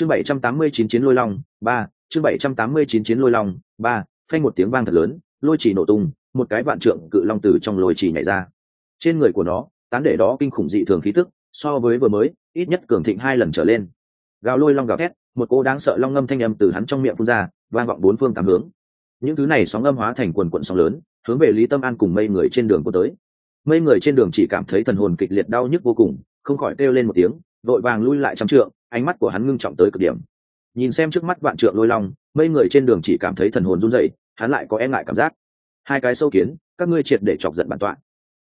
chương bảy trăm tám mươi chín chiến lôi long, ba, chương bảy trăm tám mươi chín chiến lôi long, ba, phanh một tiếng vang thật lớn, lôi chỉ nổ tung, một cái vạn trượng cự long từ trong lôi chỉ nhảy ra. Trên người của nó, tán để đó kinh khủng dị thường khí tức, so với vừa mới, ít nhất cường thịnh hai lần trở lên. Gào lôi long gào thét, một cô đáng sợ long ngâm thanh âm từ hắn trong miệng phun ra, vang vọng bốn phương tám hướng. Những thứ này sóng âm hóa thành quần quận sóng lớn, hướng về lý tâm an cùng mây người trên đường của tới. Mây người trên đường chỉ cảm thấy thần hồn kịch liệt đau nhức vô cùng, không khỏi kêu lên một tiếng vội vàng lui lại trăm trượng, ánh mắt của hắn ngưng trọng tới cực điểm. Nhìn xem trước mắt vạn trượng lôi long, mấy người trên đường chỉ cảm thấy thần hồn run dậy hắn lại có e ngại cảm giác. Hai cái sâu kiến, các ngươi triệt để chọc giận bản tọa.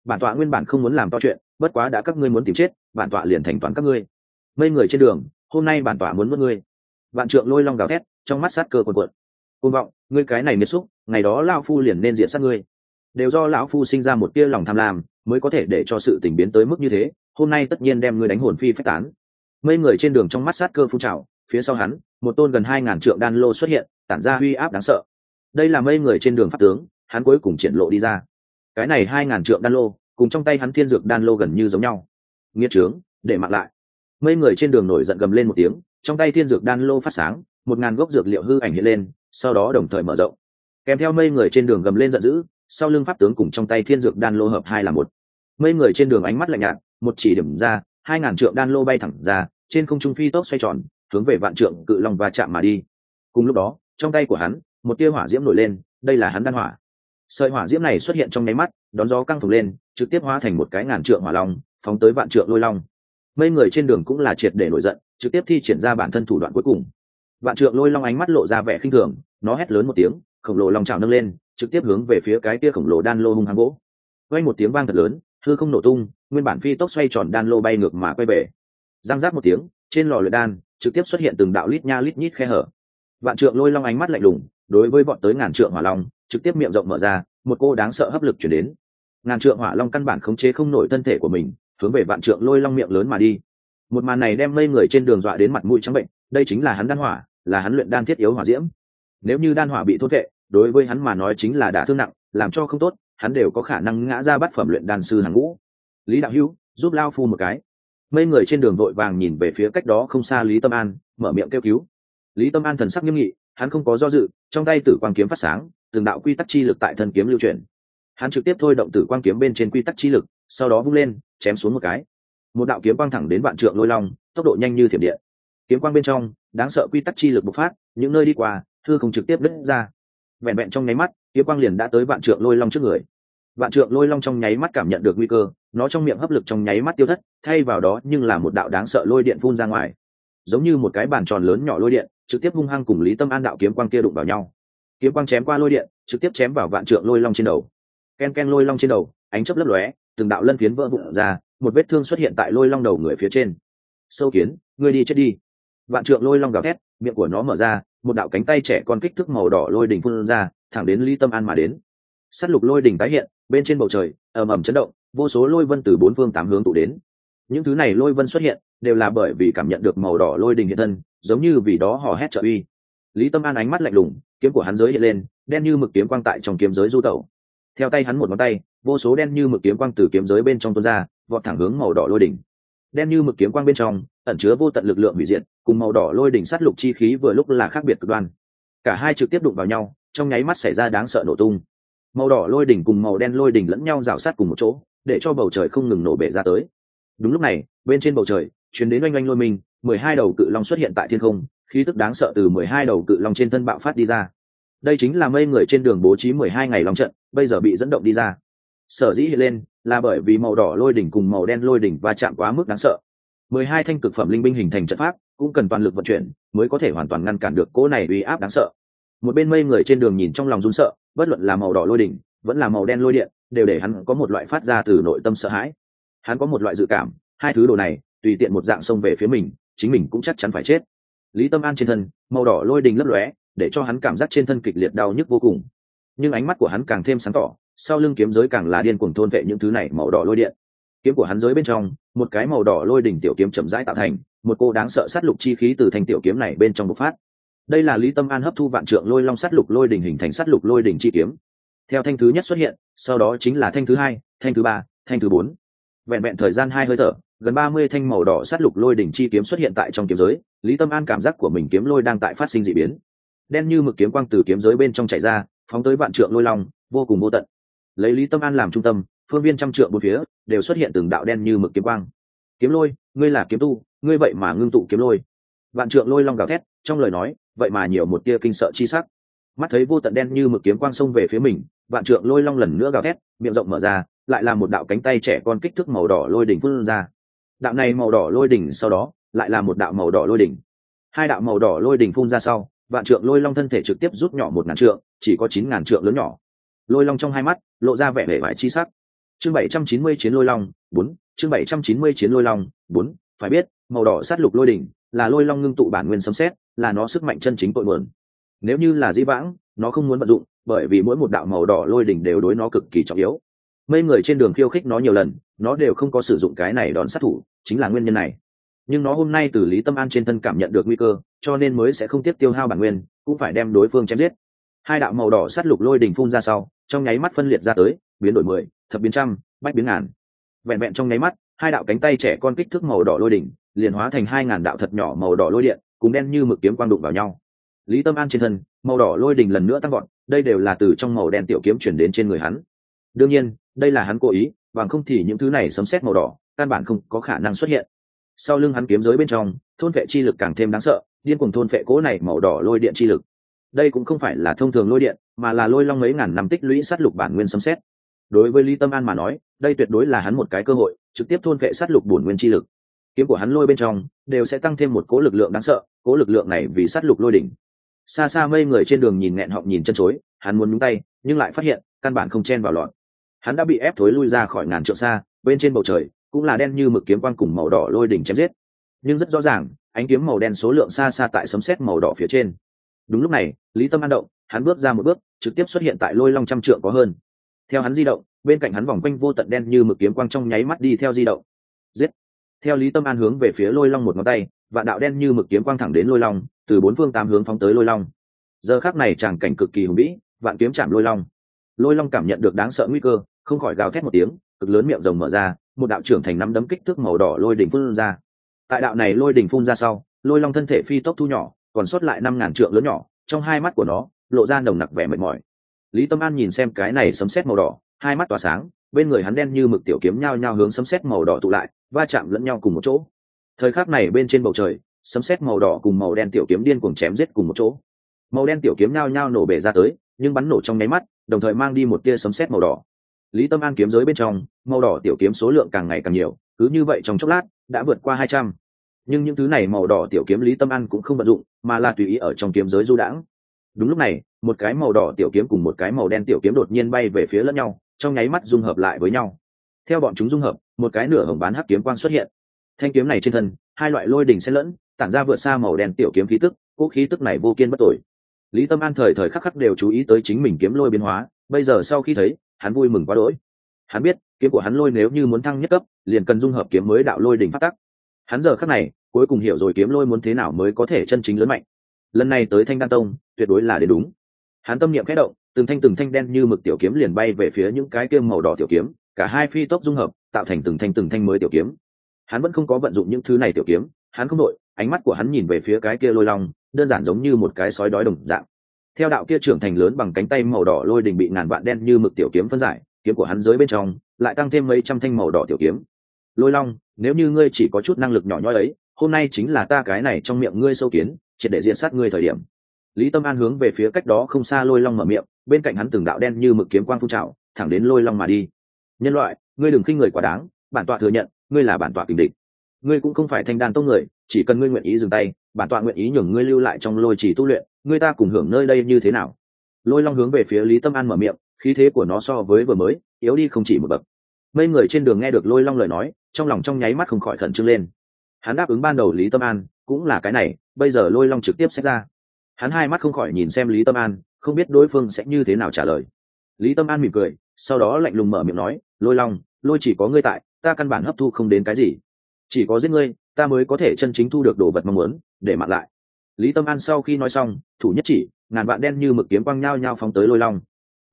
Bản tọa nguyên bản không muốn làm to chuyện, bất quá đã các ngươi muốn tìm chết, bản tọa liền thành toán các ngươi. Mấy người trên đường, hôm nay bản tọa muốn mất ngươi. Vạn trượng lôi long gào thét, trong mắt sát cơ quần quận côn vọng, ngươi cái này miệt xúc, ngày đó lao phu liền nên diện sát ngươi. Đều do lão phu sinh ra một tia lòng tham lam, mới có thể để cho sự tình biến tới mức như thế hôm nay tất nhiên đem ngươi đánh hồn phi phách tán. Mấy người trên đường trong mắt sát cơ phun trào, phía sau hắn, một tôn gần hai ngàn trượng đan lô xuất hiện, tản ra uy áp đáng sợ. Đây là mấy người trên đường pháp tướng, hắn cuối cùng triển lộ đi ra. Cái này hai ngàn trượng đan lô, cùng trong tay hắn thiên dược đan lô gần như giống nhau. Nghĩa trướng, để mặc lại. Mấy người trên đường nổi giận gầm lên một tiếng, trong tay thiên dược đan lô phát sáng, một ngàn gốc dược liệu hư ảnh hiện lên, sau đó đồng thời mở rộng. Kèm theo mây người trên đường gầm lên giận dữ, sau lưng pháp tướng cùng trong tay thiên dược đan lô hợp hai là một. Mây người trên đường ánh mắt lạnh nhạt một chỉ điểm ra, hai ngàn trượng đan lô bay thẳng ra, trên không trung phi tốc xoay tròn, hướng về vạn trượng cự long va chạm mà đi. Cùng lúc đó, trong tay của hắn, một tia hỏa diễm nổi lên, đây là hắn đan hỏa. Sợi hỏa diễm này xuất hiện trong nháy mắt, đón gió căng phồng lên, trực tiếp hóa thành một cái ngàn trượng hỏa long, phóng tới vạn trượng lôi long. Mấy người trên đường cũng là triệt để nổi giận, trực tiếp thi triển ra bản thân thủ đoạn cuối cùng. Vạn trượng lôi long ánh mắt lộ ra vẻ khinh thường, nó hét lớn một tiếng, khổng lồ long trào nâng lên, trực tiếp hướng về phía cái kia khổng lồ đan lô hung hăng gỗ quay một tiếng vang thật lớn, hư không nổ tung nguyên bản phi tốc xoay tròn đan lô bay ngược mà quay về. Răng rác một tiếng, trên lò luyện đan trực tiếp xuất hiện từng đạo lít nha lít nhít khe hở. Vạn trượng lôi long ánh mắt lạnh lùng, đối với bọn tới ngàn trượng hỏa long, trực tiếp miệng rộng mở ra, một cô đáng sợ hấp lực chuyển đến. Ngàn trượng hỏa long căn bản khống chế không nổi thân thể của mình, hướng về vạn trượng lôi long miệng lớn mà đi. Một màn này đem mây người trên đường dọa đến mặt mũi trắng bệnh, đây chính là hắn đan hỏa, là hắn luyện đan thiết yếu hỏa diễm. Nếu như đan hỏa bị thốt vệ, đối với hắn mà nói chính là đả thương nặng, làm cho không tốt, hắn đều có khả năng ngã ra bắt phẩm luyện đan sư hàng ngũ lý đạo hữu, giúp lao phu một cái. Mấy người trên đường vội vàng nhìn về phía cách đó không xa lý tâm an, mở miệng kêu cứu. Lý tâm an thần sắc nghiêm nghị, hắn không có do dự, trong tay tử quang kiếm phát sáng, từng đạo quy tắc chi lực tại thân kiếm lưu chuyển. Hắn trực tiếp thôi động tử quang kiếm bên trên quy tắc chi lực, sau đó vung lên, chém xuống một cái. Một đạo kiếm quang thẳng đến vạn trượng lôi long, tốc độ nhanh như thiểm điện. Kiếm quang bên trong, đáng sợ quy tắc chi lực bộc phát, những nơi đi qua thư không trực tiếp đứt ra. Vẹn vẹn trong nháy mắt, kiếm quang liền đã tới vạn trượng lôi long trước người vạn trượng lôi long trong nháy mắt cảm nhận được nguy cơ, nó trong miệng hấp lực trong nháy mắt tiêu thất, thay vào đó nhưng là một đạo đáng sợ lôi điện phun ra ngoài. Giống như một cái bàn tròn lớn nhỏ lôi điện, trực tiếp hung hăng cùng lý tâm an đạo kiếm quang kia đụng vào nhau. Kiếm quang chém qua lôi điện, trực tiếp chém vào vạn trượng lôi long trên đầu. Ken ken lôi long trên đầu, ánh chớp lấp lóe, từng đạo lân phiến vỡ vụn ra, một vết thương xuất hiện tại lôi long đầu người phía trên. Sâu kiến, ngươi đi chết đi. Vạn trượng lôi long gào thét, miệng của nó mở ra, một đạo cánh tay trẻ con kích thước màu đỏ lôi đỉnh phun ra, thẳng đến lý tâm an mà đến. S á t lục lôi đỉnh tái hiện bên trên bầu trời, ầm ầm chấn động, vô số lôi vân từ bốn phương tám hướng tụ đến. Những thứ này lôi vân xuất hiện, đều là bởi vì cảm nhận được màu đỏ lôi đình hiện thân, giống như vì đó hò hét trợ uy. Lý tâm an ánh mắt lạnh lùng, kiếm của hắn giới hiện lên, đen như mực kiếm quang tại trong kiếm giới du tẩu. Theo tay hắn một ngón tay, vô số đen như mực kiếm quang từ kiếm giới bên trong tuôn ra, vọt thẳng hướng màu đỏ lôi đỉnh đen như mực kiếm quang bên trong, ẩn chứa vô tận lực lượng hủy diệt, cùng màu đỏ lôi đỉnh sát lục chi khí vừa lúc là khác biệt cực đoan. Cả hai trực tiếp đụng vào nhau, trong nháy mắt xảy ra đáng sợ nổ tung màu đỏ lôi đỉnh cùng màu đen lôi đỉnh lẫn nhau rào sát cùng một chỗ, để cho bầu trời không ngừng nổ bể ra tới. Đúng lúc này, bên trên bầu trời chuyến đến oanh oanh lôi mình, mười hai đầu cự long xuất hiện tại thiên không, khí tức đáng sợ từ mười hai đầu cự long trên thân bạo phát đi ra. Đây chính là mây người trên đường bố trí mười hai ngày long trận, bây giờ bị dẫn động đi ra. Sở dĩ hiện lên, là bởi vì màu đỏ lôi đỉnh cùng màu đen lôi đỉnh va chạm quá mức đáng sợ. mười hai thanh cực phẩm linh binh hình thành trận pháp, cũng cần toàn lực vận chuyển, mới có thể hoàn toàn ngăn cản được cỗ này uy áp đáng sợ. Một bên mây người trên đường nhìn trong lòng run sợ bất luận là màu đỏ lôi đỉnh, vẫn là màu đen lôi điện, đều để hắn có một loại phát ra từ nội tâm sợ hãi. Hắn có một loại dự cảm, hai thứ đồ này, tùy tiện một dạng xông về phía mình, chính mình cũng chắc chắn phải chết. Lý tâm an trên thân, màu đỏ lôi đình lấp lóe, để cho hắn cảm giác trên thân kịch liệt đau nhức vô cùng. Nhưng ánh mắt của hắn càng thêm sáng tỏ, sau lưng kiếm giới càng là điên cuồng thôn vệ những thứ này màu đỏ lôi điện. Kiếm của hắn giới bên trong, một cái màu đỏ lôi đỉnh tiểu kiếm chậm rãi tạo thành, một cô đáng sợ sát lục chi khí từ thành tiểu kiếm này bên trong bộc phát đây là lý tâm an hấp thu vạn trượng lôi long sắt lục lôi đỉnh hình thành sắt lục lôi đỉnh chi kiếm. Theo thanh thứ nhất xuất hiện, sau đó chính là thanh thứ hai, thanh thứ ba, thanh thứ bốn. Vẹn vẹn thời gian hai hơi thở, gần ba mươi thanh màu đỏ sắt lục lôi đỉnh chi kiếm xuất hiện tại trong kiếm giới. Lý tâm an cảm giác của mình kiếm lôi đang tại phát sinh d ị biến. Đen như mực kiếm quang từ kiếm giới bên trong chạy ra, phóng tới vạn trượng lôi long, vô cùng vô tận. Lấy lý tâm an làm trung tâm, phương viên trăm trượng bốn phía, đều xuất hiện từng đạo đen như mực kiếm quang. Kiếm lôi, ngươi là kiếm tu, ngươi vậy mà ngưng tụ kiếm lôi. Vạn trượng lôi long gào thét, trong lời nói vậy mà nhiều một tia kinh sợ chi sắc. Mắt thấy vô tận đen như mực kiếm quang xông về phía mình, vạn trượng lôi long lần nữa gào thét, miệng rộng mở ra, lại là một đạo cánh tay trẻ con kích thước màu đỏ lôi đỉnh phun ra. Đạo này màu đỏ lôi đỉnh sau đó, lại là một đạo màu đỏ lôi đỉnh. Hai đạo màu đỏ lôi đỉnh phun ra sau, vạn trượng lôi long thân thể trực tiếp rút nhỏ một ngàn trượng, chỉ có chín ngàn trượng lớn nhỏ. Lôi long trong hai mắt, lộ ra vẻ vẻ vải chi sắc. Chương bảy trăm chín mươi chiến lôi long, bốn, chương bảy trăm chín mươi chiến lôi long, bốn, phải biết, màu đỏ sát lục lôi đỉnh là lôi long ngưng tụ bản nguyên sấm xét là nó sức mạnh chân chính tội nguồn. Nếu như là dĩ vãng, nó không muốn vận dụng, bởi vì mỗi một đạo màu đỏ lôi đỉnh đều đối nó cực kỳ trọng yếu. Mấy người trên đường khiêu khích nó nhiều lần, nó đều không có sử dụng cái này đón sát thủ, chính là nguyên nhân này. Nhưng nó hôm nay từ lý tâm an trên thân cảm nhận được nguy cơ, cho nên mới sẽ không tiếp tiêu hao bản nguyên, cũng phải đem đối phương chém giết. Hai đạo màu đỏ sát lục lôi đỉnh phun ra sau, trong nháy mắt phân liệt ra tới, biến đổi mười, thập biến trăm, bách biến ngàn. Vẹn vẹn trong nháy mắt, hai đạo cánh tay trẻ con kích thước màu đỏ lôi đỉnh liền hóa thành hai ngàn đạo thật nhỏ màu đỏ lôi điện, cùng đen như mực kiếm quang đụng vào nhau. Lý tâm an trên thân, màu đỏ lôi đỉnh lần nữa tăng gọn đây đều là từ trong màu đen tiểu kiếm chuyển đến trên người hắn. Đương nhiên, đây là hắn cố ý, bằng không thì những thứ này sấm xét màu đỏ, căn bản không có khả năng xuất hiện. Sau lưng hắn kiếm giới bên trong, thôn vệ chi lực càng thêm đáng sợ, điên cùng thôn vệ cố này màu đỏ lôi điện chi lực. Đây cũng không phải là thông thường lôi điện, mà là lôi long mấy ngàn năm tích lũy sát lục bản nguyên sấm xét đối với lý tâm an mà nói, đây tuyệt đối là hắn một cái cơ hội, trực tiếp thôn vệ sát lục bổn nguyên chi lực kiếm của hắn lôi bên trong, đều sẽ tăng thêm một cố lực lượng đáng sợ cố lực lượng này vì sát lục lôi đỉnh. Xa xa mây người trên đường nhìn nghẹn họng nhìn chân chối, hắn muốn nhúng tay, nhưng lại phát hiện, căn bản không chen vào lọt. Hắn đã bị ép thối lui ra khỏi ngàn trượng xa, bên trên bầu trời cũng là đen như mực kiếm quang cùng màu đỏ lôi đỉnh chém giết. Nhưng rất rõ ràng, ánh kiếm màu đen số lượng xa xa tại sấm sét màu đỏ phía trên. Đúng lúc này, lý tâm an động, hắn bước ra một bước, trực tiếp xuất hiện tại lôi long trăm trượng có hơn. Theo hắn di động, bên cạnh hắn vòng quanh vô tận đen như mực kiếm quang trong nháy mắt đi theo di động. Giết! Theo lý tâm an hướng về phía lôi long một ngón tay và đạo đen như mực kiếm quang thẳng đến lôi long, từ bốn phương tám hướng phóng tới lôi long. Giờ khác này tràng cảnh cực kỳ hùng vĩ, vạn kiếm chạm lôi long. Lôi long cảm nhận được đáng sợ nguy cơ, không khỏi gào thét một tiếng, cực lớn miệng rồng mở ra, một đạo trưởng thành nắm đấm kích thước màu đỏ lôi đỉnh phun ra. Tại đạo này lôi đỉnh phun ra sau, lôi long thân thể phi tốc thu nhỏ, còn sót lại năm ngàn trượng lớn nhỏ, trong hai mắt của nó, lộ ra nồng nặc vẻ mệt mỏi. Lý tâm an nhìn xem cái này sấm sét màu đỏ, hai mắt tỏa sáng, bên người hắn đen như mực tiểu kiếm nhao nhao hướng sấm sét màu đỏ tụ lại va chạm lẫn nhau cùng một chỗ. Thời khắc này bên trên bầu trời, sấm sét màu đỏ cùng màu đen tiểu kiếm điên cuồng chém giết cùng một chỗ. Màu đen tiểu kiếm nao nhao nổ bể ra tới, nhưng bắn nổ trong nháy mắt, đồng thời mang đi một tia sấm sét màu đỏ. Lý tâm an kiếm giới bên trong, màu đỏ tiểu kiếm số lượng càng ngày càng nhiều, cứ như vậy trong chốc lát, đã vượt qua hai trăm. Nhưng những thứ này màu đỏ tiểu kiếm lý tâm an cũng không vận dụng, mà là tùy ý ở trong kiếm giới du đãng. Đúng lúc này, một cái màu đỏ tiểu kiếm cùng một cái màu đen tiểu kiếm đột nhiên bay về phía lẫn nhau, trong nháy mắt dung hợp lại với nhau. Theo bọn chúng dung hợp một cái nửa hồng bán hắc kiếm quang xuất hiện. Thanh kiếm này trên thân, hai loại lôi đỉnh xen lẫn, tản ra vượt xa màu đen tiểu kiếm khí tức, cỗ khí tức này vô kiên bất tội lý tâm an thời thời khắc khắc đều chú ý tới chính mình kiếm lôi biến hóa, bây giờ sau khi thấy, hắn vui mừng quá đỗi. Hắn biết, kiếm của hắn lôi nếu như muốn thăng nhất cấp, liền cần dung hợp kiếm mới đạo lôi đỉnh phát tắc. Hắn giờ khắc này, cuối cùng hiểu rồi kiếm lôi muốn thế nào mới có thể chân chính lớn mạnh. Lần này tới thanh đan tông, tuyệt đối là để đúng. Hắn tâm niệm khẽ động, từng thanh từng thanh đen như mực tiểu kiếm liền bay về phía những cái kiếm màu đỏ tiểu kiếm cả hai phi tốc dung hợp, tạo thành từng thanh từng thanh mới tiểu kiếm. Hắn vẫn không có vận dụng những thứ này tiểu kiếm, hắn không đội ánh mắt của hắn nhìn về phía cái kia lôi long, đơn giản giống như một cái sói đói đồng dạng. Theo đạo kia trưởng thành lớn bằng cánh tay màu đỏ lôi đình bị ngàn vạn đen như mực tiểu kiếm phân giải, kiếm của hắn dưới bên trong, lại tăng thêm mấy trăm thanh màu đỏ tiểu kiếm. Lôi long, nếu như ngươi chỉ có chút năng lực nhỏ nhoi ấy, hôm nay chính là ta cái này trong miệng ngươi sâu kiến, triệt để diện sát ngươi thời điểm. Lý tâm an hướng về phía cách đó không xa lôi long mở miệng, bên cạnh hắn từng đạo đen như mực kiếm quang phun trào, thẳng đến lôi long mà đi nhân loại, ngươi đừng khinh người quá đáng, bản tọa thừa nhận, ngươi là bản tọa kình địch. Ngươi cũng không phải thanh đàn tông người, chỉ cần ngươi nguyện ý dừng tay, bản tọa nguyện ý nhường ngươi lưu lại trong lôi chỉ tu luyện, ngươi ta cùng hưởng nơi đây như thế nào? Lôi long hướng về phía lý tâm an mở miệng, khí thế của nó so với vừa mới, yếu đi không chỉ một bậc. Mấy người trên đường nghe được lôi long lời nói, trong lòng trong nháy mắt không khỏi khẩn trương lên. Hắn đáp ứng ban đầu lý tâm an, cũng là cái này, bây giờ lôi long trực tiếp xét ra. Hắn hai mắt không khỏi nhìn xem lý tâm an, không biết đối phương sẽ như thế nào trả lời lý tâm an mỉm cười, sau đó lạnh lùng mở miệng nói, lôi long, lôi chỉ có ngươi tại, ta căn bản hấp thu không đến cái gì. Chỉ có giết ngươi, ta mới có thể chân chính thu được đồ vật mong muốn, để mặn lại. Lý tâm an sau khi nói xong, thủ nhất chỉ, ngàn vạn đen như mực kiếm quang nhao nhao phóng tới lôi long.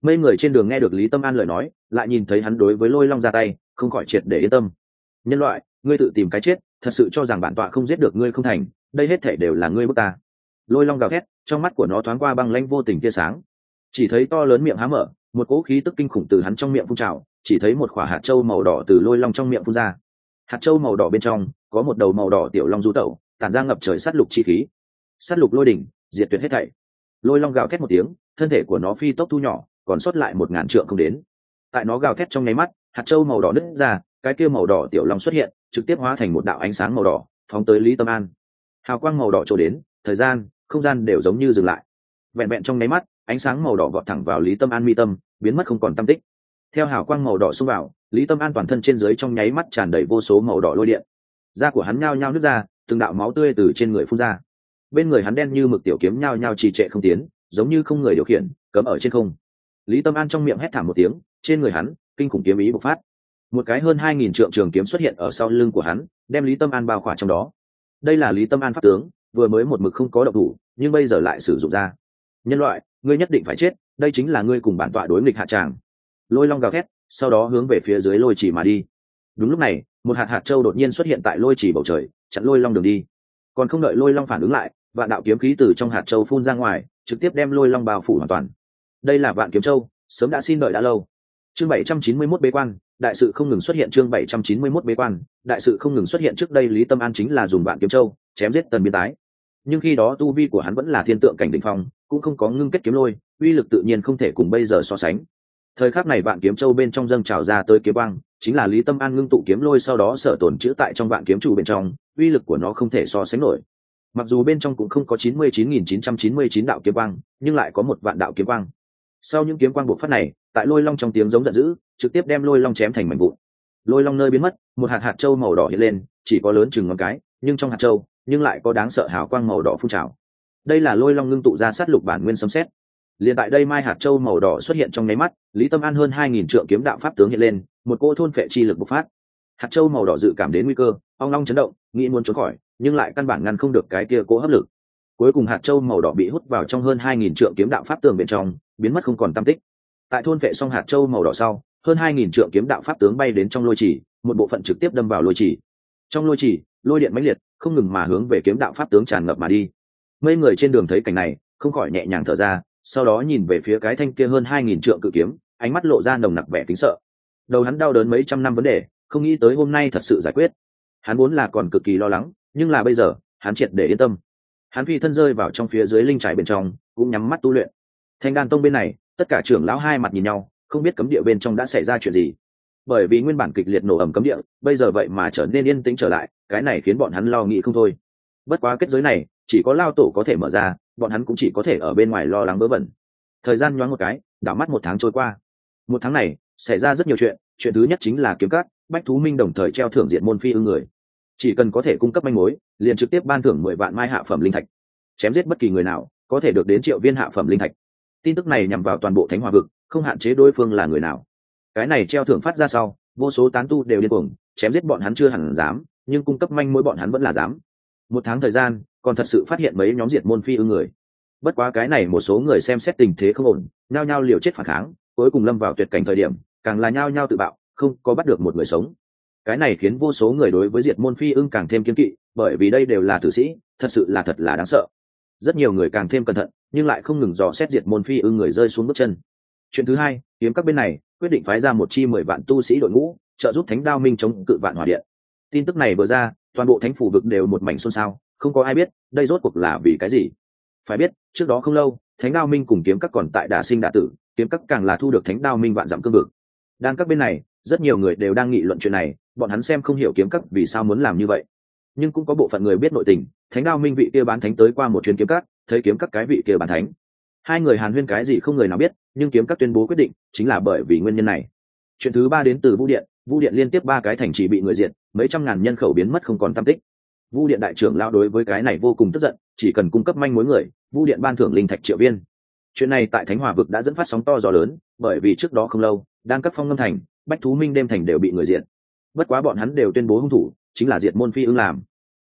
Mấy người trên đường nghe được lý tâm an lời nói, lại nhìn thấy hắn đối với lôi long ra tay, không khỏi triệt để yên tâm. Nhân loại, ngươi tự tìm cái chết, thật sự cho rằng bản tọa không giết được ngươi không thành, đây hết thể đều là ngươi bước ta. Lôi long gào thét, trong mắt của nó thoáng qua băng lanh vô tình tia sáng. Chỉ thấy to lớn miệng há mở một cỗ khí tức kinh khủng từ hắn trong miệng phun trào, chỉ thấy một quả hạt trâu màu đỏ từ lôi long trong miệng phun ra. Hạt trâu màu đỏ bên trong, có một đầu màu đỏ tiểu long du tẩu, tản ra ngập trời sát lục chi khí. Sát lục lôi đỉnh, diệt tuyệt hết thảy. Lôi long gào thét một tiếng, thân thể của nó phi tốc thu nhỏ, còn sót lại một ngàn trượng không đến. Tại nó gào thét trong nháy mắt, hạt trâu màu đỏ nứt ra, cái kia màu đỏ tiểu long xuất hiện, trực tiếp hóa thành một đạo ánh sáng màu đỏ, phóng tới lý tâm an. Hào quang màu đỏ trổ đến, thời gian, không gian đều giống như dừng lại. Vẹn vẹn trong nháy mắt ánh sáng màu đỏ vọt thẳng vào lý tâm an mi tâm, biến mất không còn tâm tích. Theo hào quang màu đỏ xông vào, lý tâm an toàn thân trên dưới trong nháy mắt tràn đầy vô số màu đỏ lôi điện. Da của hắn nhao nhao nứt ra, từng đạo máu tươi từ trên người phun ra. Bên người hắn đen như mực tiểu kiếm nhao nhao trì trệ không tiến, giống như không người điều khiển, cấm ở trên không. Lý tâm an trong miệng hét thảm một tiếng, trên người hắn, kinh khủng kiếm ý bộc phát. Một cái hơn hai nghìn trượng trường kiếm xuất hiện ở sau lưng của hắn, đem lý tâm an bao khỏa trong đó. Đây là lý tâm an pháp tướng, vừa mới một mực không có độc thủ, nhưng bây giờ lại sử dụng ra. Nhân loại ngươi nhất định phải chết, đây chính là ngươi cùng bản tọa đối nghịch hạ tràng. Lôi long gào thét, sau đó hướng về phía dưới lôi chỉ mà đi. Đúng lúc này, một hạt hạt châu đột nhiên xuất hiện tại lôi chỉ bầu trời, chặn lôi long đường đi. Còn không đợi lôi long phản ứng lại, vạn đạo kiếm khí từ trong hạt châu phun ra ngoài, trực tiếp đem lôi long bao phủ hoàn toàn. Đây là vạn kiếm châu, sớm đã xin đợi đã lâu. Chương bảy trăm chín mươi 791 bế quan, đại sự không ngừng xuất hiện chương bảy trăm chín mươi 791 bế quan, đại sự không ngừng xuất hiện trước đây lý tâm an chính là dùng vạn kiếm châu, chém giết tần Biên tái. Nhưng khi đó tu vi của hắn vẫn là thiên tượng cảnh đ ỉ n h phong cũng không có ngưng kết kiếm lôi uy lực tự nhiên không thể cùng bây giờ so sánh. Thời khắc này vạn kiếm châu bên trong dâng trào ra tới kiếm băng chính là lý tâm an ngưng tụ kiếm lôi sau đó sở tồn chữ tại trong vạn kiếm trụ bên trong uy lực của nó không thể so sánh nổi. Mặc dù bên trong cũng không có chín mươi chín nghìn chín trăm chín mươi chín đạo kiếm băng, nhưng lại có một vạn đạo kiếm băng. sau những kiếm quang buộc phát này tại lôi long trong tiếng giống giận dữ trực tiếp đem lôi long chém thành mảnh vụn. Lôi long nơi biến mất một hạt hạt trâu màu đỏ hiện lên chỉ có lớn chừng ngón cái nhưng trong hạt trâu nhưng lại có đáng sợ hào quang màu đỏ phun trào đây là lôi long ngưng tụ ra sát lục bản nguyên sấm xét liền tại đây mai hạt châu màu đỏ xuất hiện trong nháy mắt, lý tâm an hơn hai nghìn trượng kiếm đạo pháp tướng hiện lên, một cô thôn phệ chi lực bộc phát. Hạt châu màu đỏ dự cảm đến nguy cơ, ong long chấn động, nghĩ muốn trốn khỏi, nhưng lại căn bản ngăn không được cái kia cố hấp lực. Cuối cùng hạt châu màu đỏ bị hút vào trong hơn hai nghìn trượng kiếm đạo pháp tường bên trong, biến mất không còn tam tích. Tại thôn vệ xong hạt châu màu đỏ sau, hơn hai nghìn trượng kiếm đạo pháp tướng bay đến trong lôi chỉ, một bộ phận trực tiếp đâm vào lôi chỉ. Trong lôi chỉ, lôi điện mãnh liệt, không ngừng mà hướng về kiếm đạo pháp tướng tràn ngập mà đi mấy người trên đường thấy cảnh này, không khỏi nhẹ nhàng thở ra, sau đó nhìn về phía cái thanh kia hơn hai nghìn trượng cự kiếm, ánh mắt lộ ra nồng nặc vẻ kính sợ. Đầu hắn đau đớn mấy trăm năm vấn đề, không nghĩ tới hôm nay thật sự giải quyết. Hắn vốn là còn cực kỳ lo lắng, nhưng là bây giờ, hắn triệt để yên tâm. Hắn phi thân rơi vào trong phía dưới linh trải bên trong, cũng nhắm mắt tu luyện. Thanh đan tông bên này, tất cả trưởng lão hai mặt nhìn nhau, không biết cấm địa bên trong đã xảy ra chuyện gì. Bởi vì nguyên bản kịch liệt nổ ẩm cấm địa, bây giờ vậy mà trở nên yên tĩnh trở lại, cái này khiến bọn hắn lo nghĩ không thôi. Bất quá kết giới này chỉ có lao tổ có thể mở ra, bọn hắn cũng chỉ có thể ở bên ngoài lo lắng bớ vẩn. Thời gian nhoáng một cái, đảo mắt một tháng trôi qua. Một tháng này, xảy ra rất nhiều chuyện chuyện thứ nhất chính là kiếm cắt bách thú minh đồng thời treo thưởng diện môn phi ưng người. Chỉ cần có thể cung cấp manh mối, liền trực tiếp ban thưởng mười vạn mai hạ phẩm linh thạch. Chém giết bất kỳ người nào, có thể được đến triệu viên hạ phẩm linh thạch. Tin tức này nhằm vào toàn bộ thánh hòa vực, không hạn chế đối phương là người nào. Cái này treo thưởng phát ra sau, vô số tán tu đều điên cuồng, chém giết bọn hắn chưa hẳn dám, nhưng cung cấp manh mối bọn hắn vẫn là dám. Một tháng thời gian còn thật sự phát hiện mấy nhóm diệt môn phi ưng người. Bất quá cái này một số người xem xét tình thế không ổn, nhao nhao liều chết phản kháng, cuối cùng lâm vào tuyệt cảnh thời điểm, càng là nhao nhao tự bạo, không có bắt được một người sống. Cái này khiến vô số người đối với diệt môn phi ưng càng thêm kiên kỵ, bởi vì đây đều là tử sĩ, thật sự là thật là đáng sợ. Rất nhiều người càng thêm cẩn thận, nhưng lại không ngừng dò xét diệt môn phi ưng người rơi xuống bước chân. Chuyện thứ hai, kiếm các bên này, quyết định phái ra một chi mười vạn tu sĩ đội ngũ, trợ giúp thánh đao minh chống cự vạn hỏa điện. Tin tức này vừa ra, toàn bộ thánh phủ vực đều một mảnh xôn xao không có ai biết đây rốt cuộc là vì cái gì. Phải biết, trước đó không lâu, thánh đao minh cùng kiếm các còn tại đà sinh đà tử, kiếm các càng là thu được thánh đao minh vạn dặm cương vực. Đang các bên này, rất nhiều người đều đang nghị luận chuyện này, bọn hắn xem không hiểu kiếm các vì sao muốn làm như vậy. Nhưng cũng có bộ phận người biết nội tình, thánh đao minh vị kia bán thánh tới qua một chuyến kiếm các, thấy kiếm các cái vị kia bán thánh. Hai người hàn huyên cái gì không người nào biết, nhưng kiếm các tuyên bố quyết định, chính là bởi vì nguyên nhân này. Chuyện thứ ba đến từ vũ điện vũ điện liên tiếp ba cái thành trì bị người diệt, mấy trăm ngàn nhân khẩu biến mất không còn tam tích. Vu điện đại trưởng lao đối với cái này vô cùng tức giận, chỉ cần cung cấp manh mối người, Vu điện ban thưởng linh thạch triệu viên. Chuyện này tại thánh hòa vực đã dẫn phát sóng to gió lớn, bởi vì trước đó không lâu, đang cấp phong ngâm thành, bách thú minh đêm thành đều bị người diện. bất quá bọn hắn đều tuyên bố hung thủ, chính là diệt môn phi ưng làm.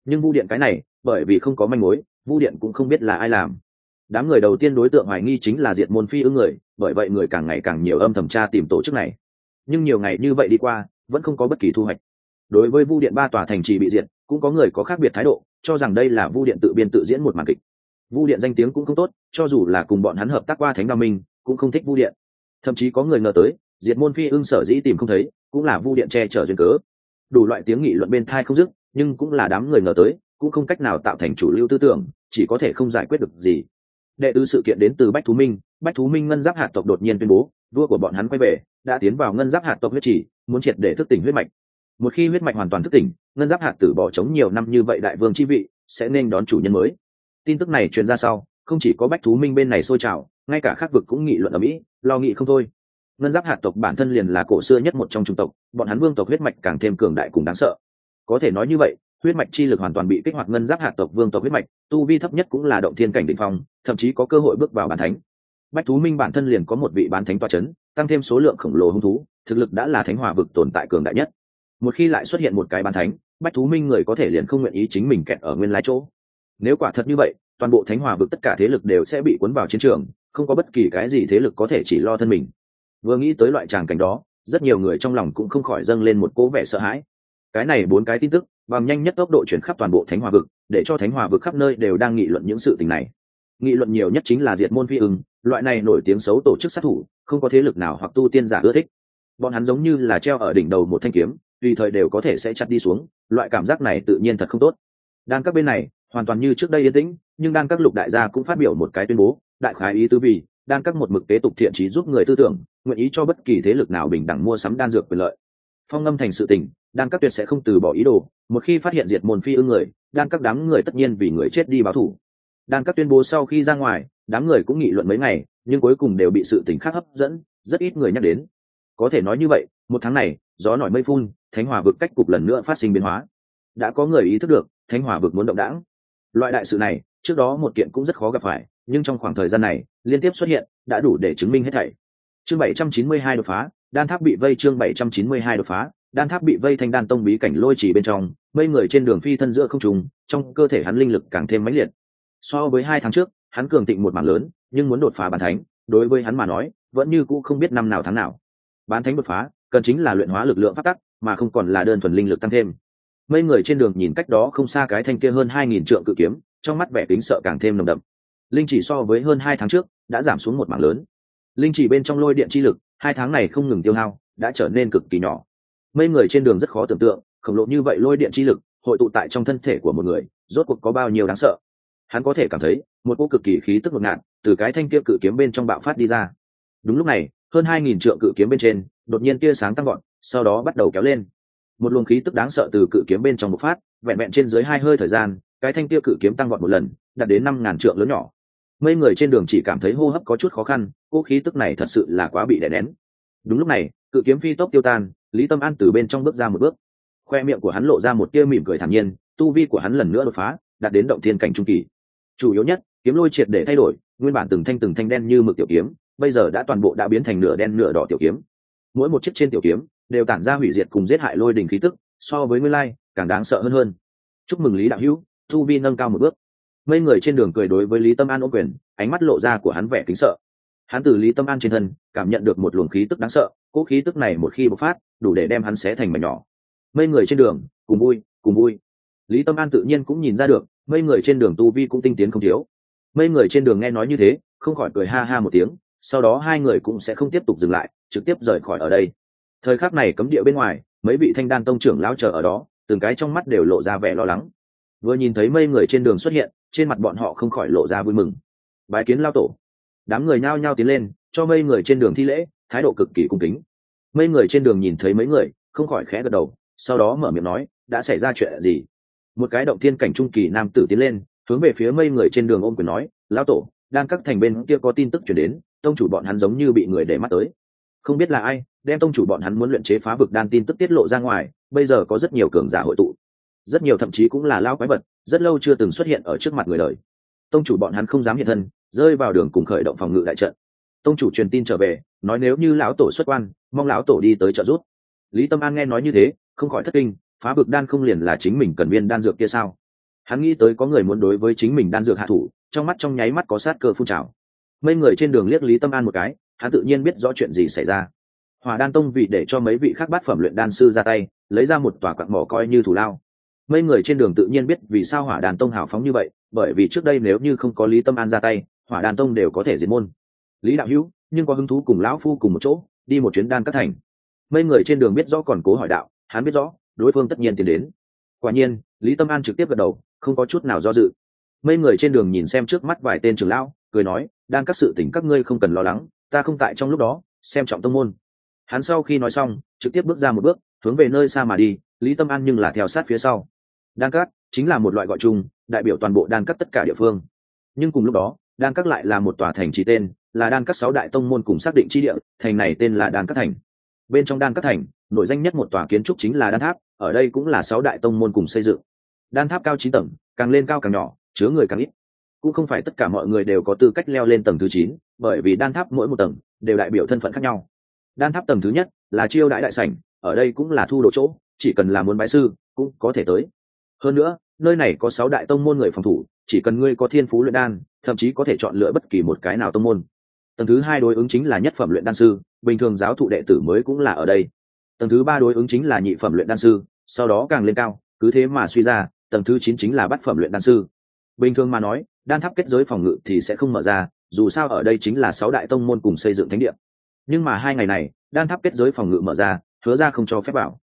Nhưng vu điện cái này, bởi vì không có manh mối, vu điện cũng không biết là ai làm. Đám người đầu tiên đối tượng hoài nghi chính là diệt môn phi ưng người, bởi vậy người càng ngày càng nhiều âm thẩm tra tìm tổ chức này. Nhưng nhiều ngày như vậy đi qua, vẫn không có bất kỳ thu hoạch. Đối với vu điện ba tòa thành trì bị diệt cũng có người có khác biệt thái độ, cho rằng đây là vu điện tự biên tự diễn một màn kịch. Vu điện danh tiếng cũng không tốt, cho dù là cùng bọn hắn hợp tác qua thánh đa minh, cũng không thích vu điện. Thậm chí có người ngờ tới, diệt môn phi ưng sở dĩ tìm không thấy, cũng là vu điện che chở duyên cớ. Đủ loại tiếng nghị luận bên thai không dứt, nhưng cũng là đám người ngờ tới, cũng không cách nào tạo thành chủ lưu tư tưởng, chỉ có thể không giải quyết được gì. Đệ tứ sự kiện đến từ bách thú minh, bách thú minh ngân giáp hạt tộc đột nhiên tuyên bố, vua của bọn hắn quay về, đã tiến vào ngân giáp hạt tộc huyết chỉ muốn triệt để thức tỉnh huyết mạch một khi huyết mạch hoàn toàn thức tỉnh, ngân giáp hạt tử bỏ trống nhiều năm như vậy đại vương chi vị, sẽ nên đón chủ nhân mới. Tin tức này truyền ra sau, không chỉ có bách thú minh bên này sôi trào, ngay cả khác vực cũng nghị luận ở mỹ, lo nghị không thôi. Ngân giáp hạt tộc bản thân liền là cổ xưa nhất một trong chủng tộc, bọn hắn vương tộc huyết mạch càng thêm cường đại cùng đáng sợ. Có thể nói như vậy, huyết mạch chi lực hoàn toàn bị kích hoạt ngân giáp hạt tộc vương tộc huyết mạch, tu vi thấp nhất cũng là động thiên cảnh định phong, thậm chí có cơ hội bước vào bản thánh. Bách thú minh bản thân liền có một vị bán thánh toa c h ấ n tăng thêm số lượng khổng lồ hung thú, thực lực đã là thánh hòa vực tồn tại cường đại nhất một khi lại xuất hiện một cái bán thánh, bách thú minh người có thể liền không nguyện ý chính mình kẹt ở nguyên lái chỗ. Nếu quả thật như vậy, toàn bộ thánh hòa vực tất cả thế lực đều sẽ bị cuốn vào chiến trường, không có bất kỳ cái gì thế lực có thể chỉ lo thân mình. Vừa nghĩ tới loại tràng cảnh đó, rất nhiều người trong lòng cũng không khỏi dâng lên một cố vẻ sợ hãi. Cái này bốn cái tin tức, bằng nhanh nhất tốc độ chuyển khắp toàn bộ thánh hòa vực, để cho thánh hòa vực khắp nơi đều đang nghị luận những sự tình này. Nghị luận nhiều nhất chính là diệt môn phi ưng, loại này nổi tiếng xấu tổ chức sát thủ, không có thế lực nào hoặc tu tiên giả ưa thích. Bọn hắn giống như là treo ở đỉnh đầu một thanh kiếm tùy thời đều có thể sẽ chặt đi xuống, loại cảm giác này tự nhiên thật không tốt. Đan các bên này, hoàn toàn như trước đây yên tĩnh, nhưng Đan các lục đại gia cũng phát biểu một cái tuyên bố, đại khái ý tứ vì, Đan các một mực kế tục thiện trí giúp người tư tưởng, nguyện ý cho bất kỳ thế lực nào bình đẳng mua sắm đan dược quyền lợi. Phong ngâm thành sự tình, đan các tuyệt sẽ không từ bỏ ý đồ, một khi phát hiện diệt môn phi ưng người, đan các đám người tất nhiên vì người chết đi báo thủ. Đan các tuyên bố sau khi ra ngoài, đám người cũng nghị luận mấy ngày, nhưng cuối cùng đều bị sự tình khác hấp dẫn, rất ít người nhắc đến. Có thể nói như vậy, một tháng này gió nổi mây phun, thánh hòa vực cách cục lần nữa phát sinh biến hóa. Đã có người ý thức được, thánh hòa vực muốn động đảng. Loại đại sự này, trước đó một kiện cũng rất khó gặp phải, nhưng trong khoảng thời gian này, liên tiếp xuất hiện, đã đủ để chứng minh hết thảy. Chương 792 đột phá, đan tháp bị vây chương 792 đột phá, đan tháp bị vây thành đan tông bí cảnh lôi chỉ bên trong mây người trên đường phi thân giữa không trùng trong cơ thể hắn linh lực càng thêm mãnh liệt. So với hai tháng trước, hắn cường tịnh một mảng lớn, nhưng muốn đột phá bản thánh, đối với hắn mà nói, vẫn như cũ không biết năm nào tháng nào. Bán thánh đột phá cần chính là luyện hóa lực lượng phát tắc, mà không còn là đơn thuần linh lực tăng thêm. Mấy người trên đường nhìn cách đó không xa cái thanh kia hơn hai nghìn trượng cự kiếm, trong mắt vẻ kính sợ càng thêm nồng đậm. Linh chỉ so với hơn hai tháng trước, đã giảm xuống một mảng lớn. Linh chỉ bên trong lôi điện chi lực, hai tháng này không ngừng tiêu hao, đã trở nên cực kỳ nhỏ. Mấy người trên đường rất khó tưởng tượng, khổng lồ như vậy lôi điện chi lực, hội tụ tại trong thân thể của một người, rốt cuộc có bao nhiêu đáng sợ. Hắn có thể cảm thấy, một cỗ cực kỳ khí tức ngột ngạt từ cái thanh kia cự kiếm bên trong bạo phát đi ra. Đúng lúc này, hơn hai nghìn trượng cự kiếm bên trên đột nhiên tia sáng tăng gọn sau đó bắt đầu kéo lên. Một luồng khí tức đáng sợ từ cự kiếm bên trong một phát, vẹn vẹn trên dưới hai hơi thời gian, cái thanh tia cự kiếm tăng gọn một lần, đạt đến năm ngàn trượng lớn nhỏ. Mấy người trên đường chỉ cảm thấy hô hấp có chút khó khăn cô khí tức này thật sự là quá bị đè nén. Đúng lúc này, cự kiếm phi tốc tiêu tan, lý tâm an từ bên trong bước ra một bước. Khoe miệng của hắn lộ ra một tia mỉm cười thản nhiên, tu vi của hắn lần nữa đột phá, đạt đến động thiên cảnh trung kỳ. Chủ yếu nhất, kiếm lôi triệt để thay đổi, nguyên bản từng thanh từng thanh đen như mực tiểu kiếm, bây giờ đã toàn bộ đã biến thành nửa đen nửa đỏ tiểu kiếm mỗi một chiếc trên tiểu kiếm đều tản ra hủy diệt cùng giết hại lôi đình khí tức, so với nguyên lai, càng đáng sợ hơn hơn. Chúc mừng lý đạo hữu thu vi nâng cao một bước. Mấy người trên đường cười đối với lý tâm an ôm quyền, ánh mắt lộ ra của hắn vẻ kính sợ. Hắn từ lý tâm an trên thân, cảm nhận được một luồng khí tức đáng sợ, cỗ khí tức này một khi bộc phát, đủ để đem hắn xé thành mảnh nhỏ. Mấy người trên đường, cùng vui cùng vui. Lý tâm an tự nhiên cũng nhìn ra được, mấy người trên đường tu vi cũng tinh tiến không thiếu. Mấy người trên đường nghe nói như thế, không khỏi cười ha ha một tiếng, sau đó hai người cũng sẽ không tiếp tục dừng lại trực tiếp rời khỏi ở đây. Thời khắc này cấm địa bên ngoài, mấy vị thanh đan tông trưởng lão chờ ở đó, từng cái trong mắt đều lộ ra vẻ lo lắng. Vừa nhìn thấy mấy người trên đường xuất hiện, trên mặt bọn họ không khỏi lộ ra vui mừng. Bái kiến lao tổ. Đám người nhao nhao tiến lên, cho mấy người trên đường thi lễ, thái độ cực kỳ cung kính. Mấy người trên đường nhìn thấy mấy người, không khỏi khẽ gật đầu, sau đó mở miệng nói, đã xảy ra chuyện gì? Một cái động thiên cảnh trung kỳ nam tử tiến lên, hướng về phía mây người trên đường ôm quyền nói, lão tổ, đang các thành bên kia có tin tức chuyển đến, tông chủ bọn hắn giống như bị người để mắt tới không biết là ai, đem tông chủ bọn hắn muốn luyện chế phá vực đan tin tức tiết lộ ra ngoài, bây giờ có rất nhiều cường giả hội tụ. Rất nhiều thậm chí cũng là lao quái vật, rất lâu chưa từng xuất hiện ở trước mặt người đời. Tông chủ bọn hắn không dám hiện thân, rơi vào đường cùng khởi động phòng ngự đại trận. Tông chủ truyền tin trở về, nói nếu như lão tổ xuất quan, mong lão tổ đi tới trợ giúp. Lý tâm an nghe nói như thế, không khỏi thất kinh, phá vực đan không liền là chính mình cần viên đan dược kia sao? Hắn nghĩ tới có người muốn đối với chính mình đan dược hạ thủ, trong mắt trong nháy mắt có sát cơ phun trào. Mấy người trên đường liếc lý tâm an một cái hắn tự nhiên biết rõ chuyện gì xảy ra. Hòa đan tông vì để cho mấy vị khác bát phẩm luyện đan sư ra tay, lấy ra một tòa quặng mỏ coi như thủ lao. Mấy người trên đường tự nhiên biết vì sao hỏa đàn tông hào phóng như vậy, bởi vì trước đây nếu như không có lý tâm an ra tay, hỏa đàn tông đều có thể diệt môn. Lý đạo hữu, nhưng có hứng thú cùng lão phu cùng một chỗ, đi một chuyến đan các thành. Mấy người trên đường biết rõ còn cố hỏi đạo, hắn biết rõ, đối phương tất nhiên tiến đến. Quả nhiên, lý tâm an trực tiếp gật đầu, không có chút nào do dự. Mấy người trên đường nhìn xem trước mắt vài tên trưởng lão, cười nói đang các sự tỉnh các ngươi không cần lo lắng ta không tại trong lúc đó, xem trọng tông môn. Hắn sau khi nói xong, trực tiếp bước ra một bước, hướng về nơi xa mà đi, lý tâm an nhưng là theo sát phía sau. Đan cát chính là một loại gọi chung, đại biểu toàn bộ đan cát tất cả địa phương. Nhưng cùng lúc đó, đan cát lại là một tòa thành chỉ tên, là đan cát sáu đại tông môn cùng xác định chi địa, thành này tên là đan cát thành. Bên trong đan cát thành, nổi danh nhất một tòa kiến trúc chính là đan tháp, ở đây cũng là sáu đại tông môn cùng xây dựng. Đan tháp cao chín tầng, càng lên cao càng nhỏ, chứa người càng ít cũng không phải tất cả mọi người đều có tư cách leo lên tầng thứ chín, bởi vì đan tháp mỗi một tầng đều đại biểu thân phận khác nhau. Đan tháp tầng thứ nhất là chiêu đại đại sảnh, ở đây cũng là thu đồ chỗ, chỉ cần là muốn bái sư cũng có thể tới. Hơn nữa, nơi này có sáu đại tông môn người phòng thủ, chỉ cần ngươi có thiên phú luyện đan, thậm chí có thể chọn lựa bất kỳ một cái nào tông môn. Tầng thứ hai đối ứng chính là nhất phẩm luyện đan sư, bình thường giáo thụ đệ tử mới cũng là ở đây. Tầng thứ ba đối ứng chính là nhị phẩm luyện đan sư, sau đó càng lên cao, cứ thế mà suy ra, tầng thứ chín chính là bát phẩm luyện đan sư bình thường mà nói, đan tháp kết giới phòng ngự thì sẽ không mở ra, dù sao ở đây chính là sáu đại tông môn cùng xây dựng thánh địa. Nhưng mà hai ngày này, đan tháp kết giới phòng ngự mở ra, hứa ra không cho phép bảo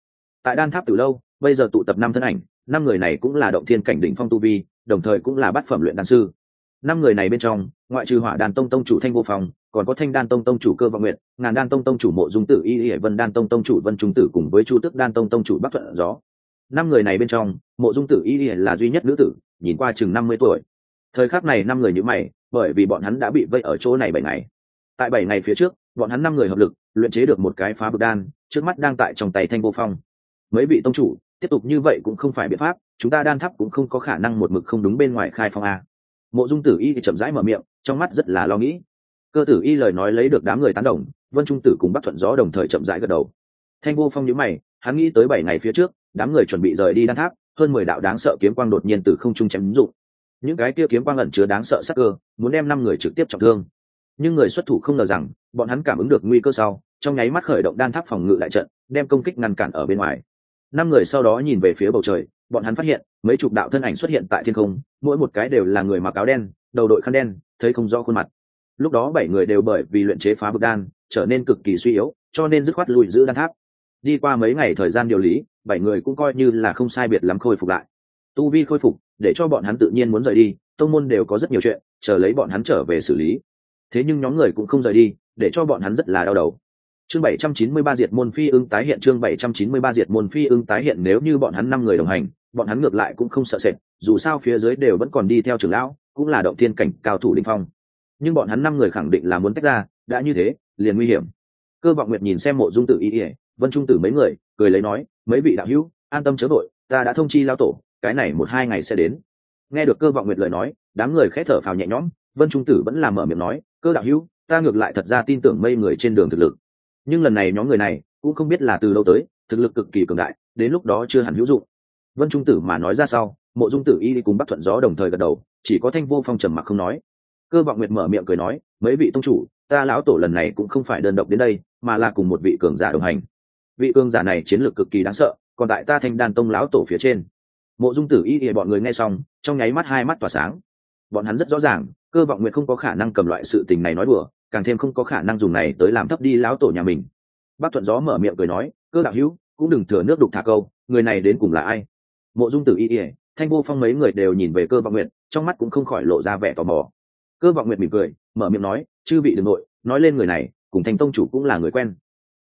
tại đan tháp từ lâu, bây giờ tụ tập năm thân ảnh, năm người này cũng là động thiên cảnh đỉnh phong tu vi, đồng thời cũng là bát phẩm luyện đan sư. Năm người này bên trong, ngoại trừ hỏa đàn tông tông chủ thanh vô phòng còn có thanh đan tông tông chủ cơ vọng nguyện ngàn đan tông tông chủ mộ dung tử y y vân đan tông tông chủ vân trung tử cùng với chu tức đan tông tông chủ bắc thuận gió. Năm người này bên trong, mộ dung tử y y là duy nhất nữ tử nhìn qua chừng năm mươi tuổi. Thời khắc này năm người như mày, bởi vì bọn hắn đã bị vây ở chỗ này bảy ngày. Tại bảy ngày phía trước, bọn hắn năm người hợp lực, luyện chế được một cái phá bực đan, trước mắt đang tại trong tay thanh vô phong. Mấy vị tông chủ, tiếp tục như vậy cũng không phải biện pháp, chúng ta đan thắp cũng không có khả năng một mực không đúng bên ngoài khai phong a. Mộ dung tử y thì chậm rãi mở miệng, trong mắt rất là lo nghĩ. Cơ tử y lời nói lấy được đám người tán đồng, vân trung tử cùng bắc thuận gió đồng thời chậm rãi gật đầu. Thanh vô phong nhíu mày, hắn nghĩ tới bảy ngày phía trước đám người chuẩn bị rời đi đan tháp, hơn mười đạo đáng sợ kiếm quang đột nhiên từ không trung chém dụng. Những cái kia kiếm quang ẩn chứa đáng sợ sắc cơ, muốn đem năm người trực tiếp trọng thương. Nhưng người xuất thủ không ngờ rằng, bọn hắn cảm ứng được nguy cơ sau, trong nháy mắt khởi động đan tháp phòng ngự lại trận, đem công kích ngăn cản ở bên ngoài. Năm người sau đó nhìn về phía bầu trời, bọn hắn phát hiện, mấy chục đạo thân ảnh xuất hiện tại thiên không, mỗi một cái đều là người mặc áo đen, đầu đội khăn đen, thấy không rõ khuôn mặt. Lúc đó bảy người đều bởi vì luyện chế phá bực đan, trở nên cực kỳ suy yếu, cho nên dứt khoát lùi giữ đan tháp đi qua mấy ngày thời gian điều lý, bảy người cũng coi như là không sai biệt lắm khôi phục lại. Tu vi khôi phục, để cho bọn hắn tự nhiên muốn rời đi, tông môn đều có rất nhiều chuyện, chờ lấy bọn hắn trở về xử lý. Thế nhưng nhóm người cũng không rời đi, để cho bọn hắn rất là đau đầu. Chương 793 diệt môn phi ưng tái hiện, chương 793 diệt môn phi ưng tái hiện, nếu như bọn hắn năm người đồng hành, bọn hắn ngược lại cũng không sợ sệt, dù sao phía dưới đều vẫn còn đi theo trưởng lão, cũng là động thiên cảnh cao thủ đỉnh phong. Nhưng bọn hắn năm người khẳng định là muốn tách ra, đã như thế, liền nguy hiểm. Cơ vọng nguyệt nhìn xem mộ dung tự ý ỉa vân trung tử mấy người, cười lấy nói, mấy vị đạo hữu, an tâm chớ đội ta đã thông chi lao tổ, cái này một hai ngày sẽ đến. Nghe được cơ vọng nguyệt lời nói, đám người khẽ thở phào nhẹ nhõm, vân trung tử vẫn làm mở miệng nói, cơ đạo hữu, ta ngược lại thật ra tin tưởng mây người trên đường thực lực. Nhưng lần này nhóm người này cũng không biết là từ lâu tới, thực lực cực kỳ cường đại, đến lúc đó chưa hẳn hữu dụng. Vân trung tử mà nói ra sau, mộ dung tử y đi cùng bắt thuận gió đồng thời gật đầu, chỉ có thanh vô phong trầm mặc không nói. Cơ vọng nguyệt mở miệng cười nói, mấy vị tông chủ, ta lão tổ lần này cũng không phải đơn độc đến đây, mà là cùng một vị cường giả đồng hành vị cương giả này chiến lược cực kỳ đáng sợ, còn tại ta thanh đan tông lão tổ phía trên. Mộ dung tử y thì bọn người nghe xong, trong nháy mắt hai mắt tỏa sáng. Bọn hắn rất rõ ràng, cơ vọng nguyệt không có khả năng cầm loại sự tình này nói bừa càng thêm không có khả năng dùng này tới làm thấp đi lão tổ nhà mình. Bác thuận gió mở miệng cười nói, cơ đạo hữu, cũng đừng thừa nước đục thả câu, người này đến cùng là ai? Mộ dung tử y ỉa thanh vô phong mấy người đều nhìn về cơ vọng nguyện trong mắt cũng không khỏi lộ ra vẻ tò mò. Cơ vọng nguyện mỉm cười, mở miệng nói, chư vị đ ừ n g nội, nói lên người này, cùng thanh tông chủ cũng là người quen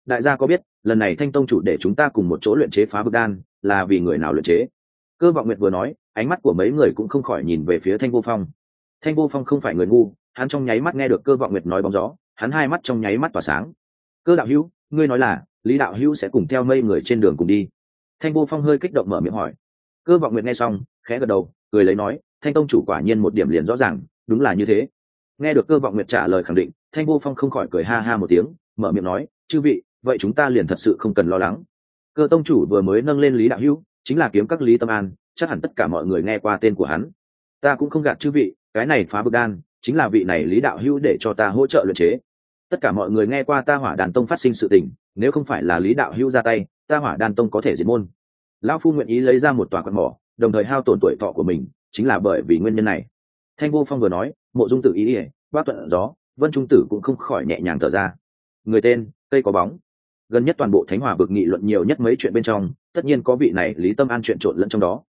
đại gia có biết, lần này thanh tông chủ để chúng ta cùng một chỗ luyện chế phá bực đan, là vì người nào luyện chế? Cơ vọng Nguyệt vừa nói, ánh mắt của mấy người cũng không khỏi nhìn về phía thanh vô phong. Thanh vô phong không phải người ngu, hắn trong nháy mắt nghe được cơ vọng nguyệt nói bóng gió, hắn hai mắt trong nháy mắt tỏa sáng. Cơ đạo hữu, ngươi nói là, lý đạo hữu sẽ cùng theo mây người trên đường cùng đi. Thanh vô phong hơi kích động mở miệng hỏi. Cơ vọng nguyệt nghe xong, khẽ gật đầu, cười lấy nói, thanh tông chủ quả nhiên một điểm liền rõ ràng, đúng là như thế. Nghe được cơ vọng nguyệt trả lời khẳng định, thanh vô phong không khỏi cười ha ha một tiếng, mở miệng nói, chư vị vậy chúng ta liền thật sự không cần lo lắng. Cơ tông chủ vừa mới nâng lên lý đạo hữu, chính là kiếm các lý tâm an, chắc hẳn tất cả mọi người nghe qua tên của hắn. Ta cũng không gạt chư vị, cái này phá bực đan, chính là vị này lý đạo hữu để cho ta hỗ trợ luyện chế. Tất cả mọi người nghe qua ta hỏa đàn tông phát sinh sự tình, nếu không phải là lý đạo hữu ra tay, ta hỏa đàn tông có thể diệt môn. Lão phu nguyện ý lấy ra một tòa quạt mỏ, đồng thời hao tổn tuổi thọ của mình, chính là bởi vì nguyên nhân này. Thanh vô phong vừa nói, mộ dung tử ý ỉa bác thuận gió, vân trung tử cũng không khỏi nhẹ nhàng thở ra. Người tên, cây có bóng gần nhất toàn bộ thánh hòa vực nghị luận nhiều nhất mấy chuyện bên trong, tất nhiên có vị này lý tâm an chuyện trộn lẫn trong đó.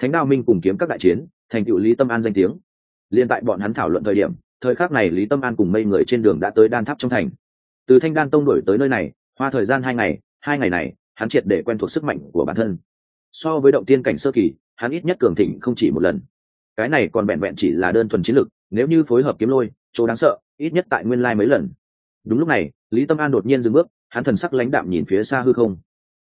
Thánh đao minh cùng kiếm các đại chiến, thành cựu lý tâm an danh tiếng. Liên tại bọn hắn thảo luận thời điểm, thời khắc này lý tâm an cùng mây người trên đường đã tới đan tháp trong thành. Từ thanh đan tông đổi tới nơi này, hoa thời gian hai ngày hai ngày này, hắn triệt để quen thuộc sức mạnh của bản thân. So với động tiên cảnh sơ kỳ, hắn ít nhất cường thịnh không chỉ một lần. Cái này còn vẹn vẹn chỉ là đơn thuần chiến lực, nếu như phối hợp kiếm lôi, chỗ đáng sợ, ít nhất tại nguyên lai mấy lần. Đúng lúc này, lý tâm an đột nhiên dừng bước hắn thần sắc lãnh đạm nhìn phía xa hư không.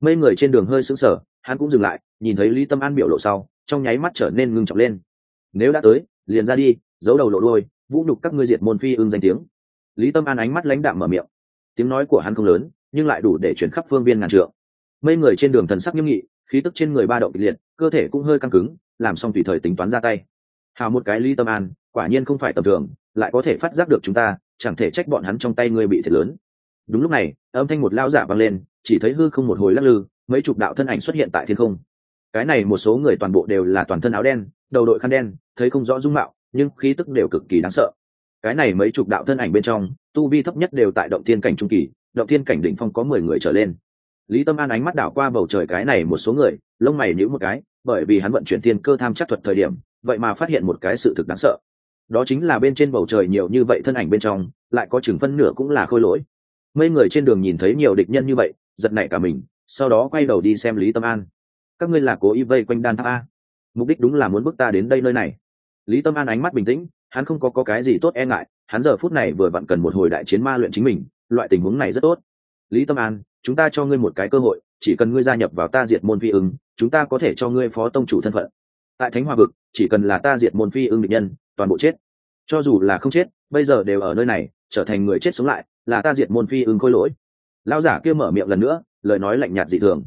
Mấy người trên đường hơi sững sờ, hắn cũng dừng lại, nhìn thấy lý tâm an biểu lộ sau, trong nháy mắt trở nên ngưng trọng lên. Nếu đã tới, liền ra đi, giấu đầu lộ đôi vũ nhục các ngươi diệt môn phi ưng danh tiếng. Lý tâm an ánh mắt lãnh đạm mở miệng. Tiếng nói của hắn không lớn, nhưng lại đủ để chuyển khắp phương viên ngàn trượng. Mấy người trên đường thần sắc nghiêm nghị, khí tức trên người ba động kịch liệt, cơ thể cũng hơi căng cứng, làm xong tùy thời tính toán ra tay. Hào một cái lý tâm an, quả nhiên không phải tầm thường, lại có thể phát giác được chúng ta, chẳng thể trách bọn hắn trong tay ngươi bị thiệt lớn đúng lúc này, âm thanh một lao giả vang lên, chỉ thấy hư không một hồi lắc lư, mấy chục đạo thân ảnh xuất hiện tại thiên không. Cái này một số người toàn bộ đều là toàn thân áo đen, đầu đội khăn đen, thấy không rõ dung mạo, nhưng khí tức đều cực kỳ đáng sợ. Cái này mấy chục đạo thân ảnh bên trong, tu vi thấp nhất đều tại động thiên cảnh trung kỳ, động thiên cảnh đỉnh phong có mười người trở lên. Lý tâm an ánh mắt đảo qua bầu trời cái này một số người, lông mày nhíu một cái, bởi vì hắn vận chuyển thiên cơ tham chắc thuật thời điểm, vậy mà phát hiện một cái sự thực đáng sợ. Đó chính là bên trên bầu trời nhiều như vậy thân ảnh bên trong, lại có chừng phân nửa cũng là khôi lỗi mấy người trên đường nhìn thấy nhiều địch nhân như vậy giật nảy cả mình sau đó quay đầu đi xem lý tâm an. Các ngươi là cố ý vây quanh đan tháp a. Mục đích đúng là muốn bước ta đến đây nơi này. Lý tâm an ánh mắt bình tĩnh hắn không có, có cái gì tốt e ngại hắn giờ phút này vừa vặn cần một hồi đại chiến ma luyện chính mình loại tình huống này rất tốt. Lý tâm an chúng ta cho ngươi một cái cơ hội chỉ cần ngươi gia nhập vào ta diệt môn phi ứng chúng ta có thể cho ngươi phó tông chủ thân phận. Tại thánh hoa vực chỉ cần là ta diệt môn phi ưng địch nhân toàn bộ chết. Cho dù là không chết bây giờ đều ở nơi này trở thành người chết sống lại là ta diệt môn phi ứng khôi lỗi. Lao giả kia mở miệng lần nữa lời nói lạnh nhạt dị thường.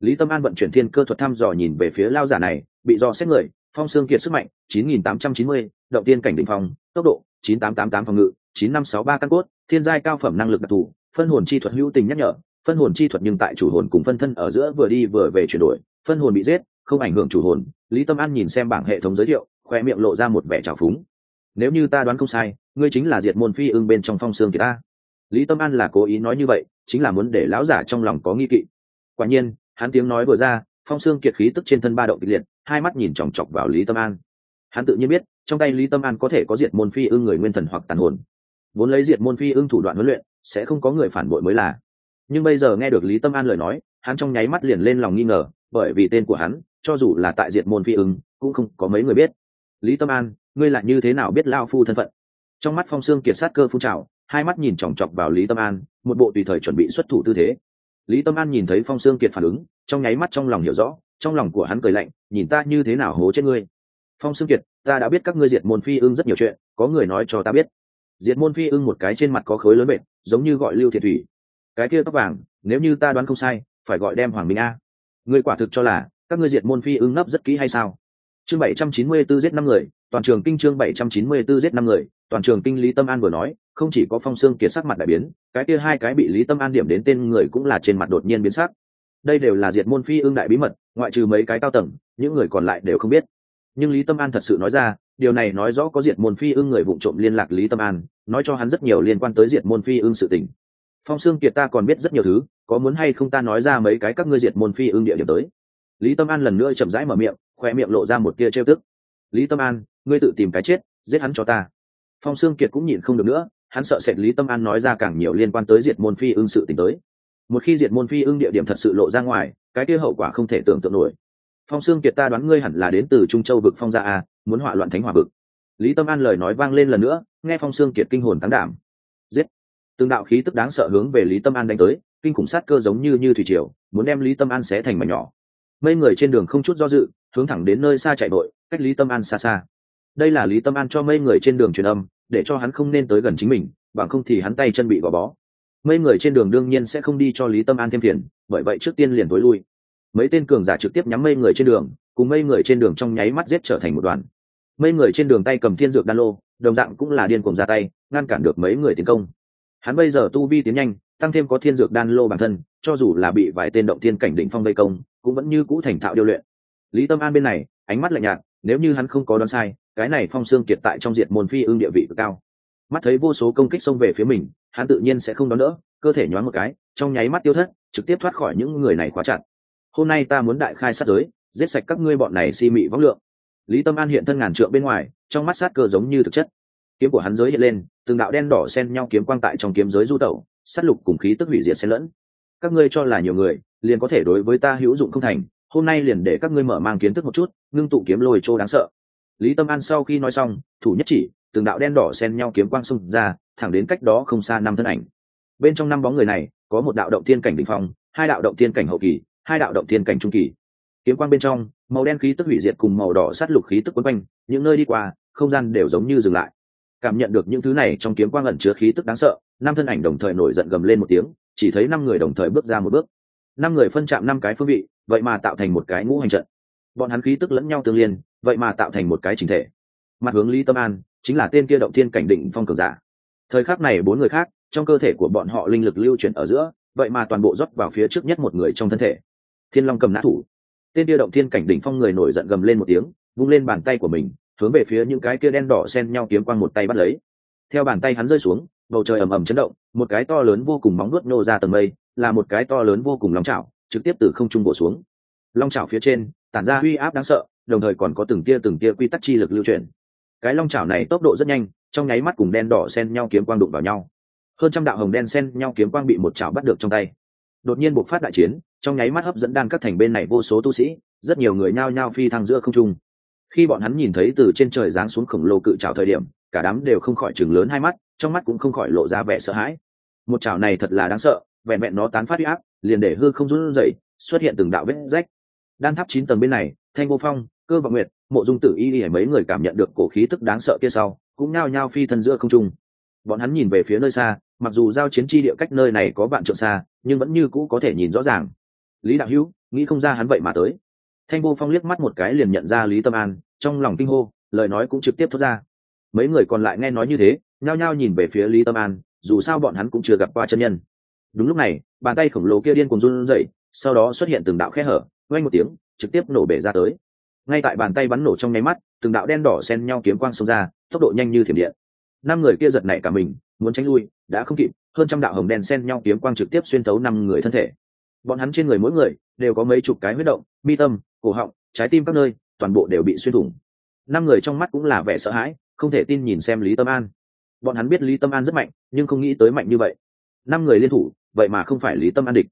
Lý tâm an vận chuyển thiên cơ thuật thăm dò nhìn về phía lao giả này bị dò xét người phong xương kiệt sức mạnh 9890, động tiên cảnh đỉnh phòng, tốc độ 9888 phòng ngự 9563 căn cốt thiên giai cao phẩm năng lực đặc thù phân hồn chi thuật hữu tình nhắc nhở phân hồn chi thuật nhưng tại chủ hồn cùng phân thân ở giữa vừa đi vừa về chuyển đổi phân hồn bị giết không ảnh hưởng chủ hồn. Lý tâm an nhìn xem bảng hệ thống giới thiệu khoe miệng lộ ra một vẻ trào phúng. Nếu như ta đoán không sai ngươi chính là diệt môn phi ưng bên trong phong xương kiệt ta lý tâm an là cố ý nói như vậy, chính là muốn để lão giả trong lòng có nghi kỵ. Quả nhiên, hắn tiếng nói vừa ra, phong xương kiệt khí tức trên thân ba động kịch liệt, hai mắt nhìn chòng chọc vào lý tâm an. Hắn tự nhiên biết, trong tay lý tâm an có thể có diệt môn phi ưng người nguyên thần hoặc tàn hồn. Vốn lấy diệt môn phi ưng thủ đoạn huấn luyện, sẽ không có người phản bội mới là. Nhưng bây giờ nghe được lý tâm an lời nói, hắn trong nháy mắt liền lên lòng nghi ngờ, bởi vì tên của hắn, cho dù là tại diệt môn phi ưng, cũng không có mấy người biết. Lý tâm an, ngươi lại như thế nào biết lao phu thân phận? Trong mắt phong sương kiệt sát cơ phun trào hai mắt nhìn chòng chọc vào lý tâm an, một bộ tùy thời chuẩn bị xuất thủ tư thế. Lý tâm an nhìn thấy phong sương kiệt phản ứng, trong nháy mắt trong lòng hiểu rõ, trong lòng của hắn cười lạnh, nhìn ta như thế nào hố chết ngươi? Phong sương kiệt, ta đã biết các ngươi diệt môn phi ưng rất nhiều chuyện, có người nói cho ta biết. Diệt môn phi ưng một cái trên mặt có khối lớn bệnh, giống như gọi lưu thiệt thủy. Cái kia tóc vàng, nếu như ta đoán không sai, phải gọi đem hoàng minh a. Ngươi quả thực cho là, các ngươi diệt môn phi ưng nấp rất kỹ hay sao? Chương bảy trăm chín mươi 794 giết năm người, toàn trường kinh chương bảy trăm chín mươi 794 giết năm người, toàn trường kinh lý tâm an vừa nói không chỉ có phong xương kiệt sắc mặt đại biến, cái kia hai cái bị lý tâm an điểm đến tên người cũng là trên mặt đột nhiên biến sắc. Đây đều là diệt môn phi ương đại bí mật, ngoại trừ mấy cái cao tầng, những người còn lại đều không biết. Nhưng lý tâm an thật sự nói ra, điều này nói rõ có diệt môn phi ưng người vụ trộm liên lạc lý tâm an, nói cho hắn rất nhiều liên quan tới diệt môn phi ưng sự tình. Phong xương kiệt ta còn biết rất nhiều thứ, có muốn hay không ta nói ra mấy cái các ngươi diệt môn phi ưng địa điểm tới. Lý tâm an lần nữa chậm rãi mở miệng, khoe miệng lộ ra một tia trêu tức. Lý tâm an, ngươi tự tìm cái chết, giết hắn cho ta. Phong sương kiệt cũng nhịn không được nữa hắn sợ sệt lý tâm an nói ra càng nhiều liên quan tới diệt môn phi ưng sự t tới. Một khi diệt môn phi ưng địa điểm thật sự lộ ra ngoài, cái kia hậu quả không thể tưởng tượng nổi. Phong sương kiệt ta đoán ngươi hẳn là đến từ trung châu vực phong gia a, muốn hỏa loạn thánh hòa vực. Lý tâm an lời nói vang lên lần nữa, nghe phong sương kiệt kinh hồn tán đảm. Giết! Tương đạo khí tức đáng sợ hướng về lý tâm an đánh tới, kinh khủng sát cơ giống như như thủy triều, muốn đem lý tâm an xé thành mảnh nhỏ. Mấy người trên đường không chút do dự, hướng thẳng đến nơi xa chạy đội cách lý tâm an xa xa. Đây là lý tâm an cho mấy người trên đường truyền âm để cho hắn không nên tới gần chính mình, bằng không thì hắn tay chân bị gò bó. Mấy người trên đường đương nhiên sẽ không đi cho lý tâm an thêm phiền, bởi vậy trước tiên liền tối lui. Mấy tên cường giả trực tiếp nhắm mây người trên đường, cùng mây người trên đường trong nháy mắt giết trở thành một đoàn. Mấy người trên đường tay cầm thiên dược đan lô, đồng dạng cũng là điên cuồng ra tay, ngăn cản được mấy người tiến công. Hắn bây giờ tu vi tiến nhanh, tăng thêm có thiên dược đan lô bản thân, cho dù là bị vài tên động thiên cảnh đỉnh phong vây công, cũng vẫn như cũ thành thạo điêu luyện. Lý tâm an bên này, ánh mắt lạnh nhạt, nếu như hắn không có đoán sai cái này phong xương kiệt tại trong diện môn phi ương địa vị cực cao. Mắt thấy vô số công kích xông về phía mình, hắn tự nhiên sẽ không đón đỡ, cơ thể nhoáng một cái, trong nháy mắt tiêu thất, trực tiếp thoát khỏi những người này quá chặt. Hôm nay ta muốn đại khai sát giới, giết sạch các ngươi bọn này si mị võng lượng. Lý tâm an hiện thân ngàn trượng bên ngoài, trong mắt sát cơ giống như thực chất. Kiếm của hắn giới hiện lên, từng đạo đen đỏ xen nhau kiếm quang tại trong kiếm giới du tẩu, sát lục cùng khí tức hủy diệt xen lẫn. Các ngươi cho là nhiều người, liền có thể đối với ta hữu dụng không thành, hôm nay liền để các ngươi mở mang kiến thức một chút, ngưng tụ kiếm lôi trô đáng sợ lý tâm an sau khi nói xong, thủ nhất chỉ, từng đạo đen đỏ xen nhau kiếm quang xung ra, thẳng đến cách đó không xa năm thân ảnh. Bên trong năm bóng người này, có một đạo động thiên cảnh đ ỉ n h phong, hai đạo động thiên cảnh hậu kỳ, hai đạo động thiên cảnh trung kỳ. Kiếm quang bên trong, màu đen khí tức hủy diệt cùng màu đỏ sát lục khí tức quấn quanh, những nơi đi qua, không gian đều giống như dừng lại. Cảm nhận được những thứ này trong kiếm quang ẩn chứa khí tức đáng sợ, năm thân ảnh đồng thời nổi giận gầm lên một tiếng, chỉ thấy năm người đồng thời bước ra một bước. Năm người phân chạm năm cái phương vị, vậy mà tạo thành một cái ngũ hành trận bọn hắn khí tức lẫn nhau tương liên, vậy mà tạo thành một cái chính thể. Mặt hướng lý tâm an, chính là tên kia động thiên cảnh định phong cường giả. Thời khắc này bốn người khác, trong cơ thể của bọn họ linh lực lưu chuyển ở giữa, vậy mà toàn bộ rót vào phía trước nhất một người trong thân thể. Thiên long cầm nã thủ. Tên kia động thiên cảnh đỉnh phong người nổi giận gầm lên một tiếng, vung lên bàn tay của mình, hướng về phía những cái kia đen đỏ xen nhau kiếm quang một tay bắt lấy. Theo bàn tay hắn rơi xuống, bầu trời ầm ầm chấn động, một cái to lớn vô cùng móng nuốt nô ra tầng mây, là một cái to lớn vô cùng long chảo, trực tiếp từ không trung bổ xuống. Long chảo phía trên tản ra uy áp đáng sợ, đồng thời còn có từng tia từng tia quy tắc chi lực lưu chuyển cái long chảo này tốc độ rất nhanh, trong nháy mắt cùng đen đỏ xen nhau kiếm quang đụng vào nhau. Hơn trăm đạo hồng đen xen nhau kiếm quang bị một chảo bắt được trong tay. Đột nhiên bộc phát đại chiến, trong nháy mắt hấp dẫn đan các thành bên này vô số tu sĩ, rất nhiều người nhao nhao phi thăng giữa không trung. Khi bọn hắn nhìn thấy từ trên trời giáng xuống khổng lồ cự trào thời điểm, cả đám đều không khỏi chừng lớn hai mắt, trong mắt cũng không khỏi lộ ra vẻ sợ hãi. Một chảo này thật là đáng sợ, vẹn vẹn nó tán phát huy áp, liền để hư không run rẩy, xuất hiện từng đạo vết rách đan tháp chín tầng bên này, thanh vô phong, cơ và nguyệt, mộ dung tử y y mấy người cảm nhận được cổ khí tức đáng sợ kia sau, cũng nao nhao phi thân giữa không trung. Bọn hắn nhìn về phía nơi xa, mặc dù giao chiến tri địa cách nơi này có bạn trượng xa, nhưng vẫn như cũ có thể nhìn rõ ràng. Lý đạo hữu, nghĩ không ra hắn vậy mà tới. Thanh vô phong liếc mắt một cái liền nhận ra lý tâm an, trong lòng kinh hô, lời nói cũng trực tiếp thốt ra. Mấy người còn lại nghe nói như thế, nhao nhao nhìn về phía lý tâm an, dù sao bọn hắn cũng chưa gặp qua chân nhân. Đúng lúc này, bàn tay khổng lồ kia điên cùng run rẩy, sau đó xuất hiện từng đạo khe hở vang một tiếng, trực tiếp nổ bể ra tới. Ngay tại bàn tay bắn nổ trong nháy mắt, từng đạo đen đỏ xen nhau kiếm quang xông ra, tốc độ nhanh như thiểm điện. Năm người kia giật nảy cả mình, muốn tránh lui, đã không kịp, hơn trăm đạo hồng đen xen nhau kiếm quang trực tiếp xuyên tấu năm người thân thể. Bọn hắn trên người mỗi người, đều có mấy chục cái huyết động, mi tâm, cổ họng, trái tim các nơi, toàn bộ đều bị xuyên thủng. Năm người trong mắt cũng là vẻ sợ hãi, không thể tin nhìn xem lý tâm an. Bọn hắn biết lý tâm an rất mạnh, nhưng không nghĩ tới mạnh như vậy. Năm người liên thủ, vậy mà không phải lý tâm an địch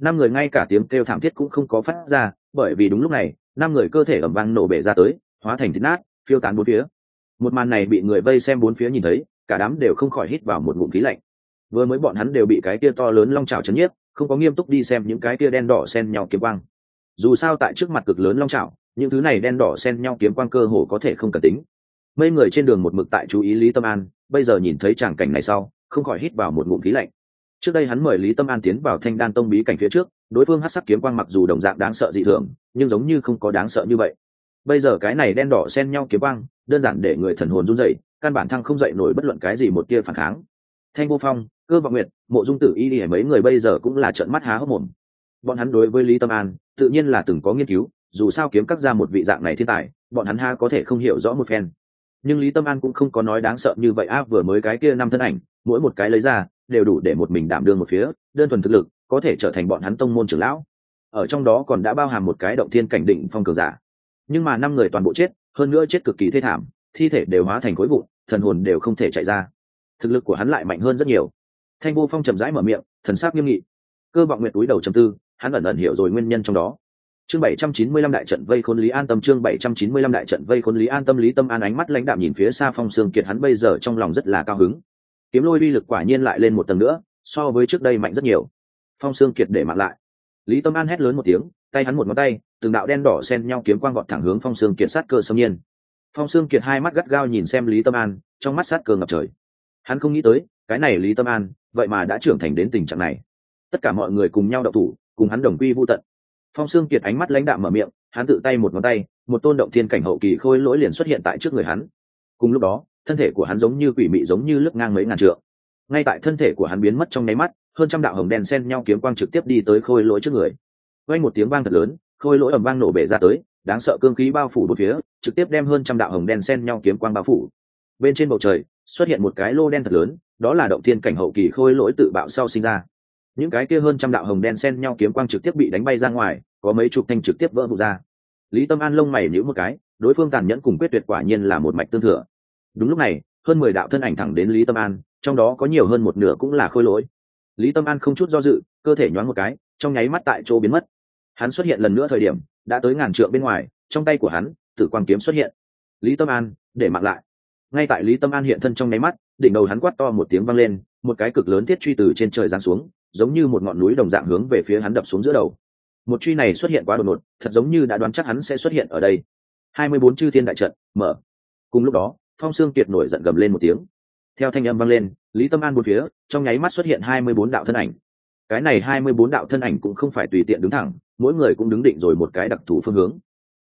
năm người ngay cả tiếng kêu thảm thiết cũng không có phát ra, bởi vì đúng lúc này, năm người cơ thể ẩm vang nổ bể ra tới, hóa thành thịt nát, phiêu tán bốn phía. Một màn này bị người vây xem bốn phía nhìn thấy, cả đám đều không khỏi hít vào một ngụm khí lạnh. Vừa mới bọn hắn đều bị cái kia to lớn long trào chấn nhiếp, không có nghiêm túc đi xem những cái kia đen đỏ sen nhau kiếm quang. Dù sao tại trước mặt cực lớn long trào những thứ này đen đỏ sen nhau kiếm quang cơ hồ có thể không cần tính. Mấy người trên đường một mực tại chú ý lý tâm an, bây giờ nhìn thấy tràng cảnh này sau, không khỏi hít vào một ngụm khí lạnh trước đây hắn mời lý tâm an tiến vào thanh đan tông bí cảnh phía trước, đối phương hát sắc kiếm quang mặc dù đồng dạng đáng sợ dị thường, nhưng giống như không có đáng sợ như vậy. Bây giờ cái này đen đỏ xen nhau kiếm quang, đơn giản để người thần hồn run dậy căn bản thăng không dậy nổi bất luận cái gì một tia phản kháng. Thanh vô phong, cơ vọng nguyệt, mộ dung tử y y mấy người bây giờ cũng là trận mắt há hốc mồm. Bọn hắn đối với lý tâm an, tự nhiên là từng có nghiên cứu, dù sao kiếm cắt ra một vị dạng này thiên tài, bọn hắn ha có thể không hiểu rõ một phen. Nhưng lý tâm an cũng không có nói đáng sợ như vậy. Áp vừa mới cái kia năm thân ảnh, mỗi một cái lấy ra đều đủ để một mình đảm đương một phía, đơn thuần thực lực, có thể trở thành bọn hắn tông môn trưởng lão. Ở trong đó còn đã bao hàm một cái động thiên cảnh định phong cường giả. Nhưng mà năm người toàn bộ chết, hơn nữa chết cực kỳ thê thảm, thi thể đều hóa thành khối vụn, thần hồn đều không thể chạy ra. Thực lực của hắn lại mạnh hơn rất nhiều. Thanh vô phong chậm rãi mở miệng, thần sắc nghiêm nghị. Cơ vọng nguyện túi đầu chầm tư, hắn ẩn ẩn hiểu rồi nguyên nhân trong đó. Chương bảy trăm chín mươi lăm đại trận vây khôn lý an tâm, chương bảy trăm chín mươi lăm đại trận vây khôn lý an tâm, lý tâm an ánh mắt lãnh đạm nhìn phía xa phong sương kiệt, hắn bây giờ trong lòng rất là cao hứng kiếm lôi uy lực quả nhiên lại lên một tầng nữa, so với trước đây mạnh rất nhiều. Phong sương kiệt để mặt lại. Lý tâm an hét lớn một tiếng, tay hắn một ngón tay, từng đạo đen đỏ xen nhau kiếm quang gọn thẳng hướng phong sương kiệt sát cơ xâm nhiên. Phong sương kiệt hai mắt gắt gao nhìn xem lý tâm an, trong mắt sát cơ ngập trời. Hắn không nghĩ tới, cái này lý tâm an, vậy mà đã trưởng thành đến tình trạng này. Tất cả mọi người cùng nhau đậu thủ, cùng hắn đồng quy vô tận. Phong sương kiệt ánh mắt lãnh đạm mở miệng, hắn tự tay một ngón tay, một tôn động thiên cảnh hậu kỳ khôi lỗi liền xuất hiện tại trước người hắn. Cùng lúc đó thân thể của hắn giống như quỷ mị giống như lướt ngang mấy ngàn trượng. Ngay tại thân thể của hắn biến mất trong nháy mắt, hơn trăm đạo hồng đen xen nhau kiếm quang trực tiếp đi tới khôi lỗi trước người. Vang một tiếng vang thật lớn, khôi lỗi ầm vang nổ bể ra tới, đáng sợ cương khí bao phủ bốn phía, trực tiếp đem hơn trăm đạo hồng đen xen nhau kiếm quang bao phủ. Bên trên bầu trời, xuất hiện một cái lô đen thật lớn, đó là động thiên cảnh hậu kỳ khôi lỗi tự bạo sau sinh ra. Những cái kia hơn trăm đạo hồng đen xen nhau kiếm quang trực tiếp bị đánh bay ra ngoài, có mấy chục thanh trực tiếp vỡ vụt ra. Lý tâm an lông mày nhíu một cái, đối phương tàn nhẫn cùng quyết tuyệt quả nhiên là một mạch tương thừa đúng lúc này, hơn mười đạo thân ảnh thẳng đến lý tâm an, trong đó có nhiều hơn một nửa cũng là khôi lỗi. Lý tâm an không chút do dự, cơ thể nhoáng một cái, trong nháy mắt tại chỗ biến mất. Hắn xuất hiện lần nữa thời điểm, đã tới ngàn trượng bên ngoài, trong tay của hắn, tử quang kiếm xuất hiện. Lý tâm an, để mặc lại. Ngay tại lý tâm an hiện thân trong nháy mắt, đỉnh đầu hắn quát to một tiếng vang lên, một cái cực lớn thiết truy từ trên trời giáng xuống, giống như một ngọn núi đồng dạng hướng về phía hắn đập xuống giữa đầu. Một truy này xuất hiện quá đột ngột, thật giống như đã đoán chắc hắn sẽ xuất hiện ở đây. Hai mươi bốn chư thiên đại trận, mở. Cùng lúc đó phong sương kiệt nổi giận gầm lên một tiếng. Theo thanh âm vang lên, lý tâm an một phía, trong nháy mắt xuất hiện hai mươi bốn đạo thân ảnh. Cái này hai mươi bốn đạo thân ảnh cũng không phải tùy tiện đứng thẳng, mỗi người cũng đứng định rồi một cái đặc thù phương hướng.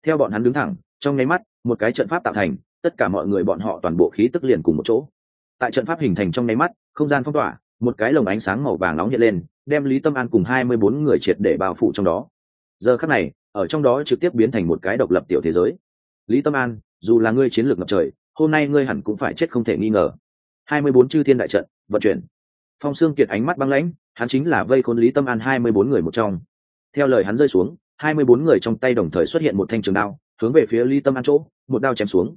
Theo bọn hắn đứng thẳng, trong nháy mắt, một cái trận pháp tạo thành, tất cả mọi người bọn họ toàn bộ khí tức liền cùng một chỗ. Tại trận pháp hình thành trong nháy mắt, không gian phong tỏa, một cái lồng ánh sáng màu vàng nóng hiện lên, đem lý tâm an cùng hai mươi bốn người triệt để bao phủ trong đó. Giờ khắc này, ở trong đó trực tiếp biến thành một cái độc lập tiểu thế giới. Lý tâm an, dù là ngươi chiến lược ngập trời hôm nay ngươi hẳn cũng phải chết không thể nghi ngờ. Hai mươi bốn chư thiên đại trận, vận chuyển. Phong xương kiệt ánh mắt băng lãnh, hắn chính là vây khôn lý tâm an hai mươi bốn người một trong. Theo lời hắn rơi xuống, hai mươi bốn người trong tay đồng thời xuất hiện một thanh trường đao, hướng về phía lý tâm an chỗ, một đao chém xuống.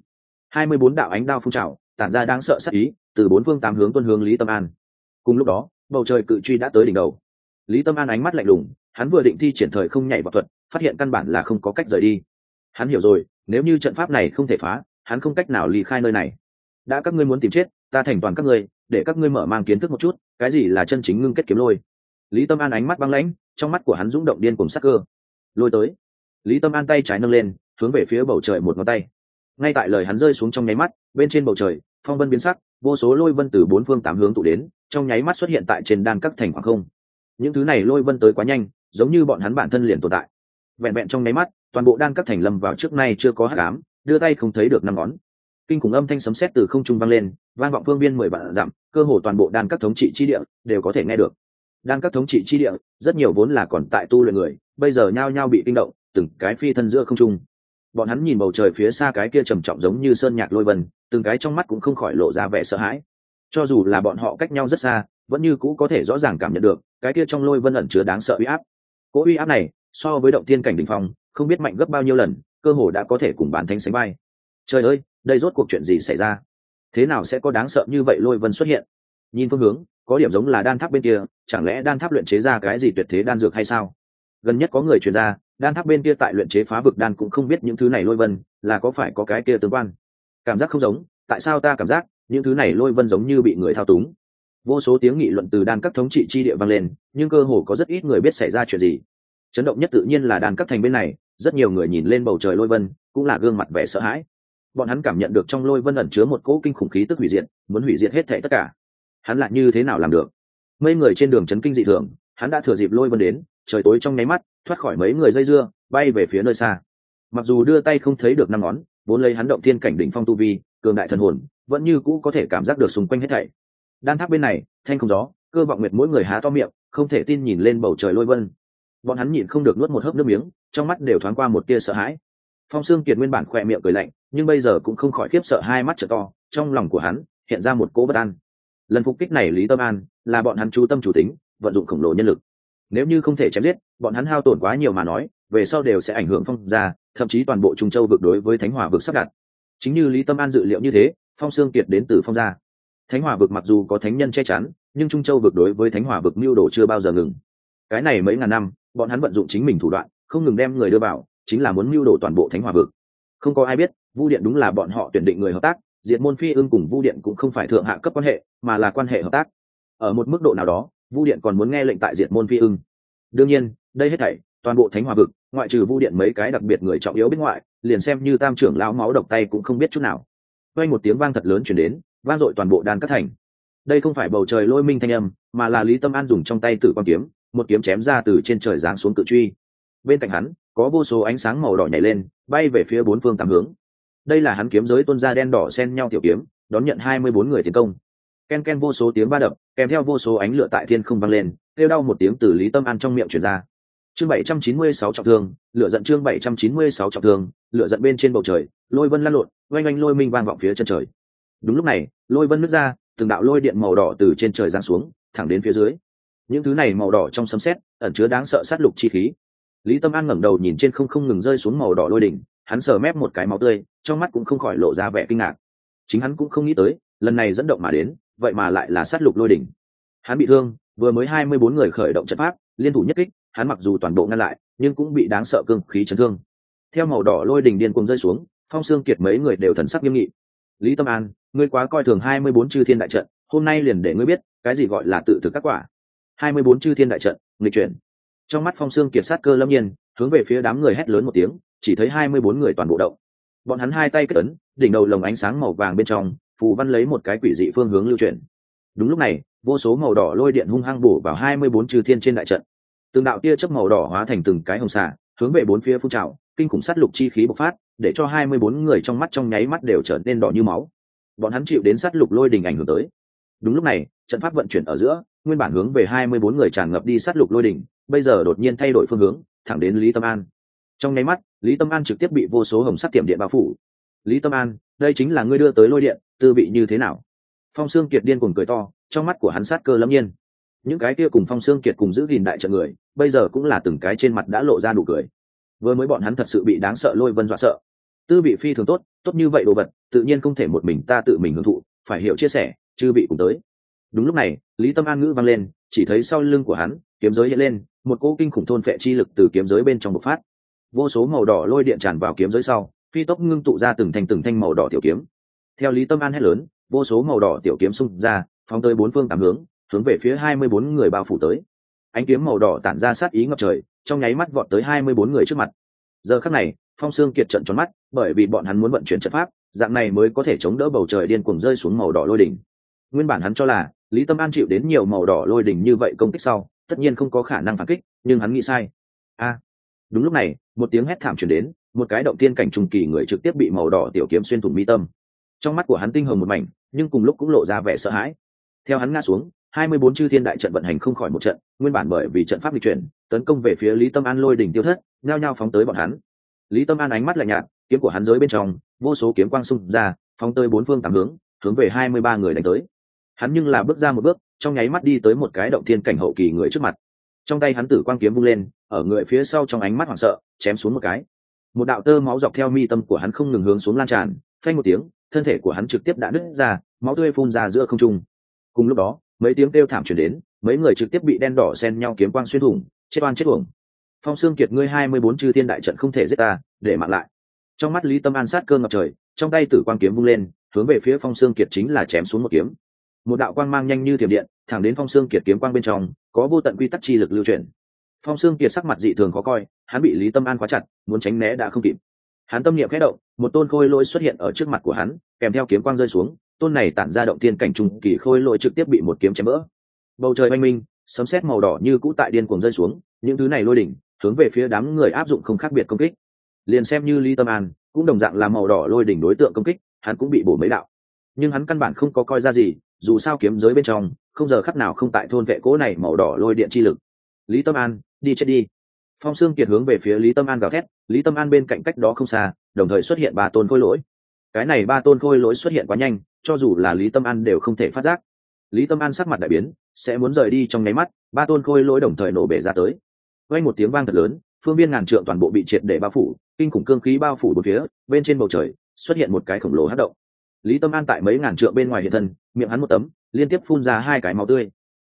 hai mươi bốn đạo ánh đao phun trào, tản ra đáng sợ sắc ý, từ bốn phương tám hướng tuân hướng lý tâm an. Cùng lúc đó, bầu trời cự truy đã tới đỉnh đầu. Lý tâm an ánh mắt lạnh lùng, hắn vừa định thi triển thời không nhảy vào thuật, phát hiện căn bản là không có cách rời đi. Hắn hiểu rồi, nếu như trận pháp này không thể phá hắn không cách nào ly khai nơi này. Đã các ngươi muốn tìm chết, ta thành toàn các ngươi, để các ngươi mở mang kiến thức một chút, cái gì là chân chính ngưng kết kiếm lôi. Lý tâm an ánh mắt băng lãnh, trong mắt của hắn rung động điên cùng sắc cơ. Lôi tới. Lý tâm an tay trái nâng lên, hướng về phía bầu trời một ngón tay. Ngay tại lời hắn rơi xuống trong nháy mắt, bên trên bầu trời, phong vân biến sắc, vô số lôi vân từ bốn phương tám hướng tụ đến, trong nháy mắt xuất hiện tại trên đan các thành khoảng không. Những thứ này lôi vân tới quá nhanh, giống như bọn hắn bản thân liền tồn tại. Vẹn vẹn trong nháy mắt, toàn bộ đan các thành lâm vào trước nay chưa có hát ám đưa tay không thấy được năm ngón. Kinh khủng âm thanh sấm sét từ không trung vang lên, vang vọng phương biên mười vạn dặm, cơ hồ toàn bộ đan các thống trị chi địa đều có thể nghe được. Đan các thống trị chi địa, rất nhiều vốn là còn tại tu luyện người, bây giờ nhao nhao bị kinh động, từng cái phi thân giữa không trung. Bọn hắn nhìn bầu trời phía xa cái kia trầm trọng giống như sơn nhạc lôi vân, từng cái trong mắt cũng không khỏi lộ ra vẻ sợ hãi. Cho dù là bọn họ cách nhau rất xa, vẫn như cũ có thể rõ ràng cảm nhận được, cái kia trong lôi vân ẩn chứa đáng sợ uy áp. Cỗ uy áp này, so với động tiên cảnh đình phong, không biết mạnh gấp bao nhiêu lần cơ hồ đã có thể cùng bán thánh sánh vai. Trời ơi, đây rốt cuộc chuyện gì xảy ra? Thế nào sẽ có đáng sợ như vậy lôi vân xuất hiện? Nhìn phương hướng, có điểm giống là đan tháp bên kia, chẳng lẽ đan tháp luyện chế ra cái gì tuyệt thế đan dược hay sao? Gần nhất có người truyền ra, đan tháp bên kia tại luyện chế phá vực đan cũng không biết những thứ này lôi vân là có phải có cái kia tương quan. Cảm giác không giống, tại sao ta cảm giác những thứ này lôi vân giống như bị người thao túng? Vô số tiếng nghị luận từ đan các thống trị chi địa vang lên, nhưng cơ hồ có rất ít người biết xảy ra chuyện gì. Chấn động nhất tự nhiên là đan các thành bên này rất nhiều người nhìn lên bầu trời lôi vân, cũng là gương mặt vẻ sợ hãi. Bọn hắn cảm nhận được trong lôi vân ẩn chứa một cỗ kinh khủng khí tức hủy diệt, muốn hủy diệt hết thệ tất cả. Hắn lại như thế nào làm được? Mấy người trên đường chấn kinh dị thường, hắn đã thừa dịp lôi vân đến, trời tối trong nháy mắt, thoát khỏi mấy người dây dưa, bay về phía nơi xa. Mặc dù đưa tay không thấy được năm ngón, vốn lấy hắn động thiên cảnh đỉnh phong tu vi, cường đại thần hồn, vẫn như cũ có thể cảm giác được xung quanh hết thảy. Đan tháp bên này, thanh không gió, cơ vọng miệt mỗi người há to miệng, không thể tin nhìn lên bầu trời lôi vân bọn hắn nhịn không được nuốt một hớp nước miếng, trong mắt đều thoáng qua một tia sợ hãi. Phong sương kiệt nguyên bản khỏe miệng cười lạnh, nhưng bây giờ cũng không khỏi khiếp sợ hai mắt trở to, trong lòng của hắn hiện ra một cỗ bất an. Lần phục kích này lý tâm an là bọn hắn chú tâm chủ tính, vận dụng khổng lồ nhân lực. Nếu như không thể chém giết, bọn hắn hao tổn quá nhiều mà nói, về sau đều sẽ ảnh hưởng phong gia, thậm chí toàn bộ trung châu vực đối với thánh hòa vực sắp đặt. Chính như lý tâm an dự liệu như thế, phong sương kiệt đến từ phong gia. Thánh hòa vực mặc dù có thánh nhân che chắn, nhưng trung châu vực đối với thánh hòa vực mưu đồ chưa bao giờ ngừng. Cái này mấy ngàn năm bọn hắn vận dụng chính mình thủ đoạn, không ngừng đem người đưa vào, chính là muốn mưu đồ toàn bộ thánh hòa vực. Không có ai biết, vu điện đúng là bọn họ tuyển định người hợp tác, diệt môn phi ưng cùng vu điện cũng không phải thượng hạ cấp quan hệ, mà là quan hệ hợp tác. Ở một mức độ nào đó, vu điện còn muốn nghe lệnh tại diệt môn phi ưng đương nhiên, đây hết thảy, toàn bộ thánh hòa vực, ngoại trừ vu điện mấy cái đặc biệt người trọng yếu bên ngoại liền xem như tam trưởng lão máu độc tay cũng không biết chút nào. Quanh một tiếng vang thật lớn chuyển đến, vang dội toàn bộ đàn các thành. Đây không phải bầu trời lôi minh thanh âm, mà là lý tâm an dùng trong tay tử quan kiếm một kiếm chém ra từ trên trời giáng xuống cự truy. Bên cạnh hắn, có vô số ánh sáng màu đỏ nhảy lên, bay về phía bốn phương tám hướng. Đây là hắn kiếm giới tuân ra đen đỏ xen nhau tiểu kiếm, đón nhận hai mươi bốn người tiến công. Ken ken vô số tiếng ba đập, kèm theo vô số ánh lửa tại thiên không vang lên, kêu đau một tiếng từ lý tâm an trong miệng truyền ra. Chương bảy trăm chín mươi sáu trọng thương, lửa giận chương bảy trăm chín mươi sáu trọng thương, lửa giận bên trên bầu trời, lôi vân lăn lộn, oanh oanh lôi minh vang vọng phía chân trời. Đúng lúc này, lôi vân nứt ra, từng đạo lôi điện màu đỏ từ trên trời giáng xuống, thẳng đến phía dưới những thứ này màu đỏ trong sấm sét, ẩn chứa đáng sợ sát lục chi khí. Lý tâm an ngẩng đầu nhìn trên không không ngừng rơi xuống màu đỏ lôi đỉnh, hắn sờ mép một cái máu tươi, trong mắt cũng không khỏi lộ ra vẻ kinh ngạc. Chính hắn cũng không nghĩ tới, lần này dẫn động mà đến, vậy mà lại là sát lục lôi đỉnh. Hắn bị thương, vừa mới hai mươi bốn người khởi động trận pháp, liên thủ nhất kích, hắn mặc dù toàn bộ ngăn lại, nhưng cũng bị đáng sợ cương khí chấn thương. Theo màu đỏ lôi đỉnh điên cuồng rơi xuống, phong xương kiệt mấy người đều thần sắc nghiêm nghị. Lý tâm an, ngươi quá coi thường hai mươi bốn chư thiên đại trận, hôm nay liền để ngươi biết, cái gì gọi là tự thực các quả hai mươi bốn chư thiên đại trận, nghịch chuyển. Trong mắt phong xương kiệt sát cơ lâm nhiên, hướng về phía đám người hét lớn một tiếng, chỉ thấy hai mươi bốn người toàn bộ động. Bọn hắn hai tay kết ấn, đỉnh đầu lồng ánh sáng màu vàng bên trong, phù văn lấy một cái quỷ dị phương hướng lưu chuyển. Đúng lúc này, vô số màu đỏ lôi điện hung hăng bổ vào hai mươi bốn chư thiên trên đại trận. Từng đạo tia chớp màu đỏ hóa thành từng cái hồng xạ hướng về bốn phía phun trào, kinh khủng sát lục chi khí bộc phát, để cho hai mươi bốn người trong mắt trong nháy mắt đều trở nên đỏ như máu. Bọn hắn chịu đến sát lục lôi đình ảnh hưởng tới. Đúng lúc này, trận pháp vận chuyển ở giữa nguyên bản hướng về hai mươi bốn người tràn ngập đi sát lục lôi đỉnh, bây giờ đột nhiên thay đổi phương hướng thẳng đến lý tâm an. Trong nháy mắt lý tâm an trực tiếp bị vô số hồng sắc tiệm điện bao phủ. Lý tâm an đây chính là ngươi đưa tới lôi điện tư vị như thế nào? Phong sương kiệt điên cuồng cười to trong mắt của hắn sát cơ lâm nhiên. Những cái kia cùng phong sương kiệt cùng giữ gìn đại trận người bây giờ cũng là từng cái trên mặt đã lộ ra nụ cười. Vừa mới bọn hắn thật sự bị đáng sợ lôi vân dọa sợ. Tư vị phi thường tốt tốt như vậy đồ vật tự nhiên không thể một mình ta tự mình hưởng thụ phải hiểu chia sẻ chư vị cùng tới đúng lúc này, lý tâm an ngữ vang lên, chỉ thấy sau lưng của hắn, kiếm giới hiện lên, một cỗ kinh khủng thôn phệ chi lực từ kiếm giới bên trong bộc phát. Vô số màu đỏ lôi điện tràn vào kiếm giới sau, phi tốc ngưng tụ ra từng thanh từng thanh màu đỏ tiểu kiếm. Theo lý tâm an hét lớn, vô số màu đỏ tiểu kiếm xung ra, phóng tới bốn phương tám hướng hướng về phía hai mươi bốn người bao phủ tới. Ánh kiếm màu đỏ tản ra sát ý ngập trời, trong nháy mắt vọt tới hai mươi bốn người trước mặt. Giờ khắc này, phong sương kiệt trận tròn mắt, bởi vì bọn hắn muốn vận chuyển trận pháp, dạng này mới có thể chống đỡ bầu trời điên cuồng rơi xuống màu đỏ lôi đỉnh. Nguyên bản hắn cho là lý tâm an chịu đến nhiều màu đỏ lôi đỉnh như vậy công kích sau, tất nhiên không có khả năng phản kích, nhưng hắn nghĩ sai. A! Đúng lúc này, một tiếng hét thảm chuyển đến, một cái động tiên cảnh trùng kỳ người trực tiếp bị màu đỏ tiểu kiếm xuyên thủng mi tâm. Trong mắt của hắn tinh hồng một mảnh, nhưng cùng lúc cũng lộ ra vẻ sợ hãi. Theo hắn ngã xuống, hai mươi bốn chư thiên đại trận vận hành không khỏi một trận, nguyên bản bởi vì trận pháp bị chuyển, tấn công về phía lý tâm an lôi đỉnh tiêu thất, nhao nhao phóng tới bọn hắn. Lý tâm an ánh mắt lạnh nhạt, kiếm của hắn giới bên trong, vô số kiếm quang xung ra, phóng tới bốn phương tám hướng hướng về hai mươi ba người đánh tới hắn nhưng là bước ra một bước, trong nháy mắt đi tới một cái động thiên cảnh hậu kỳ người trước mặt. Trong tay hắn tử quang kiếm vung lên, ở người phía sau trong ánh mắt hoảng sợ, chém xuống một cái. Một đạo tơ máu dọc theo mi tâm của hắn không ngừng hướng xuống lan tràn, phanh một tiếng, thân thể của hắn trực tiếp đã nứt ra, máu tươi phun ra giữa không trung. Cùng lúc đó, mấy tiếng kêu thảm chuyển đến, mấy người trực tiếp bị đen đỏ xen nhau kiếm quang xuyên thủng, chết oan chết uổng. Phong xương kiệt ngươi hai mươi bốn chư thiên đại trận không thể giết ta, để mạng lại. Trong mắt lý tâm an sát cơ ngập trời, trong tay tử quang kiếm vung lên, hướng về phía phong xương kiệt chính là chém xuống một kiếm một đạo quang mang nhanh như thiểm điện, thẳng đến phong xương kiệt kiếm quang bên trong, có vô tận quy tắc chi lực lưu chuyển. Phong xương kiệt sắc mặt dị thường khó coi, hắn bị lý tâm an khóa chặt, muốn tránh né đã không kịp. Hắn tâm niệm khẽ động, một tôn khôi lỗi xuất hiện ở trước mặt của hắn, kèm theo kiếm quang rơi xuống, tôn này tản ra động tiên cảnh trùng kỳ khôi lỗi trực tiếp bị một kiếm chém vỡ. Bầu trời oanh minh, sấm sét màu đỏ như cũ tại điên cuồng rơi xuống, những thứ này lôi đỉnh, hướng về phía đám người áp dụng không khác biệt công kích. Liền xem như lý tâm an, cũng đồng dạng là màu đỏ lôi đỉnh đối tượng công kích, hắn cũng bị bổ mấy đạo. Nhưng hắn căn bản không có coi ra gì dù sao kiếm giới bên trong, không giờ khắc nào không tại thôn vệ cố này màu đỏ lôi điện chi lực. Lý tâm an, đi chết đi. Phong sương kiệt hướng về phía lý tâm an gào thét, lý tâm an bên cạnh cách đó không xa, đồng thời xuất hiện ba tôn khôi lỗi. Cái này ba tôn khôi lỗi xuất hiện quá nhanh, cho dù là lý tâm an đều không thể phát giác. Lý tâm an sắc mặt đại biến, sẽ muốn rời đi trong nháy mắt, ba tôn khôi lỗi đồng thời nổ bể ra tới. Quay một tiếng vang thật lớn, phương viên ngàn trượng toàn bộ bị triệt để bao phủ, kinh khủng cương khí bao phủ một phía, bên trên bầu trời, xuất hiện một cái khổng lồ hát động lý tâm an tại mấy ngàn trượng bên ngoài hiện thân, miệng hắn một tấm, liên tiếp phun ra hai cái máu tươi.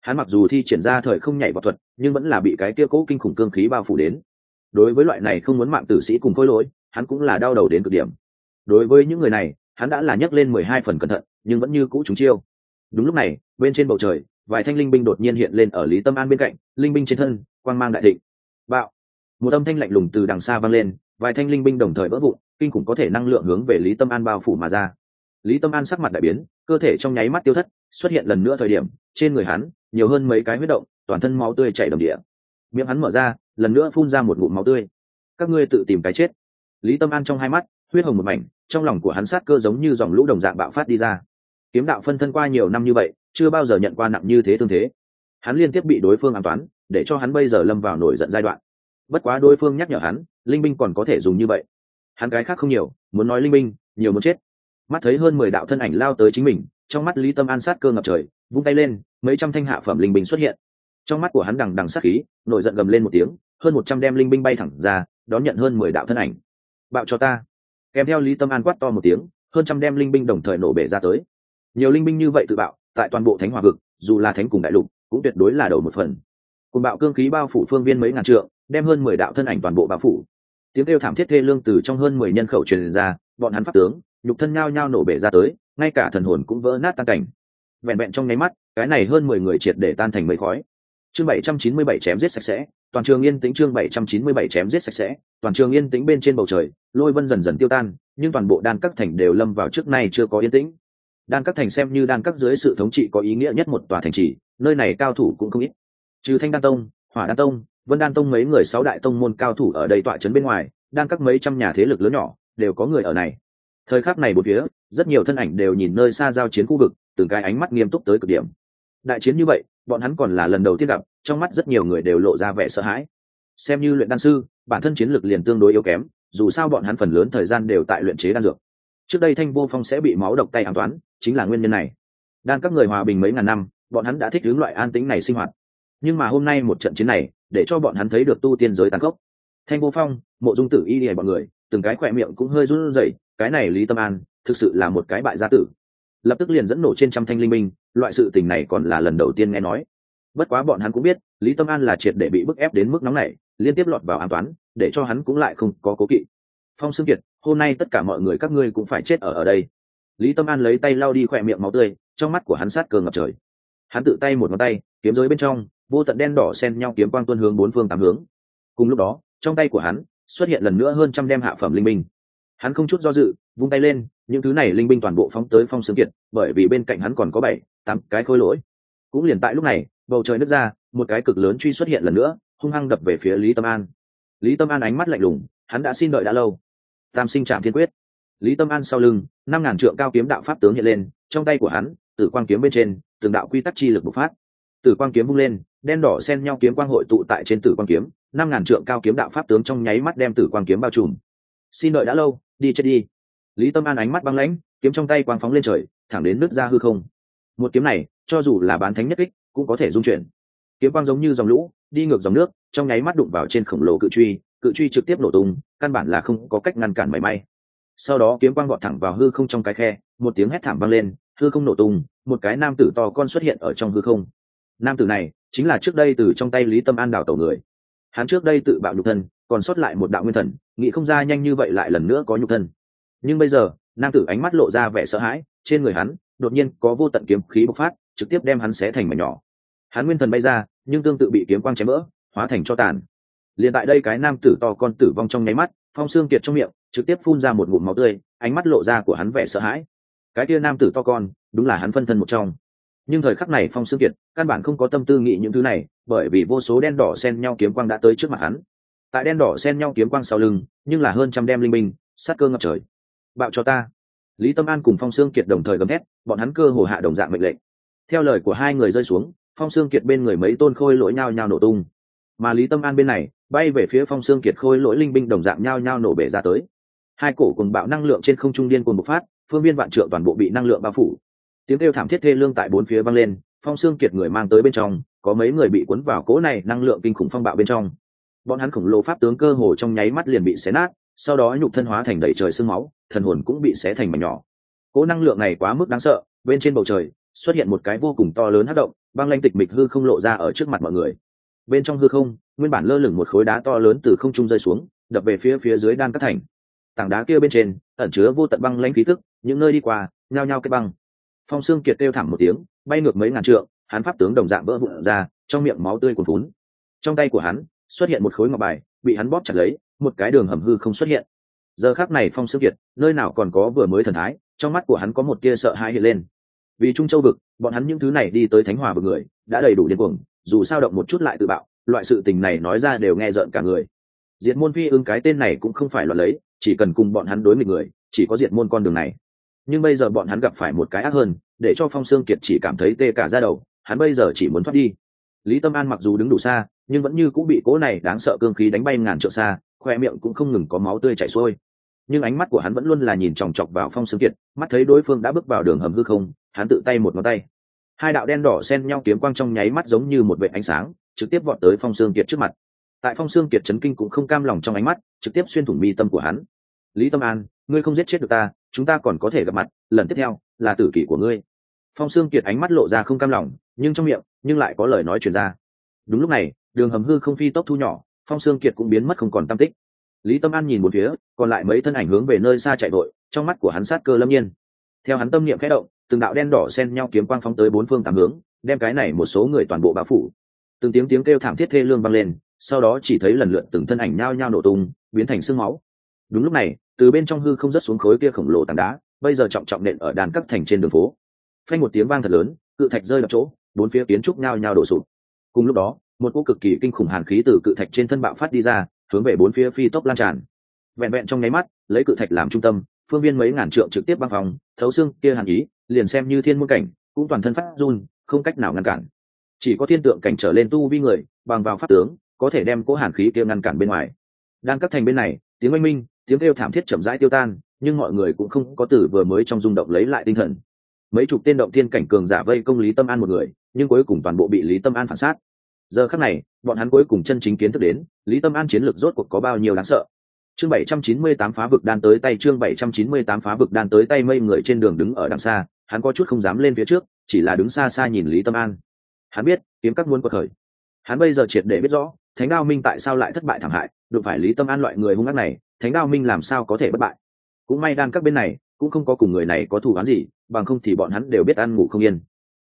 Hắn mặc dù thi triển ra thời không nhảy vào thuật, nhưng vẫn là bị cái kia cố kinh khủng cương khí bao phủ đến. Đối với loại này không muốn mạng tử sĩ cùng khôi lỗi, hắn cũng là đau đầu đến cực điểm. Đối với những người này, hắn đã là nhấc lên mười hai phần cẩn thận, nhưng vẫn như cũ chúng chiêu. Đúng lúc này, bên trên bầu trời, vài thanh linh binh đột nhiên hiện lên ở lý tâm an bên cạnh, linh binh trên thân, quang mang đại thịnh. Bạo! Một âm thanh lạnh lùng từ đằng xa vang lên, vài thanh linh binh đồng thời vỡ vụn, kinh khủng có thể năng lượng hướng về lý tâm an bao phủ mà ra lý tâm an sắc mặt đại biến, cơ thể trong nháy mắt tiêu thất, xuất hiện lần nữa thời điểm, trên người hắn, nhiều hơn mấy cái huyết động, toàn thân máu tươi chảy đồng địa. Miệng hắn mở ra, lần nữa phun ra một ngụm máu tươi. Các ngươi tự tìm cái chết. Lý tâm an trong hai mắt, huyết hồng một mảnh, trong lòng của hắn sát cơ giống như dòng lũ đồng dạng bạo phát đi ra. Kiếm đạo phân thân qua nhiều năm như vậy, chưa bao giờ nhận qua nặng như thế thương thế. Hắn liên tiếp bị đối phương an toán, để cho hắn bây giờ lâm vào nổi giận giai đoạn. Bất quá đối phương nhắc nhở hắn, linh binh còn có thể dùng như vậy. Hắn cái khác không nhiều, muốn nói linh binh, nhiều muốn chết mắt thấy hơn mười đạo thân ảnh lao tới chính mình, trong mắt lý tâm an sát cơ ngập trời, vung tay lên, mấy trăm thanh hạ phẩm linh binh xuất hiện. Trong mắt của hắn đằng đằng sát khí, nổi giận gầm lên một tiếng, hơn một trăm đem linh binh bay thẳng ra, đón nhận hơn mười đạo thân ảnh. Bạo cho ta! Kèm theo lý tâm an quát to một tiếng, hơn trăm đem linh binh đồng thời nổ bể ra tới. Nhiều linh binh như vậy tự bạo, tại toàn bộ thánh hòa vực, dù là thánh cùng đại lục, cũng tuyệt đối là đầu một phần. Cùng bạo cương khí bao phủ phương viên mấy ngàn trượng, đem hơn mười đạo thân ảnh toàn bộ bao phủ. Tiếng kêu thảm thiết thê lương từ trong hơn mười nhân khẩu truyền ra, bọn hắn pháp tướng nhục thân nhao nhao nổ bể ra tới, ngay cả thần hồn cũng vỡ nát tan cảnh. Vẹn vẹn trong nháy mắt, cái này hơn mười người triệt để tan thành mây khói. Chương bảy trăm chín mươi bảy chém giết sạch sẽ, toàn trường yên tĩnh chương bảy trăm chín mươi bảy chém giết sạch sẽ, toàn trường yên tĩnh bên trên bầu trời, lôi vân dần dần tiêu tan, nhưng toàn bộ đan các thành đều lâm vào trước nay chưa có yên tĩnh. Đan các thành xem như đan các dưới sự thống trị có ý nghĩa nhất một tòa thành trì, nơi này cao thủ cũng không ít. Trừ thanh đan tông, hỏa đan tông, vân đan tông mấy người sáu đại tông môn cao thủ ở đây tọa trấn bên ngoài, đan các mấy trăm nhà thế lực lớn nhỏ, đều có người ở này thời khắc này một phía, rất nhiều thân ảnh đều nhìn nơi xa giao chiến khu vực từng cái ánh mắt nghiêm túc tới cực điểm. Đại chiến như vậy, bọn hắn còn là lần đầu tiên gặp, trong mắt rất nhiều người đều lộ ra vẻ sợ hãi. Xem như luyện đan sư, bản thân chiến lực liền tương đối yếu kém, dù sao bọn hắn phần lớn thời gian đều tại luyện chế đan dược. Trước đây thanh vô phong sẽ bị máu độc tay an toán, chính là nguyên nhân này. Đan các người hòa bình mấy ngàn năm, bọn hắn đã thích hướng loại an tính này sinh hoạt. Nhưng mà hôm nay một trận chiến này, để cho bọn hắn thấy được tu tiên giới tàn khốc. Thanh vô phong, mộ dung tử y lìa bọn người từng cái khỏe miệng cũng hơi run rẩy, cái này lý tâm an, thực sự là một cái bại gia tử. Lập tức liền dẫn nổ trên trăm thanh linh minh, loại sự tình này còn là lần đầu tiên nghe nói. Bất quá bọn hắn cũng biết, lý tâm an là triệt để bị bức ép đến mức nóng này liên tiếp lọt vào an toán, để cho hắn cũng lại không có cố kỵ. Phong xương kiệt, hôm nay tất cả mọi người các ngươi cũng phải chết ở ở đây. Lý tâm an lấy tay lau đi khỏe miệng máu tươi, trong mắt của hắn sát cờ ngập trời. Hắn tự tay một ngón tay, kiếm giới bên trong, vô tận đen đỏ xen nhau kiếm quang tuân hướng bốn phương tám hướng. Cùng lúc đó, trong tay của hắn xuất hiện lần nữa hơn trăm đem hạ phẩm linh minh hắn không chút do dự, vung tay lên, những thứ này linh binh toàn bộ phóng tới phong sướng kiệt, bởi vì bên cạnh hắn còn có bảy, tám cái khối lỗi. Cũng liền tại lúc này, bầu trời nứt ra, một cái cực lớn truy xuất hiện lần nữa, hung hăng đập về phía lý tâm an. Lý tâm an ánh mắt lạnh lùng, hắn đã xin đợi đã lâu. Tam sinh trạm thiên quyết. Lý tâm an sau lưng, năm ngàn trượng cao kiếm đạo pháp tướng hiện lên, trong tay của hắn, tử quang kiếm bên trên, từng đạo quy tắc chi lực bộc phát tử quang kiếm vung lên, đen đỏ xen nhau kiếm quang hội tụ tại trên tử quang kiếm, năm ngàn trượng cao kiếm đạo pháp tướng trong nháy mắt đem tử quang kiếm bao trùm. Xin đợi đã lâu, đi chết đi. Lý tâm an ánh mắt băng lãnh, kiếm trong tay quang phóng lên trời, thẳng đến nước ra hư không. Một kiếm này, cho dù là bán thánh nhất kích, cũng có thể dung chuyển. Kiếm quang giống như dòng lũ, đi ngược dòng nước, trong nháy mắt đụng vào trên khổng lồ cự truy cự truy trực tiếp nổ tung, căn bản là không có cách ngăn cản mảy may. Sau đó kiếm quang gọt thẳng vào hư không trong cái khe, một tiếng hét thảm vang lên, hư không nổ tung, một cái nam tử to con xuất hiện ở trong hư không nam tử này chính là trước đây từ trong tay lý tâm an đảo tổ người. Hắn trước đây tự bạo nhục thân, còn sót lại một đạo nguyên thần, nghĩ không ra nhanh như vậy lại lần nữa có nhục thân. Nhưng bây giờ, nam tử ánh mắt lộ ra vẻ sợ hãi, trên người hắn đột nhiên có vô tận kiếm khí bộc phát, trực tiếp đem hắn xé thành mảnh nhỏ. Hắn nguyên thần bay ra, nhưng tương tự bị kiếm quang chém vỡ hóa thành cho tàn. Liền tại đây cái nam tử to con tử vong trong nháy mắt, phong xương kiệt trong miệng trực tiếp phun ra một ngụm máu tươi, ánh mắt lộ ra của hắn vẻ sợ hãi. Cái kia nam tử to con, đúng là hắn phân thân một trong nhưng thời khắc này phong xương kiệt căn bản không có tâm tư nghĩ những thứ này, bởi vì vô số đen đỏ xen nhau kiếm quang đã tới trước mặt hắn. Tại đen đỏ xen nhau kiếm quang sau lưng, nhưng là hơn trăm đem linh minh sát cơ ngập trời. Bạo cho ta. Lý tâm an cùng phong xương kiệt đồng thời gầm hét bọn hắn cơ hồ hạ đồng dạng mệnh lệnh. Theo lời của hai người rơi xuống, phong xương kiệt bên người mấy tôn khôi lỗi nhao nhao nổ tung. Mà lý tâm an bên này, bay về phía phong xương kiệt khôi lỗi linh binh đồng dạng nhao nhao nổ bể ra tới. Hai cổ cùng bạo năng lượng trên không trung điên cùng bộc phát, phương viên vạn trượng toàn bộ bị năng lượng bao phủ tiếng kêu thảm thiết thê lương tại bốn phía vang lên, phong xương kiệt người mang tới bên trong, có mấy người bị cuốn vào cỗ này năng lượng kinh khủng phong bạo bên trong. Bọn hắn khổng lồ pháp tướng cơ hồ trong nháy mắt liền bị xé nát, sau đó nhục thân hóa thành đầy trời sương máu, thần hồn cũng bị xé thành mảnh nhỏ. Cỗ năng lượng này quá mức đáng sợ, bên trên bầu trời xuất hiện một cái vô cùng to lớn hát động, băng lanh tịch mịch hư không lộ ra ở trước mặt mọi người. Bên trong hư không, nguyên bản lơ lửng một khối đá to lớn từ không trung rơi xuống, đập về phía phía dưới đan các thành. Tảng đá kia bên trên, ẩn chứa vô tận băng lanh khí tức, những nơi đi qua, nhao nhao cái băng phong xương kiệt kêu thẳng một tiếng, bay ngược mấy ngàn trượng, hắn pháp tướng đồng dạng vỡ vụn ra, trong miệng máu tươi cuồn phún trong tay của hắn, xuất hiện một khối ngọc bài, bị hắn bóp chặt lấy, một cái đường hầm hư không xuất hiện. Giờ khác này phong xương kiệt, nơi nào còn có vừa mới thần thái, trong mắt của hắn có một tia sợ hãi hiện lên. Vì trung châu vực, bọn hắn những thứ này đi tới thánh hòa vực người, đã đầy đủ điên cuồng, dù sao động một chút lại tự bạo, loại sự tình này nói ra đều nghe rợn cả người. Diệt môn phi ưng cái tên này cũng không phải loại lấy, chỉ cần cùng bọn hắn đối nghịch người, chỉ có diệt môn con đường này nhưng bây giờ bọn hắn gặp phải một cái ác hơn, để cho phong sương kiệt chỉ cảm thấy tê cả ra đầu, hắn bây giờ chỉ muốn thoát đi. Lý tâm an mặc dù đứng đủ xa, nhưng vẫn như cũng bị cỗ này đáng sợ cương khí đánh bay ngàn trượng xa, khoe miệng cũng không ngừng có máu tươi chảy xuôi. Nhưng ánh mắt của hắn vẫn luôn là nhìn chòng chọc vào phong sương kiệt, mắt thấy đối phương đã bước vào đường hầm hư không, hắn tự tay một ngón tay. Hai đạo đen đỏ xen nhau kiếm quang trong nháy mắt giống như một vệ ánh sáng, trực tiếp vọt tới phong sương kiệt trước mặt. Tại phong sương kiệt chấn kinh cũng không cam lòng trong ánh mắt, trực tiếp xuyên thủng mi tâm của hắn. Lý tâm an ngươi không giết chết được ta, chúng ta còn có thể gặp mặt, lần tiếp theo là tử kỷ của ngươi. Phong sương kiệt ánh mắt lộ ra không cam lòng, nhưng trong miệng, nhưng lại có lời nói chuyển ra. Đúng lúc này, đường hầm hư không phi tốc thu nhỏ, phong sương kiệt cũng biến mất không còn tam tích. Lý tâm an nhìn một phía, còn lại mấy thân ảnh hướng về nơi xa chạy vội, trong mắt của hắn sát cơ lâm nhiên. Theo hắn tâm niệm khẽ động, từng đạo đen đỏ xen nhau kiếm quang phóng tới bốn phương tám hướng, đem cái này một số người toàn bộ bao phủ. Từng tiếng tiếng kêu thảm thiết thê lương vang lên, sau đó chỉ thấy lần lượt từng thân ảnh nhao nhao nổ tung, biến thành sương máu đúng lúc này, từ bên trong hư không rất xuống khối kia khổng lồ tảng đá, bây giờ trọng trọng nện ở đàn các thành trên đường phố. Phanh một tiếng vang thật lớn, cự thạch rơi vào chỗ, bốn phía kiến trúc nhao nhao đổ sụp. Cùng lúc đó, một cỗ cực kỳ kinh khủng hàn khí từ cự thạch trên thân bạo phát đi ra, hướng về bốn phía phi tốc lan tràn. Vẹn vẹn trong nháy mắt, lấy cự thạch làm trung tâm, phương viên mấy ngàn trượng trực tiếp băng phòng thấu xương kia hàn ý, liền xem như thiên môn cảnh, cũng toàn thân phát run, không cách nào ngăn cản. Chỉ có thiên tượng cảnh trở lên tu vi người, bằng vào pháp tướng, có thể đem cỗ hàn khí kia ngăn cản bên ngoài. Đang cắt thành bên này, tiếng oanh minh tiếng kêu thảm thiết chậm rãi tiêu tan, nhưng mọi người cũng không có từ vừa mới trong rung động lấy lại tinh thần. Mấy chục tên động thiên cảnh cường giả vây công lý tâm an một người, nhưng cuối cùng toàn bộ bị lý tâm an phản sát. Giờ khắc này, bọn hắn cuối cùng chân chính kiến thức đến, lý tâm an chiến lược rốt cuộc có bao nhiêu đáng sợ. Chương bảy trăm chín mươi tám phá vực đan tới tay, chương bảy trăm chín mươi tám phá vực đan tới tay mây người trên đường đứng ở đằng xa, hắn có chút không dám lên phía trước, chỉ là đứng xa xa nhìn lý tâm an. Hắn biết, kiếm các muốn cuộc khởi. Hắn bây giờ triệt để biết rõ, thánh đao minh tại sao lại thất bại thảm hại đụng phải lý tâm an loại người hung ác này, thánh đao minh làm sao có thể bất bại? Cũng may đan các bên này cũng không có cùng người này có thù oán gì, bằng không thì bọn hắn đều biết ăn ngủ không yên.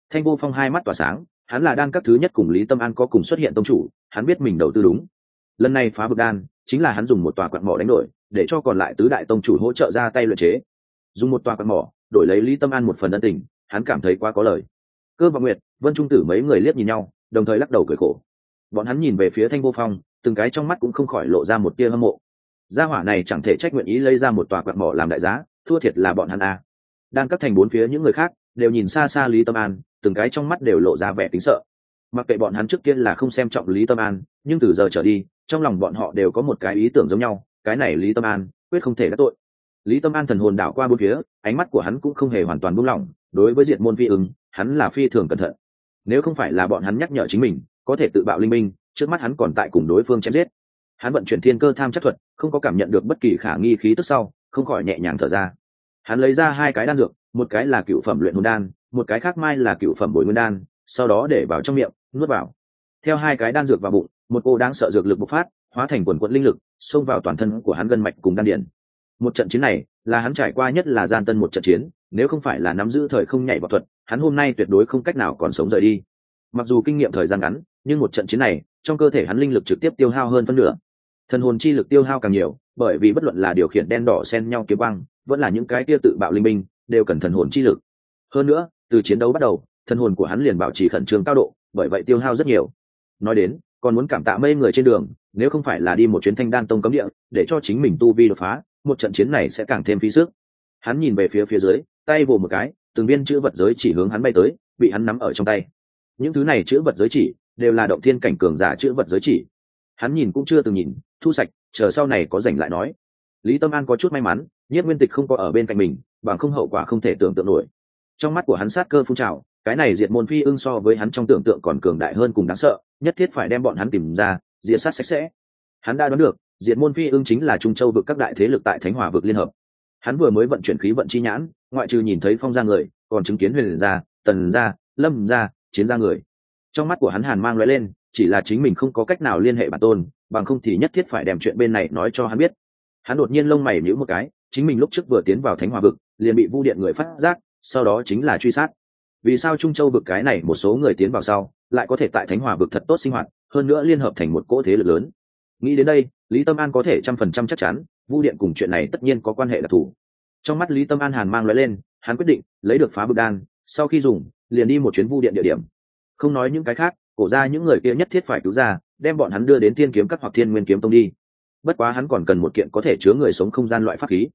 Thanh vô phong hai mắt tỏa sáng, hắn là đan các thứ nhất cùng lý tâm an có cùng xuất hiện tông chủ, hắn biết mình đầu tư đúng. Lần này phá vực đan, chính là hắn dùng một tòa quạt mỏ đánh đổi, để cho còn lại tứ đại tông chủ hỗ trợ ra tay luyện chế. Dùng một tòa quạt mỏ, đổi lấy lý tâm an một phần ân tình, hắn cảm thấy quá có lời. Cơ và nguyệt, vân trung tử mấy người liếc nhìn nhau, đồng thời lắc đầu cười khổ bọn hắn nhìn về phía thanh vô phong, từng cái trong mắt cũng không khỏi lộ ra một tia hâm mộ. Gia hỏa này chẳng thể trách nguyện ý lấy ra một tòa quạt mỏ làm đại giá, thua thiệt là bọn hắn a. À. đang cắt thành bốn phía những người khác, đều nhìn xa xa lý tâm an, từng cái trong mắt đều lộ ra vẻ tính sợ. Mặc kệ bọn hắn trước kia là không xem trọng lý tâm an, nhưng từ giờ trở đi, trong lòng bọn họ đều có một cái ý tưởng giống nhau, cái này lý tâm an, quyết không thể đắc tội. Lý tâm an thần hồn đảo qua bốn phía, ánh mắt của hắn cũng không hề hoàn toàn buông lỏng, đối với diện môn phi ứng, hắn là phi thường cẩn thận. Nếu không phải là bọn hắn nhắc nhở chính mình có thể tự bạo linh minh, trước mắt hắn còn tại cùng đối phương chém giết. Hắn vận chuyển thiên cơ tham chất thuật, không có cảm nhận được bất kỳ khả nghi khí tức sau, không khỏi nhẹ nhàng thở ra. Hắn lấy ra hai cái đan dược, một cái là cựu phẩm luyện hồn đan, một cái khác mai là cựu phẩm bồi nguyên đan, sau đó để vào trong miệng, nuốt vào. Theo hai cái đan dược vào bụng, một cô đang sợ dược lực bộc phát, hóa thành quần quận linh lực, xông vào toàn thân của hắn gân mạch cùng đan điển một trận chiến này, là hắn trải qua nhất là gian tân một trận chiến, nếu không phải là nắm giữ thời không nhảy vào thuật, hắn hôm nay tuyệt đối không cách nào còn sống rời đi. Mặc dù kinh nghiệm thời gian ngắn nhưng một trận chiến này, trong cơ thể hắn linh lực trực tiếp tiêu hao hơn phân nửa. Thần hồn chi lực tiêu hao càng nhiều, bởi vì bất luận là điều khiển đen đỏ xen nhau kiếm băng vẫn là những cái kia tự bạo linh minh đều cần thần hồn chi lực. Hơn nữa, từ chiến đấu bắt đầu, thần hồn của hắn liền bảo trì khẩn trương cao độ, bởi vậy tiêu hao rất nhiều. Nói đến, còn muốn cảm tạ mây người trên đường, nếu không phải là đi một chuyến thanh đan tông cấm địa, để cho chính mình tu vi đột phá, một trận chiến này sẽ càng thêm phí sức. Hắn nhìn về phía phía dưới, tay vồ một cái, từng viên chữ vật giới chỉ hướng hắn bay tới, bị hắn nắm ở trong tay. Những thứ này chữ vật giới chỉ đều là động thiên cảnh cường giả chữ vật giới chỉ. Hắn nhìn cũng chưa từng nhìn, thu sạch, chờ sau này có rảnh lại nói. Lý tâm an có chút may mắn nhất nguyên tịch không có ở bên cạnh mình, bằng không hậu quả không thể tưởng tượng nổi. Trong mắt của hắn sát cơ phun trào, cái này diệt môn phi ưng so với hắn trong tưởng tượng còn cường đại hơn cùng đáng sợ, nhất thiết phải đem bọn hắn tìm ra, diệt sát sạch sẽ. Hắn đã đoán được, diệt môn phi ưng chính là trung châu vực các đại thế lực tại thánh hòa vực liên hợp. Hắn vừa mới vận chuyển khí vận chi nhãn, ngoại trừ nhìn thấy phong ra người, còn chứng kiến huyền ra, tần ra, lâm ra, chiến ra người trong mắt của hắn hàn mang loại lên, chỉ là chính mình không có cách nào liên hệ bản tôn, bằng không thì nhất thiết phải đem chuyện bên này nói cho hắn biết. Hắn đột nhiên lông mày nhíu một cái, chính mình lúc trước vừa tiến vào thánh hòa vực, liền bị vu điện người phát giác, sau đó chính là truy sát. Vì sao trung châu vực cái này một số người tiến vào sau, lại có thể tại thánh hòa vực thật tốt sinh hoạt, hơn nữa liên hợp thành một cỗ thế lực lớn? Nghĩ đến đây, lý tâm an có thể trăm phần trăm chắc chắn, vu điện cùng chuyện này tất nhiên có quan hệ đặc thù. Trong mắt lý tâm an hàn mang loại lên, hắn quyết định lấy được phá bực đan, sau khi dùng, liền đi một chuyến vu điện địa điểm không nói những cái khác, cổ ra những người kia nhất thiết phải cứu ra, đem bọn hắn đưa đến thiên kiếm các hoặc thiên nguyên kiếm tông đi. Bất quá hắn còn cần một kiện có thể chứa người sống không gian loại pháp khí.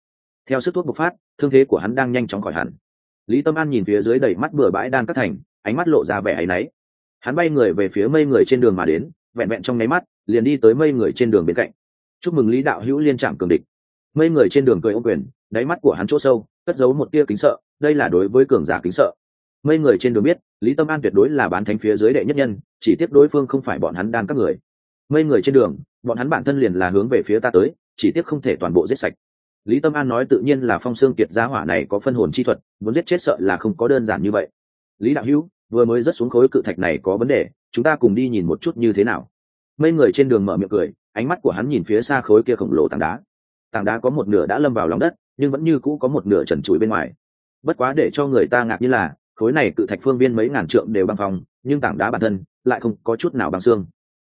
Theo sức thuốc bộc phát, thương thế của hắn đang nhanh chóng khỏi hẳn. Lý tâm an nhìn phía dưới đầy mắt bừa bãi đan cắt thành, ánh mắt lộ ra vẻ áy náy. Hắn bay người về phía mây người trên đường mà đến, vẹn vẹn trong nháy mắt, liền đi tới mây người trên đường bên cạnh. Chúc mừng lý đạo hữu liên trạm cường địch. Mây người trên đường cười ô quyền, đáy mắt của hắn chỗ sâu, cất giấu một tia kính sợ, đây là đối với cường giả kính sợ mấy người trên đường biết, lý tâm an tuyệt đối là bán thánh phía dưới đệ nhất nhân, chỉ tiếp đối phương không phải bọn hắn đan các người. Mấy người trên đường, bọn hắn bản thân liền là hướng về phía ta tới, chỉ tiếc không thể toàn bộ giết sạch. Lý tâm an nói tự nhiên là phong xương kiệt giá hỏa này có phân hồn chi thuật, muốn giết chết sợ là không có đơn giản như vậy. Lý đạo hữu, vừa mới rớt xuống khối cự thạch này có vấn đề, chúng ta cùng đi nhìn một chút như thế nào. Mấy người trên đường mở miệng cười, ánh mắt của hắn nhìn phía xa khối kia khổng lồ tảng đá. Tảng đá có một nửa đã lâm vào lòng đất, nhưng vẫn như cũ có một nửa trần trụi bên ngoài. Bất quá để cho người ta ngạc như là khối này cự thạch phương viên mấy ngàn trượng đều băng phòng, nhưng tảng đá bản thân lại không có chút nào băng xương.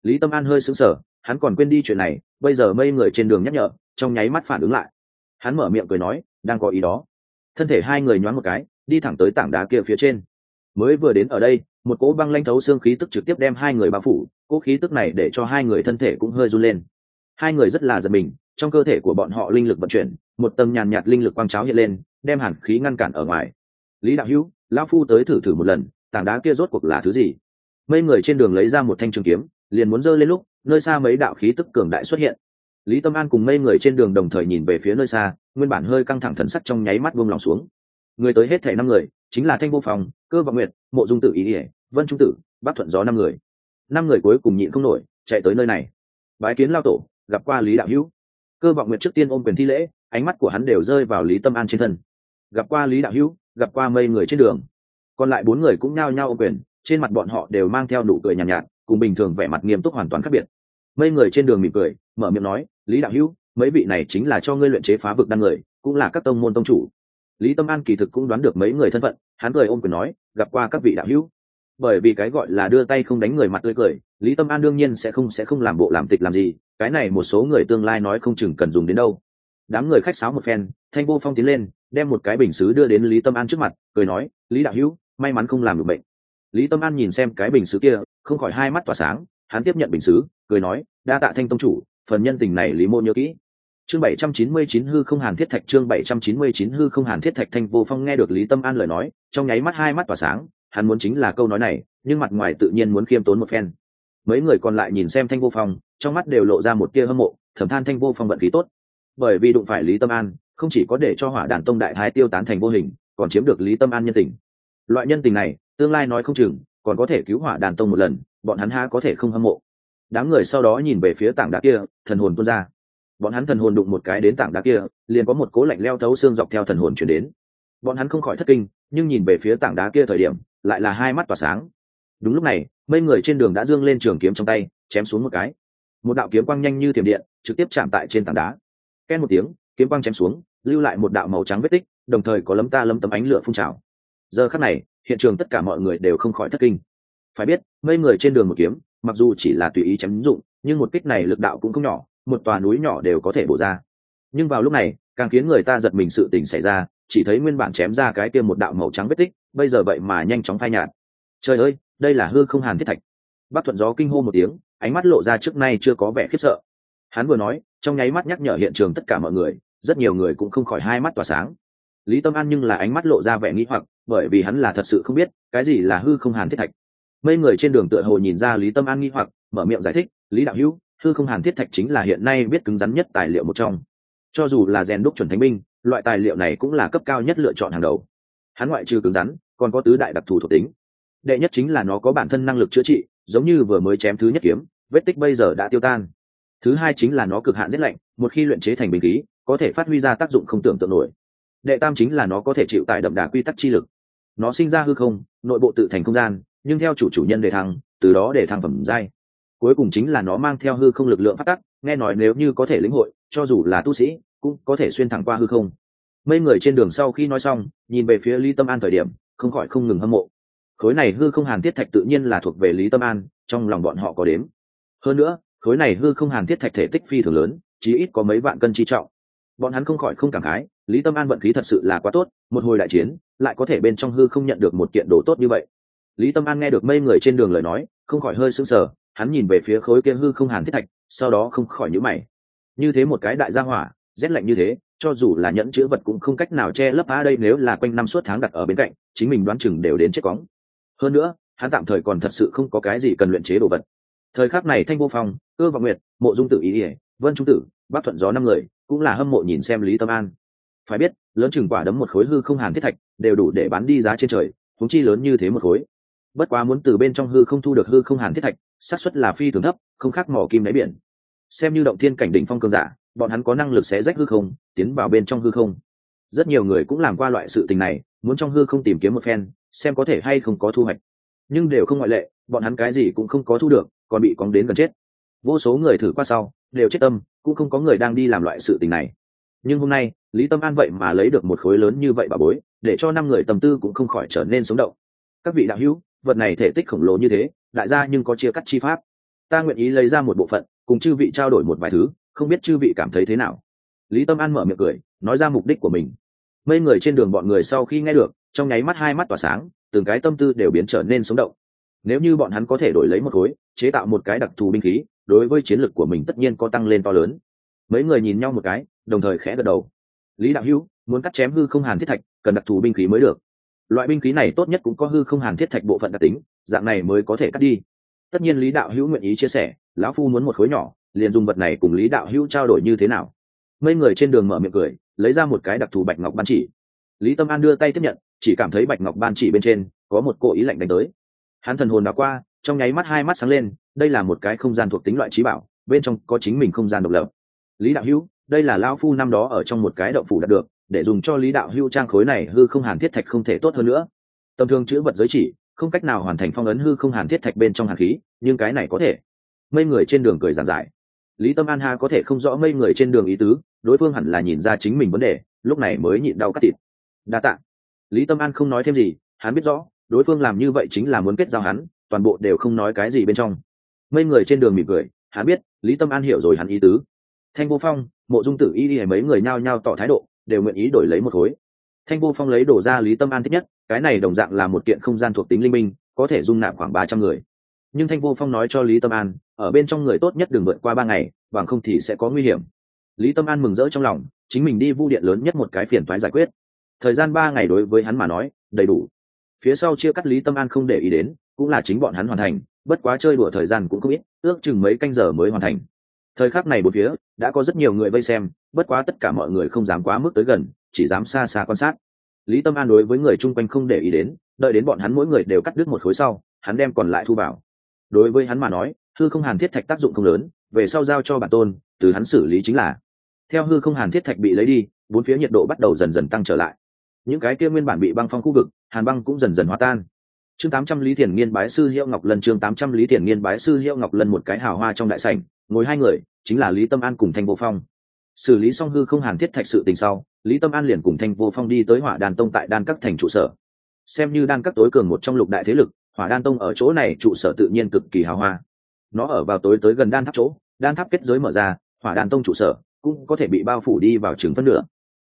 Lý tâm an hơi sững sờ, hắn còn quên đi chuyện này, bây giờ mây người trên đường nhắc nhở, trong nháy mắt phản ứng lại. Hắn mở miệng cười nói, đang có ý đó. Thân thể hai người nhoáng một cái, đi thẳng tới tảng đá kia phía trên. Mới vừa đến ở đây, một cỗ băng lanh thấu xương khí tức trực tiếp đem hai người bao phủ, cỗ khí tức này để cho hai người thân thể cũng hơi run lên. Hai người rất là giật mình, trong cơ thể của bọn họ linh lực vận chuyển, một tầng nhàn nhạt linh lực quang cháo hiện lên, đem hẳn khí ngăn cản ở ngoài. Lý đạo hữu lão phu tới thử thử một lần, tảng đá kia rốt cuộc là thứ gì? Mấy người trên đường lấy ra một thanh trường kiếm, liền muốn giơ lên lúc, nơi xa mấy đạo khí tức cường đại xuất hiện. Lý tâm an cùng mấy người trên đường đồng thời nhìn về phía nơi xa, nguyên bản hơi căng thẳng thần sắc trong nháy mắt buông lòng xuống. Người tới hết thể năm người, chính là thanh vô phòng, cơ vọng nguyệt, mộ dung tử ý ỉa vân trung tử, bắc thuận gió năm người. Năm người cuối cùng nhịn không nổi, chạy tới nơi này. Bái kiến lao tổ, gặp qua lý đạo hữu. Cơ vọng nguyệt trước tiên ôm quyền thi lễ, ánh mắt của hắn đều rơi vào lý tâm an trên thân gặp qua lý đạo hữu gặp qua mây người trên đường. Còn lại bốn người cũng nhao nhao ô quyền trên mặt bọn họ đều mang theo nụ cười nhàn nhạt, nhạt cùng bình thường vẻ mặt nghiêm túc hoàn toàn khác biệt. Mây người trên đường mỉm cười mở miệng nói lý đạo hữu mấy vị này chính là cho ngươi luyện chế phá vực đan người cũng là các tông môn tông chủ. Lý tâm an kỳ thực cũng đoán được mấy người thân phận hắn cười ôm quyền nói gặp qua các vị đạo hữu. Bởi vì cái gọi là đưa tay không đánh người mặt tươi cười lý tâm an đương nhiên sẽ không sẽ không làm bộ làm tịch làm gì cái này một số người tương lai nói không chừng cần dùng đến đâu. Đám người khách sáo một phen thanh vô phong tiến lên đem một cái bình xứ đưa đến lý tâm an trước mặt, cười nói, lý đạo hữu, may mắn không làm được bệnh. Lý tâm an nhìn xem cái bình xứ kia, không khỏi hai mắt tỏa sáng, hắn tiếp nhận bình xứ, cười nói, đa tạ thanh tông chủ, phần nhân tình này lý mô nhớ kỹ. Chương bảy trăm chín mươi chín hư không hàn thiết thạch, chương bảy trăm chín mươi chín hư không hàn thiết thạch, thanh vô phong nghe được lý tâm an lời nói, trong nháy mắt hai mắt tỏa sáng, hắn muốn chính là câu nói này, nhưng mặt ngoài tự nhiên muốn khiêm tốn một phen. Mấy người còn lại nhìn xem thanh vô phong, trong mắt đều lộ ra một tia hâm mộ, thầm than thanh vô phong vận khí tốt. Bởi vì đụng phải lý tâm an không chỉ có để cho hỏa đàn tông đại thái tiêu tán thành vô hình, còn chiếm được lý tâm an nhân tình. Loại nhân tình này, tương lai nói không chừng, còn có thể cứu hỏa đàn tông một lần, bọn hắn ha có thể không hâm mộ. Đám người sau đó nhìn về phía tảng đá kia, thần hồn tuôn ra. Bọn hắn thần hồn đụng một cái đến tảng đá kia, liền có một cố lạnh leo thấu xương dọc theo thần hồn chuyển đến. Bọn hắn không khỏi thất kinh, nhưng nhìn về phía tảng đá kia thời điểm, lại là hai mắt tỏa sáng. Đúng lúc này, mấy người trên đường đã dương lên trường kiếm trong tay, chém xuống một cái. Một đạo kiếm quang nhanh như thiểm điện, trực tiếp chạm tại trên tảng đá. Ken một tiếng, kiếm quang chém xuống lưu lại một đạo màu trắng vết tích, đồng thời có lấm ta lấm tấm ánh lửa phun trào. Giờ khắc này, hiện trường tất cả mọi người đều không khỏi thất kinh. Phải biết, mấy người trên đường một kiếm, mặc dù chỉ là tùy ý chém dụng, nhưng một kích này lực đạo cũng không nhỏ, một tòa núi nhỏ đều có thể bổ ra. Nhưng vào lúc này, càng khiến người ta giật mình sự tình xảy ra, chỉ thấy nguyên bản chém ra cái kia một đạo màu trắng vết tích, bây giờ vậy mà nhanh chóng phai nhạt. Trời ơi, đây là hư không hàn thiết thạch. Bắc thuận gió kinh hô một tiếng, ánh mắt lộ ra trước nay chưa có vẻ khiếp sợ. Hắn vừa nói, trong nháy mắt nhắc nhở hiện trường tất cả mọi người rất nhiều người cũng không khỏi hai mắt tỏa sáng. Lý tâm an nhưng là ánh mắt lộ ra vẻ nghĩ hoặc, bởi vì hắn là thật sự không biết, cái gì là hư không hàn thiết thạch. Mấy người trên đường tựa hồ nhìn ra lý tâm an nghi hoặc, mở miệng giải thích, lý đạo hữu, hư không hàn thiết thạch chính là hiện nay biết cứng rắn nhất tài liệu một trong. Cho dù là rèn đúc chuẩn thánh binh, loại tài liệu này cũng là cấp cao nhất lựa chọn hàng đầu. Hắn ngoại trừ cứng rắn, còn có tứ đại đặc thù thuộc tính. Đệ nhất chính là nó có bản thân năng lực chữa trị, giống như vừa mới chém thứ nhất kiếm, vết tích bây giờ đã tiêu tan. Thứ hai chính là nó cực hạn rét lạnh, một khi luyện chế thành bình khí có thể phát huy ra tác dụng không tưởng tượng nổi. Đệ tam chính là nó có thể chịu tại đậm đà quy tắc chi lực. Nó sinh ra hư không, nội bộ tự thành không gian, nhưng theo chủ chủ nhân đề thăng, từ đó để thăng phẩm giai. Cuối cùng chính là nó mang theo hư không lực lượng phát tắc, nghe nói nếu như có thể lĩnh hội, cho dù là tu sĩ, cũng có thể xuyên thẳng qua hư không. Mấy người trên đường sau khi nói xong, nhìn về phía lý tâm an thời điểm, không khỏi không ngừng hâm mộ. Khối này hư không hàn thiết thạch tự nhiên là thuộc về lý tâm an, trong lòng bọn họ có đếm. Hơn nữa, khối này hư không hàn thiết thạch thể tích phi thường lớn, chí ít có mấy vạn cân chi trọng bọn hắn không khỏi không cảm khái, lý tâm an vận khí thật sự là quá tốt, một hồi đại chiến, lại có thể bên trong hư không nhận được một kiện đồ tốt như vậy. Lý tâm an nghe được mây người trên đường lời nói, không khỏi hơi sững sờ, hắn nhìn về phía khối kia hư không hàn thiết thạch, sau đó không khỏi nhữ mày. Như thế một cái đại gia hỏa, rét lạnh như thế, cho dù là nhẫn chữ vật cũng không cách nào che lấp á. đây nếu là quanh năm suốt tháng đặt ở bên cạnh, chính mình đoán chừng đều đến chết cóng. Hơn nữa, hắn tạm thời còn thật sự không có cái gì cần luyện chế đồ vật. Thời khắc này thanh vô phong, ưa vọng nguyệt, mộ dung tử ý ỉa, vân trung tử bác thuận gió năm người cũng là hâm mộ nhìn xem lý tâm an. Phải biết, lớn chừng quả đấm một khối hư không hàn thiết thạch, đều đủ để bán đi giá trên trời thúng chi lớn như thế một khối. Bất quá muốn từ bên trong hư không thu được hư không hàn thiết thạch, xác suất là phi thường thấp, không khác mỏ kim đáy biển. Xem như động thiên cảnh đỉnh phong cường giả, bọn hắn có năng lực xé rách hư không, tiến vào bên trong hư không. Rất nhiều người cũng làm qua loại sự tình này, muốn trong hư không tìm kiếm một phen, xem có thể hay không có thu hoạch. Nhưng đều không ngoại lệ, bọn hắn cái gì cũng không có thu được, còn bị cóng đến gần chết. Vô số người thử qua sau đều chết tâm, cũng không có người đang đi làm loại sự tình này. Nhưng hôm nay, lý tâm an vậy mà lấy được một khối lớn như vậy bà bối, để cho năm người tầm tư cũng không khỏi trở nên sống động. Các vị đạo hữu, vật này thể tích khổng lồ như thế, đại gia nhưng có chia cắt chi pháp. Ta nguyện ý lấy ra một bộ phận, cùng chư vị trao đổi một vài thứ, không biết chư vị cảm thấy thế nào? Lý tâm an mở miệng cười, nói ra mục đích của mình. Mấy người trên đường bọn người sau khi nghe được, trong nháy mắt hai mắt tỏa sáng, từng cái tâm tư đều biến trở nên sống động. Nếu như bọn hắn có thể đổi lấy một khối, chế tạo một cái đặc thù binh khí đối với chiến lược của mình tất nhiên có tăng lên to lớn. Mấy người nhìn nhau một cái, đồng thời khẽ gật đầu. Lý đạo hữu, muốn cắt chém hư không hàn thiết thạch, cần đặc thù binh khí mới được. Loại binh khí này tốt nhất cũng có hư không hàn thiết thạch bộ phận đặc tính, dạng này mới có thể cắt đi. Tất nhiên lý đạo hữu nguyện ý chia sẻ, lão phu muốn một khối nhỏ, liền dùng vật này cùng lý đạo hữu trao đổi như thế nào. Mấy người trên đường mở miệng cười, lấy ra một cái đặc thù bạch ngọc ban chỉ. Lý tâm an đưa tay tiếp nhận, chỉ cảm thấy bạch ngọc ban chỉ bên trên có một cỗ ý lạnh đánh tới. Hắn thần hồn đã qua trong nháy mắt hai mắt sáng lên, đây là một cái không gian thuộc tính loại trí bảo, bên trong có chính mình không gian độc lập. Lý đạo hữu, đây là lao phu năm đó ở trong một cái động phủ đạt được, để dùng cho lý đạo hữu trang khối này hư không hàn thiết thạch không thể tốt hơn nữa. Tầm thường chữ vật giới chỉ, không cách nào hoàn thành phong ấn hư không hàn thiết thạch bên trong hàn khí, nhưng cái này có thể. Mây người trên đường cười giản giải. Lý tâm an ha có thể không rõ mây người trên đường ý tứ, đối phương hẳn là nhìn ra chính mình vấn đề, lúc này mới nhịn đau cắt thịt. Đa t ạ lý tâm an không nói thêm gì, hắn biết rõ, đối phương làm như vậy chính là muốn kết giao hắn toàn bộ đều không nói cái gì bên trong. Mấy người trên đường mỉm cười, hắn biết, lý tâm an hiểu rồi hắn ý tứ. Thanh vô phong, mộ dung tử y y mấy người nhao nhao tỏ thái độ, đều nguyện ý đổi lấy một khối. Thanh vô phong lấy đổ ra lý tâm an thích nhất, cái này đồng dạng là một kiện không gian thuộc tính linh minh, có thể dung nạp khoảng ba trăm người. Nhưng thanh vô phong nói cho lý tâm an, ở bên trong người tốt nhất đừng vượt qua ba ngày, bằng không thì sẽ có nguy hiểm. Lý tâm an mừng rỡ trong lòng, chính mình đi vu điện lớn nhất một cái phiền thoái giải quyết. Thời gian ba ngày đối với hắn mà nói, đầy đủ. Phía sau chia cắt lý tâm an không để ý đến cũng là chính bọn hắn hoàn thành, bất quá chơi đùa thời gian cũng không ít, ước chừng mấy canh giờ mới hoàn thành. Thời khắc này một phía, đã có rất nhiều người vây xem, bất quá tất cả mọi người không dám quá mức tới gần, chỉ dám xa xa quan sát. Lý tâm an đối với người chung quanh không để ý đến, đợi đến bọn hắn mỗi người đều cắt đứt một khối sau, hắn đem còn lại thu vào. Đối với hắn mà nói, hư không hàn thiết thạch tác dụng không lớn, về sau giao cho bản tôn, từ hắn xử lý chính là. Theo hư không hàn thiết thạch bị lấy đi, bốn phía nhiệt độ bắt đầu dần dần tăng trở lại. Những cái kia nguyên bản bị băng phong khu vực, hàn băng cũng dần dần hóa tan chương tám trăm lý thiền nghiên bái sư hiệu ngọc lân, chương tám trăm lý thiền nghiên bái sư hiệu ngọc lân một cái hào hoa trong đại sảnh, ngồi hai người, chính là lý tâm an cùng thanh vô phong. Xử lý xong hư không hàn thiết thạch sự tình sau, lý tâm an liền cùng thanh vô phong đi tới hỏa đàn tông tại đan các thành trụ sở. Xem như đan các tối cường một trong lục đại thế lực, hỏa đan tông ở chỗ này trụ sở tự nhiên cực kỳ hào hoa. Nó ở vào tối tới gần đan tháp chỗ, đan tháp kết giới mở ra, hỏa đan tông trụ sở cũng có thể bị bao phủ đi vào trường phân nửa.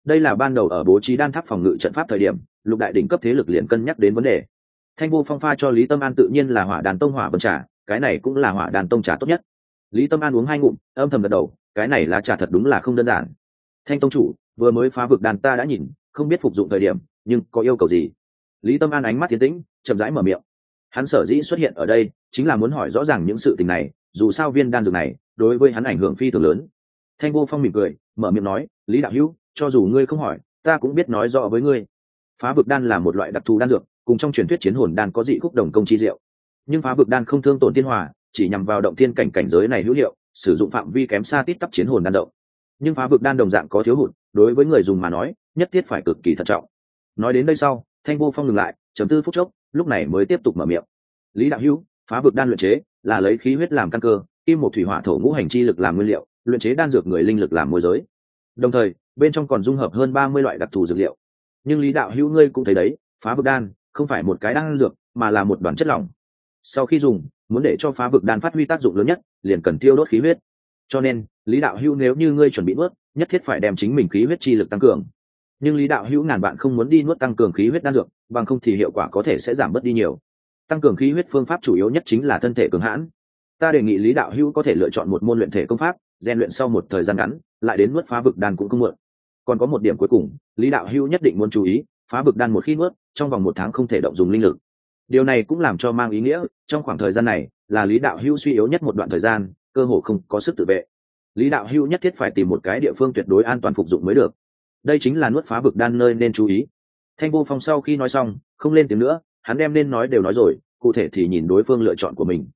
Đây là ban đầu ở bố trí đan tháp phòng ngự trận pháp thời điểm, lục đại đỉnh cấp thế lực liền cân nhắc đến vấn đề thanh vô phong pha cho lý tâm an tự nhiên là hỏa đàn tông hỏa vân trà, cái này cũng là hỏa đàn tông trà tốt nhất. Lý tâm an uống hai ngụm, âm thầm gật đầu, cái này lá trà thật đúng là không đơn giản. Thanh tông chủ, vừa mới phá vực đàn ta đã nhìn, không biết phục dụng thời điểm, nhưng có yêu cầu gì? Lý tâm an ánh mắt tiến tĩnh, chậm rãi mở miệng. Hắn sở dĩ xuất hiện ở đây, chính là muốn hỏi rõ ràng những sự tình này, dù sao viên đan dược này, đối với hắn ảnh hưởng phi thường lớn. Thanh vô phong mỉm cười, mở miệng nói, lý đạo hữu, cho dù ngươi không hỏi, ta cũng biết nói rõ với ngươi. Phá vực đan là một loại đặc thù đan dược cùng trong truyền thuyết chiến hồn đan có dị khúc đồng công chi diệu. Nhưng phá vực đan không thương tổn thiên hòa, chỉ nhằm vào động thiên cảnh cảnh giới này hữu hiệu, sử dụng phạm vi kém xa tít tắp chiến hồn đan động. Nhưng phá vực đan đồng dạng có thiếu hụt, đối với người dùng mà nói, nhất thiết phải cực kỳ thận trọng. Nói đến đây sau, thanh vô phong ngừng lại chấm tư phút chốc, lúc này mới tiếp tục mở miệng. Lý đạo hữu, phá vực đan luyện chế là lấy khí huyết làm căn cơ, kim một thủy hỏa thổ ngũ hành chi lực làm nguyên liệu, luyện chế đan dược người linh lực làm môi giới. Đồng thời, bên trong còn dung hợp hơn ba mươi loại đặc thù dược liệu. Nhưng lý đạo hữu ngươi cũng thấy đấy, phá vực đan không phải một cái đan dược, mà là một đoàn chất lỏng. Sau khi dùng, muốn để cho phá vực đan phát huy tác dụng lớn nhất, liền cần tiêu đốt khí huyết. Cho nên, lý đạo hữu nếu như ngươi chuẩn bị nuốt, nhất thiết phải đem chính mình khí huyết chi lực tăng cường. Nhưng lý đạo hữu ngàn bạn không muốn đi nuốt tăng cường khí huyết đan dược, bằng không thì hiệu quả có thể sẽ giảm bớt đi nhiều. Tăng cường khí huyết phương pháp chủ yếu nhất chính là thân thể cường hãn. Ta đề nghị lý đạo hữu có thể lựa chọn một môn luyện thể công pháp, rèn luyện sau một thời gian ngắn, lại đến nuốt phá vực đan cũng không mượn còn có một điểm cuối cùng, lý đạo hữu nhất định muốn chú ý, phá vực đan một khi nuốt trong vòng một tháng không thể động dùng linh lực. Điều này cũng làm cho mang ý nghĩa, trong khoảng thời gian này, là lý đạo hữu suy yếu nhất một đoạn thời gian, cơ hồ không có sức tự vệ. Lý đạo hữu nhất thiết phải tìm một cái địa phương tuyệt đối an toàn phục dụng mới được. Đây chính là nuốt phá vực đan nơi nên chú ý. Thanh vô phong sau khi nói xong, không lên tiếng nữa, hắn đem nên nói đều nói rồi, cụ thể thì nhìn đối phương lựa chọn của mình.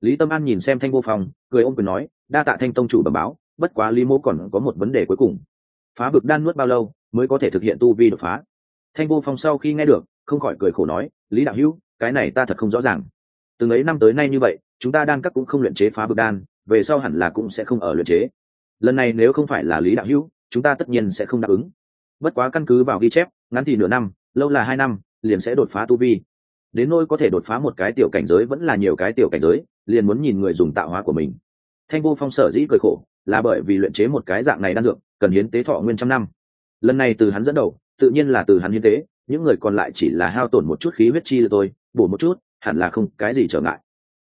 Lý tâm an nhìn xem thanh vô phong, cười ôm quyền nói, đa tạ thanh tông chủ bẩm báo, bất quá lý mô còn có một vấn đề cuối cùng. Phá vực đan nuốt bao lâu mới có thể thực hiện tu vi đột phá? Thanh vô phong sau khi nghe được, không khỏi cười khổ nói, lý đạo hữu, cái này ta thật không rõ ràng. Từng ấy năm tới nay như vậy, chúng ta đan các cũng không luyện chế phá bực đan, về sau hẳn là cũng sẽ không ở luyện chế. Lần này nếu không phải là lý đạo hữu, chúng ta tất nhiên sẽ không đáp ứng. Bất quá căn cứ vào ghi chép, ngắn thì nửa năm, lâu là hai năm, liền sẽ đột phá tu vi. Đến nỗi có thể đột phá một cái tiểu cảnh giới vẫn là nhiều cái tiểu cảnh giới, liền muốn nhìn người dùng tạo hóa của mình. Thanh vô phong sở dĩ cười khổ, là bởi vì luyện chế một cái dạng này đan dược, cần hiến tế thọ nguyên trăm năm. Lần này từ hắn dẫn đầu tự nhiên là từ hắn hiến tế những người còn lại chỉ là hao tổn một chút khí huyết chi là tôi bổ một chút, hẳn là không cái gì trở ngại.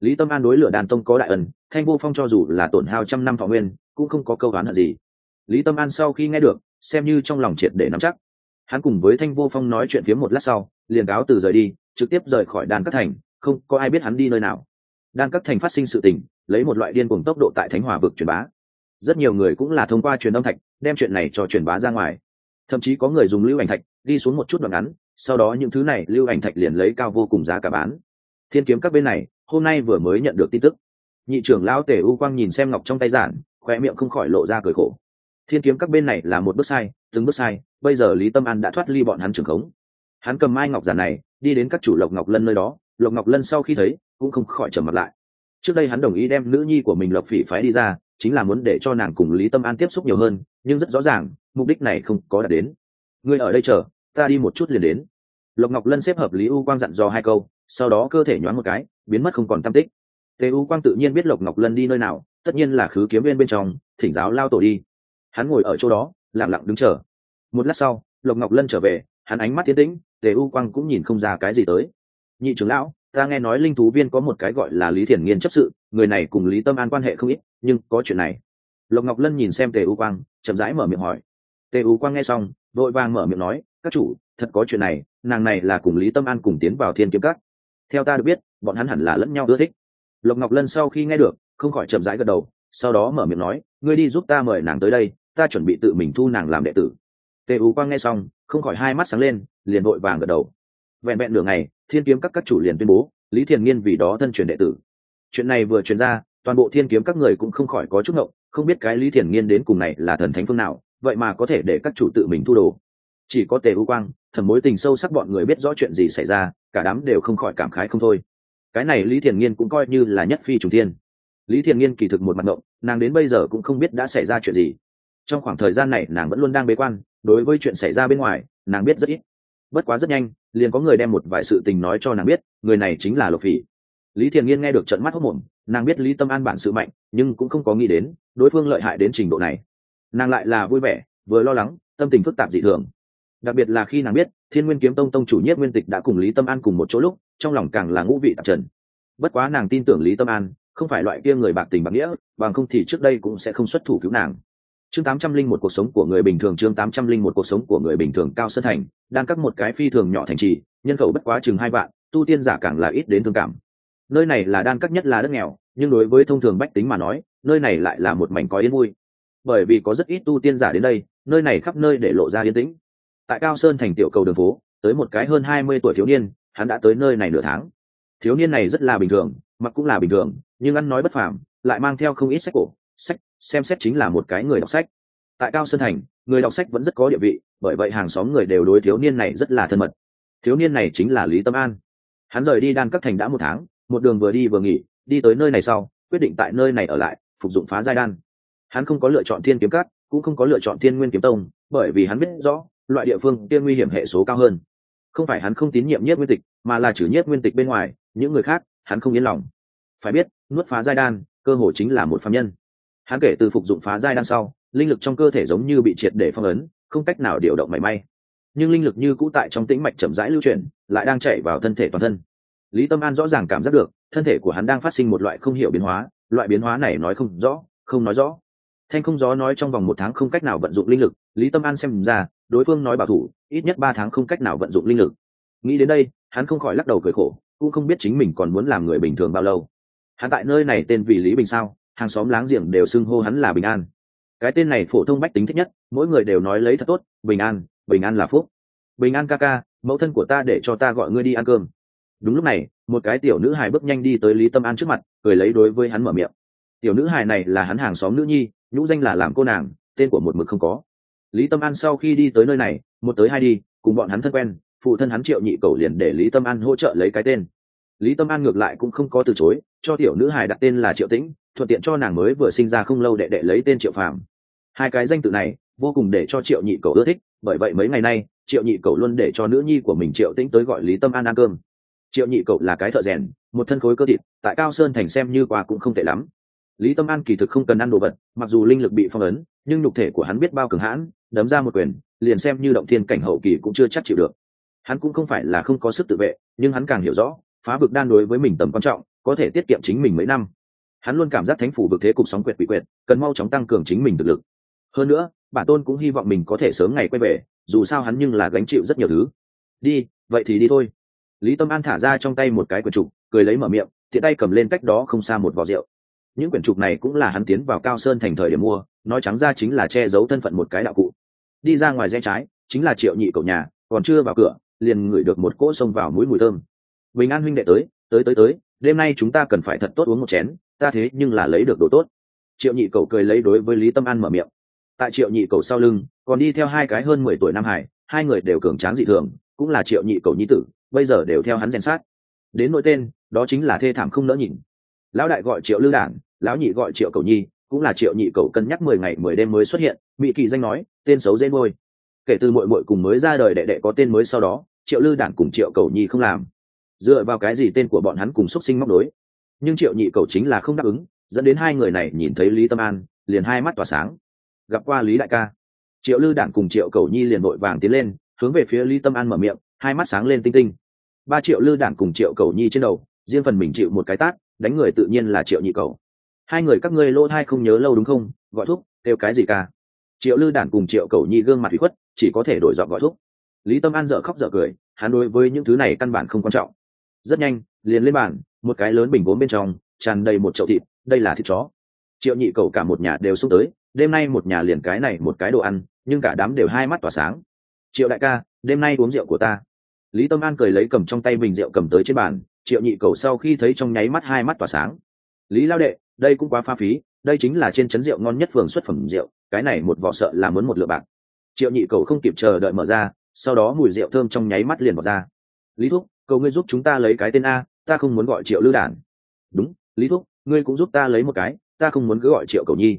Lý tâm an đối lửa đàn tông có đại ân, thanh vô phong cho dù là tổn hao trăm năm thọ nguyên, cũng không có câu hán hận gì. Lý tâm an sau khi nghe được, xem như trong lòng triệt để nắm chắc. Hắn cùng với thanh vô phong nói chuyện phía một lát sau, liền cáo từ rời đi, trực tiếp rời khỏi đàn các thành, không có ai biết hắn đi nơi nào. Đan các thành phát sinh sự tình, lấy một loại điên cùng tốc độ tại thánh hòa vực truyền bá. Rất nhiều người cũng là thông qua truyền âm thạch, đem chuyện này cho truyền bá ra ngoài thậm chí có người dùng lưu ảnh thạch đi xuống một chút đoạn ngắn, sau đó những thứ này lưu ảnh thạch liền lấy cao vô cùng giá cả bán. Thiên kiếm các bên này, hôm nay vừa mới nhận được tin tức. Nhị trưởng lão tể u quang nhìn xem ngọc trong tay giản khoe miệng không khỏi lộ ra cười khổ. Thiên kiếm các bên này là một bước sai, từng bước sai, bây giờ lý tâm an đã thoát ly bọn hắn trưởng khống. Hắn cầm mai ngọc giản này, đi đến các chủ lộc ngọc lân nơi đó, lộc ngọc lân sau khi thấy, cũng không khỏi trầm mặt lại trước đây hắn đồng ý đem nữ nhi của mình lộc phỉ phái đi ra, chính là muốn để cho nàng cùng lý tâm an tiếp xúc nhiều hơn, nhưng rất rõ ràng, mục đích này không có đạt đến. Ngươi ở đây chờ, ta đi một chút liền đến. Lộc ngọc lân xếp hợp lý u quang dặn dò hai câu, sau đó cơ thể nhoáng một cái, biến mất không còn tam tích. Tề u quang tự nhiên biết lộc ngọc lân đi nơi nào, tất nhiên là khứ kiếm viên bên trong, thỉnh giáo lao tổ đi. Hắn ngồi ở chỗ đó, lặng lặng đứng chờ. Một lát sau, lộc ngọc lân trở về, hắn ánh mắt tiến tĩnh, tề u quang cũng nhìn không ra cái gì tới. Nhị trưởng lão ta nghe nói linh thú viên có một cái gọi là lý thiền nghiên chấp sự, người này cùng lý tâm an quan hệ không ít, nhưng có chuyện này. Lộc ngọc lân nhìn xem tề u quang, chậm rãi mở miệng hỏi. Tề u quang nghe xong, vội vàng mở miệng nói, các chủ, thật có chuyện này, nàng này là cùng lý tâm an cùng tiến vào thiên kiếm cắt theo ta được biết, bọn hắn hẳn là lẫn nhau ưa thích. Lộc ngọc lân sau khi nghe được, không khỏi chậm rãi gật đầu, sau đó mở miệng nói, ngươi đi giúp ta mời nàng tới đây, ta chuẩn bị tự mình thu nàng làm đệ tử. Tề u quang nghe xong, không khỏi hai mắt sáng lên, liền vội vàng gật đầu vẹn vẹn nửa ngày, thiên kiếm các các chủ liền tuyên bố, lý thiền nghiên vì đó thân truyền đệ tử. Chuyện này vừa truyền ra, toàn bộ thiên kiếm các người cũng không khỏi có chút ngộng, không biết cái lý thiền nghiên đến cùng này là thần thánh phương nào, vậy mà có thể để các chủ tự mình thu đồ. Chỉ có tề u quang thần mối tình sâu sắc bọn người biết rõ chuyện gì xảy ra, cả đám đều không khỏi cảm khái không thôi. Cái này lý thiền nghiên cũng coi như là nhất phi trùng thiên. Lý thiền nghiên kỳ thực một mặt ngộng, nàng đến bây giờ cũng không biết đã xảy ra chuyện gì. Trong khoảng thời gian này nàng vẫn luôn đang bế quan, đối với chuyện xảy ra bên ngoài, nàng biết rất ít bất quá rất nhanh, liền có người đem một vài sự tình nói cho nàng biết, người này chính là lộc phỉ. Lý thiền nghiên nghe được trận mắt hốc mồm nàng biết lý tâm an bản sự mạnh, nhưng cũng không có nghĩ đến, đối phương lợi hại đến trình độ này. Nàng lại là vui vẻ, vừa lo lắng, tâm tình phức tạp dị thường. Đặc biệt là khi nàng biết, thiên nguyên kiếm tông tông chủ nhất nguyên tịch đã cùng lý tâm an cùng một chỗ lúc, trong lòng càng là ngũ vị tạp trần. Bất quá nàng tin tưởng lý tâm an, không phải loại kia người bạc tình bạc nghĩa, bằng không thì trước đây cũng sẽ không xuất thủ cứu nàng chương tám trăm linh một cuộc sống của người bình thường, chương tám trăm linh một cuộc sống của người bình thường cao sơn thành, đang cắt một cái phi thường nhỏ thành trì, nhân khẩu bất quá chừng hai vạn, tu tiên giả càng là ít đến thương cảm. Nơi này là đan cắt nhất là đất nghèo, nhưng đối với thông thường bách tính mà nói, nơi này lại là một mảnh có yên vui. Bởi vì có rất ít tu tiên giả đến đây, nơi này khắp nơi để lộ ra yên tĩnh. Tại cao sơn thành tiểu cầu đường phố, tới một cái hơn hai mươi tuổi thiếu niên, hắn đã tới nơi này nửa tháng. Thiếu niên này rất là bình thường, mặc cũng là bình thường, nhưng ăn nói bất phàm, lại mang theo không ít sách cổ, sách xem xét chính là một cái người đọc sách. Tại cao sơn thành, người đọc sách vẫn rất có địa vị, bởi vậy hàng xóm người đều đối thiếu niên này rất là thân mật. Thiếu niên này chính là lý tâm an. Hắn rời đi đan các thành đã một tháng, một đường vừa đi vừa nghỉ, đi tới nơi này sau, quyết định tại nơi này ở lại, phục dụng phá giai đan. Hắn không có lựa chọn thiên kiếm cát cũng không có lựa chọn thiên nguyên kiếm tông, bởi vì hắn biết rõ, loại địa phương kia nguy hiểm hệ số cao hơn. Không phải hắn không tín nhiệm nhất nguyên tịch, mà là trừ nhất nguyên tịch bên ngoài, những người khác, hắn không yên lòng. Phải biết, nuốt phá giai đan, cơ hội chính là một phạm nhân hắn kể từ phục dụng phá giai đan sau, linh lực trong cơ thể giống như bị triệt để phong ấn, không cách nào điều động mảy may. Nhưng linh lực như cũ tại trong tĩnh mạch chậm rãi lưu chuyển, lại đang chạy vào thân thể toàn thân. Lý tâm an rõ ràng cảm giác được, thân thể của hắn đang phát sinh một loại không hiểu biến hóa, loại biến hóa này nói không rõ, không nói rõ. Thanh không gió nói trong vòng một tháng không cách nào vận dụng linh lực, lý tâm an xem ra, đối phương nói bảo thủ, ít nhất ba tháng không cách nào vận dụng linh lực. Nghĩ đến đây, hắn không khỏi lắc đầu cười khổ, cũng không biết chính mình còn muốn làm người bình thường bao lâu. Hắn tại nơi này tên vì lý bình sao? Hàng xóm láng giềng đều xưng hô hắn là bình an. Cái tên này phổ thông bách tính thích nhất, mỗi người đều nói lấy thật tốt, bình an bình an là phúc. Bình an ca ca, mẫu thân của ta để cho ta gọi ngươi đi ăn cơm. Đúng lúc này, một cái tiểu nữ hài bước nhanh đi tới lý tâm an trước mặt, cười lấy đối với hắn mở miệng. Tiểu nữ hài này là hắn hàng xóm nữ nhi, nhũ danh là làm cô nàng, tên của một mực không có. Lý tâm an sau khi đi tới nơi này, một tới hai đi, cùng bọn hắn thân quen, phụ thân hắn triệu nhị cầu liền để lý tâm an hỗ trợ lấy cái tên lý tâm an ngược lại cũng không có từ chối, cho tiểu nữ hài đặt tên là triệu tĩnh, thuận tiện cho nàng mới vừa sinh ra không lâu đệ đệ lấy tên triệu phàm. Hai cái danh tự này, vô cùng để cho triệu nhị cầu ưa thích, bởi vậy mấy ngày nay, triệu nhị cầu luôn để cho nữ nhi của mình triệu tĩnh tới gọi lý tâm an ăn cơm. Triệu nhị cậu là cái thợ rèn, một thân khối cơ thịt, tại cao sơn thành xem như quà cũng không tệ lắm. Lý tâm an kỳ thực không cần ăn đồ vật, mặc dù linh lực bị phong ấn, nhưng nhục thể của hắn biết bao cường hãn, đấm ra một quyền, liền xem như động thiên cảnh hậu kỳ cũng chưa chắc chịu được. Hắn cũng không phải là không có sức tự vệ, nhưng hắn càng hiểu rõ phá vực đan đối với mình tầm quan trọng, có thể tiết kiệm chính mình mấy năm. Hắn luôn cảm giác thánh phủ vực thế cục sóng quyệt bị quyệt, cần mau chóng tăng cường chính mình thực lực. Hơn nữa, bản tôn cũng hy vọng mình có thể sớm ngày quay về, dù sao hắn nhưng là gánh chịu rất nhiều thứ. Đi, vậy thì đi thôi. Lý tâm an thả ra trong tay một cái quyển trục, cười lấy mở miệng, tiện tay cầm lên cách đó không xa một vò rượu. Những quyển trục này cũng là hắn tiến vào cao sơn thành thời điểm mua, nói trắng ra chính là che giấu thân phận một cái đạo cụ. Đi ra ngoài rẽ trái, chính là triệu nhị cậu nhà, còn chưa vào cửa, liền ngửi được một cỗ xông vào mũi mùi thơm bình an huynh đệ tới tới tới tới, đêm nay chúng ta cần phải thật tốt uống một chén, ta thế nhưng là lấy được đồ tốt. Triệu nhị cậu cười lấy đối với lý tâm an mở miệng. Tại triệu nhị cậu sau lưng, còn đi theo hai cái hơn mười tuổi nam hải, hai người đều cường tráng dị thường, cũng là triệu nhị cậu nhi tử, bây giờ đều theo hắn rèn sát. Đến nội tên, đó chính là thê thảm không nỡ nhìn. Lão đại gọi triệu lư đản lão nhị gọi triệu cầu nhi, cũng là triệu nhị cầu cân nhắc mười ngày mười đêm mới xuất hiện mỹ kỳ danh nói, tên xấu dễ môi kể từ mội mội cùng mới ra đời đệ đệ có tên mới sau đó, triệu lư đản cùng triệu cầu nhi không làm dựa vào cái gì tên của bọn hắn cùng xuất sinh móc đối nhưng triệu nhị cầu chính là không đáp ứng, dẫn đến hai người này nhìn thấy lý tâm an, liền hai mắt tỏa sáng. Gặp qua lý đại ca, triệu lư đản cùng triệu cầu nhi liền vội vàng tiến lên, hướng về phía lý tâm an mở miệng, hai mắt sáng lên tinh tinh. Ba triệu lư đản cùng triệu cầu nhi trên đầu, riêng phần mình chịu một cái tát, đánh người tự nhiên là triệu nhị cầu. Hai người các ngươi lỗ thai không nhớ lâu đúng không? Gọi thuốc kêu cái gì ca? Triệu lư đản cùng triệu cầu nhi gương mặt hủy khuất, chỉ có thể đổi dọn gọi thuốc lý tâm an dở khóc dở cười, hắn đối với những thứ này căn bản không quan trọng rất nhanh, liền lên bàn, một cái lớn bình vốn bên trong, tràn đầy một chậu thịt, đây là thịt chó. Triệu nhị cầu cả một nhà đều xúc tới, đêm nay một nhà liền cái này một cái đồ ăn, nhưng cả đám đều hai mắt tỏa sáng. Triệu đại ca, đêm nay uống rượu của ta. Lý tâm an cười lấy cầm trong tay bình rượu cầm tới trên bàn, triệu nhị cầu sau khi thấy trong nháy mắt hai mắt tỏa sáng. Lý lao đệ, đây cũng quá pha phí, đây chính là trên chấn rượu ngon nhất phường xuất phẩm rượu, cái này một vỏ sợ là muốn một lựa bạc. Triệu nhị cầu không kịp chờ đợi mở ra, sau đó mùi rượu thơm trong nháy mắt liền bỏ ra. Lý thúc cầu ngươi giúp chúng ta lấy cái tên a, ta không muốn gọi triệu lưu đản. Đúng, lý thúc, ngươi cũng giúp ta lấy một cái, ta không muốn cứ gọi triệu cầu nhi.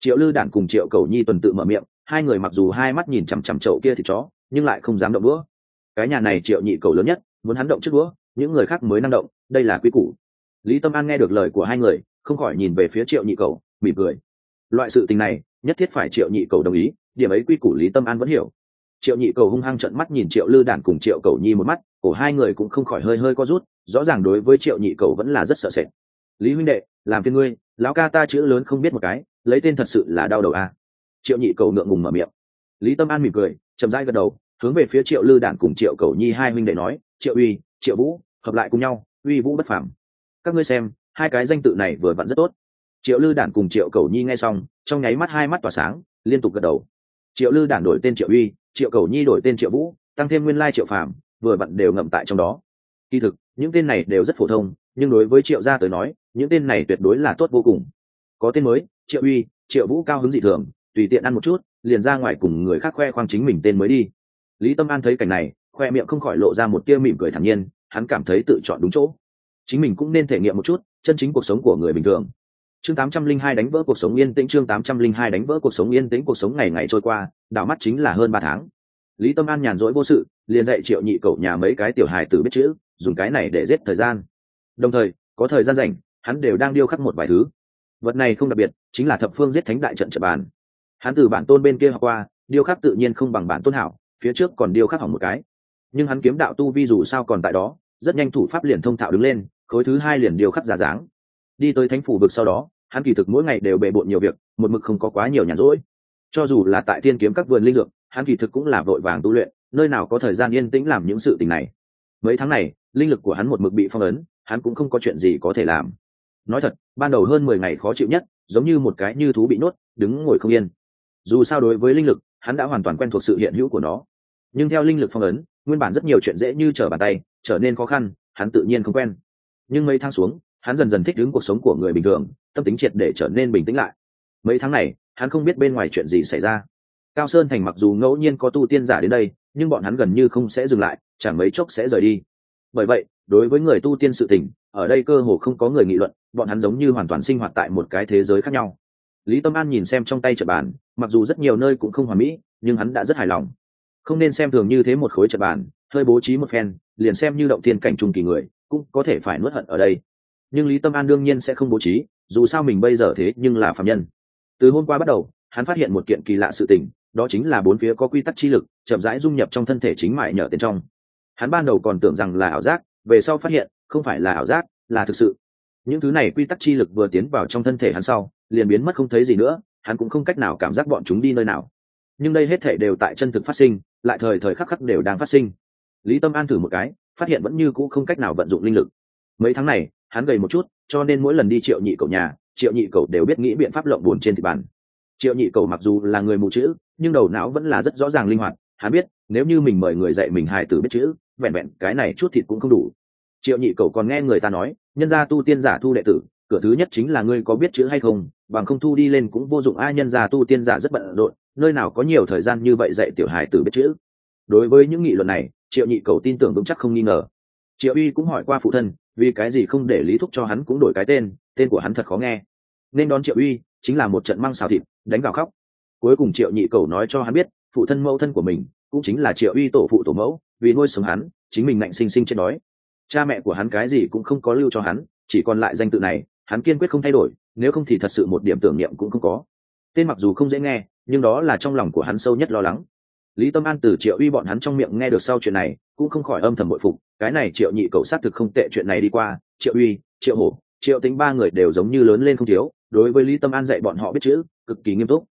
Triệu lư đản cùng triệu cầu nhi tuần tự mở miệng, hai người mặc dù hai mắt nhìn chằm chằm chậu kia thì chó, nhưng lại không dám động đũa. Cái nhà này triệu nhị cầu lớn nhất, muốn hắn động trước đũa, những người khác mới năng động, đây là quy củ. Lý tâm an nghe được lời của hai người, không khỏi nhìn về phía triệu nhị cầu, mỉm cười. Loại sự tình này, nhất thiết phải triệu nhị cầu đồng ý, điểm ấy quy củ lý tâm an vẫn hiểu triệu nhị cầu hung hăng trận mắt nhìn triệu lư đản cùng triệu cầu nhi một mắt, cổ hai người cũng không khỏi hơi hơi co rút, rõ ràng đối với triệu nhị cầu vẫn là rất sợ sệt. Lý huynh đệ, làm phiên ngươi, lão ca ta chữ lớn không biết một cái, lấy tên thật sự là đau đầu a. Triệu nhị cầu ngượng ngùng mở miệng. Lý tâm an mỉm cười, chậm rãi gật đầu, hướng về phía triệu lư đản cùng triệu cầu nhi hai huynh đệ nói, triệu uy, triệu vũ, hợp lại cùng nhau, uy vũ bất phàm. Các ngươi xem, hai cái danh tự này vừa vặn rất tốt. Triệu lư đản cùng triệu cầu nhi nghe xong, trong nháy mắt hai mắt tỏa sáng, liên tục gật đầu. Triệu lư đản đổi tên triệu uy triệu cầu nhi đổi tên triệu vũ, tăng thêm nguyên lai triệu phàm, vừa vặn đều ngậm tại trong đó. Kỳ thực, những tên này đều rất phổ thông, nhưng đối với triệu gia tới nói, những tên này tuyệt đối là tốt vô cùng. Có tên mới, triệu uy, triệu vũ cao hứng dị thường, tùy tiện ăn một chút, liền ra ngoài cùng người khác khoe khoang chính mình tên mới đi. Lý tâm an thấy cảnh này, khoe miệng không khỏi lộ ra một tia mỉm cười thản nhiên, hắn cảm thấy tự chọn đúng chỗ. Chính mình cũng nên thể nghiệm một chút, chân chính cuộc sống của người bình thường chương 802 đánh vỡ cuộc sống yên tĩnh, chương 802 đánh vỡ cuộc sống yên tĩnh, cuộc sống ngày ngày trôi qua, đảo mắt chính là hơn ba tháng. Lý tâm an nhàn rỗi vô sự, liền dạy triệu nhị cậu nhà mấy cái tiểu hài tử biết chữ, dùng cái này để giết thời gian. Đồng thời, có thời gian rảnh, hắn đều đang điêu khắc một vài thứ. Vật này không đặc biệt, chính là thập phương giết thánh đại trận trận bàn. Hắn từ bản tôn bên kia học qua, điêu khắc tự nhiên không bằng bản tôn hảo, phía trước còn điêu khắc hỏng một cái. Nhưng hắn kiếm đạo tu vi dù sao còn tại đó, rất nhanh thủ pháp liền thông thạo đứng lên, khối thứ hai liền điêu khắc ra dáng đi tới thánh phủ vực sau đó, hắn kỳ thực mỗi ngày đều bề bộn nhiều việc, một mực không có quá nhiều nhàn rỗi. Cho dù là tại tiên kiếm các vườn linh dược, hắn kỳ thực cũng là vội vàng tu luyện, nơi nào có thời gian yên tĩnh làm những sự tình này. Mấy tháng này, linh lực của hắn một mực bị phong ấn, hắn cũng không có chuyện gì có thể làm. Nói thật, ban đầu hơn mười ngày khó chịu nhất, giống như một cái như thú bị nuốt đứng ngồi không yên. Dù sao đối với linh lực, hắn đã hoàn toàn quen thuộc sự hiện hữu của nó. Nhưng theo linh lực phong ấn, nguyên bản rất nhiều chuyện dễ như trở bàn tay, trở nên khó khăn, hắn tự nhiên không quen. Nhưng mấy tháng xuống hắn dần dần thích ứng cuộc sống của người bình thường, tâm tính triệt để trở nên bình tĩnh lại. Mấy tháng này, hắn không biết bên ngoài chuyện gì xảy ra. Cao sơn thành mặc dù ngẫu nhiên có tu tiên giả đến đây, nhưng bọn hắn gần như không sẽ dừng lại, chẳng mấy chốc sẽ rời đi. Bởi vậy, đối với người tu tiên sự tình, ở đây cơ hồ không có người nghị luận, bọn hắn giống như hoàn toàn sinh hoạt tại một cái thế giới khác nhau. Lý tâm an nhìn xem trong tay trật bàn, mặc dù rất nhiều nơi cũng không hoàn mỹ, nhưng hắn đã rất hài lòng. Không nên xem thường như thế một khối trật bàn, hơi bố trí một phen, liền xem như động tiên cảnh trùng kỳ người, cũng có thể phải nuốt hận ở đây nhưng lý tâm an đương nhiên sẽ không bố trí, dù sao mình bây giờ thế nhưng là phạm nhân. Từ hôm qua bắt đầu, hắn phát hiện một kiện kỳ lạ sự tình, đó chính là bốn phía có quy tắc chi lực, chậm rãi dung nhập trong thân thể chính mại nhở tiền trong. Hắn ban đầu còn tưởng rằng là ảo giác, về sau phát hiện, không phải là ảo giác, là thực sự. Những thứ này quy tắc chi lực vừa tiến vào trong thân thể hắn sau, liền biến mất không thấy gì nữa, hắn cũng không cách nào cảm giác bọn chúng đi nơi nào. Nhưng đây hết thể đều tại chân thực phát sinh, lại thời thời khắc khắc đều đang phát sinh. Lý tâm an thử một cái, phát hiện vẫn như cũ không cách nào vận dụng linh lực. Mấy tháng này hắn gầy một chút, cho nên mỗi lần đi triệu nhị cậu nhà, triệu nhị cậu đều biết nghĩ biện pháp lộng bùn trên thị bàn. Triệu nhị cậu mặc dù là người mù chữ, nhưng đầu não vẫn là rất rõ ràng linh hoạt, hắn biết, nếu như mình mời người dạy mình hài tử biết chữ, vẹn vẹn cái này chút thịt cũng không đủ. Triệu nhị cậu còn nghe người ta nói, nhân gia tu tiên giả thu đệ tử, cửa thứ nhất chính là ngươi có biết chữ hay không, bằng không thu đi lên cũng vô dụng ai à, nhân gia tu tiên giả rất bận rộn, nơi nào có nhiều thời gian như vậy dạy tiểu hài tử biết chữ. Đối với những nghị luận này, triệu nhị cầu tin tưởng vững chắc không nghi ngờ. Triệu uy cũng hỏi qua phụ thân vì cái gì không để lý thúc cho hắn cũng đổi cái tên tên của hắn thật khó nghe. Nên đón triệu uy, chính là một trận măng xào thịt, đánh vào khóc. Cuối cùng triệu nhị cầu nói cho hắn biết, phụ thân mẫu thân của mình, cũng chính là triệu uy tổ phụ tổ mẫu, vì nuôi sống hắn, chính mình ngạnh sinh sinh chết đói. Cha mẹ của hắn cái gì cũng không có lưu cho hắn, chỉ còn lại danh tự này, hắn kiên quyết không thay đổi, nếu không thì thật sự một điểm tưởng niệm cũng không có. Tên mặc dù không dễ nghe, nhưng đó là trong lòng của hắn sâu nhất lo lắng. Lý tâm an từ triệu uy bọn hắn trong miệng nghe được sau chuyện này cũng không khỏi âm thầm bội phục, cái này triệu nhị cậu xác thực không tệ, chuyện này đi qua, triệu uy, triệu hổ, triệu tính ba người đều giống như lớn lên không thiếu, đối với lý tâm an dạy bọn họ biết chữ, cực kỳ nghiêm túc.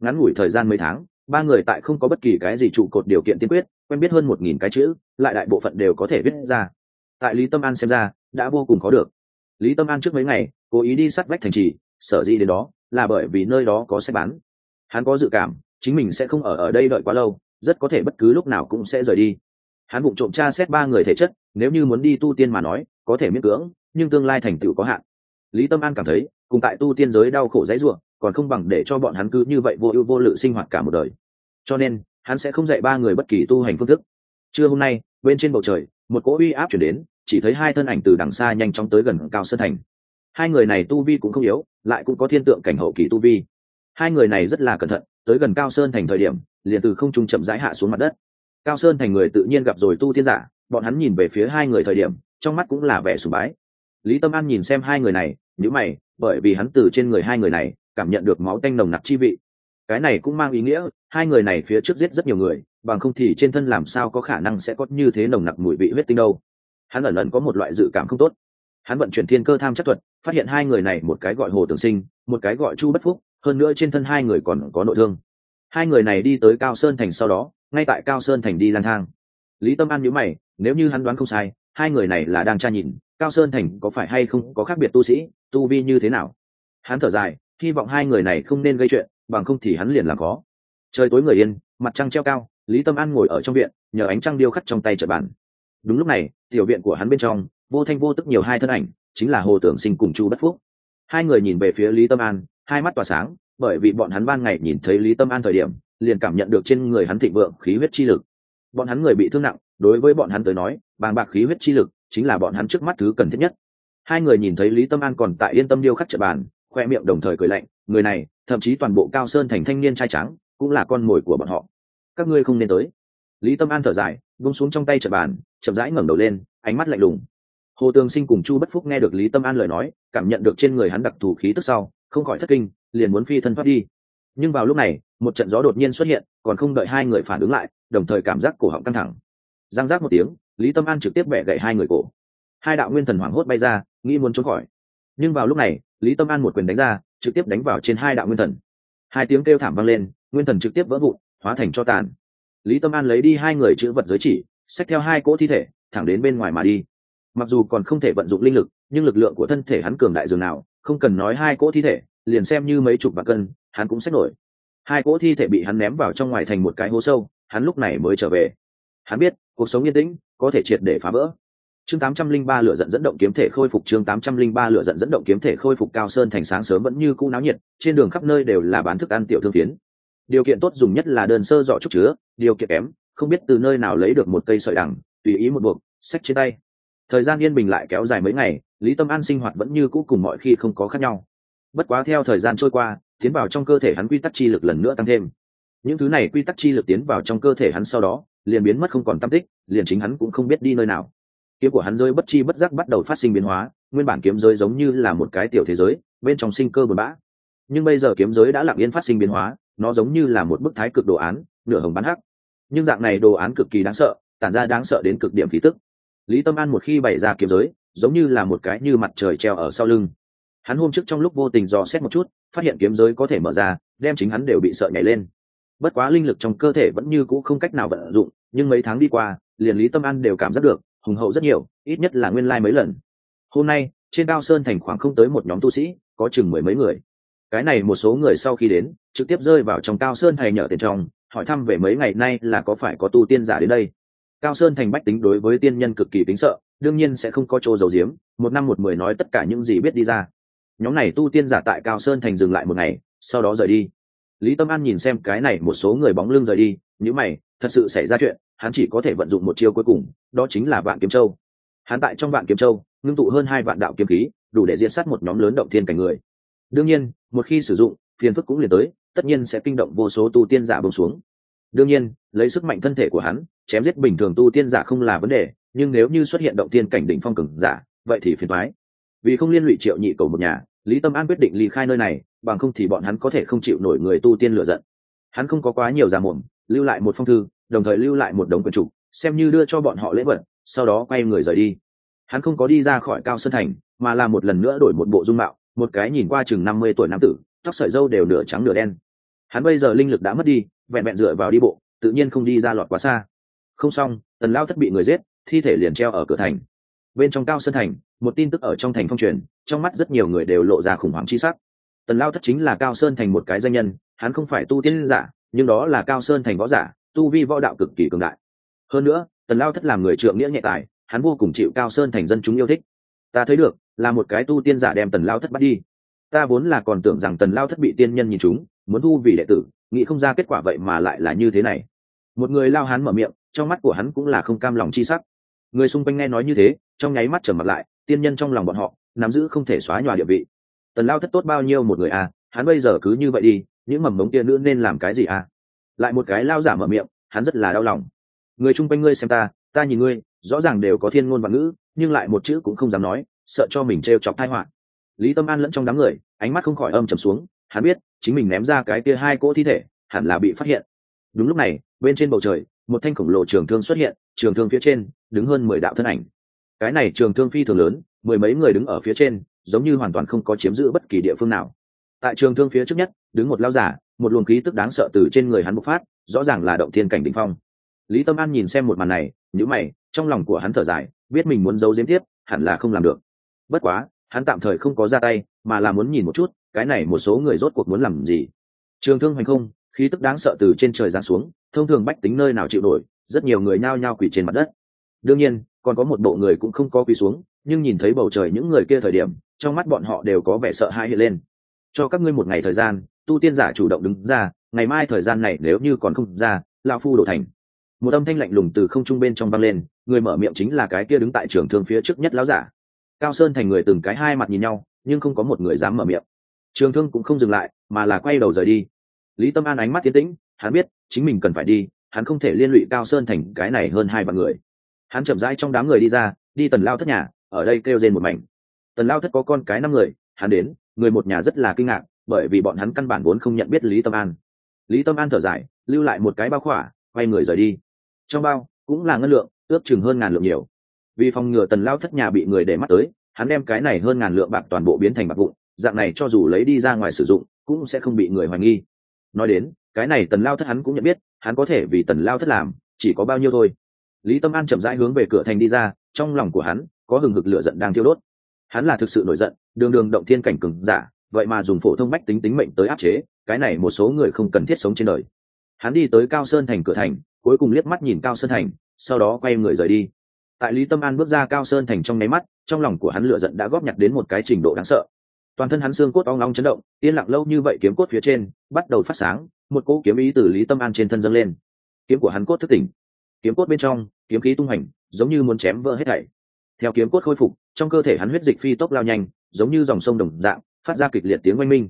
Ngắn ngủi thời gian mấy tháng, ba người tại không có bất kỳ cái gì trụ cột điều kiện tiên quyết, quen biết hơn một nghìn cái chữ, lại đại bộ phận đều có thể viết ra. Tại lý tâm an xem ra, đã vô cùng khó được. Lý tâm an trước mấy ngày, cố ý đi sát vách thành trì, sở dĩ đến đó, là bởi vì nơi đó có xe bán. Hắn có dự cảm, chính mình sẽ không ở ở đây đợi quá lâu, rất có thể bất cứ lúc nào cũng sẽ rời đi hắn bụng trộm tra xét ba người thể chất, nếu như muốn đi tu tiên mà nói, có thể miễn cưỡng, nhưng tương lai thành tựu có hạn. Lý tâm an cảm thấy, cùng tại tu tiên giới đau khổ dãy ruộng còn không bằng để cho bọn hắn cứ như vậy vô ưu vô lự sinh hoạt cả một đời. Cho nên, hắn sẽ không dạy ba người bất kỳ tu hành phương thức. Trưa hôm nay, bên trên bầu trời, một cỗ uy áp chuyển đến, chỉ thấy hai thân ảnh từ đằng xa nhanh chóng tới gần cao sơn thành. Hai người này tu vi cũng không yếu, lại cũng có thiên tượng cảnh hậu kỳ tu vi. Hai người này rất là cẩn thận, tới gần cao sơn thành thời điểm, liền từ không trung chậm rãi hạ xuống mặt đất cao sơn thành người tự nhiên gặp rồi tu tiên giả, bọn hắn nhìn về phía hai người thời điểm, trong mắt cũng là vẻ sùng bái. Lý tâm an nhìn xem hai người này nhữ mày, bởi vì hắn từ trên người hai người này, cảm nhận được máu tanh nồng nặc chi vị. Cái này cũng mang ý nghĩa, hai người này phía trước giết rất nhiều người, bằng không thì trên thân làm sao có khả năng sẽ có như thế nồng nặc mùi vị huyết tinh đâu. Hắn ẩn ẩn có một loại dự cảm không tốt. Hắn vận chuyển thiên cơ tham chắc thuật, phát hiện hai người này một cái gọi hồ tường sinh, một cái gọi chu bất phúc, hơn nữa trên thân hai người còn có nội thương. Hai người này đi tới cao sơn thành sau đó ngay tại cao sơn thành đi lang thang. Lý tâm an nhớ mày, nếu như hắn đoán không sai, hai người này là đang tra nhìn, cao sơn thành có phải hay không có khác biệt tu sĩ, tu vi như thế nào? Hắn thở dài, hy vọng hai người này không nên gây chuyện, bằng không thì hắn liền làm khó. Trời tối người yên, mặt trăng treo cao, lý tâm an ngồi ở trong viện, nhờ ánh trăng điêu khắc trong tay trợ bàn. Đúng lúc này, tiểu viện của hắn bên trong, vô thanh vô tức nhiều hai thân ảnh, chính là hồ tưởng sinh cùng chu bất phúc. Hai người nhìn về phía lý tâm an, hai mắt tỏa sáng, bởi vì bọn hắn ban ngày nhìn thấy lý tâm an thời điểm liền cảm nhận được trên người hắn thịnh vượng khí huyết chi lực. Bọn hắn người bị thương nặng, đối với bọn hắn tới nói, bàng bạc khí huyết chi lực chính là bọn hắn trước mắt thứ cần thiết nhất. Hai người nhìn thấy lý tâm an còn tại yên tâm điêu khắc trận bàn, khoe miệng đồng thời cười lạnh, người này, thậm chí toàn bộ cao sơn thành thanh niên trai trắng cũng là con mồi của bọn họ. Các ngươi không nên tới. Lý tâm an thở dài bung xuống trong tay trận bàn, chậm rãi ngẩng đầu lên, ánh mắt lạnh lùng. Hồ tường sinh cùng chu bất phúc nghe được lý tâm an lời nói, cảm nhận được trên người hắn đặc thù khí tức sau, không khỏi thất kinh, liền muốn phi thân thoát đi. Nhưng vào lúc này một trận gió đột nhiên xuất hiện, còn không đợi hai người phản ứng lại, đồng thời cảm giác cổ họng căng thẳng. Giang giác một tiếng, lý tâm an trực tiếp bẻ gậy hai người cổ. Hai đạo nguyên thần hoảng hốt bay ra, nghĩ muốn trốn khỏi. Nhưng vào lúc này, lý tâm an một quyền đánh ra, trực tiếp đánh vào trên hai đạo nguyên thần. Hai tiếng kêu thảm vang lên, nguyên thần trực tiếp vỡ vụn, hóa thành cho tàn. Lý tâm an lấy đi hai người chữ vật giới chỉ, xách theo hai cỗ thi thể, thẳng đến bên ngoài mà đi. Mặc dù còn không thể vận dụng linh lực, nhưng lực lượng của thân thể hắn cường đại dường nào, không cần nói hai cỗ thi thể, liền xem như mấy chục bạc cân, hắn cũng xách nổi hai cỗ thi thể bị hắn ném vào trong ngoài thành một cái hố sâu, hắn lúc này mới trở về. Hắn biết, cuộc sống yên tĩnh, có thể triệt để phá vỡ. Chương 803 lửa giận dẫn động kiếm thể khôi phục, chương 803 lửa giận dẫn động kiếm thể khôi phục, cao sơn thành sáng sớm vẫn như cũ náo nhiệt, trên đường khắp nơi đều là bán thức ăn tiểu thương phiến. Điều kiện tốt dùng nhất là đơn sơ dọ trúc chứa, điều kiện kém, không biết từ nơi nào lấy được một cây sợi đằng, tùy ý một buộc sách trên tay. Thời gian yên bình lại kéo dài mấy ngày, lý tâm an sinh hoạt vẫn như cũ cùng mọi khi không có khác nhau. Bất quá theo thời gian trôi qua tiến vào trong cơ thể hắn quy tắc chi lực lần nữa tăng thêm. Những thứ này quy tắc chi lực tiến vào trong cơ thể hắn sau đó, liền biến mất không còn tâm tích, liền chính hắn cũng không biết đi nơi nào. Kiếm của hắn rơi bất chi bất giác bắt đầu phát sinh biến hóa, nguyên bản kiếm giới giống như là một cái tiểu thế giới, bên trong sinh cơ buồn bã. Nhưng bây giờ kiếm giới đã lặng yên phát sinh biến hóa, nó giống như là một bức thái cực đồ án, nửa hồng bán hắc. Nhưng dạng này đồ án cực kỳ đáng sợ, tản ra đáng sợ đến cực điểm khí tức. Lý tâm an một khi bày ra kiếm giới, giống như là một cái như mặt trời treo ở sau lưng hắn hôm trước trong lúc vô tình dò xét một chút, phát hiện kiếm giới có thể mở ra, đem chính hắn đều bị sợ nhảy lên. Bất quá linh lực trong cơ thể vẫn như cũ không cách nào vận dụng, nhưng mấy tháng đi qua, liền lý tâm an đều cảm giác được, hùng hậu rất nhiều, ít nhất là nguyên lai lần. Hôm nay, trên cao sơn thành khoảng không tới một nhóm tu sĩ, có chừng mười mấy người. Cái này một số người sau khi đến, trực tiếp rơi vào trong cao sơn thành nhở tiền trong hỏi thăm về mấy ngày nay là có phải có tu tiên giả đến đây. Cao sơn thành bách tính đối với tiên nhân cực kỳ tính sợ, đương nhiên sẽ không có chỗ dầu diếm một năm một mười nói tất cả những gì biết đi ra nhóm này tu tiên giả tại cao sơn thành dừng lại một ngày, sau đó rời đi. Lý tâm an nhìn xem cái này một số người bóng lưng rời đi n mày, thật sự xảy ra chuyện, hắn chỉ có thể vận dụng một chiêu cuối cùng, đó chính là vạn kiếm châu. Hắn tại trong vạn kiếm châu, ngưng tụ hơn hai vạn đạo kiếm khí, đủ để diễn sát một nhóm lớn động thiên cảnh người. Đương nhiên, một khi sử dụng, phiền phức cũng liền tới, tất nhiên sẽ kinh động vô số tu tiên giả bông xuống. Đương nhiên, lấy sức mạnh thân thể của hắn, chém giết bình thường tu tiên giả không là vấn đề, nhưng nếu như xuất hiện động tiên cảnh đỉnh phong cường giả, vậy thì phiền thoái vì không liên lụy triệu nhị cầu một nhà, lý tâm an quyết định ly khai nơi này, bằng không thì bọn hắn có thể không chịu nổi người tu tiên lựa giận. Hắn không có quá nhiều giả mồm, lưu lại một phong thư, đồng thời lưu lại một đống quyển trục, xem như đưa cho bọn họ lễ vật, sau đó quay người rời đi. Hắn không có đi ra khỏi cao sơn thành, mà là một lần nữa đổi một bộ dung mạo, một cái nhìn qua chừng năm mươi tuổi nam tử, tóc sợi dâu đều nửa trắng nửa đen. Hắn bây giờ linh lực đã mất đi, vẹn vẹn dựa vào đi bộ, tự nhiên không đi ra lọt quá xa. Không xong, tần lao thất bị người giết, thi thể liền treo ở cửa thành. Bên trong cao sơn thành một tin tức ở trong thành phong truyền, trong mắt rất nhiều người đều lộ ra khủng hoảng chi sắc. Tần lao thất chính là cao sơn thành một cái danh nhân, hắn không phải tu tiên giả, nhưng đó là cao sơn thành võ giả, tu vi võ đạo cực kỳ cường đại. Hơn nữa, tần lao thất làm người trượng nghĩa nhẹ tài, hắn vô cùng chịu cao sơn thành dân chúng yêu thích. Ta thấy được, là một cái tu tiên giả đem tần lao thất bắt đi. Ta vốn là còn tưởng rằng tần lao thất bị tiên nhân nhìn chúng, muốn thu vì đệ tử, nghĩ không ra kết quả vậy mà lại là như thế này. Một người lao hắn mở miệng, trong mắt của hắn cũng là không cam lòng chi sắc. Người xung quanh nghe nói như thế, trong nháy mắt trở mặt lại tiên nhân trong lòng bọn họ, nắm giữ không thể xóa nhòa địa vị. Tần lao thất tốt bao nhiêu một người à hắn bây giờ cứ như vậy đi, những mầm mống kia nữa nên làm cái gì à? Lại một cái lao giả mở miệng, hắn rất là đau lòng. Người chung quanh ngươi xem ta ta nhìn ngươi, rõ ràng đều có thiên ngôn văn ngữ, nhưng lại một chữ cũng không dám nói, sợ cho mình t chọc thai họa. Lý tâm an lẫn trong đám người, ánh mắt không khỏi âm trầm xuống, hắn biết, chính mình ném ra cái kia hai cỗ thi thể, hẳn là bị phát hiện. Đúng lúc này, bên trên bầu trời, một thanh khổng lồ trường thương xuất hiện, trường thương phía trên, đứng hơn mười đạo thân ảnh cái này trường thương phi thường lớn, mười mấy người đứng ở phía trên, giống như hoàn toàn không có chiếm giữ bất kỳ địa phương nào. Tại trường thương phía trước nhất, đứng một lao giả, một luồng khí tức đáng sợ từ trên người hắn bộc phát, rõ ràng là động thiên cảnh đ ỉ n h phong. Lý tâm an nhìn xem một màn này nhữ mày, trong lòng của hắn thở dài, biết mình muốn giấu giếm tiếp, hẳn là không làm được. Bất quá, hắn tạm thời không có ra tay, mà là muốn nhìn một chút, cái này một số người rốt cuộc muốn làm gì. Trường thương hoành không, khí tức đáng sợ từ trên trời giáng xuống, thông thường bách tính nơi nào chịu nổi, rất nhiều người nhao nhao quỳ trên mặt đất. Đương nhiên còn có một bộ người cũng không có quỳ xuống, nhưng nhìn thấy bầu trời những người kia thời điểm, trong mắt bọn họ đều có vẻ sợ hãi hiện lên. Cho các ngươi một ngày thời gian, tu tiên giả chủ động đứng ra, ngày mai thời gian này nếu như còn không ra lao phu đổ thành. Một âm thanh lạnh lùng từ không trung bên trong vang lên, người mở miệng chính là cái kia đứng tại trường thương phía trước nhất lão giả. Cao sơn thành người từng cái hai mặt nhìn nhau, nhưng không có một người dám mở miệng. Trường thương cũng không dừng lại, mà là quay đầu rời đi. Lý tâm an ánh mắt tiến tĩnh, hắn biết, chính mình cần phải đi, hắn không thể liên lụy cao sơn thành cái này hơn hai vạn người hắn chậm rãi trong đám người đi ra, đi tần lao thất nhà, ở đây kêu rên một mảnh. Tần lao thất có con cái năm người, hắn đến, người một nhà rất là kinh ngạc, bởi vì bọn hắn căn bản vốn không nhận biết lý tâm an. Lý tâm an thở dài, lưu lại một cái bao khỏa, quay người rời đi. Trong bao, cũng là ngân lượng, ước chừng hơn ngàn lượng nhiều. Vì phòng ngừa tần lao thất nhà bị người để mắt tới, hắn đem cái này hơn ngàn lượng bạc toàn bộ biến thành bạc vụn, dạng này cho dù lấy đi ra ngoài sử dụng, cũng sẽ không bị người hoài nghi. Nói đến, cái này tần lao thất hắn cũng nhận biết, hắn có thể vì tần lao thất làm, chỉ có bao nhiêu thôi lý tâm an chậm rãi hướng về cửa thành đi ra, trong lòng của hắn có hừng hực lửa giận đang thiêu đốt. Hắn là thực sự nổi giận, đường đường động thiên cảnh cừng giả, vậy mà dùng phổ thông bách tính tính mệnh tới áp chế, cái này một số người không cần thiết sống trên đời. Hắn đi tới cao sơn thành cửa thành, cuối cùng liếc mắt nhìn cao sơn thành, sau đó quay người rời đi. Tại lý tâm an bước ra cao sơn thành trong nháy mắt, trong lòng của hắn lựa giận đã góp nhặt đến một cái trình độ đáng sợ. Toàn thân hắn xương cốt oong long chấn động, yên lặng lâu như vậy kiếm cốt phía trên, bắt đầu phát sáng, một cỗ kiếm ý từ lý tâm an trên thân dâng lên. Kiếm của hắn cốt thức tỉnh kiếm cốt bên trong, kiếm khí tung hành giống như muốn chém vỡ hết thảy. Theo kiếm cốt khôi phục, trong cơ thể hắn huyết dịch phi tốc lao nhanh, giống như dòng sông đồng dạng, phát ra kịch liệt tiếng oanh minh.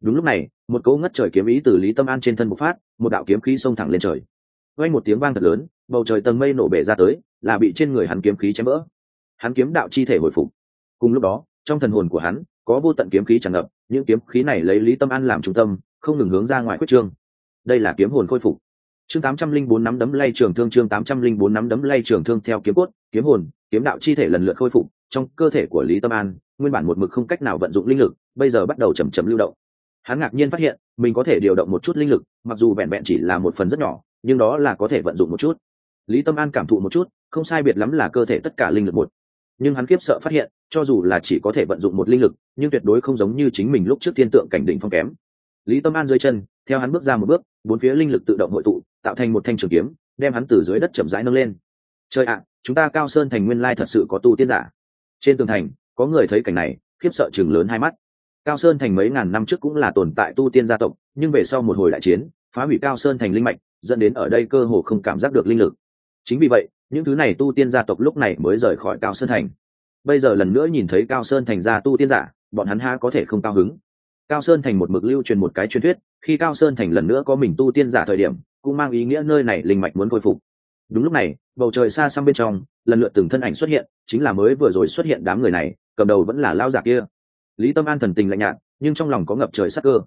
Đúng lúc này, một cỗ ngất trời kiếm ý từ lý tâm an trên thân bộc phát, một đạo kiếm khí xông thẳng lên trời. Oanh một tiếng vang thật lớn, bầu trời tầng mây nổ bể ra tới, là bị trên người hắn kiếm khí chém vỡ. Hắn kiếm đạo chi thể hồi phục. Cùng lúc đó, trong thần hồn của hắn, có vô tận kiếm khí tràn ngập, những kiếm khí này lấy lý tâm an làm trung tâm, không ngừng hướng ra ngoài quyết trương. Đây là kiếm hồn khôi phục chương tám trăm linh bốn nắm đấm lay trường thương, chương tám trăm linh bốn nắm đấm lay trường thương theo kiếm cốt, kiếm hồn, kiếm đạo chi thể lần lượt khôi phục, trong cơ thể của lý tâm an, nguyên bản một mực không cách nào vận dụng linh lực, bây giờ bắt đầu chầm chầm lưu động. Hắn ngạc nhiên phát hiện, mình có thể điều động một chút linh lực, mặc dù vẹn vẹn chỉ là một phần rất nhỏ, nhưng đó là có thể vận dụng một chút. Lý tâm an cảm thụ một chút, không sai biệt lắm là cơ thể tất cả linh lực một. Nhưng hắn kiếp sợ phát hiện, cho dù là chỉ có thể vận dụng một linh lực, nhưng tuyệt đối không giống như chính mình lúc trước tiên tượng cảnh đỉnh phong kém. Lý tâm an rơi chân, theo hắn bước ra một bước, bốn phía linh lực tự động hội tụ tạo thành một thanh trường kiếm, đem hắn từ dưới đất chậm rãi nâng lên. Trời ạ, chúng ta cao sơn thành nguyên lai thật sự có tu tiên giả. Trên tường thành, có người thấy cảnh này, khiếp sợ chừng lớn hai mắt. Cao sơn thành mấy ngàn năm trước cũng là tồn tại tu tiên gia tộc, nhưng về sau một hồi đại chiến, phá hủy cao sơn thành linh mạch, dẫn đến ở đây cơ hồ không cảm giác được linh lực. Chính vì vậy, những thứ này tu tiên gia tộc lúc này mới rời khỏi cao sơn thành. Bây giờ lần nữa nhìn thấy cao sơn thành ra tu tiên giả, bọn hắn ha có thể không cao hứng. Cao sơn thành một mực lưu truyền một cái truyền thuyết, khi cao sơn thành lần nữa có mình tu tiên giả thời điểm cũng mang ý nghĩa nơi này linh mạch muốn khôi phục. Đúng lúc này, bầu trời xa xăm bên trong, lần lượt từng thân ảnh xuất hiện, chính là mới vừa rồi xuất hiện đám người này, cầm đầu vẫn là lao giả kia. Lý tâm an thần tình lạnh nhạt, nhưng trong lòng có ngập trời sắc cơ.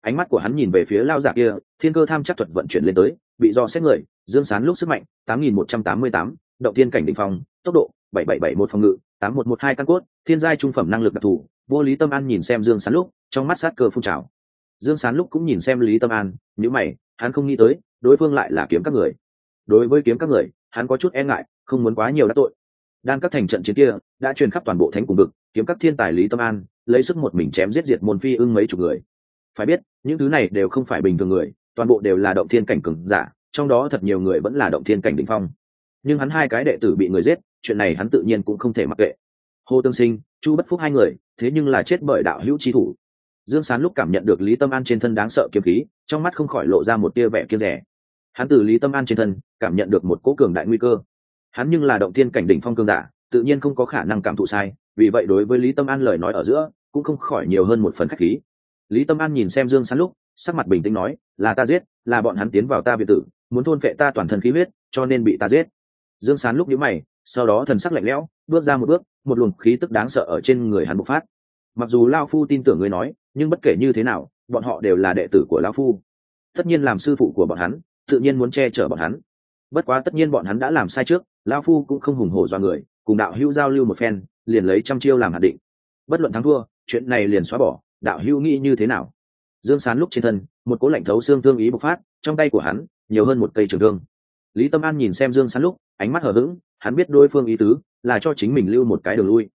Ánh mắt của hắn nhìn về phía lao giả kia, thiên cơ tham chắc thuật vận chuyển lên tới, bị do xét người, dương sán lúc sức mạnh, tám nghìn một trăm tám mươi tám, động thiên cảnh đ ỉ n h phòng tốc độ, bảy bảy bảy một phòng ngự, tám một một hai căn cốt, thiên giai trung phẩm năng lực đặc thù. Vô lý tâm an nhìn xem dương sán lúc, trong mắt sát cơ phun trào. Dương sán lúc cũng nhìn xem lý tâm an n mày, hắn không nghĩ tới đối phương lại là kiếm các người. Đối với kiếm các người, hắn có chút e ngại, không muốn quá nhiều đã tội. Đan các thành trận chiến kia đã truyền khắp toàn bộ thánh cùng vực, kiếm các thiên tài lý tâm an, lấy sức một mình chém giết diệt môn phi ưng mấy chục người. Phải biết, những thứ này đều không phải bình thường người, toàn bộ đều là động thiên cảnh cường giả, trong đó thật nhiều người vẫn là động thiên cảnh đ ỉ n h phong. Nhưng hắn hai cái đệ tử bị người giết, chuyện này hắn tự nhiên cũng không thể mặc kệ. Hồ tương sinh, chu bất phúc hai người, thế nhưng là chết bởi đạo hữu trí thủ. Dương sán lúc cảm nhận được lý tâm an trên thân đáng sợ kiếm khí, trong mắt không khỏi lộ ra một tia vẻ kia rẻ hắn từ lý tâm an trên thân, cảm nhận được một cố cường đại nguy cơ. Hắn nhưng là động thiên cảnh đỉnh phong cường giả, tự nhiên không có khả năng cảm thụ sai, vì vậy đối với lý tâm an lời nói ở giữa, cũng không khỏi nhiều hơn một phần khách khí. Lý tâm an nhìn xem dương sán lúc, sắc mặt bình tĩnh nói, là ta giết, là bọn hắn tiến vào ta biệt tử, muốn thôn phệ ta toàn thân khí huyết, cho nên bị ta giết. Dương sán lúc nhíu mày, sau đó thần sắc lạnh lẽo, bước ra một bước, một luồng khí tức đáng sợ ở trên người hắn bộc phát. Mặc dù lao phu tin tưởng ngươi nói, nhưng bất kể như thế nào, bọn họ đều là đệ tử của lao phu. Tất nhiên làm sư phụ của bọn hắn tự nhiên muốn che chở bọn hắn. Bất quá tất nhiên bọn hắn đã làm sai trước lao phu cũng không hùng hổ do người, cùng đạo hữu giao lưu một phen, liền lấy trăm chiêu làm hạt định. Bất luận thắng thua, chuyện này liền xóa bỏ, đạo hữu nghĩ như thế nào? Dương sán lúc trên thân, một cố lạnh thấu xương thương ý bộc phát, trong tay của hắn, nhiều hơn một cây trường thương. Lý tâm an nhìn xem dương sán lúc, ánh mắt hờ hững, hắn biết đối phương ý tứ, là cho chính mình lưu một cái đường lui.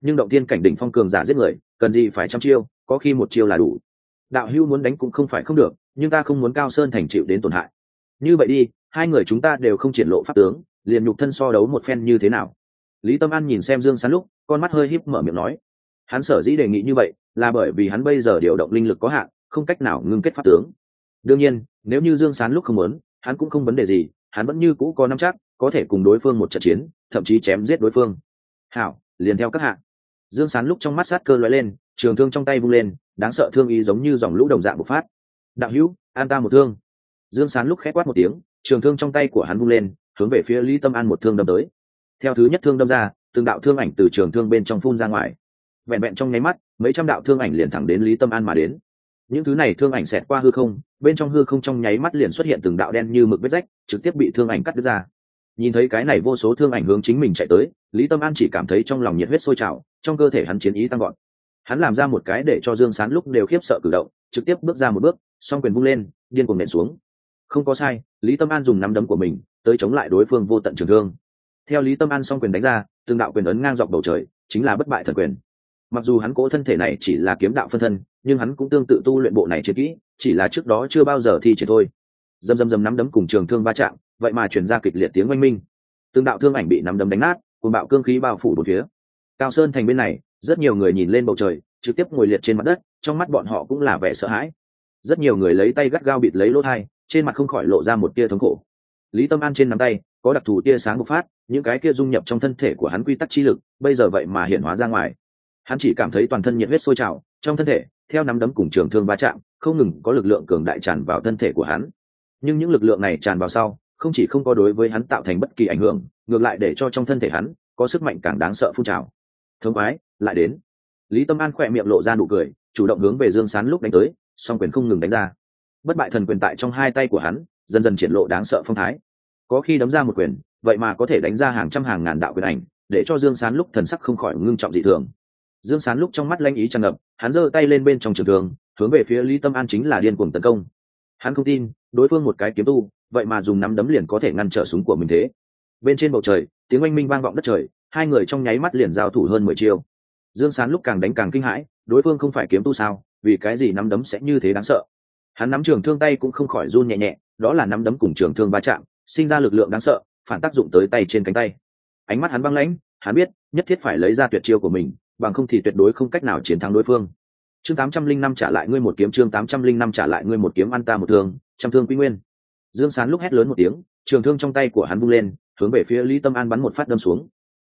Nhưng động tiên cảnh đỉnh phong cường giả giết người, cần gì phải trăm chiêu, có khi một chiêu là đủ. Đạo hưu muốn đánh cũng không phải không được, nhưng ta không muốn cao sơn thành chịu đến tổn hại như vậy đi, hai người chúng ta đều không triển lộ pháp tướng, liền nhục thân so đấu một phen như thế nào? Lý tâm an nhìn xem dương sán lúc, con mắt hơi híp mở miệng nói. Hắn sở dĩ đề nghị như vậy, là bởi vì hắn bây giờ điều động linh lực có hạn, không cách nào ngưng kết pháp tướng. Đương nhiên, nếu như dương sán lúc không muốn, hắn cũng không vấn đề gì, hắn vẫn như cũ có năm chắc, có thể cùng đối phương một trận chiến, thậm chí chém giết đối phương. Hảo, liền theo các hạ. dương sán lúc trong mắt sát cơ loại lên, trường thương trong tay vung lên, đáng sợ thương ý giống như dòng lũ đồng dạng bộc phát. Đạo hữu, an ta một thương dương sán lúc khét quát một tiếng, trường thương trong tay của hắn vung lên, hướng về phía lý tâm an một thương đâm tới. Theo thứ nhất thương đâm ra, từng đạo thương ảnh từ trường thương bên trong phun ra ngoài. Vẹn vẹn trong nháy mắt, mấy trăm đạo thương ảnh liền thẳng đến lý tâm an mà đến. Những thứ này thương ảnh xẹt qua hư không, bên trong hư không trong nháy mắt liền xuất hiện từng đạo đen như mực vết rách, trực tiếp bị thương ảnh cắt đứt ra. Nhìn thấy cái này vô số thương ảnh hướng chính mình chạy tới, lý tâm an chỉ cảm thấy trong lòng nhiệt huyết sôi trào, trong cơ thể hắn chiến ý tăng gọn hắn làm ra một cái để cho dương sán lúc đều khiếp sợ cử động, trực tiếp bước ra một bước, song quyền vung lên, điên cuồng nện xuống không có sai, lý tâm an dùng nắm đấm của mình tới chống lại đối phương vô tận trường thương. Theo lý tâm an song quyền đánh ra tương đạo quyền ấn ngang dọc bầu trời, chính là bất bại thần quyền. Mặc dù hắn cố thân thể này chỉ là kiếm đạo phân thân, nhưng hắn cũng tương tự tu luyện bộ này chiến kỹ, chỉ là trước đó chưa bao giờ thi triển thôi. Dầm dầm dầm nắm đấm cùng trường thương va chạm, vậy mà chuyển ra kịch liệt tiếng oanh minh. Tương đạo thương ảnh bị nắm đấm đánh nát cùng bạo cương khí bao phủ một phía. Cao sơn thành bên này, rất nhiều người nhìn lên bầu trời, trực tiếp ngồi liệt trên mặt đất, trong mắt bọn họ cũng là vẻ sợ hãi. Rất nhiều người lấy tay gắt gao bịt lấy lỗ thai trên mặt không khỏi lộ ra một tia thống khổ. Lý tâm an trên nắm tay, có đặc thù tia sáng bộc phát, những cái kia dung nhập trong thân thể của hắn quy tắc chi lực, bây giờ vậy mà hiện hóa ra ngoài. Hắn chỉ cảm thấy toàn thân nhiệt huyết sôi trào, trong thân thể, theo nắm đấm cùng trường thương va chạm, không ngừng có lực lượng cường đại tràn vào thân thể của hắn. Nhưng những lực lượng này tràn vào sau, không chỉ không có đối với hắn tạo thành bất kỳ ảnh hưởng, ngược lại để cho trong thân thể hắn, có sức mạnh càng đáng sợ phun trào. Thương ái lại đến. Lý tâm an khỏe miệng lộ ra nụ cười, chủ động hướng về dương sán lúc đánh tới, song quyền không ngừng đánh ra bất bại thần quyền tại trong hai tay của hắn, dần dần triển lộ đáng sợ phong thái. Có khi đấm ra một quyền, vậy mà có thể đánh ra hàng trăm hàng ngàn đạo quyền ảnh, để cho dương sán lúc thần sắc không khỏi ngưng trọng dị thường. Dương sán lúc trong mắt lanh ý tràn ngập, hắn giơ tay lên bên trong trường thường hướng về phía lý tâm an chính là điên cuồng tấn công. Hắn không tin, đối phương một cái kiếm tu, vậy mà dùng nắm đấm liền có thể ngăn trở súng của mình thế. Bên trên bầu trời, tiếng oanh minh vang vọng đất trời, hai người trong nháy mắt liền giao thủ hơn mười chiêu. Dương sán lúc càng đánh càng kinh hãi, đối phương không phải kiếm tu sao, vì cái gì nắm đấm sẽ như thế đáng sợ? Hắn nắm trường thương tay cũng không khỏi run nhẹ nhẹ, đó là nắm đấm cùng trường thương va chạm, sinh ra lực lượng đáng sợ, phản tác dụng tới tay trên cánh tay. Ánh mắt hắn băng lãnh, hắn biết, nhất thiết phải lấy ra tuyệt chiêu của mình, bằng không thì tuyệt đối không cách nào chiến thắng đối phương. Chương tám trăm linh năm trả lại ngươi một kiếm, chương tám trăm linh năm trả lại ngươi một kiếm, ăn ta một thương, trăm thương quy nguyên. Dương sán lúc hét lớn một tiếng, trường thương trong tay của hắn vung lên, hướng về phía lý tâm an bắn một phát đâm xuống.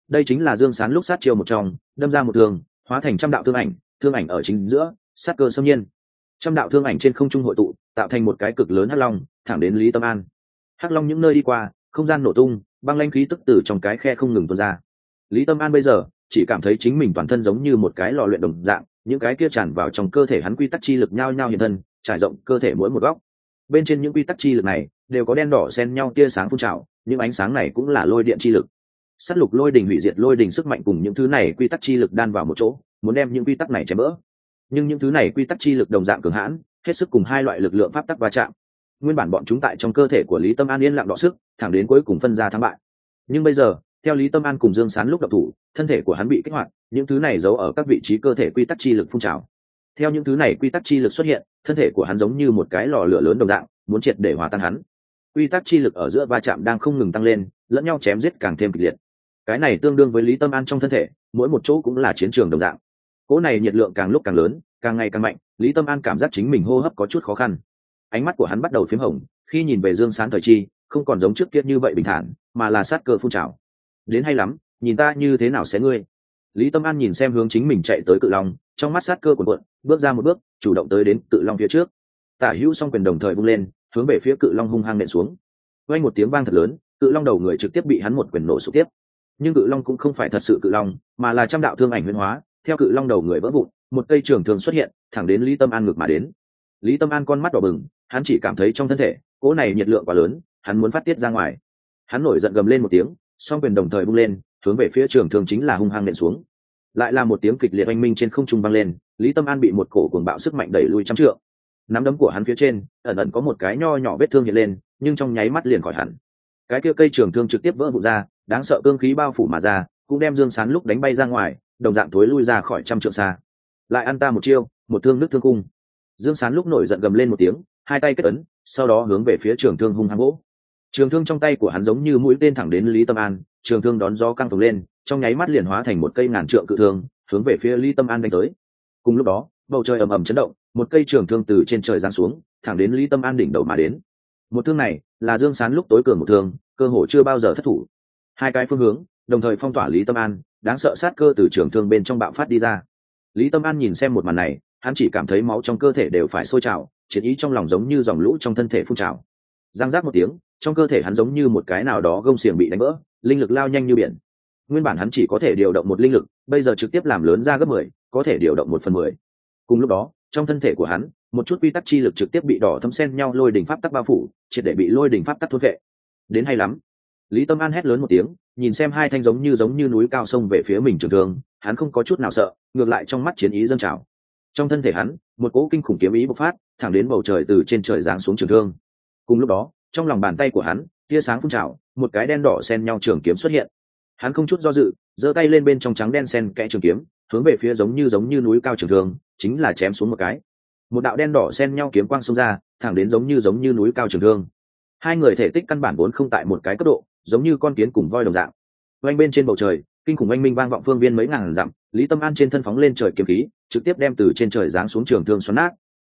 Đây chính là dương sán lúc sát chiêu một trong, đâm ra một thương, hóa thành trăm đạo thương ảnh thương ảnh ở chính giữa, sát cơ xâm nhiên trăm đạo thương ảnh trên không trung hội tụ, tạo thành một cái cực lớn hắc long, thẳng đến lý tâm an. Hắc long những nơi đi qua, không gian nổ tung, băng lanh khí tức từ trong cái khe không ngừng tuôn ra. Lý tâm an bây giờ, chỉ cảm thấy chính mình toàn thân giống như một cái lò luyện đồng dạng, những cái kia tràn vào trong cơ thể hắn quy tắc chi lực nhao nhao hiện thân, trải rộng cơ thể mỗi một góc. Bên trên những quy tắc chi lực này, đều có đen đỏ xen nhau tia sáng phun trào, những ánh sáng này cũng là lôi điện chi lực. S á t lục lôi đình hủy diệt lôi đình sức mạnh cùng những thứ này quy tắc chi lực đan vào một chỗ, muốn đem những quy tắc này chém bỡ nhưng những thứ này quy tắc chi lực đồng dạng cường hãn, hết sức cùng hai loại lực lượng pháp tắc va chạm. Nguyên bản bọn chúng tại trong cơ thể của lý tâm an yên lặng đọ sức, thẳng đến cuối cùng phân ra thắng bại. Nhưng bây giờ, theo lý tâm an cùng dương sán lúc đ thủ, thân thể của hắn bị kích hoạt, những thứ này giấu ở các vị trí cơ thể quy tắc chi lực phun trào. Theo những thứ này quy tắc chi lực xuất hiện, thân thể của hắn giống như một cái lò lửa lớn đồng dạng, muốn triệt để hòa tan hắn. Quy tắc chi lực ở giữa va chạm đang không ngừng tăng lên, lẫn nhau chém giết càng thêm kịch liệt. Cái này tương đương với lý tâm an trong thân thể, mỗi một chỗ cũng là chiến trường đồng dạng cỗ này nhiệt lượng càng lúc càng lớn, càng ngày càng mạnh, lý tâm an cảm giác chính mình hô hấp có chút khó khăn. Ánh mắt của hắn bắt đầu p h í m hồng, khi nhìn về dương sán thời chi, không còn giống trước kia như vậy bình thản, mà là sát cơ phun trào. Đến hay lắm, nhìn ta như thế nào sẽ ngươi? Lý tâm an nhìn xem hướng chính mình chạy tới cự long, trong mắt sát cơ quần quận bước ra một bước, chủ động tới đến cự long phía trước. Tả hữu s o n g quyền đồng thời vung lên, hướng về phía cự long hung hăng nện xuống. Quay một tiếng vang thật lớn, cự long đầu người trực tiếp bị hắn một quyền nổ sụt tiếp. Nhưng cự long cũng không phải thật sự cự long, mà là trăm đạo thương ảnh huyên hóa theo cự long đầu người vỡ vụn, một cây trường thường xuất hiện, thẳng đến lý tâm an ngược mà đến. Lý tâm an con mắt đỏ bừng, hắn chỉ cảm thấy trong thân thể, cỗ này nhiệt lượng quá lớn, hắn muốn phát tiết ra ngoài. Hắn nổi giận gầm lên một tiếng, song quyền đồng thời bung lên, hướng về phía trường thường chính là hung hăng nện xuống. Lại là một tiếng kịch liệt oanh minh trên không trung băng lên, lý tâm an bị một cổ cuồng bạo sức mạnh đẩy lui trăm trượng. Nắm đấm của hắn phía trên, ẩn ẩn có một cái nho nhỏ vết thương hiện lên, nhưng trong nháy mắt liền khỏi hẳn. Cái kia cây trường thương trực tiếp vỡ vụn ra, đáng sợ cương khí bao phủ mà ra, cũng đem dương sán lúc đánh bay ra ngoài đồng dạng thối lui ra khỏi trăm trượng xa. Lại ăn ta một chiêu, một thương nước thương cung. Dương sán lúc nổi giận gầm lên một tiếng, hai tay kết ấn, sau đó hướng về phía trường thương hung hăng gỗ trường thương trong tay của hắn giống như mũi tên thẳng đến lý tâm an, trường thương đón gió căng phồng lên, trong nháy mắt liền hóa thành một cây ngàn trượng cự thương, hướng về phía lý tâm an đánh tới. Cùng lúc đó, bầu trời ầm ầm chấn động, một cây trường thương từ trên trời giáng xuống, thẳng đến lý tâm an đỉnh đầu mà đến. Một thương này là dương sán lúc tối cường một thương, cơ hồ chưa bao giờ thất thủ. Hai cái phương hướng, đồng thời phong tỏa lý tâm an đáng sợ sát cơ từ trường thương bên trong bạo phát đi ra. Lý tâm an nhìn xem một màn này, hắn chỉ cảm thấy máu trong cơ thể đều phải sôi trào, chiến ý trong lòng giống như dòng lũ trong thân thể phun trào. Giang giác một tiếng, trong cơ thể hắn giống như một cái nào đó gông xiềng bị đánh vỡ, linh lực lao nhanh như biển. Nguyên bản hắn chỉ có thể điều động một linh lực, bây giờ trực tiếp làm lớn ra gấp mười, có thể điều động một phần mười. Cùng lúc đó, trong thân thể của hắn, một chút quy tắc chi lực trực tiếp bị đỏ thấm sen nhau lôi đỉnh pháp tắc bao phủ, triệt để bị lôi đỉnh pháp tắc thốt vệ. Đến hay lắm lý tâm an hét lớn một tiếng, nhìn xem hai thanh giống như giống như núi cao sông về phía mình trường thường hắn không có chút nào sợ, ngược lại trong mắt chiến ý dâng trào. Trong thân thể hắn, một cỗ kinh khủng kiếm ý bộc phát, thẳng đến bầu trời từ trên trời giáng xuống trường thương. Cùng lúc đó, trong lòng bàn tay của hắn, tia sáng phun trào, một cái đen đỏ xen nhau trường kiếm xuất hiện. Hắn không chút do dự, giơ tay lên bên trong trắng đen sen kẽ trường kiếm, hướng về phía giống như giống như núi cao trường thương, chính là chém xuống một cái. Một đạo đen đỏ xen nhau kiếm quang xông ra, thẳng đến giống như giống như núi cao trường thương. Hai người thể tích căn bản vốn không tại một cái cấp độ giống như con kiến cùng voi đồng dạng. Oanh bên trên bầu trời, kinh khủng oanh minh vang vọng phương viên mấy ngàn dặm, lý tâm an trên thân phóng lên trời kiếm khí, trực tiếp đem từ trên trời giáng xuống trường thương xoắn nát.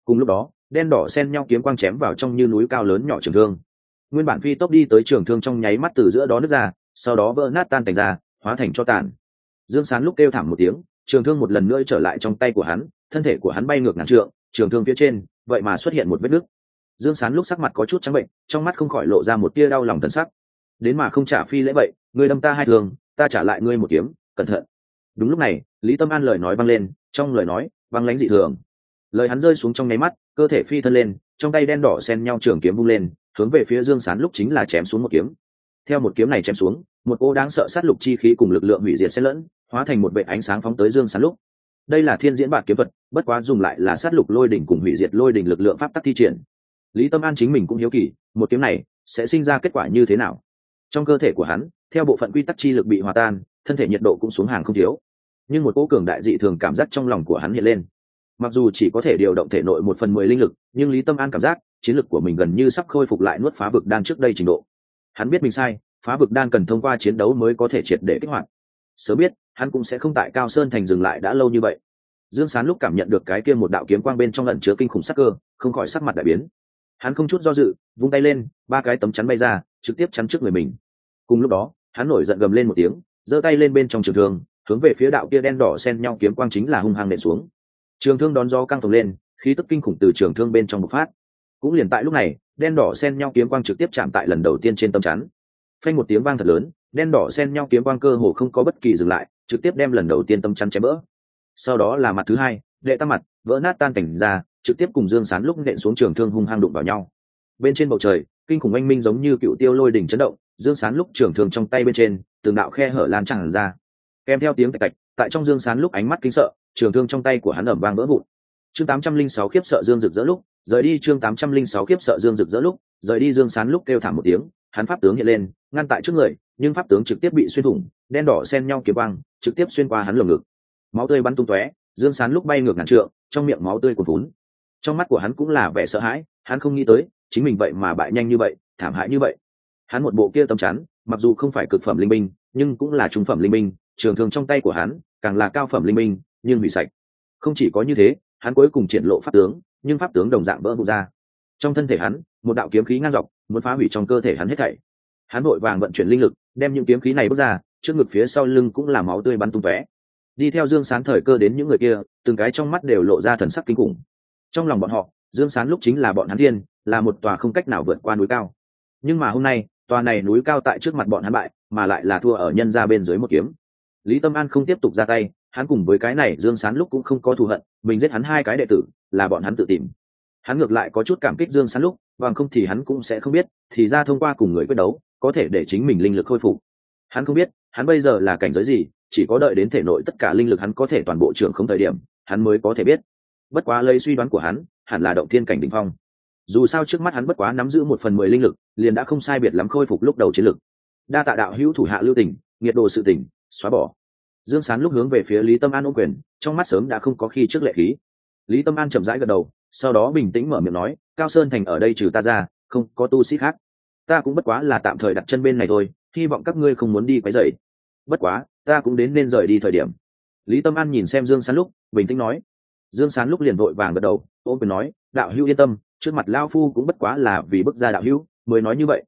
Cùng lúc đó, đen đỏ xen nhau kiếm quang chém vào trong như núi cao lớn nhỏ trường thương. Nguyên bản phi tốc đi tới trường thương trong nháy mắt từ giữa đó nứt ra, sau đó vỡ nát tan thành ra, hóa thành cho tàn. Dương sán lúc kêu thảm một tiếng, trường thương một lần nữa trở lại trong tay của hắn, thân thể của hắn bay ngược ngàn trượng, trường thương phía trên, vậy mà xuất hiện một vết nứt. Dương sán lúc sắc mặt có chút trắng bệnh, trong mắt không khỏi lộ ra một tia đau lòng thân sắc đến mà không trả phi lễ vậy, ngươi đâm ta hai thường ta trả lại ngươi một kiếm, cẩn thận. Đúng lúc này, lý tâm an lời nói vang lên, trong lời nói, vang lánh dị thường. Lời hắn rơi xuống trong nháy mắt, cơ thể phi thân lên, trong tay đen đỏ xen nhau trường kiếm vung lên, hướng về phía dương sán lúc chính là chém xuống một kiếm. Theo một kiếm này chém xuống, một ô đáng sợ sát lục chi khí cùng lực lượng hủy diệt xen lẫn, hóa thành một vệ ánh sáng phóng tới dương sán lúc. Đây là thiên diễn bản kiếm vật bất quá dùng lại là sát lục lôi đỉnh cùng hủy diệt lôi đỉnh lực lượng pháp tắc thi triển. Lý tâm an chính mình cũng hiếu kỳ, một kiếm này sẽ sinh ra kết quả như thế nào? Trong cơ thể của hắn, theo bộ phận quy tắc chi lực bị hòa tan, thân thể nhiệt độ cũng xuống hàng không thiếu. Nhưng một cô cường đại dị thường cảm giác trong lòng của hắn hiện lên. Mặc dù chỉ có thể điều động thể nội một phần mười linh lực, nhưng lý tâm an cảm giác, chiến lực của mình gần như sắp khôi phục lại nuốt phá vực đan trước đây trình độ. Hắn biết mình sai, phá vực đan cần thông qua chiến đấu mới có thể triệt để kích hoạt. Sớm biết, hắn cũng sẽ không tại cao sơn thành dừng lại đã lâu như vậy. Dương sán lúc cảm nhận được cái kia một đạo kiếm quang bên trong lẩn chứa kinh khủng sắc cơ, không khỏi sắc mặt đại biến. Hắn không chút do dự, vung tay lên, ba cái tấm chắn bay ra, trực tiếp chắn trước người mình cùng lúc đó, hắn nổi giận gầm lên một tiếng, giơ tay lên bên trong trường thương, hướng về phía đạo kia đen đỏ xen nhau kiếm quang chính là hung hăng nện xuống. Trường thương đón gió căng phồng lên, khí tức kinh khủng từ trường thương bên trong một phát. Cũng liền tại lúc này, đen đỏ xen nhau kiếm quang trực tiếp chạm tại lần đầu tiên trên tâm chắn. Phanh một tiếng vang thật lớn, đen đỏ xen nhau kiếm quang cơ hồ không có bất kỳ dừng lại, trực tiếp đem lần đầu tiên tâm chắn chém vỡ sau đó là mặt thứ hai, đệ tam mặt, vỡ nát tan cảnh ra, trực tiếp cùng dương sán lúc nện xuống trường thương hung hăng đụng vào nhau. Bên trên bầu trời, kinh khủng anh minh giống như cựu tiêu lôi đỉnh chấn động dương sán lúc trưởng thương trong tay bên trên, từng đạo khe hở lan tràn ra. Kèm theo tiếng tạch tạch, tại trong dương sán lúc ánh mắt kinh sợ, trường thương trong tay của hắn ẩm vang vỡ vụn. Chương tám trăm linh sáu khiếp sợ dương rực rỡ lúc, rời đi chương tám trăm linh sáu khiếp sợ dương rực rỡ lúc, rời đi dương sán lúc kêu thảm một tiếng, hắn pháp tướng hiện lên, ngăn tại trước người, nhưng pháp tướng trực tiếp bị xuyên thủng, đen đỏ xen nhau kiếm băng trực tiếp xuyên qua hắn lồng ngực. Máu tươi bắn tung tóe, dương sán lúc bay ngược ngàn trượng, trong miệng máu tươi cuồn vốn trong mắt của hắn cũng là vẻ sợ hãi, hắn không nghĩ tới, chính mình vậy mà bại nhanh như vậy, thảm hại như vậy hắn một bộ kia tầm chắn, mặc dù không phải cực phẩm linh minh nhưng cũng là trung phẩm linh minh trường thường trong tay của hắn càng là cao phẩm linh minh nhưng hủy sạch. Không chỉ có như thế, hắn cuối cùng triển lộ pháp tướng, nhưng pháp tướng đồng dạng vỡ vụn ra. Trong thân thể hắn, một đạo kiếm khí ngang dọc, muốn phá hủy trong cơ thể hắn hết thảy. Hắn vội vàng vận chuyển linh lực, đem những kiếm khí này bước ra, trước ngực phía sau lưng cũng là máu tươi bắn tung tóe. Đi theo dương sán thời cơ đến những người kia, từng cái trong mắt đều lộ ra thần sắc kinh khủng. Trong lòng bọn họ, dương sán lúc chính là bọn hắn thiên là một tòa không cách nào vượt qua núi cao. Nhưng mà hôm nay tòa này núi cao tại trước mặt bọn hắn bại, mà lại là thua ở nhân ra bên dưới một kiếm. Lý tâm an không tiếp tục ra tay, hắn cùng với cái này dương sán lúc cũng không có thù hận, mình giết hắn hai cái đệ tử, là bọn hắn tự tìm. Hắn ngược lại có chút cảm kích dương sán lúc, bằng không thì hắn cũng sẽ không biết, thì ra thông qua cùng người quyết đấu, có thể để chính mình linh lực khôi phục. Hắn không biết, hắn bây giờ là cảnh giới gì, chỉ có đợi đến thể nội tất cả linh lực hắn có thể toàn bộ trưởng không thời điểm, hắn mới có thể biết. Bất quá lấy suy đoán của hắn, hẳn là động thiên cảnh đ ỉ n h phong dù sao trước mắt hắn bất quá nắm giữ một phần mười linh lực, liền đã không sai biệt lắm khôi phục lúc đầu chiến lực. Đa tạ đạo hữu thủ hạ lưu tỉnh nhiệt độ sự tỉnh, xóa bỏ. Dương sán lúc hướng về phía lý tâm an ôm quyền, trong mắt sớm đã không có khi trước lệ khí. Lý tâm an chậm rãi gật đầu, sau đó bình tĩnh mở miệng nói, cao sơn thành ở đây trừ ta ra, không có tu sĩ khác. Ta cũng bất quá là tạm thời đặt chân bên này thôi, hy vọng các ngươi không muốn đi quấy dậy bất quá, ta cũng đến nên rời đi thời điểm. Lý tâm an nhìn xem dương sán lúc, bình tĩnh nói. Dương sán lúc liền vội vàng gật đầu, ôm quyền nói, đạo hữu yên tâm trước mặt lao phu cũng bất quá là vì bức ra đạo hữu, mới nói như vậy.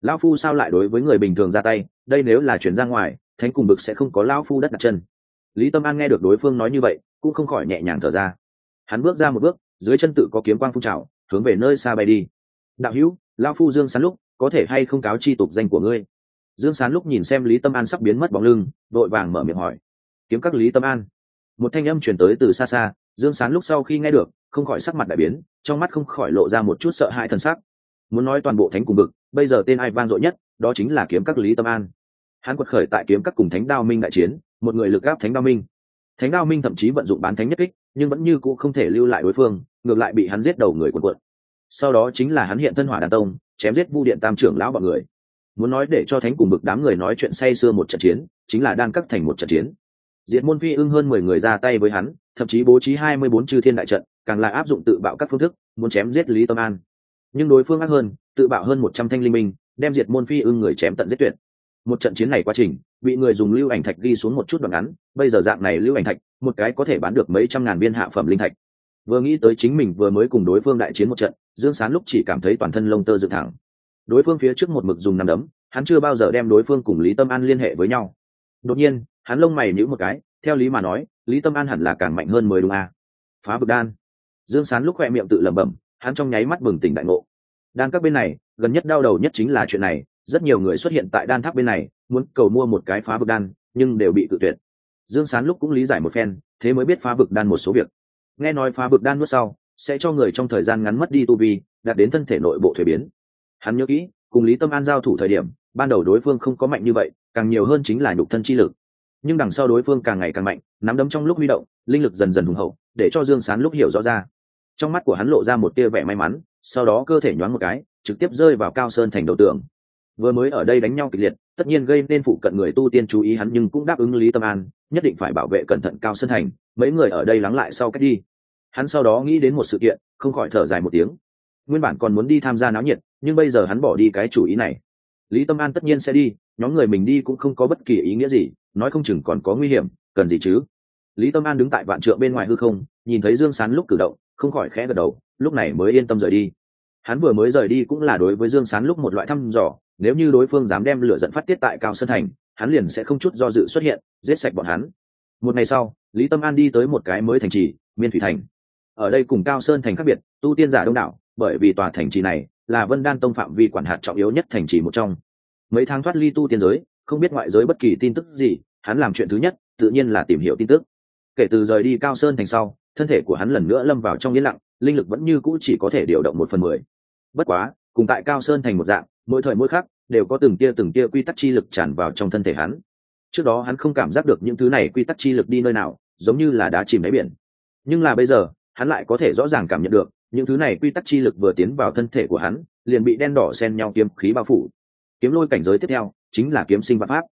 Lao phu sao lại đối với người bình thường ra tay? Đây nếu là chuyển ra ngoài, thánh cùng bực sẽ không có lao phu đất đặt chân. Lý tâm an nghe được đối phương nói như vậy, cũng không khỏi nhẹ nhàng thở ra. Hắn bước ra một bước, dưới chân tự có kiếm quang phun trào, hướng về nơi xa bay đi. Đạo hữu, lao phu dương sán lúc, có thể hay không cáo chi tục danh của ngươi? Dương sán lúc nhìn xem lý tâm an sắp biến mất bóng lưng vội vàng mở miệng hỏi. Kiếm các lý tâm an. Một thanh âm chuyển tới từ xa xa, dương sán lúc sau khi nghe được, không khỏi sắc mặt đại biến trong mắt không khỏi lộ ra một chút sợ hãi thần sắc. Muốn nói toàn bộ thánh cùng bực bây giờ tên ai vang dội nhất, đó chính là kiếm các lý tâm an. Hắn quật khởi tại kiếm các cùng thánh đao minh đại chiến, một người lực gáp thánh đao minh. Thánh đao minh thậm chí vận dụng bán thánh nhất kích, nhưng vẫn như c ũ không thể lưu lại đối phương, ngược lại bị hắn giết đầu người quần quận sau đó chính là hắn hiện thân hỏa đàn tông, chém giết vu điện tam trưởng lão bọn người. Muốn nói để cho thánh cùng bực đám người nói chuyện say sưa một trận chiến, chính là đan cắt thành một trận chiến. Diệt môn phi ưng hơn mười người ra tay với hắn, thậm chí bố trí hai mươi bốn chư thiên đại trận càng là áp dụng tự bạo các phương thức, muốn chém giết lý tâm an. Nhưng đối phương ác hơn, tự bạo hơn một trăm thanh linh minh, đem diệt môn phi ưng người chém tận giết tuyệt. Một trận chiến này quá trình, bị người dùng lưu ảnh thạch ghi xuống một chút đoạn ngắn, bây giờ dạng này lưu ảnh thạch, một cái có thể bán được mấy trăm ngàn viên hạ phẩm linh thạch. Vừa nghĩ tới chính mình vừa mới cùng đối phương đại chiến một trận, dương sán lúc chỉ cảm thấy toàn thân lông tơ dựng thẳng. Đối phương phía trước một mực dùng nằm đấm, hắn chưa bao giờ đem đối phương cùng lý tâm an liên hệ với nhau. Đột nhiên, hắn lông mày nhữ một cái, theo lý mà nói, lý tâm an hẳn là càng mạnh hơn mười đúng a. Phá bực đan dương sán lúc khoe miệng tự lẩm bẩm, hắn trong nháy mắt bừng tỉnh đại ngộ. Đan các bên này, gần nhất đau đầu nhất chính là chuyện này, rất nhiều người xuất hiện tại đan tháp bên này, muốn cầu mua một cái phá vực đan, nhưng đều bị cự tuyệt. Dương sán lúc cũng lý giải một phen, thế mới biết phá vực đan một số việc. Nghe nói phá vực đan nuốt sau, sẽ cho người trong thời gian ngắn mất đi tu vi, đạt đến thân thể nội bộ thuế biến. Hắn nhớ kỹ, cùng lý tâm an giao thủ thời điểm, ban đầu đối phương không có mạnh như vậy, càng nhiều hơn chính là nhục thân chi lực. Nhưng đằng sau đối phương càng ngày càng mạnh, nắm đấm trong lúc huy động, linh lực dần dần hùng hậu, để cho dương sán lúc hiểu rõ ra trong mắt của hắn lộ ra một tia vẻ may mắn, sau đó cơ thể nhoáng một cái, trực tiếp rơi vào cao sơn thành đầu tường. Vừa mới ở đây đánh nhau kịch liệt, tất nhiên gây nên phụ cận người tu tiên chú ý hắn nhưng cũng đáp ứng lý tâm an, nhất định phải bảo vệ cẩn thận cao sơn thành, mấy người ở đây lắng lại sau cách đi. Hắn sau đó nghĩ đến một sự kiện, không khỏi thở dài một tiếng. Nguyên bản còn muốn đi tham gia náo nhiệt, nhưng bây giờ hắn bỏ đi cái chủ ý này. Lý tâm an tất nhiên sẽ đi, nhóm người mình đi cũng không có bất kỳ ý nghĩa gì, nói không chừng còn có nguy hiểm, cần gì chứ? Lý tâm an đứng tại vạn trượng bên ngoài hư không, nhìn thấy dương sán lúc cử động không khỏi khẽ gật đầu, lúc này mới yên tâm rời đi. Hắn vừa mới rời đi cũng là đối với dương sán lúc một loại thăm dò, nếu như đối phương dám đem lửa dẫn phát tiết tại cao sơn thành, hắn liền sẽ không chút do dự xuất hiện, giết sạch bọn hắn. Một ngày sau, lý tâm an đi tới một cái mới thành trì, miên thủy thành. Ở đây cùng cao sơn thành khác biệt, tu tiên giả đông đảo, bởi vì tòa thành trì này là vân đan tông phạm vi quản hạt trọng yếu nhất thành trì một trong. Mấy tháng thoát ly tu tiên giới, không biết ngoại giới bất kỳ tin tức gì, hắn làm chuyện thứ nhất, tự nhiên là tìm hiểu tin tức. Kể từ rời đi cao sơn thành sau thân thể của hắn lần nữa lâm vào trong yên lặng, linh lực vẫn như cũ chỉ có thể điều động một phần mười. Bất quá, cùng tại cao sơn thành một dạng, mỗi thời mỗi khác đều có từng tia từng tia quy tắc chi lực tràn vào trong thân thể hắn. Trước đó hắn không cảm giác được những thứ này quy tắc chi lực đi nơi nào, giống như là đá chìm đáy biển. Nhưng là bây giờ, hắn lại có thể rõ ràng cảm nhận được, những thứ này quy tắc chi lực vừa tiến vào thân thể của hắn, liền bị đen đỏ xen nhau kiếm khí bao phủ. Kiếm lôi cảnh giới tiếp theo, chính là kiếm sinh vạn pháp.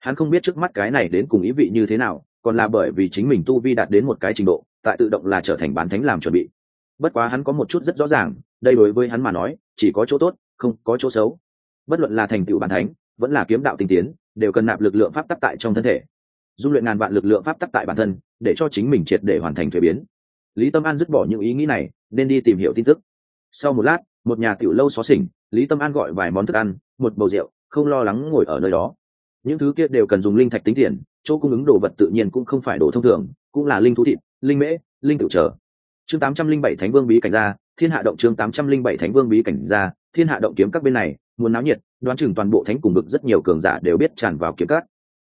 Hắn không biết trước mắt cái này đến cùng ý vị như thế nào, còn là bởi vì chính mình tu vi đạt đến một cái trình độ tại tự động là trở thành bán thánh làm chuẩn bị. Bất quá hắn có một chút rất rõ ràng, đây đối với hắn mà nói, chỉ có chỗ tốt, không có chỗ xấu. Bất luận là thành tựu bản thánh, vẫn là kiếm đạo tinh tiến, đều cần nạp lực lượng pháp tắc tại trong thân thể. Dung luyện ngàn vạn lực lượng pháp tắc tại bản thân, để cho chính mình triệt để hoàn thành thuế biến. Lý tâm an dứt bỏ những ý nghĩ này, nên đi tìm hiểu tin tức. Sau một lát, một nhà tiểu lâu xó xỉnh, lý tâm an gọi vài món thức ăn, một bầu rượu, không lo lắng ngồi ở nơi đó. Những thứ kia đều cần dùng linh thạch tính tiền, chỗ cung ứng đồ vật tự nhiên cũng không phải đồ thông thường, cũng là linh thú thịt linh mễ, linh tự trở. Chương tám trăm linh bảy thánh vương bí cảnh ra thiên hạ động chương tám trăm linh bảy thánh vương bí cảnh ra thiên hạ động kiếm các bên này, muốn náo nhiệt, đoán chừng toàn bộ thánh cùng bực rất nhiều cường giả đều biết tràn vào kiếm cát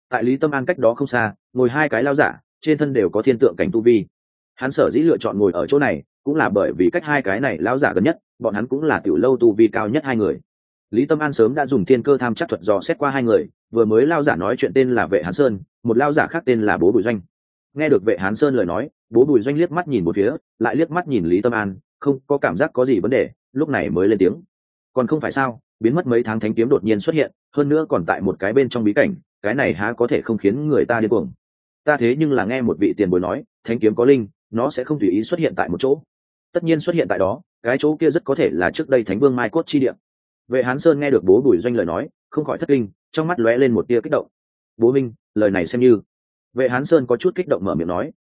tại lý tâm an cách đó không xa, ngồi hai cái lao giả, trên thân đều có thiên tượng cảnh tu vi. Hắn sở dĩ lựa chọn ngồi ở chỗ này, cũng là bởi vì cách hai cái này lao giả gần nhất, bọn hắn cũng là tiểu lâu tu vi cao nhất hai người. Lý tâm an sớm đã dùng thiên cơ tham chắc thuật dò xét qua hai người, vừa mới lao giả nói chuyện tên là vệ hán sơn, một lao giả khác tên là bố bùi doanh. Nghe được vệ hán sơn lời nói bố bùi doanh liếc mắt nhìn một phía, lại liếc mắt nhìn lý tâm an, không có cảm giác có gì vấn đề, lúc này mới lên tiếng. Còn không phải sao, biến mất mấy tháng thánh kiếm đột nhiên xuất hiện, hơn nữa còn tại một cái bên trong bí cảnh, cái này há có thể không khiến người ta điên cuồng. Ta thế nhưng là nghe một vị tiền bối nói, thánh kiếm có linh, nó sẽ không tùy ý xuất hiện tại một chỗ. Tất nhiên xuất hiện tại đó, cái chỗ kia rất có thể là trước đây thánh vương mai cốt chi điện. vệ hán sơn nghe được bố bùi doanh lời nói, không khỏi thất kinh, trong mắt lóe lên một tia kích động. Bố minh, lời này xem như. Vệ hán sơn có chút kích động mở miệng nói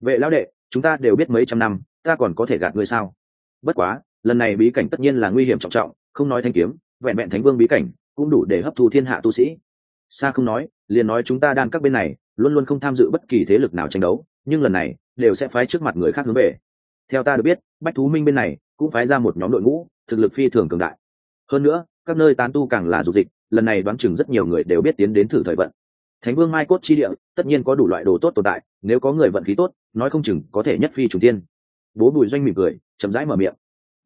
vệ lão đệ, chúng ta đều biết mấy trăm năm, ta còn có thể gạt ngươi sao? Bất quá, lần này bí cảnh tất nhiên là nguy hiểm trọng trọng, không nói thanh kiếm, vẹn vẹn thánh vương bí cảnh, cũng đủ để hấp thu thiên hạ tu sĩ. Xa không nói, liền nói chúng ta đang các bên này, luôn luôn không tham dự bất kỳ thế lực nào tranh đấu, nhưng lần này, đều sẽ phái trước mặt người khác hướng về. Theo ta được biết, bách thú minh bên này, cũng phái ra một nhóm đội ngũ, thực lực phi thường cường đại. Hơn nữa, các nơi tán tu càng là dục dịch, lần này đoán chừng rất nhiều người đều biết tiến đến thử thời vận thánh vương mai cốt chi địa, tất nhiên có đủ loại đồ tốt tồn tại, nếu có người vận khí tốt, nói không chừng có thể nhất phi trùng tiên. Bố bùi doanh mỉm cười, chậm rãi mở miệng.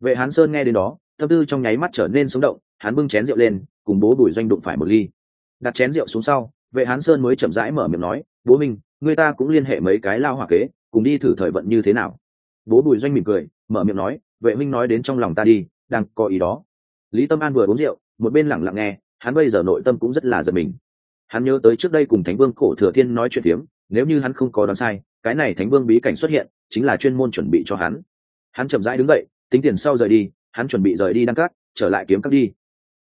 Vệ hán sơn nghe đến đó, tâm tư trong nháy mắt trở nên sống động, hắn bưng chén rượu lên, cùng bố bùi doanh đụng phải một ly. Đặt chén rượu xuống sau, vệ hán sơn mới chậm rãi mở miệng nói, bố minh, người ta cũng liên hệ mấy cái lao hỏa kế, cùng đi thử thời vận như thế nào? Bố bùi doanh mỉm cười, mở miệng nói, vệ minh nói đến trong lòng ta đi, đang có ý đó. Lý tâm an vừa uống rượu, một bên lẳng lặng nghe, hắn bây giờ nội tâm cũng rất là giật mình hắn nhớ tới trước đây cùng thánh vương cổ thừa thiên nói chuyện phiếm, nếu như hắn không có đoán sai, cái này thánh vương bí cảnh xuất hiện, chính là chuyên môn chuẩn bị cho hắn. Hắn chậm rãi đứng dậy, tính tiền sau rời đi, hắn chuẩn bị rời đi đăng cát trở lại kiếm cắt đi.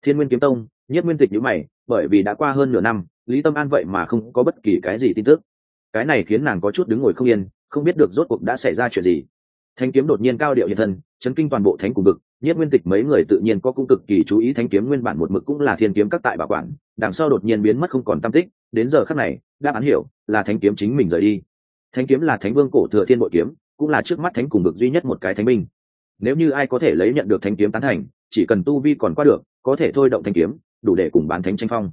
Thiên nguyên kiếm tông, nhất nguyên tịch nhữ mày, bởi vì đã qua hơn nửa năm, lý tâm an vậy mà không có bất kỳ cái gì tin tức. Cái này khiến nàng có chút đứng ngồi không yên, không biết được rốt cuộc đã xảy ra chuyện gì. Thanh kiếm đột nhiên cao điệu hiện thân, chấn kinh toàn bộ thánh cùng vực nhất nguyên tịch mấy người tự nhiên có cũng cực kỳ chú ý thanh kiếm nguyên bản một mực cũng là thiên kiếm các tại bảo quản, đằng sau đột nhiên biến mất không còn tam tích, đến giờ khắc này, đáp án hiểu là thanh kiếm chính mình rời đi. Thanh kiếm là thánh vương cổ thừa thiên bội kiếm, cũng là trước mắt thánh cùng được duy nhất một cái thánh binh. Nếu như ai có thể lấy nhận được thanh kiếm tán thành, chỉ cần tu vi còn qua được, có thể thôi động thanh kiếm, đủ để cùng bán thánh tranh phong.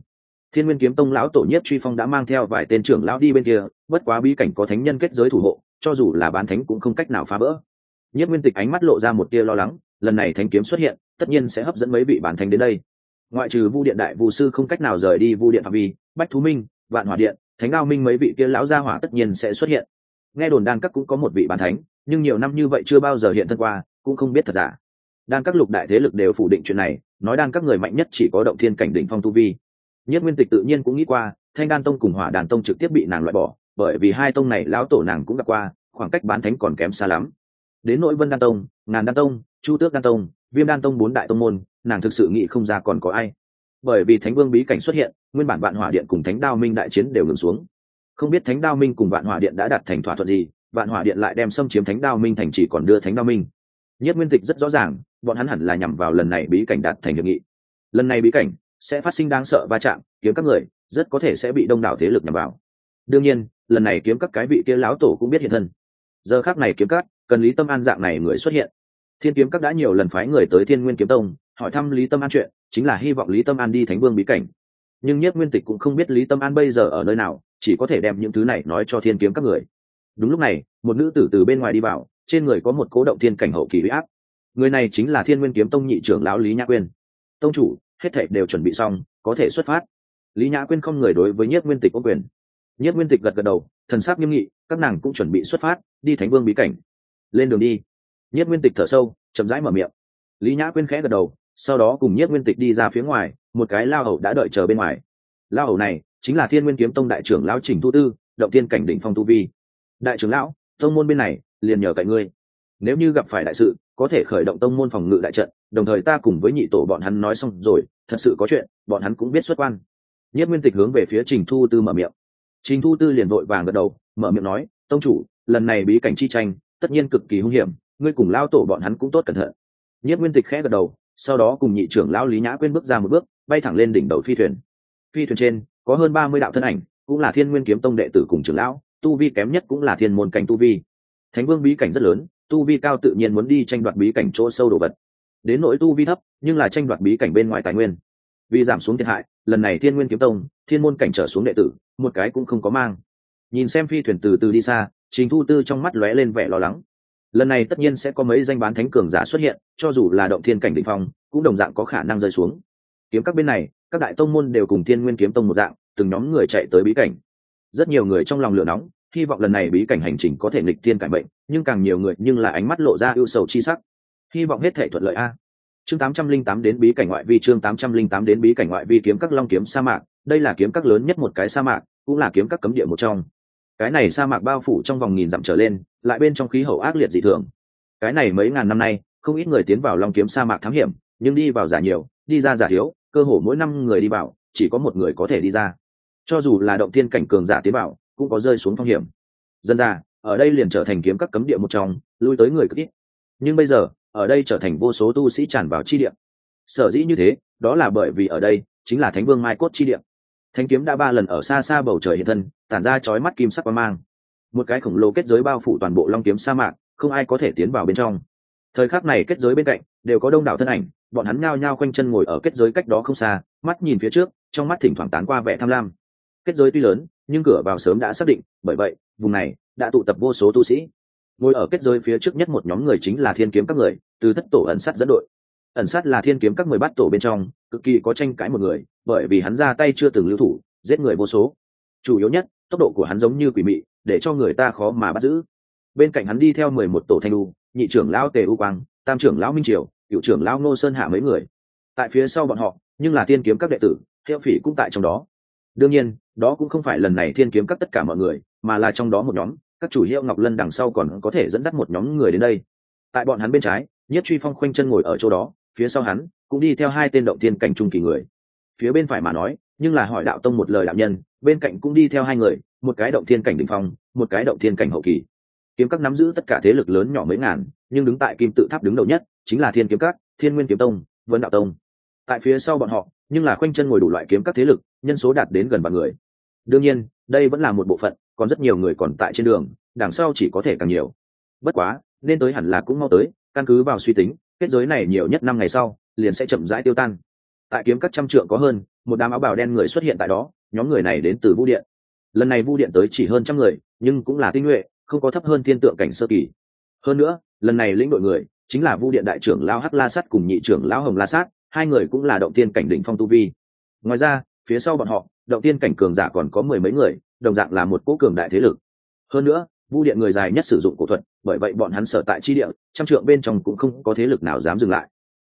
Thiên nguyên kiếm tông lão tổ nhất truy phong đã mang theo vài tên trưởng lão đi bên kia, bất quá bí cảnh có thánh nhân kết giới thủ hộ, cho dù là bán thánh cũng không cách nào phá vỡ. Nhất nguyên tịch ánh mắt lộ ra một tia lo lắng lần này thánh kiếm xuất hiện, tất nhiên sẽ hấp dẫn mấy vị bản thánh đến đây. Ngoại trừ vu điện đại vu sư không cách nào rời đi vu điện phạm vi, bách thú minh, vạn hỏa điện, thánh Ngao minh mấy vị kia lão gia hỏa tất nhiên sẽ xuất hiện. Nghe đồn đan các cũng có một vị bản thánh, nhưng nhiều năm như vậy chưa bao giờ hiện thân qua, cũng không biết thật giả. Đan các lục đại thế lực đều phủ định chuyện này, nói đan các người mạnh nhất chỉ có động thiên cảnh đỉnh phong tu vi. Nhất nguyên tịch tự nhiên cũng nghĩ qua, thanh đan tông cùng hỏa đàn tông trực tiếp bị nàng loại bỏ, bởi vì hai tông này lão tổ nàng cũng gặp qua, khoảng cách bán thánh còn kém xa lắm. Đến nội vân đan tông, ngàn đan tông chu tước đan tông, viêm đan tông bốn đại tông môn, nàng thực sự nghĩ không ra còn có ai. Bởi vì thánh vương bí cảnh xuất hiện, nguyên bản vạn hỏa điện cùng thánh đao minh đại chiến đều ngừng xuống. Không biết thánh đao minh cùng vạn hỏa điện đã đạt thành thỏa thuận gì, vạn hỏa điện lại đem xâm chiếm thánh đao minh thành chỉ còn đưa thánh đao minh. Nhất nguyên tịch rất rõ ràng, bọn hắn hẳn là nhằm vào lần này bí cảnh đạt thành hiệp nghị. Lần này bí cảnh sẽ phát sinh đáng sợ va chạm, kiếm các người rất có thể sẽ bị đông đảo thế lực nhằm vào. Đương nhiên, lần này kiếm các cái vị kia láo tổ cũng biết hiện thân. Giờ khác này kiếm các, cần lý tâm an dạng này người xuất hiện thiên kiếm các đã nhiều lần phái người tới thiên nguyên kiếm tông, hỏi thăm lý tâm an chuyện, chính là hy vọng lý tâm an đi thánh vương bí cảnh. Nhưng nhất nguyên tịch cũng không biết lý tâm an bây giờ ở nơi nào, chỉ có thể đem những thứ này nói cho thiên kiếm các người. Đúng lúc này, một nữ tử từ bên ngoài đi vào, trên người có một cố động thiên cảnh hậu kỳ huy áp. Người này chính là thiên nguyên kiếm tông nhị trưởng lão lý nhã quyên. Tông chủ, hết thệ đều chuẩn bị xong, có thể xuất phát. Lý nhã quyên không người đối với nhất nguyên tịch có quyền. Nhất nguyên tịch gật gật đầu, thần sắc nghiêm nghị, các nàng cũng chuẩn bị xuất phát, đi thánh vương bí cảnh. Lên đường đi nhất nguyên tịch thở sâu, chậm rãi mở miệng. Lý nhã quyên khẽ gật đầu, sau đó cùng nhất nguyên tịch đi ra phía ngoài, một cái lao hầu đã đợi chờ bên ngoài. Lao hầu này chính là thiên nguyên kiếm tông đại trưởng lão trình thu tư, động thiên cảnh đỉnh phong tu vi. Đại trưởng lão, tông môn bên này, liền nhờ cậy ngươi. Nếu như gặp phải đại sự, có thể khởi động tông môn phòng ngự đại trận, đồng thời ta cùng với nhị tổ bọn hắn nói xong rồi, thật sự có chuyện, bọn hắn cũng biết xuất quan. Nhất nguyên tịch hướng về phía trình thu tư mở miệng. Trình thu tư liền vội vàng gật đầu, mở miệng nói, tông chủ, lần này bí cảnh chi tranh, tất nhiên cực kỳ hung hiểm ngươi cùng lao tổ bọn hắn cũng tốt cẩn thận. Nhất nguyên tịch khẽ gật đầu, sau đó cùng nhị trưởng lão lý nhã quên bước ra một bước, bay thẳng lên đỉnh đầu phi thuyền. Phi thuyền trên, có hơn ba mươi đạo thân ảnh, cũng là thiên nguyên kiếm tông đệ tử cùng trưởng lão, tu vi kém nhất cũng là thiên môn cảnh tu vi. Thánh vương bí cảnh rất lớn, tu vi cao tự nhiên muốn đi tranh đoạt bí cảnh chỗ sâu đồ vật. Đến nỗi tu vi thấp, nhưng là tranh đoạt bí cảnh bên ngoài tài nguyên. Vì giảm xuống thiệt hại, lần này thiên nguyên kiếm tông, thiên môn cảnh trở xuống đệ tử, một cái cũng không có mang. Nhìn xem phi thuyền từ từ đi xa, trình thu tư trong mắt lóe lên vẻ lo lắng lần này tất nhiên sẽ có mấy danh bán thánh cường giả xuất hiện, cho dù là động thiên cảnh định phong, cũng đồng dạng có khả năng rơi xuống. Kiếm các bên này, các đại tông môn đều cùng thiên nguyên kiếm tông một dạng, từng nhóm người chạy tới bí cảnh. Rất nhiều người trong lòng lửa nóng, hy vọng lần này bí cảnh hành trình có thể nghịch thiên cải bệnh, nhưng càng nhiều người nhưng là ánh mắt lộ ra ưu sầu chi sắc. Hy vọng hết thể thuận lợi a. Chương 808 đến bí cảnh ngoại vi, chương 808 đến bí cảnh ngoại vi, kiếm các long kiếm sa mạc. Đây là kiếm các lớn nhất một cái sa mạc, cũng là kiếm các cấm địa một trong. Cái này sa mạc bao phủ trong vòng nghìn dặm trở lên lại bên trong khí hậu ác liệt dị thường. Cái này mấy ngàn năm nay, không ít người tiến vào long kiếm sa mạc thám hiểm, nhưng đi vào giả nhiều, đi ra giả thiếu, cơ hồ mỗi năm người đi vào, chỉ có một người có thể đi ra. Cho dù là động thiên cảnh cường giả tiến vào, cũng có rơi xuống phong hiểm. Dân ra ở đây liền trở thành kiếm các cấm địa một trong, lui tới người cực ít. Nhưng bây giờ, ở đây trở thành vô số tu sĩ tràn vào chi địa. Sở dĩ như thế, đó là bởi vì ở đây, chính là thánh vương mai cốt chi địa. Thánh kiếm đã ba lần ở xa xa bầu trời hiện thân, tản ra chói mắt kim sắc quang mang một cái khổng lồ kết giới bao phủ toàn bộ long kiếm sa mạc, không ai có thể tiến vào bên trong. Thời khắc này kết giới bên cạnh đều có đông đảo thân ảnh, bọn hắn nhao nhao quanh chân ngồi ở kết giới cách đó không xa, mắt nhìn phía trước, trong mắt thỉnh thoảng tán qua vẻ tham lam. Kết giới tuy lớn, nhưng cửa vào sớm đã xác định, bởi vậy, vùng này đã tụ tập vô số tu sĩ. Ngồi ở kết giới phía trước nhất một nhóm người chính là thiên kiếm các người, từ thất tổ ẩn sát dẫn đội. Ẩn sát là thiên kiếm các người bắt tổ bên trong, cực kỳ có tranh cãi một người, bởi vì hắn ra tay chưa từng lưu thủ, giết người vô số. Chủ yếu nhất, tốc độ của hắn giống như quỷ mị để cho người ta khó mà bắt giữ. Bên cạnh hắn đi theo mười một tổ thanh lu nhị trưởng lão tề u quang, tam trưởng lão minh triều, cựu trưởng lão ngô sơn hạ mấy người. Tại phía sau bọn họ, nhưng là thiên kiếm các đệ tử theo phỉ cũng tại trong đó. Đương nhiên, đó cũng không phải lần này thiên kiếm các tất cả mọi người, mà là trong đó một nhóm, các chủ hiệu ngọc lân đằng sau còn có thể dẫn dắt một nhóm người đến đây. Tại bọn hắn bên trái, nhất truy phong khoanh chân ngồi ở chỗ đó, phía sau hắn cũng đi theo hai tên động tiên cảnh trung kỳ người. Phía bên phải mà nói, nhưng là hỏi đạo tông một lời đạo nhân, bên cạnh cũng đi theo hai người một cái động thiên cảnh đỉnh phong, một cái động thiên cảnh hậu kỳ. Kiếm các nắm giữ tất cả thế lực lớn nhỏ mấy ngàn, nhưng đứng tại kim tự tháp đứng đầu nhất chính là thiên kiếm các, thiên nguyên kiếm tông, vân đạo tông. Tại phía sau bọn họ, nhưng là khoanh chân ngồi đủ loại kiếm các thế lực, nhân số đạt đến gần vạn người. Đương nhiên, đây vẫn là một bộ phận, còn rất nhiều người còn tại trên đường, đằng sau chỉ có thể càng nhiều. Bất quá, nên tới hẳn là cũng mau tới, căn cứ vào suy tính, kết giới này nhiều nhất năm ngày sau, liền sẽ chậm rãi tiêu tan. Tại kiếm các trăm trượng có hơn, một đám áo bào đen người xuất hiện tại đó, nhóm người này đến từ vũ điện lần này vu điện tới chỉ hơn trăm người, nhưng cũng là tinh nhuệ, không có thấp hơn thiên tượng cảnh sơ kỳ. Hơn nữa, lần này lĩnh đội người chính là vu điện đại trưởng lao hắc la Sát cùng nhị trưởng lao hồng la sát, hai người cũng là động tiên cảnh đỉnh phong tu vi. Ngoài ra, phía sau bọn họ, động tiên cảnh cường giả còn có mười mấy người, đồng dạng là một cố cường đại thế lực. Hơn nữa, vu điện người dài nhất sử dụng cổ thuật, bởi vậy bọn hắn sở tại chi địa, trăm trượng bên trong cũng không có thế lực nào dám dừng lại.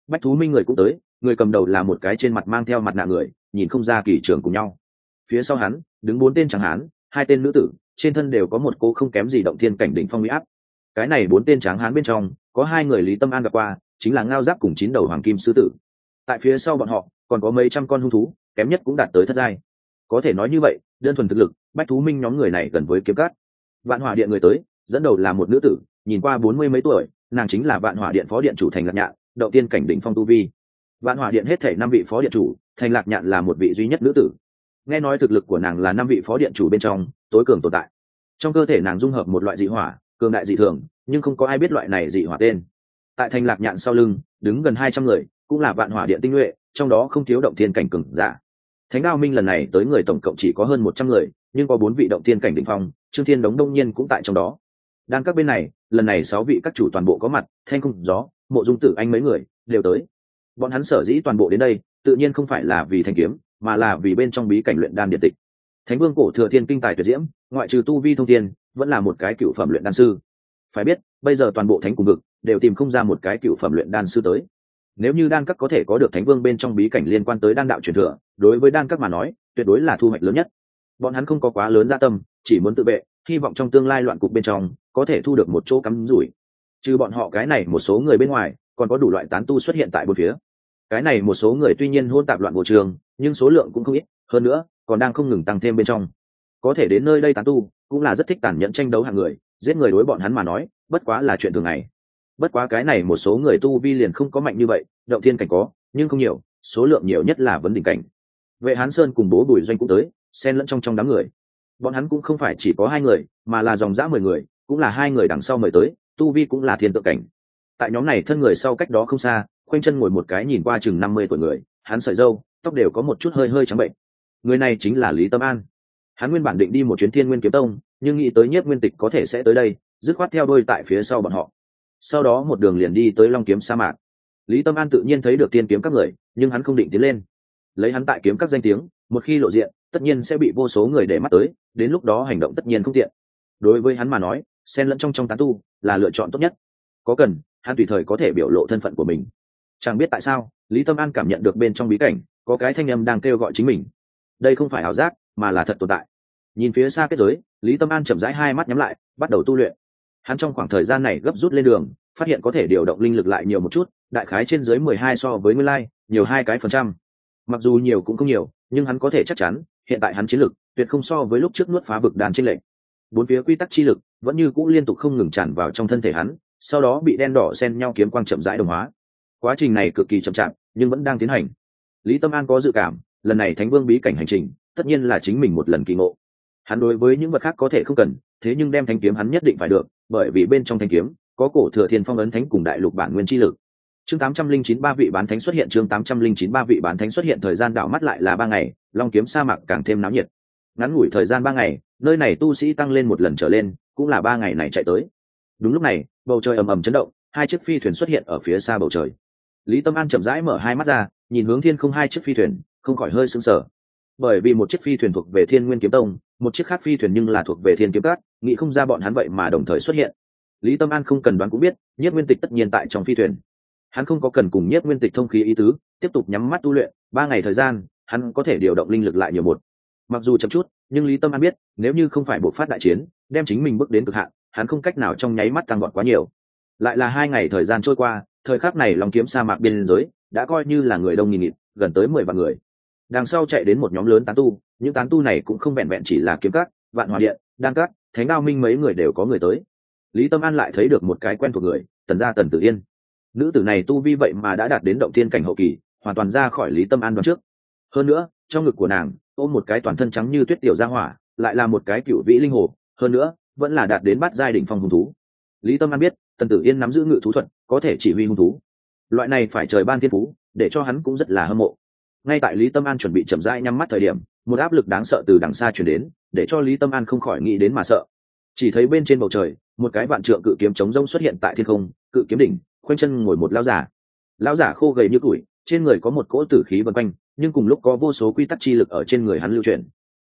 Bách thú minh người cũng tới, người cầm đầu là một cái trên mặt mang theo mặt nạ người, nhìn không ra kỳ trường cùng nhau phía sau hắn, đứng bốn tên chẳng hán, hai tên nữ tử, trên thân đều có một cô không kém gì động thiên cảnh đỉnh phong mỹ áp. Cái này bốn tên tráng hán bên trong, có hai người lý tâm an gặp qua, chính là ngao giáp cùng chín đầu hoàng kim sư tử. Tại phía sau bọn họ, còn có mấy trăm con hung thú, kém nhất cũng đạt tới thất giai. Có thể nói như vậy, đơn thuần thực lực, bách thú minh nhóm người này gần với kiếm cát. Vạn hỏa điện người tới, dẫn đầu là một nữ tử, nhìn qua bốn mươi mấy tuổi, nàng chính là vạn hỏa điện phó điện chủ thành lạc nhạn đậu tiên cảnh đỉnh phong tu vi. Vạn hỏa điện hết thể năm vị phó điện chủ, thành lạc nhạn là một vị duy nhất nữ tử nghe nói thực lực của nàng là năm vị phó điện chủ bên trong, tối cường tồn tại. Trong cơ thể nàng dung hợp một loại dị hỏa, cường đại dị thường, nhưng không có ai biết loại này dị hỏa tên. Tại thành lạc nhạn sau lưng, đứng gần hai trăm người, cũng là vạn hỏa điện tinh nhuệ, trong đó không thiếu động thiên cảnh cường giả. Thánh đao minh lần này tới người tổng cộng chỉ có hơn một trăm người, nhưng có bốn vị động thiên cảnh định phong, trương thiên đống đông nhiên cũng tại trong đó. Đang các bên này, lần này sáu vị các chủ toàn bộ có mặt, thanh không gió, mộ dung tử, anh mấy người, đều tới. Bọn hắn sở dĩ toàn bộ đến đây, tự nhiên không phải là vì thanh kiếm mà là vì bên trong bí cảnh luyện đan điện tịch. Thánh vương cổ thừa thiên kinh tài tuyệt diễm, ngoại trừ tu vi thông thiên, vẫn là một cái cựu phẩm luyện đan sư. Phải biết, bây giờ toàn bộ thánh cùng vực đều tìm không ra một cái cựu phẩm luyện đan sư tới. Nếu như đan các có thể có được thánh vương bên trong bí cảnh liên quan tới đan đạo truyền thừa, đối với đan các mà nói, tuyệt đối là thu hoạch lớn nhất. Bọn hắn không có quá lớn gia tâm, chỉ muốn tự vệ hy vọng trong tương lai loạn cục bên trong, có thể thu được một chỗ cắm rủi. Trừ bọn họ cái này một số người bên ngoài, còn có đủ loại tán tu xuất hiện tại bốn phía. Cái này một số người tuy nhiên hôn tạp loạn bộ trường nhưng số lượng cũng không ít, hơn nữa, còn đang không ngừng tăng thêm bên trong. Có thể đến nơi đây tán tu, cũng là rất thích tàn nhẫn tranh đấu hàng người, giết người đối bọn hắn mà nói, bất quá là chuyện thường ngày. Bất quá cái này một số người tu vi liền không có mạnh như vậy, động thiên cảnh có, nhưng không nhiều, số lượng nhiều nhất là vấn đỉnh cảnh. Vệ hán sơn cùng bố bùi doanh cũng tới, xen lẫn trong trong đám người. Bọn hắn cũng không phải chỉ có hai người, mà là dòng dã mười người, cũng là hai người đằng sau mời tới, tu vi cũng là thiên tượng cảnh. Tại nhóm này thân người sau cách đó không xa, khoanh chân ngồi một cái nhìn qua chừng năm mươi tuổi người hắn sợi dâu, tóc đều có một chút hơi hơi trắng bệnh. Người này chính là lý tâm an. Hắn nguyên bản định đi một chuyến thiên nguyên kiếm tông, nhưng nghĩ tới nhất nguyên tịch có thể sẽ tới đây, dứt khoát theo đôi tại phía sau bọn họ. Sau đó một đường liền đi tới long kiếm sa mạc. Lý tâm an tự nhiên thấy được tiên kiếm các người, nhưng hắn không định tiến lên. Lấy hắn tại kiếm các danh tiếng, một khi lộ diện, tất nhiên sẽ bị vô số người để mắt tới, đến lúc đó hành động tất nhiên không tiện. Đối với hắn mà nói, xen lẫn trong trong tán tu là lựa chọn tốt nhất. Có cần, hắn tùy thời có thể biểu lộ thân phận của mình chẳng biết tại sao, lý tâm an cảm nhận được bên trong bí cảnh, có cái thanh âm đang kêu gọi chính mình. Đây không phải ảo giác, mà là thật tồn tại. Nhìn phía xa kết giới, lý tâm an chậm rãi hai mắt nhắm lại, bắt đầu tu luyện. Hắn trong khoảng thời gian này gấp rút lên đường, phát hiện có thể điều động linh lực lại nhiều một chút, đại khái trên dưới mười hai so với nguyên lai, nhiều hai cái phần trăm. Mặc dù nhiều cũng không nhiều, nhưng hắn có thể chắc chắn, hiện tại hắn chiến lực tuyệt không so với lúc trước nuốt phá vực đàn trên lệnh. Bốn phía quy tắc chi lực vẫn như cũ liên tục không ngừng tràn vào trong thân thể hắn, sau đó bị đen đỏ xen nhau kiếm quang chậm rãi đồng hóa quá trình này cực kỳ chậm chạp, nhưng vẫn đang tiến hành. Lý tâm an có dự cảm, lần này thánh vương bí cảnh hành trình, tất nhiên là chính mình một lần kỳ ngộ. Hắn đối với những vật khác có thể không cần, thế nhưng đem thanh kiếm hắn nhất định phải được, bởi vì bên trong thanh kiếm, có cổ thừa thiên phong ấn thánh cùng đại lục bản nguyên chi lực. Chương tám trăm linh chín ba vị bán thánh xuất hiện, chương tám trăm linh chín ba vị bán thánh xuất hiện, thời gian đảo mắt lại là ba ngày, long kiếm sa mạc càng thêm náo nhiệt. Ngắn ngủi thời gian ba ngày, nơi này tu sĩ tăng lên một lần trở lên, cũng là ba ngày này chạy tới. Đúng lúc này, bầu trời ầm ầm chấn động, hai chiếc phi thuyền xuất hiện ở phía xa bầu trời lý tâm an chậm rãi mở hai mắt ra, nhìn hướng thiên không hai chiếc phi thuyền, không khỏi hơi sững sờ. Bởi vì một chiếc phi thuyền thuộc về thiên nguyên kiếm tông, một chiếc khác phi thuyền nhưng là thuộc về thiên kiếm cát nghĩ không ra bọn hắn vậy mà đồng thời xuất hiện. Lý tâm an không cần đoán cũng biết nhất nguyên tịch tất nhiên tại trong phi thuyền. Hắn không có cần cùng nhất nguyên tịch thông khí ý tứ, tiếp tục nhắm mắt tu luyện, ba ngày thời gian, hắn có thể điều động linh lực lại nhiều một. Mặc dù chậm chút, nhưng lý tâm an biết, nếu như không phải buộc phát đại chiến, đem chính mình bước đến cực hạn, hắn không cách nào trong nháy mắt tăng gọn quá nhiều. Lại là hai ngày thời gian trôi qua thời khắc này lòng kiếm sa mạc biên giới đã coi như là người đông nghìn nghịt, gần tới mười vạn người. Đằng sau chạy đến một nhóm lớn tán tu, những tán tu này cũng không vẹn vẹn chỉ là kiếm cắt vạn hòa điện, đan cắt thánh đao minh mấy người đều có người tới. Lý tâm an lại thấy được một cái quen thuộc người, tần gia tần tử yên. Nữ tử này tu vi vậy mà đã đạt đến động thiên cảnh hậu kỳ, hoàn toàn ra khỏi lý tâm an đoạn trước. Hơn nữa, trong ngực của nàng, ôm một cái toàn thân trắng như tuyết tiểu ra hỏa, lại là một cái cựu vĩ linh hồ, hơn nữa, vẫn là đạt đến bắt giai đỉnh phong hùng thú. Lý tâm an biết, tần tử yên nắm giữ ngự thú thuật có thể chỉ huy hung thú. Loại này phải trời ban thiên phú, để cho hắn cũng rất là hâm mộ. Ngay tại lý tâm an chuẩn bị chậm rãi nhắm mắt thời điểm, một áp lực đáng sợ từ đằng xa chuyển đến, để cho lý tâm an không khỏi nghĩ đến mà sợ. Chỉ thấy bên trên bầu trời, một cái vạn trượng cự kiếm chống rông xuất hiện tại thiên không, cự kiếm đỉnh, khoanh chân ngồi một lao giả. Lao giả khô gầy như củi, trên người có một cỗ tử khí vân quanh, nhưng cùng lúc có vô số quy tắc chi lực ở trên người hắn lưu truyền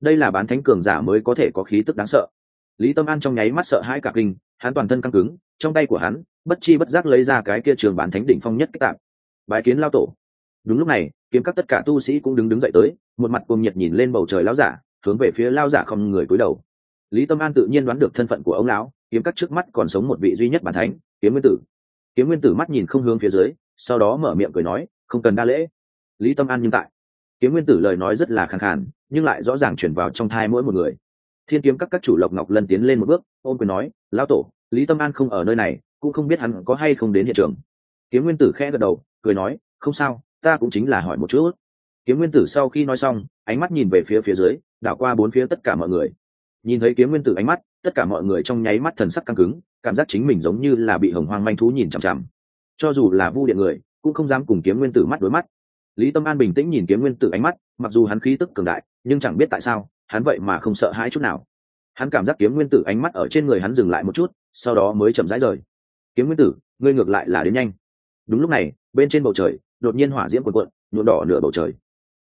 đây là bán thánh cường giả mới có thể có khí tức đáng sợ. Lý tâm an trong nháy mắt sợ hãi cả kinh, hắn toàn thân căng cứng trong tay của hắn, bất chi bất giác lấy ra cái kia trường bán thánh đỉnh phong nhất cái tạm bái kiến lao tổ. Đúng lúc này, kiếm các tất cả tu sĩ cũng đứng đứng dậy tới, một mặt cuồng nhiệt nhìn lên bầu trời lao giả, hướng về phía lao giả không người cúi đầu. Lý tâm an tự nhiên đoán được thân phận của ông lão, kiếm các trước mắt còn sống một vị duy nhất bản thánh, kiếm nguyên tử. Kiếm nguyên tử mắt nhìn không hướng phía dưới, sau đó mở miệng cười nói, không cần đa lễ. Lý tâm an nhưng tại. Kiếm nguyên tử lời nói rất là khẳng khàn, nhưng lại rõ ràng chuyển vào trong thai mỗi một người. Thiên kiếm các các chủ lộc ngọc lần tiến lên một bước, ôm quyền nói, lão tổ lý tâm an không ở nơi này, cũng không biết hắn có hay không đến hiện trường. Kiếm nguyên tử khẽ gật đầu, cười nói, không sao, ta cũng chính là hỏi một chút. Kiếm nguyên tử sau khi nói xong, ánh mắt nhìn về phía phía dưới, đảo qua bốn phía tất cả mọi người. Nhìn thấy kiếm nguyên tử ánh mắt, tất cả mọi người trong nháy mắt thần sắc căng cứng, cảm giác chính mình giống như là bị hồng hoang manh thú nhìn chằm chằm. Cho dù là vu điện người, cũng không dám cùng kiếm nguyên tử mắt đối mắt. Lý tâm an bình tĩnh nhìn kiếm nguyên tử ánh mắt, mặc dù hắn khí tức cường đại, nhưng chẳng biết tại sao, hắn vậy mà không sợ hãi chút nào. Hắn cảm giác kiếm nguyên tử ánh mắt ở trên người hắn dừng lại một chút sau đó mới chậm rãi rời. Kiếm nguyên tử, ngươi ngược lại là đến nhanh. Đúng lúc này, bên trên bầu trời, đột nhiên hỏa diễm cuồn cuộn, nhuộm đỏ nửa bầu trời.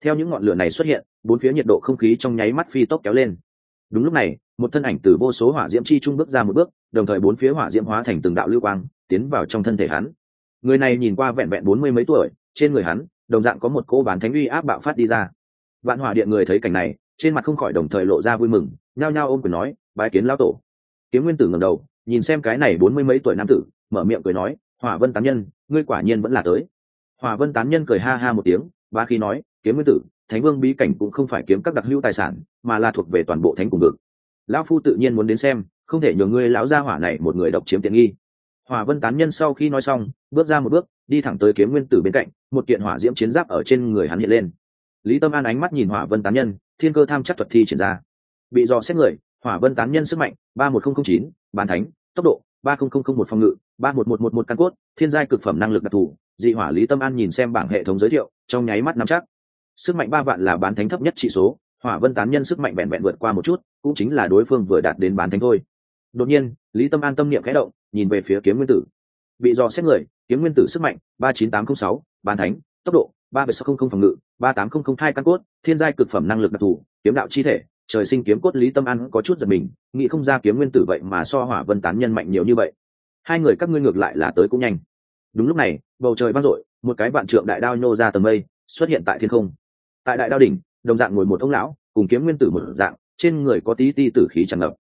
Theo những ngọn lửa này xuất hiện, bốn phía nhiệt độ không khí trong nháy mắt phi tốc kéo lên. Đúng lúc này, một thân ảnh từ vô số hỏa diễm chi trung bước ra một bước, đồng thời bốn phía hỏa diễm hóa thành từng đạo lưu quang, tiến vào trong thân thể hắn. Người này nhìn qua vẹn vẹn bốn mươi mấy tuổi, trên người hắn, đồng dạng có một cô bán thánh uy áp bạo phát đi ra. Vạn hỏa điện người thấy cảnh này, trên mặt không khỏi đồng thời lộ ra vui mừng, nhao nhao ôm quyền nói, bái kiến lao tổ. Kiếm nguyên tử ngầm đầu nhìn xem cái này bốn mươi mấy tuổi nam tử, mở miệng cười nói, hỏa vân tán nhân, ngươi quả nhiên vẫn là tới. Hỏa vân tán nhân cười ha ha một tiếng và khi nói, kiếm nguyên tử, thánh vương bí cảnh cũng không phải kiếm các đặc hữu tài sản, mà là thuộc về toàn bộ thánh cùng ngực lão phu tự nhiên muốn đến xem, không thể nhường ngươi lão gia hỏa này một người độc chiếm tiện nghi. Hỏa vân tán nhân sau khi nói xong, bước ra một bước, đi thẳng tới kiếm nguyên tử bên cạnh, một kiện hỏa diễm chiến giáp ở trên người hắn hiện lên. Lý tâm an ánh mắt nhìn hỏa vân tán nhân, thiên cơ tham chắc thuật thi triển ra. Bị dò xét người, hỏa vân tán nhân sức mạnh, ba một nghìn chín bàn thánh tốc độ, ba nghìn một phòng ngự, ba một một một một căn cốt, thiên giai cực phẩm năng lực đặc thù, dị hỏa lý tâm an nhìn xem bảng hệ thống giới thiệu, trong nháy mắt nắm chắc. Sức mạnh ba vạn là bán thánh thấp nhất trị số, hỏa vân tán nhân sức mạnh vẹn vẹn vượt qua một chút, cũng chính là đối phương vừa đạt đến bán thánh thôi. Đột nhiên, lý tâm an tâm niệm khẽ động, nhìn về phía kiếm nguyên tử. Bị dò xét người, kiếm nguyên tử sức mạnh, ba chín tám t r ă n h sáu, bán thánh, tốc độ, ba bảy sáu không không phòng ngự, ba tám không không hai căn cốt, thiên giai cực phẩm năng lực đặc thù, kiếm đạo chi thể trời sinh kiếm cốt lý tâm an có chút giật mình, nghĩ không ra kiếm nguyên tử vậy mà so hỏa vân tán nhân mạnh nhiều như vậy. Hai người các ngươi ngược lại là tới cũng nhanh. Đúng lúc này, bầu trời vang dội, một cái vạn trượng đại đao nhô ra tầng mây, xuất hiện tại thiên không. Tại đại đao đỉnh, đồng dạng ngồi một ông lão, cùng kiếm nguyên tử một dạng, trên người có tí ti tử khí tràn ngập.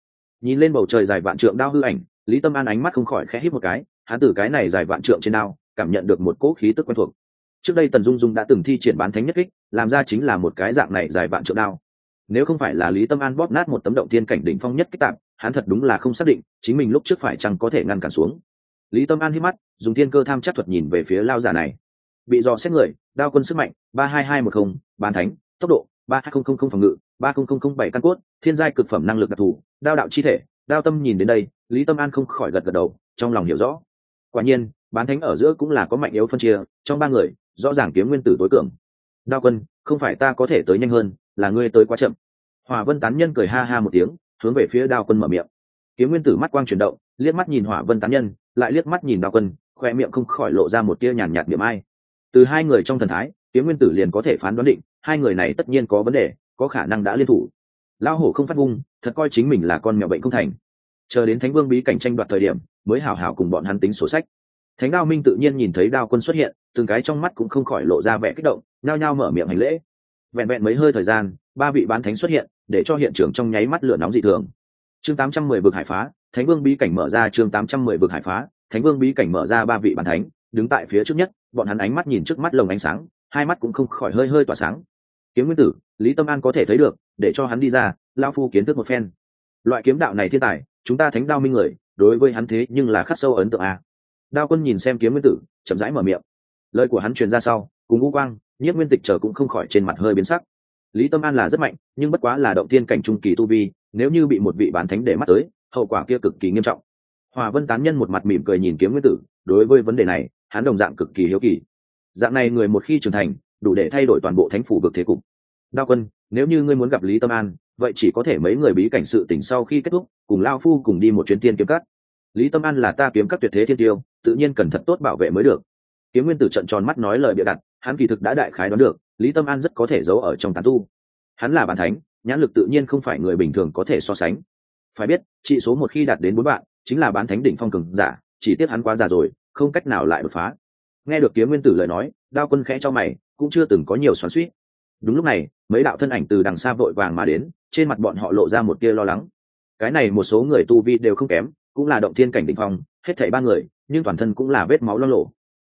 Nhìn lên bầu trời dài vạn trượng đao hư ảnh, lý tâm an ánh mắt không khỏi khẽ hít một cái, hắn từ cái này dài vạn trượng trên đao, cảm nhận được một cỗ khí tức quen thuộc. Trước đây tần dung dung đã từng thi triển bán thánh nhất kích, làm ra chính là một cái dạng này dài vạn trượng đao nếu không phải là lý tâm an bóp nát một tấm động thiên cảnh đỉnh phong nhất kích tạm, hắn thật đúng là không xác định, chính mình lúc trước phải chăng có thể ngăn cản xuống. Lý tâm an hít mắt, dùng thiên cơ tham chắc thuật nhìn về phía lao giả này. Bị dò xét người, đao quân sức mạnh, ba hai hai một không, bán thánh, tốc độ, ba hai không không không phòng ngự, ba không không không bảy căn cốt, thiên giai cực phẩm năng lực đặc thù, đao đạo chi thể, đao tâm nhìn đến đây, lý tâm an không khỏi gật gật đầu, trong lòng hiểu rõ. Quả nhiên, bán thánh ở giữa cũng là có mạnh yếu phân chia, trong ba người, rõ ràng kiếm nguyên tử tối cường đao quân, không phải ta có thể tới nhanh hơn, là ngươi tới quá chậm. Hòa vân tán nhân cười ha ha một tiếng, hướng về phía đao quân mở miệng. Kiếm nguyên tử mắt quang chuyển động, liếc mắt nhìn hỏa vân tán nhân, lại liếc mắt nhìn đao quân, khoe miệng không khỏi lộ ra một tia nhàn nhạt miệng ai. Từ hai người trong thần thái, kiếm nguyên tử liền có thể phán đoán định, hai người này tất nhiên có vấn đề, có khả năng đã liên thủ. Lão hổ không phát vung thật coi chính mình là con mèo bệnh không thành. Chờ đến thánh vương bí cảnh tranh đoạt thời điểm, mới hảo hảo cùng bọn hắn tính sổ sách thánh đao minh tự nhiên nhìn thấy đao quân xuất hiện, từng cái trong mắt cũng không khỏi lộ ra vẻ kích động, nhao nhao mở miệng hành lễ. Vẹn vẹn mấy hơi thời gian, ba vị bán thánh xuất hiện, để cho hiện trường trong nháy mắt lửa nóng dị thường. Chương 810 vực hải phá, thánh vương bí cảnh mở ra chương 810 vực hải phá, thánh vương bí cảnh mở ra ba vị bán thánh, đứng tại phía trước nhất, bọn hắn ánh mắt nhìn trước mắt lồng ánh sáng, hai mắt cũng không khỏi hơi hơi tỏa sáng. Kiếm nguyên tử, lý tâm an có thể thấy được, để cho hắn đi ra lao phu kiến thức một phen. Loại kiếm đạo này thiên tài, chúng ta thánh đao minh người, đối với hắn thế nhưng là khắc sâu ấn tượng a đao quân nhìn xem kiếm nguyên tử, chậm rãi mở miệng. Lời của hắn truyền ra sau, cùng ngũ quang nhất nguyên tịch chờ cũng không khỏi trên mặt hơi biến sắc. Lý tâm an là rất mạnh, nhưng bất quá là động tiên cảnh trung kỳ tu vi, nếu như bị một vị bán thánh để mắt tới, hậu quả kia cực kỳ nghiêm trọng. Hòa vân tán nhân một mặt mỉm cười nhìn kiếm nguyên tử, đối với vấn đề này, hắn đồng dạng cực kỳ hiếu kỳ. Dạng này người một khi trưởng thành, đủ để thay đổi toàn bộ thánh phủ vực thế cục. Đao quân, nếu như ngươi muốn gặp lý tâm an, vậy chỉ có thể mấy người bí cảnh sự tỉnh sau khi kết thúc, cùng lao phu cùng đi một chuyến tiên kiếm cắt lý tâm an là ta kiếm các tuyệt thế thiên tiêu, tự nhiên cần thật tốt bảo vệ mới được. Kiếm nguyên tử trận tròn mắt nói lời bịa đặt, hắn kỳ thực đã đại khái đoán được, lý tâm an rất có thể giấu ở trong tán tu. Hắn là bản thánh, nhãn lực tự nhiên không phải người bình thường có thể so sánh. Phải biết trị số một khi đạt đến bốn bạn chính là bán thánh đỉnh phong cường giả, chỉ tiếc hắn quá già rồi, không cách nào lại đột phá. Nghe được kiếm nguyên tử lời nói, đao quân khẽ cho mày, cũng chưa từng có nhiều xoắn suýt đúng lúc này, mấy đạo thân ảnh từ đằng xa vội vàng mà đến, trên mặt bọn họ lộ ra một tia lo lắng. Cái này một số người tu vi đều không kém cũng là động thiên cảnh đỉnh phong, hết thảy ba người, nhưng toàn thân cũng là vết máu lo lộ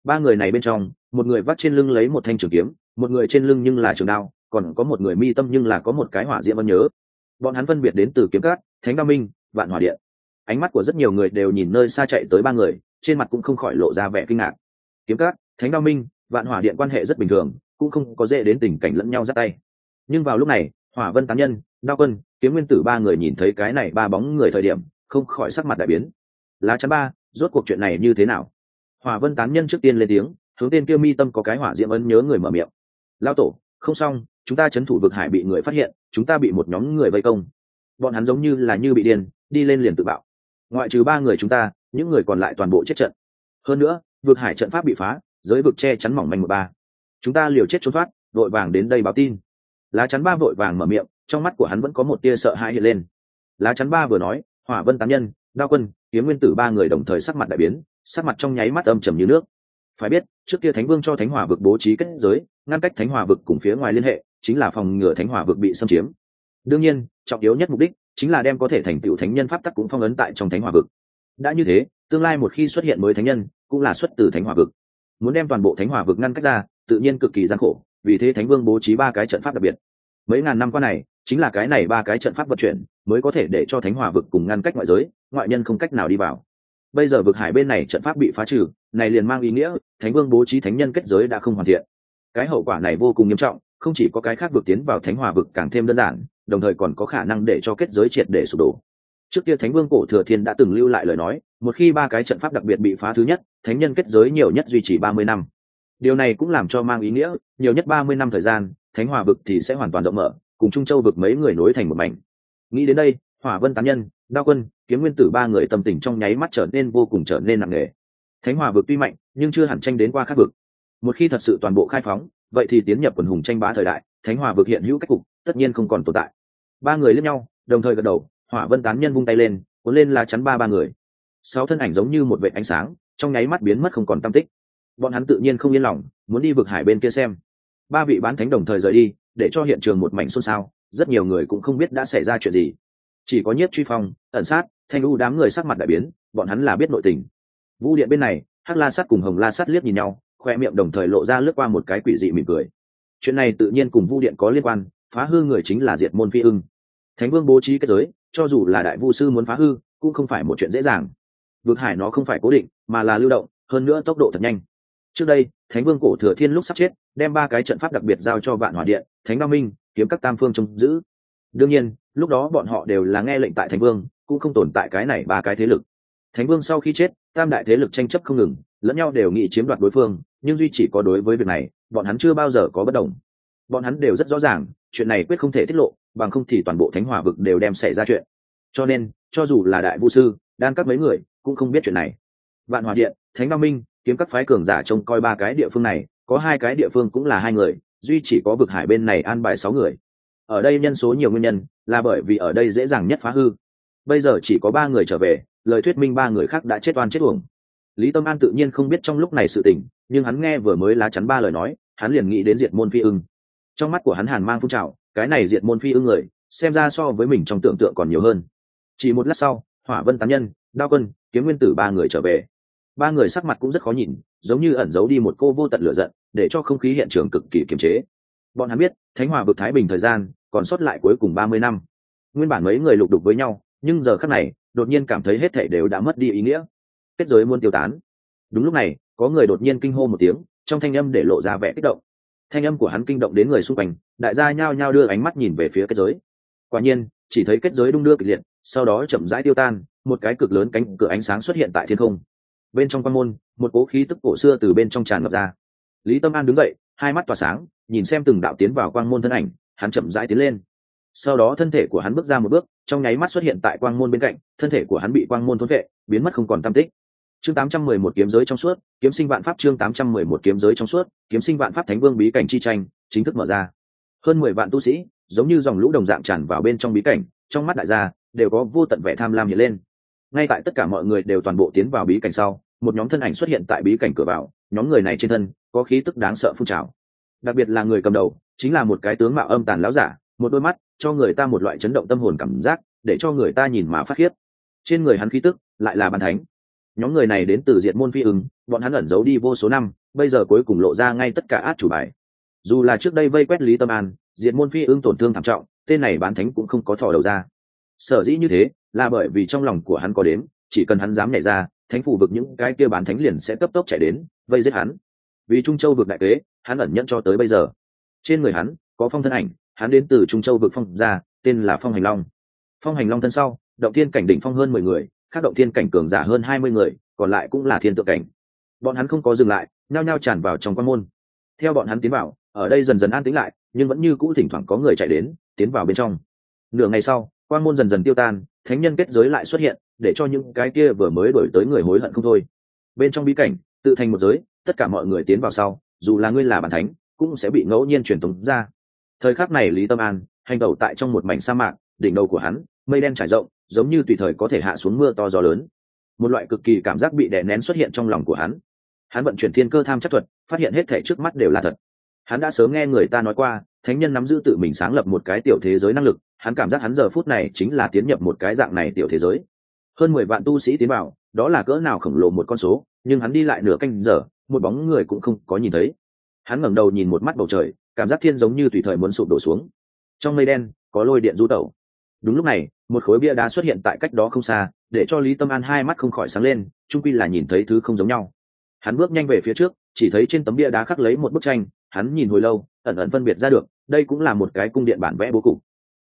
ba người này bên trong, một người vắt trên lưng lấy một thanh trường kiếm, một người trên lưng nhưng là trường đao, còn có một người mi tâm nhưng là có một cái hỏa diễm ân nhớ. Bọn hắn phân biệt đến từ kiếm cát thánh đao minh, vạn hỏa điện. Ánh mắt của rất nhiều người đều nhìn nơi xa chạy tới ba người, trên mặt cũng không khỏi lộ ra vẻ kinh ngạc. Kiếm cát thánh đao minh, vạn hỏa điện quan hệ rất bình thường, cũng không có dễ đến tình cảnh lẫn nhau giắt tay. Nhưng vào lúc này, hỏa vân tán nhân, đao quân, kiếm nguyên tử ba người nhìn thấy cái này ba bóng người thời điểm không khỏi sắc mặt đại biến. Lá chắn ba, rốt cuộc chuyện này như thế nào? Hỏa vân tán nhân trước tiên lên tiếng, hướng tên kia mi tâm có cái hỏa diễm ấn nhớ người mở miệng. Lao tổ, không xong, chúng ta chấn thủ vực hải bị người phát hiện, chúng ta bị một nhóm người vây công. Bọn hắn giống như là như bị điên, đi lên liền tự bạo. Ngoại trừ ba người chúng ta, những người còn lại toàn bộ chết trận. Hơn nữa, vực hải trận pháp bị phá, giới vực che chắn mỏng manh một ba. Chúng ta liều chết trốn thoát vội vàng đến đây báo tin. Lá chắn ba vội vàng mở miệng, trong mắt của hắn vẫn có một tia sợ hãi hiện lên. Lá chắn ba vừa nói hỏa vân tán nhân, đao quân, kiếm nguyên tử ba người đồng thời sắc mặt đại biến, sắc mặt trong nháy mắt âm trầm như nước. Phải biết, trước kia thánh vương cho thánh hòa vực bố trí kết giới, ngăn cách thánh hòa vực cùng phía ngoài liên hệ, chính là phòng ngừa thánh hòa vực bị xâm chiếm. Đương nhiên, trọng yếu nhất mục đích chính là đem có thể thành tựu thánh nhân pháp tắc cũng phong ấn tại trong thánh hòa vực. Đã như thế, tương lai một khi xuất hiện mới thánh nhân, cũng là xuất từ thánh hòa vực. Muốn đem toàn bộ thánh hòa vực ngăn cách ra, tự nhiên cực kỳ gian khổ, vì thế thánh vương bố trí ba cái trận pháp đặc biệt. Mấy ngàn năm qua này chính là cái này ba cái trận pháp vận chuyển mới có thể để cho thánh hỏa vực cùng ngăn cách ngoại giới, ngoại nhân không cách nào đi vào. Bây giờ vực hải bên này trận pháp bị phá trừ, này liền mang ý nghĩa, thánh vương bố trí thánh nhân kết giới đã không hoàn thiện. Cái hậu quả này vô cùng nghiêm trọng, không chỉ có cái khác vực tiến vào thánh hỏa vực càng thêm đơn giản, đồng thời còn có khả năng để cho kết giới triệt để sụp đổ. Trước kia thánh vương cổ thừa thiên đã từng lưu lại lời nói, một khi ba cái trận pháp đặc biệt bị phá thứ nhất, thánh nhân kết giới nhiều nhất duy trì ba mươi năm. Điều này cũng làm cho mang ý nghĩa, nhiều nhất ba mươi năm thời gian, thánh hòa vực thì sẽ hoàn toàn rộng mở cùng trung châu vực mấy người nối thành một mảnh. Nghĩ đến đây, hỏa vân tán nhân, đao quân, kiếm nguyên tử ba người tâm tình trong nháy mắt trở nên vô cùng trở nên nặng nề. Thánh hòa vực tuy mạnh, nhưng chưa hẳn tranh đến qua các vực. Một khi thật sự toàn bộ khai phóng, vậy thì tiến nhập quần hùng tranh bá thời đại, thánh hòa vực hiện hữu cách cục, tất nhiên không còn tồn tại. Ba người lẫn nhau, đồng thời gật đầu, hỏa vân tán nhân vung tay lên, cuốn lên là chắn ba ba người. Sáu thân ảnh giống như một vệ ánh sáng, trong nháy mắt biến mất không còn tâm tích. Bọn hắn tự nhiên không yên lòng, muốn đi vực hải bên kia xem. Ba vị bán thánh đồng thời rời đi để cho hiện trường một mảnh xôn xao, rất nhiều người cũng không biết đã xảy ra chuyện gì. Chỉ có nhiếp truy phong, ẩn sát, thanh u đám người sắc mặt đại biến, bọn hắn là biết nội tình. Vũ điện bên này, hắc la sắt cùng hồng la sắt liếc nhìn nhau, khoe miệng đồng thời lộ ra lướt qua một cái quỷ dị mỉm cười. Chuyện này tự nhiên cùng vu điện có liên quan, phá hư người chính là diệt môn phi ưng. Thánh vương bố trí kết giới, cho dù là đại vu sư muốn phá hư, cũng không phải một chuyện dễ dàng. Vực hải nó không phải cố định, mà là lưu động, hơn nữa tốc độ thật nhanh. Trước đây, thánh vương cổ thừa thiên lúc sắp chết, đem ba cái trận pháp đặc biệt giao cho vạn hỏa điện thánh đao minh, kiếm các tam phương trông giữ. Đương nhiên, lúc đó bọn họ đều là nghe lệnh tại thánh vương, cũng không tồn tại cái này ba cái thế lực. Thánh vương sau khi chết, tam đại thế lực tranh chấp không ngừng, lẫn nhau đều nghị chiếm đoạt đối phương, nhưng duy chỉ có đối với việc này, bọn hắn chưa bao giờ có bất đồng. Bọn hắn đều rất rõ ràng, chuyện này quyết không thể tiết lộ, bằng không thì toàn bộ thánh hòa vực đều đem xảy ra chuyện. Cho nên, cho dù là đại vũ sư, đan các mấy người, cũng không biết chuyện này. Vạn hòa điện, thánh đao minh, kiếm các phái cường giả trông coi ba cái địa phương này, có hai cái địa phương cũng là hai người duy chỉ có vực hải bên này an bài sáu người. Ở đây nhân số nhiều nguyên nhân là bởi vì ở đây dễ dàng nhất phá hư. Bây giờ chỉ có ba người trở về, lời thuyết minh ba người khác đã chết oan chết uổng. Lý tâm an tự nhiên không biết trong lúc này sự tình, nhưng hắn nghe vừa mới lá chắn ba lời nói, hắn liền nghĩ đến diệt môn phi ưng. Trong mắt của hắn hàn mang phun trào, cái này diệt môn phi ưng người, xem ra so với mình trong tưởng tượng còn nhiều hơn. Chỉ một lát sau, hỏa vân tán nhân, đao quân, kiếm nguyên tử ba người trở về ba người sắc mặt cũng rất khó nhìn, giống như ẩn giấu đi một cô vô tận lửa giận, để cho không khí hiện trường cực kỳ kiềm chế. Bọn hắn biết, thánh hòa vực thái bình thời gian còn sót lại cuối cùng ba mươi năm. Nguyên bản mấy người lục đục với nhau, nhưng giờ khắc này, đột nhiên cảm thấy hết thảy đều đã mất đi ý nghĩa. Kết giới muôn tiêu tán. Đúng lúc này, có người đột nhiên kinh hô một tiếng, trong thanh âm để lộ ra vẻ kích động. Thanh âm của hắn kinh động đến người xung quanh, đại gia nhao nhao đưa ánh mắt nhìn về phía kết giới. Quả nhiên, chỉ thấy kết giới đung đưa kịch liệt, sau đó chậm rãi tiêu tan, một cái cực lớn cánh, cửa ánh sáng xuất hiện tại thiên không bên trong quan môn, một cố khí tức cổ xưa từ bên trong tràn ngập ra. Lý tâm an đứng dậy, hai mắt tỏa sáng, nhìn xem từng đạo tiến vào quang môn thân ảnh, hắn chậm rãi tiến lên. Sau đó thân thể của hắn bước ra một bước, trong nháy mắt xuất hiện tại quang môn bên cạnh, thân thể của hắn bị quang môn thốn vệ, biến mất không còn tam tích. Chương 811 kiếm giới trong suốt, kiếm sinh vạn pháp chương 811 kiếm giới trong suốt, kiếm sinh vạn pháp thánh vương bí cảnh chi tranh, chính thức mở ra. Hơn mười vạn tu sĩ, giống như dòng lũ đồng dạng tràn vào bên trong bí cảnh, trong mắt đại gia, đều có vô tận vẻ tham lam hiện lên ngay tại tất cả mọi người đều toàn bộ tiến vào bí cảnh sau, một nhóm thân ảnh xuất hiện tại bí cảnh cửa vào, nhóm người này trên thân, có khí tức đáng sợ phun trào. Đặc biệt là người cầm đầu, chính là một cái tướng mạo âm tàn lão giả, một đôi mắt, cho người ta một loại chấn động tâm hồn cảm giác, để cho người ta nhìn mà phát khiếp. Trên người hắn khí tức, lại là bàn thánh. Nhóm người này đến từ diện môn phi ứng bọn hắn ẩn giấu đi vô số năm, bây giờ cuối cùng lộ ra ngay tất cả át chủ bài. Dù là trước đây vây quét lý tâm an diện môn phi ưng tổn thương thảm trọng, tên này bán thánh cũng không có thò đầu ra. Sở dĩ như thế là bởi vì trong lòng của hắn có đếm chỉ cần hắn dám nhảy ra, thánh phủ vực những cái kia bán thánh liền sẽ cấp tốc chạy đến, vây giết hắn. Vì trung châu vực đại kế, hắn ẩn nhận cho tới bây giờ. Trên người hắn, có phong thân ảnh, hắn đến từ trung châu vực phong ra, tên là phong hành long. Phong hành long thân sau, động thiên cảnh đỉnh phong hơn mười người, khác động thiên cảnh cường giả hơn hai mươi người, còn lại cũng là thiên tượng cảnh. Bọn hắn không có dừng lại, nhao nhao tràn vào trong quan môn. Theo bọn hắn tiến vào, ở đây dần dần an tĩnh lại, nhưng vẫn như cũ thỉnh thoảng có người chạy đến, tiến vào bên trong. Nửa ngày sau, quan môn dần dần tiêu tan thánh nhân kết giới lại xuất hiện, để cho những cái kia vừa mới đổi tới người hối hận không thôi. Bên trong bí cảnh, tự thành một giới, tất cả mọi người tiến vào sau, dù là ngươi là bản thánh, cũng sẽ bị ngẫu nhiên truyền tống ra. Thời khắc này lý tâm an, hành tẩu tại trong một mảnh sa mạc, đỉnh đầu của hắn, mây đen trải rộng, giống như tùy thời có thể hạ xuống mưa to gió lớn. Một loại cực kỳ cảm giác bị đè nén xuất hiện trong lòng của hắn. Hắn vận chuyển thiên cơ tham chắc thuật, phát hiện hết thể trước mắt đều là thật. Hắn đã sớm nghe người ta nói qua, thánh nhân nắm giữ tự mình sáng lập một cái tiểu thế giới năng lực hắn cảm giác hắn giờ phút này chính là tiến nhập một cái dạng này tiểu thế giới. Hơn mười vạn tu sĩ tiến vào, đó là cỡ nào khổng lồ một con số, nhưng hắn đi lại nửa canh giờ, một bóng người cũng không có nhìn thấy. Hắn ngẩng đầu nhìn một mắt bầu trời, cảm giác thiên giống như tùy thời muốn sụp đổ xuống. Trong mây đen, có lôi điện du tẩu. Đúng lúc này, một khối bia đá xuất hiện tại cách đó không xa, để cho lý tâm an hai mắt không khỏi sáng lên trung quy là nhìn thấy thứ không giống nhau. Hắn bước nhanh về phía trước, chỉ thấy trên tấm bia đá khắc lấy một bức tranh, hắn nhìn hồi lâu, ẩn ẩn phân biệt ra được, đây cũng là một cái cung điện bản vẽ bố cục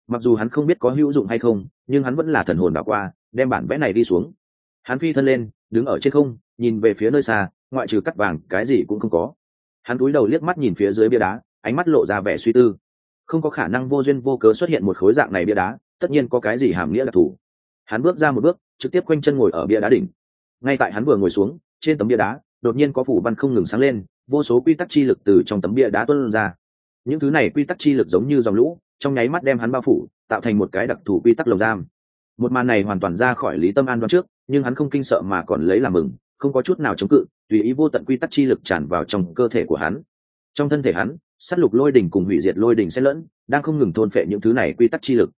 mặc dù hắn không biết có hữu dụng hay không, nhưng hắn vẫn là thần hồn đảo qua, đem bản vẽ này đi xuống. Hắn phi thân lên, đứng ở trên không, nhìn về phía nơi xa, ngoại trừ cắt vàng, cái gì cũng không có. Hắn cúi đầu liếc mắt nhìn phía dưới bia đá, ánh mắt lộ ra vẻ suy tư. Không có khả năng vô duyên vô cớ xuất hiện một khối dạng này bia đá, tất nhiên có cái gì hàm nghĩa đặc thù. Hắn bước ra một bước, trực tiếp quanh chân ngồi ở bia đá đỉnh. Ngay tại hắn vừa ngồi xuống, trên tấm bia đá, đột nhiên có phủ văn không ngừng sáng lên, vô số quy tắc chi lực từ trong tấm bia đá tuân ra. Những thứ này quy tắc chi lực giống như dòng lũ trong nháy mắt đem hắn bao phủ, tạo thành một cái đặc thù quy tắc lồng giam. Một màn này hoàn toàn ra khỏi lý tâm an đoán trước, nhưng hắn không kinh sợ mà còn lấy làm mừng, không có chút nào chống cự, tùy ý vô tận quy tắc chi lực tràn vào trong cơ thể của hắn. Trong thân thể hắn s á t lục lôi đình cùng hủy diệt lôi đình xen lẫn, đang không ngừng thôn phệ những thứ này quy tắc chi lực.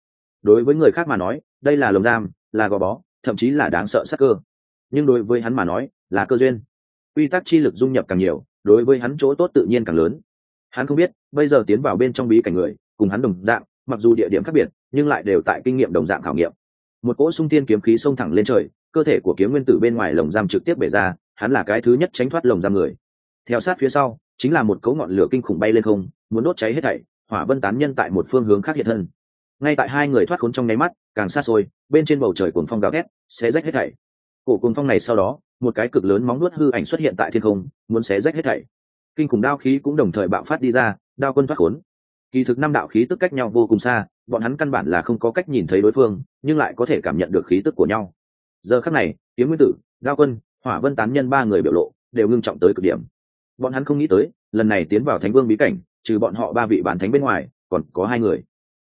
Đối với người khác mà nói, đây là lồng giam, là gò bó, thậm chí là đáng sợ sắc cơ. Nhưng đối với hắn mà nói, là cơ duyên. Quy tắc chi lực dung nhập càng nhiều, đối với hắn chỗ tốt tự nhiên càng lớn. Hắn không biết, bây giờ tiến vào bên trong bí cảnh người cùng hắn đồng dạng, mặc dù địa điểm khác biệt, nhưng lại đều tại kinh nghiệm đồng dạng khảo nghiệm. Một cỗ sung thiên kiếm khí xông thẳng lên trời, cơ thể của kiếm nguyên tử bên ngoài lồng giam trực tiếp bể ra, hắn là cái thứ nhất tránh thoát lồng giam người. Theo sát phía sau, chính là một cỗ ngọn lửa kinh khủng bay lên không, muốn đốt cháy hết thảy, hỏa vân tán nhân tại một phương hướng khác hiện thân. Ngay tại hai người thoát khốn trong nháy mắt, càng xa xôi, bên trên bầu trời cuồng phong gào thét sẽ rách hết thảy. Cổ cuồng phong này sau đó, một cái cực lớn móng nuốt hư ảnh xuất hiện tại thiên không, muốn xé rách hết thảy. Kinh khủng đao khí cũng đồng thời bạo phát đi ra, đao quân thoát khốn kỳ thực năm đạo khí tức cách nhau vô cùng xa, bọn hắn căn bản là không có cách nhìn thấy đối phương, nhưng lại có thể cảm nhận được khí tức của nhau. Giờ khắc này, kiếm nguyên tử, đao quân, hỏa vân tán nhân ba người biểu lộ đều ngưng trọng tới cực điểm. Bọn hắn không nghĩ tới, lần này tiến vào thánh vương bí cảnh, trừ bọn họ ba vị bản thánh bên ngoài, còn có hai người.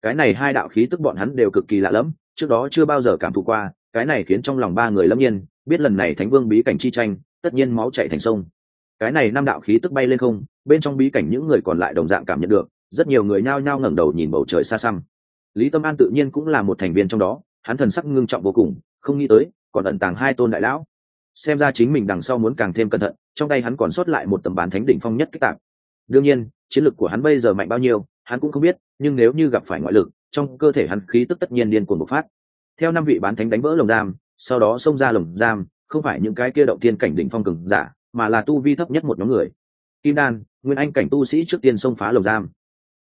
Cái này hai đạo khí tức bọn hắn đều cực kỳ lạ lẫm, trước đó chưa bao giờ cảm thụ qua, cái này khiến trong lòng ba người lâm nhiên, biết lần này thánh vương bí cảnh chi tranh, tất nhiên máu chạy thành sông. Cái này năm đạo khí tức bay lên không, bên trong bí cảnh những người còn lại đồng dạng cảm nhận được rất nhiều người nhao nhao ngẩng đầu nhìn bầu trời xa xăm. Lý tâm an tự nhiên cũng là một thành viên trong đó, hắn thần sắc ngưng trọng vô cùng, không nghĩ tới, còn ẩn tàng hai tôn đại lão. Xem ra chính mình đằng sau muốn càng thêm cẩn thận, trong tay hắn còn sót lại một tầm bán thánh đỉnh phong nhất kích tạp. Đương nhiên, chiến lực của hắn bây giờ mạnh bao nhiêu, hắn cũng không biết, nhưng nếu như gặp phải ngoại lực, trong cơ thể hắn khí tức tất nhiên điên cuồng bộc phát. Theo năm vị bán thánh đánh vỡ lồng giam, sau đó xông ra lồng giam, không phải những cái kia động tiên cảnh đỉnh phong cường giả, mà là tu vi thấp nhất một nhóm người. Kim đan, nguyên anh cảnh tu sĩ trước tiên xông phá lồng giam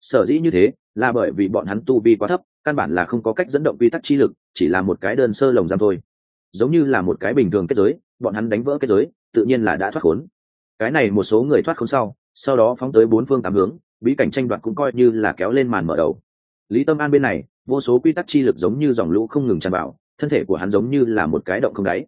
sở dĩ như thế, là bởi vì bọn hắn tu vi quá thấp, căn bản là không có cách dẫn động quy tắc chi lực, chỉ là một cái đơn sơ lồng giam thôi. Giống như là một cái bình thường kết giới, bọn hắn đánh vỡ kết giới, tự nhiên là đã thoát khốn. Cái này một số người thoát khốn sau sau đó phóng tới bốn phương tám hướng, bí cảnh tranh đoạt cũng coi như là kéo lên màn mở đầu. Lý tâm an bên này, vô số quy tắc chi lực giống như dòng lũ không ngừng tràn vào, thân thể của hắn giống như là một cái động không đáy.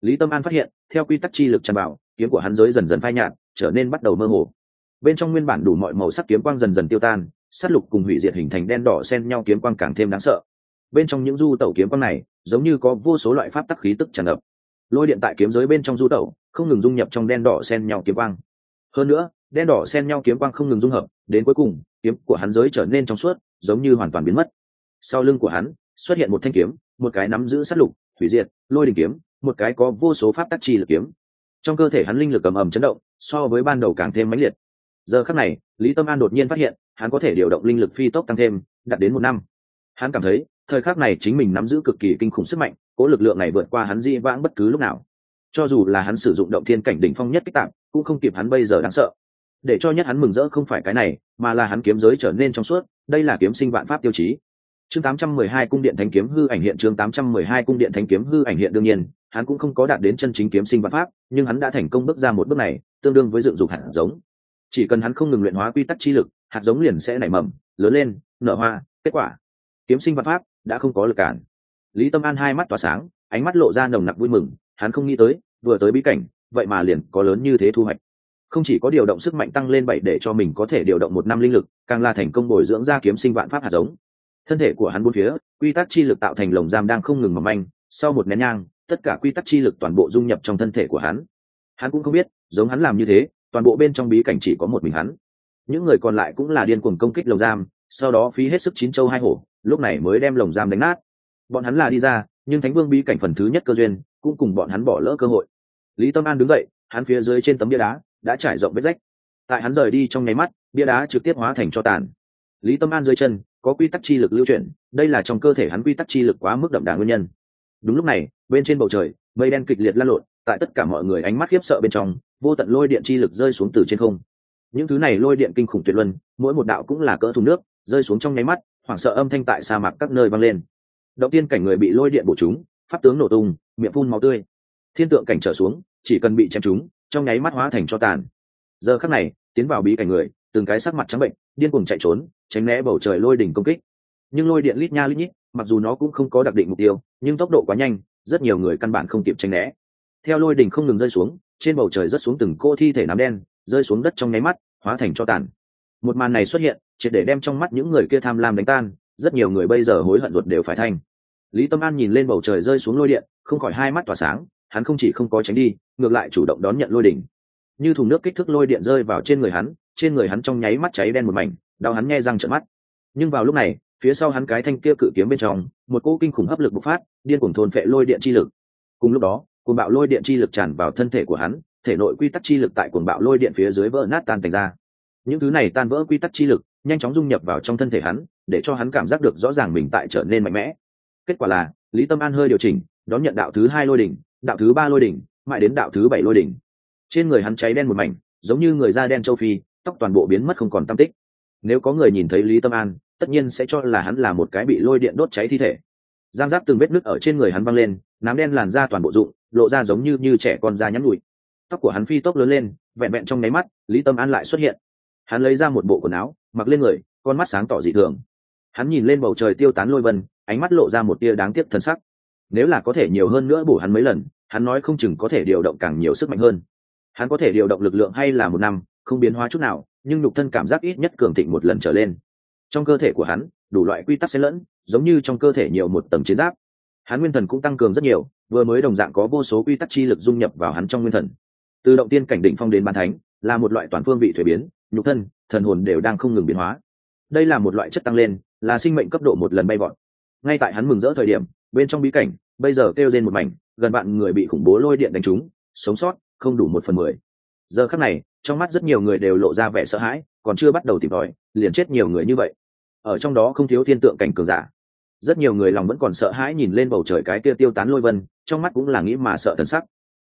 Lý tâm an phát hiện, theo quy tắc chi lực tràn vào, kiếm của hắn giới dần dần phai nhạt, trở nên bắt đầu mơ hồ. Bên trong nguyên bản đủ mọi màu sắc kiếm quang dần dần tiêu tan sát lục cùng hủy diệt hình thành đen đỏ xen nhau kiếm quang càng thêm đáng sợ. Bên trong những du tẩu kiếm quang này, giống như có vô số loại pháp tắc khí tức tràn ngập. Lôi điện tại kiếm giới bên trong du tẩu, không ngừng dung nhập trong đen đỏ xen nhau kiếm quang. Hơn nữa, đen đỏ xen nhau kiếm quang không ngừng dung hợp, đến cuối cùng, kiếm của hắn giới trở nên trong suốt, giống như hoàn toàn biến mất. Sau lưng của hắn, xuất hiện một thanh kiếm, một cái nắm giữ sát lục, hủy diệt, lôi đình kiếm, một cái có vô số pháp tắc chi lực kiếm. Trong cơ thể hắn linh lực cầm ầm chấn động, so với ban đầu càng thêm mãnh liệt. Giờ khắc này, lý tâm an đột nhiên phát hiện hắn có thể điều động linh lực phi tốc tăng thêm, đạt đến một năm. Hắn cảm thấy, thời khắc này chính mình nắm giữ cực kỳ kinh khủng sức mạnh, cố lực lượng này vượt qua hắn di vãng bất cứ lúc nào. Cho dù là hắn sử dụng động thiên cảnh đỉnh phong nhất kích tạm cũng không kịp hắn bây giờ đáng sợ. Để cho nhất hắn mừng rỡ không phải cái này, mà là hắn kiếm giới trở nên trong suốt, đây là kiếm sinh vạn pháp tiêu chí. Chương 812 cung điện thánh kiếm hư ảnh hiện, chương 812 cung điện thánh kiếm hư ảnh hiện đương nhiên, hắn cũng không có đạt đến chân chính kiếm sinh vạn pháp, nhưng hắn đã thành công bước ra một bước này, tương đương với dựng dục hạt giống chỉ cần hắn không ngừng luyện hóa quy tắc chi lực, hạt giống liền sẽ nảy mầm, lớn lên, nở hoa, kết quả, kiếm sinh vạn pháp đã không có lực cản. Lý tâm an hai mắt tỏa sáng, ánh mắt lộ ra nồng nặc vui mừng, hắn không nghĩ tới, vừa tới bí cảnh, vậy mà liền có lớn như thế thu hoạch. Không chỉ có điều động sức mạnh tăng lên bảy để cho mình có thể điều động một năm linh lực, càng là thành công bồi dưỡng ra kiếm sinh vạn pháp hạt giống. Thân thể của hắn bốn phía, quy tắc chi lực tạo thành lồng giam đang không ngừng mầm anh sau một nén nhang, tất cả quy tắc chi lực toàn bộ dung nhập trong thân thể của hắn. Hắn cũng không biết, giống hắn làm như thế toàn bộ bên trong bí cảnh chỉ có một mình hắn. Những người còn lại cũng là điên cuồng công kích lồng giam, sau đó phí hết sức chín châu hai hổ, lúc này mới đem lồng giam đánh nát. Bọn hắn là đi ra, nhưng thánh vương bí cảnh phần thứ nhất cơ duyên, cũng cùng bọn hắn bỏ lỡ cơ hội. Lý tâm an đứng dậy, hắn phía dưới trên tấm bia đá đã trải rộng vết rách. Tại hắn rời đi trong nháy mắt, bia đá trực tiếp hóa thành cho tàn. Lý tâm an dưới chân, có quy tắc chi lực lưu chuyển, đây là trong cơ thể hắn quy tắc chi lực quá mức đậm đà nguyên nhân. Đúng lúc này, bên trên bầu trời, mây đen kịch liệt lan lộn, tại tất cả mọi người ánh mắt khiếp sợ bên trong vô tận lôi điện chi lực rơi xuống từ trên không. Những thứ này lôi điện kinh khủng tuyệt luân, mỗi một đạo cũng là cỡ thùng nước, rơi xuống trong nháy mắt, hoảng sợ âm thanh tại sa mạc các nơi vang lên. Đầu tiên cảnh người bị lôi điện bổ chúng, pháp tướng nổ tung, miệng phun máu tươi. Thiên tượng cảnh trở xuống, chỉ cần bị chém chúng, trong nháy mắt hóa thành cho tàn. Giờ khắc này, tiến vào bí cảnh người, từng cái sắc mặt trắng bệnh, điên cuồng chạy trốn, tránh né bầu trời lôi đỉnh công kích. Nhưng lôi điện lít nha lít nhít, mặc dù nó cũng không có đặc định mục tiêu, nhưng tốc độ quá nhanh, rất nhiều người căn bản không kịp tránh né. Theo lôi đỉnh không ngừng rơi xuống trên bầu trời rớt xuống từng cô thi thể nám đen, rơi xuống đất trong nháy mắt, hóa thành cho tàn. Một màn này xuất hiện, triệt để đem trong mắt những người kia tham lam đánh tan, rất nhiều người bây giờ hối hận ruột đều phải thành. Lý tâm an nhìn lên bầu trời rơi xuống lôi điện, không khỏi hai mắt tỏa sáng, hắn không chỉ không có tránh đi, ngược lại chủ động đón nhận lôi đỉnh. Như thùng nước kích thước lôi điện rơi vào trên người hắn, trên người hắn trong nháy mắt cháy đen một mảnh, đau hắn nghe răng trợn mắt. Nhưng vào lúc này, phía sau hắn cái thanh kia cự kiếm bên trong, một cỗ kinh khủng hấp lực bộc phát, điên cuồng thôn phệ lôi điện chi lực. Cùng lúc đó cuồng bạo lôi điện chi lực tràn vào thân thể của hắn, thể nội quy tắc chi lực tại cuồng bạo lôi điện phía dưới vỡ nát tan thành ra. Những thứ này tan vỡ quy tắc chi lực, nhanh chóng dung nhập vào trong thân thể hắn, để cho hắn cảm giác được rõ ràng mình tại trở nên mạnh mẽ. Kết quả là, lý tâm an hơi điều chỉnh, đón nhận đạo thứ hai lôi đỉnh, đạo thứ ba lôi đỉnh, mãi đến đạo thứ bảy lôi đỉnh. Trên người hắn cháy đen một mảnh, giống như người da đen châu phi, tóc toàn bộ biến mất không còn tam tích. Nếu có người nhìn thấy lý tâm an, tất nhiên sẽ cho là hắn là một cái bị lôi điện đốt cháy thi thể giang giáp từng vết nứt ở trên người hắn văng lên, nám đen làn ra toàn bộ rụng, lộ ra giống như như trẻ con da nhắm nhụi tóc của hắn phi tốc lớn lên, vẹn vẹn trong nháy mắt, lý tâm an lại xuất hiện. Hắn lấy ra một bộ quần áo, mặc lên người, con mắt sáng tỏ dị thường. Hắn nhìn lên bầu trời tiêu tán lôi vân, ánh mắt lộ ra một tia đáng tiếc thân sắc. Nếu là có thể nhiều hơn nữa bổ hắn mấy lần, hắn nói không chừng có thể điều động càng nhiều sức mạnh hơn. Hắn có thể điều động lực lượng hay là một năm, không biến hóa chút nào, nhưng nhục thân cảm giác ít nhất cường thịnh một lần trở lên. Trong cơ thể của hắn đủ loại quy tắc xen lẫn, giống như trong cơ thể nhiều một tầng chiến giáp. Hắn nguyên thần cũng tăng cường rất nhiều, vừa mới đồng dạng có vô số quy tắc chi lực dung nhập vào hắn trong nguyên thần. Từ động tiên cảnh đỉnh phong đến ban thánh, là một loại toàn phương vị thuế biến, nhục thân, thần hồn đều đang không ngừng biến hóa. Đây là một loại chất tăng lên, là sinh mệnh cấp độ một lần bay vọt. Ngay tại hắn mừng rỡ thời điểm, bên trong bí cảnh, bây giờ kêu trên một mảnh, gần bạn người bị khủng bố lôi điện đánh trúng, sống sót, không đủ một phần mười. Giờ khắc này, trong mắt rất nhiều người đều lộ ra vẻ sợ hãi, còn chưa bắt đầu tìm tòi, liền chết nhiều người như vậy ở trong đó không thiếu thiên tượng cảnh cường giả. Rất nhiều người lòng vẫn còn sợ hãi nhìn lên bầu trời cái kia tiêu tán lôi vân, trong mắt cũng là nghĩ mà sợ thần sắc.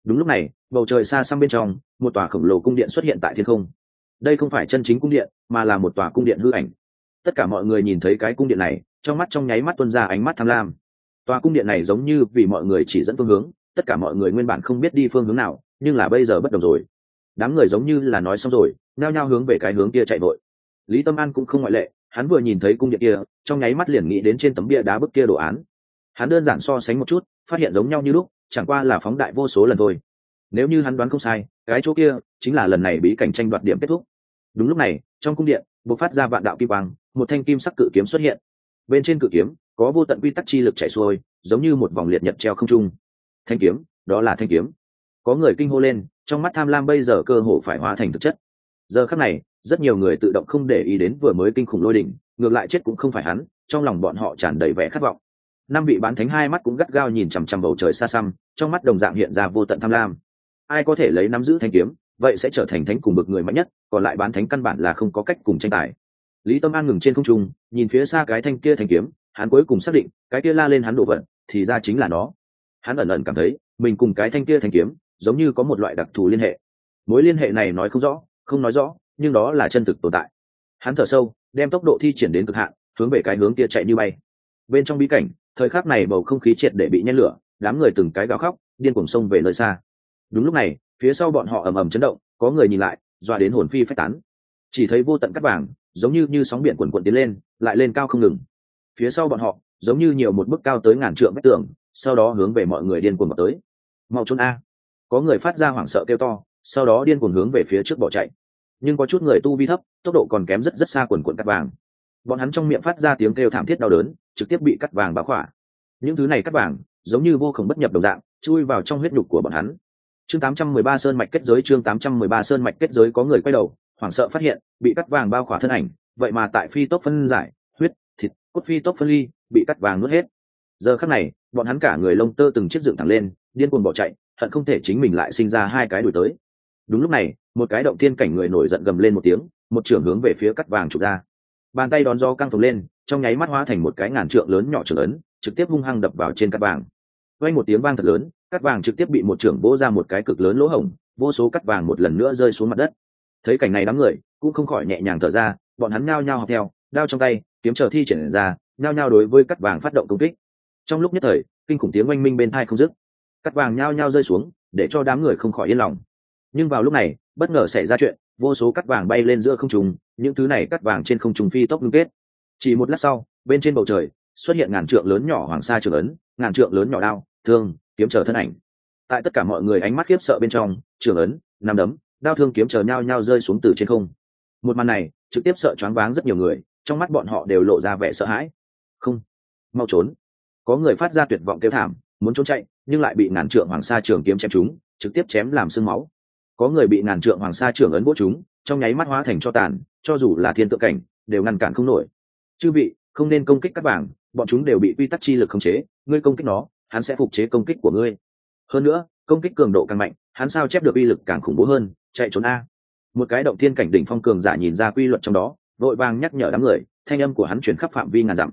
Đúng lúc này, bầu trời xa xăm bên trong, một tòa khổng lồ cung điện xuất hiện tại thiên không. Đây không phải chân chính cung điện, mà là một tòa cung điện hư ảnh. Tất cả mọi người nhìn thấy cái cung điện này, trong mắt trong nháy mắt tuân ra ánh mắt tham lam. Tòa cung điện này giống như vì mọi người chỉ dẫn phương hướng, tất cả mọi người nguyên bản không biết đi phương hướng nào, nhưng là bây giờ bất đồng rồi. Đám người giống như là nói xong rồi nao nhao hướng về cái hướng kia chạy vội. Lý tâm an cũng không ngoại lệ hắn vừa nhìn thấy cung điện kia, trong nháy mắt liền nghĩ đến trên tấm bia đá bức kia đồ án. Hắn đơn giản so sánh một chút, phát hiện giống nhau như lúc, chẳng qua là phóng đại vô số lần thôi. Nếu như hắn đoán không sai, cái chỗ kia chính là lần này bí cảnh tranh đoạt điểm kết thúc. Đúng lúc này, trong cung điện b ộ c phát ra vạn đạo kim quang, một thanh kim sắc cự kiếm xuất hiện. Bên trên cự kiếm, có vô tận quy tắc chi lực chảy xuôi, giống như một vòng liệt nhật treo không trung. Thanh kiếm, đó là thanh kiếm. Có người kinh hô lên, trong mắt tham lam bây giờ cơ hồ phải hóa thành thực chất. Giờ khắc này rất nhiều người tự động không để ý đến vừa mới kinh khủng lôi đỉnh, ngược lại chết cũng không phải hắn, trong lòng bọn họ tràn đầy vẻ khát vọng. Năm vị bán thánh hai mắt cũng gắt gao nhìn chằm chằm bầu trời xa xăm, trong mắt đồng dạng hiện ra vô tận tham lam. Ai có thể lấy nắm giữ thanh kiếm, vậy sẽ trở thành thánh cùng bực người mạnh nhất, còn lại bán thánh căn bản là không có cách cùng tranh tài. Lý tâm an ngừng trên không trung, nhìn phía xa cái thanh kia thanh kiếm, hắn cuối cùng xác định, cái kia la lên hắn đổ vận, thì ra chính là nó. Hắn ẩn ẩn cảm thấy, mình cùng cái thanh kia thanh kiếm, giống như có một loại đặc thù liên hệ. Mối liên hệ này nói không rõ, không nói rõ nhưng đó là chân thực tồn tại. Hắn thở sâu, đem tốc độ thi triển đến cực hạn, hướng về cái hướng kia chạy như bay. Bên trong bí cảnh, thời khắc này bầu không khí triệt để bị nhen lửa, đám người từng cái gào khóc, điên cuồng sông về nơi xa. Đúng lúc này, phía sau bọn họ ầm ầm chấn động, có người nhìn lại, dọa đến hồn phi phách tán. Chỉ thấy vô tận cắt vàng, giống như như sóng biển quần quần tiến lên, lại lên cao không ngừng. Phía sau bọn họ, giống như nhiều một bức cao tới ngàn trượng vách tường, sau đó hướng về mọi người điên cuồng vào tới. Mau trốn a. Có người phát ra hoảng sợ kêu to, sau đó điên cuồng hướng về phía trước bỏ chạy nhưng có chút người tu vi thấp, tốc độ còn kém rất rất xa quần quần cắt vàng. Bọn hắn trong miệng phát ra tiếng kêu thảm thiết đau đớn, trực tiếp bị cắt vàng báo khỏa. Những thứ này cắt vàng, giống như vô khổng bất nhập đồng dạng, chui vào trong huyết nhục của bọn hắn. Chương 813 sơn mạch kết giới, chương 813 sơn mạch kết giới có người quay đầu, hoảng sợ phát hiện, bị cắt vàng bao khỏa thân ảnh, vậy mà tại phi tốc phân giải, huyết, thịt, cốt phi tốc phân ly, bị cắt vàng nuốt hết. Giờ khắc này, bọn hắn cả người lông tơ từng chiếc dựng thẳng lên, điên cuồng bỏ chạy, hận không thể chính mình lại sinh ra hai cái đuổi tới đúng lúc này, một cái động tiên cảnh người nổi giận gầm lên một tiếng, một trưởng hướng về phía cắt vàng trục ra. Bàn tay đón do căng phồng lên, trong nháy mắt hóa thành một cái ngàn trượng lớn nhỏ trưởng lớn trực tiếp hung hăng đập vào trên cắt vàng. Vây một tiếng vang thật lớn, cắt vàng trực tiếp bị một trưởng vỗ ra một cái cực lớn lỗ hổng, vô số cắt vàng một lần nữa rơi xuống mặt đất. Thấy cảnh này đám người, cũng không khỏi nhẹ nhàng thở ra, bọn hắn ngao nhao học theo, đao trong tay, kiếm chờ thi triển ra, nhao nhao đối với cắt vàng phát động công kích. Trong lúc nhất thời, kinh khủng tiếng oanh minh bên thai không dứt. Cắt vàng nhao nhao rơi xuống, để cho đám người không khỏi yên lòng nhưng vào lúc này, bất ngờ xảy ra chuyện, vô số cắt vàng bay lên giữa không trùng những thứ này cắt vàng trên không trùng phi tốc ngưng kết. Chỉ một lát sau, bên trên bầu trời xuất hiện ngàn trượng lớn nhỏ hoàng sa trường ấn, ngàn trượng lớn nhỏ đao, thương, kiếm chờ thân ảnh. Tại tất cả mọi người ánh mắt khiếp sợ bên trong, trường ấn nằm đấm, đao thương kiếm chờ nhau nhau rơi xuống từ trên không. Một màn này, trực tiếp sợ choáng váng rất nhiều người, trong mắt bọn họ đều lộ ra vẻ sợ hãi. Không, mau trốn. Có người phát ra tuyệt vọng kêu thảm, muốn trốn chạy, nhưng lại bị ngàn trượng hoàng sa trường kiếm chém chúng trực tiếp chém làm sương máu có người bị ngàn trượng hoàng sa trưởng ấn vỗ chúng, trong nháy mắt hóa thành cho tàn, cho dù là thiên tượng cảnh, đều ngăn cản không nổi. Chư vị, không nên công kích các bảng, bọn chúng đều bị quy tắc chi lực khống chế, ngươi công kích nó, hắn sẽ phục chế công kích của ngươi. Hơn nữa, công kích cường độ càng mạnh, hắn sao chép được uy lực càng khủng bố hơn, chạy trốn a. Một cái động thiên cảnh đỉnh phong cường giả nhìn ra quy luật trong đó, vội vàng nhắc nhở đám người, thanh âm của hắn chuyển khắp phạm vi ngàn dặm.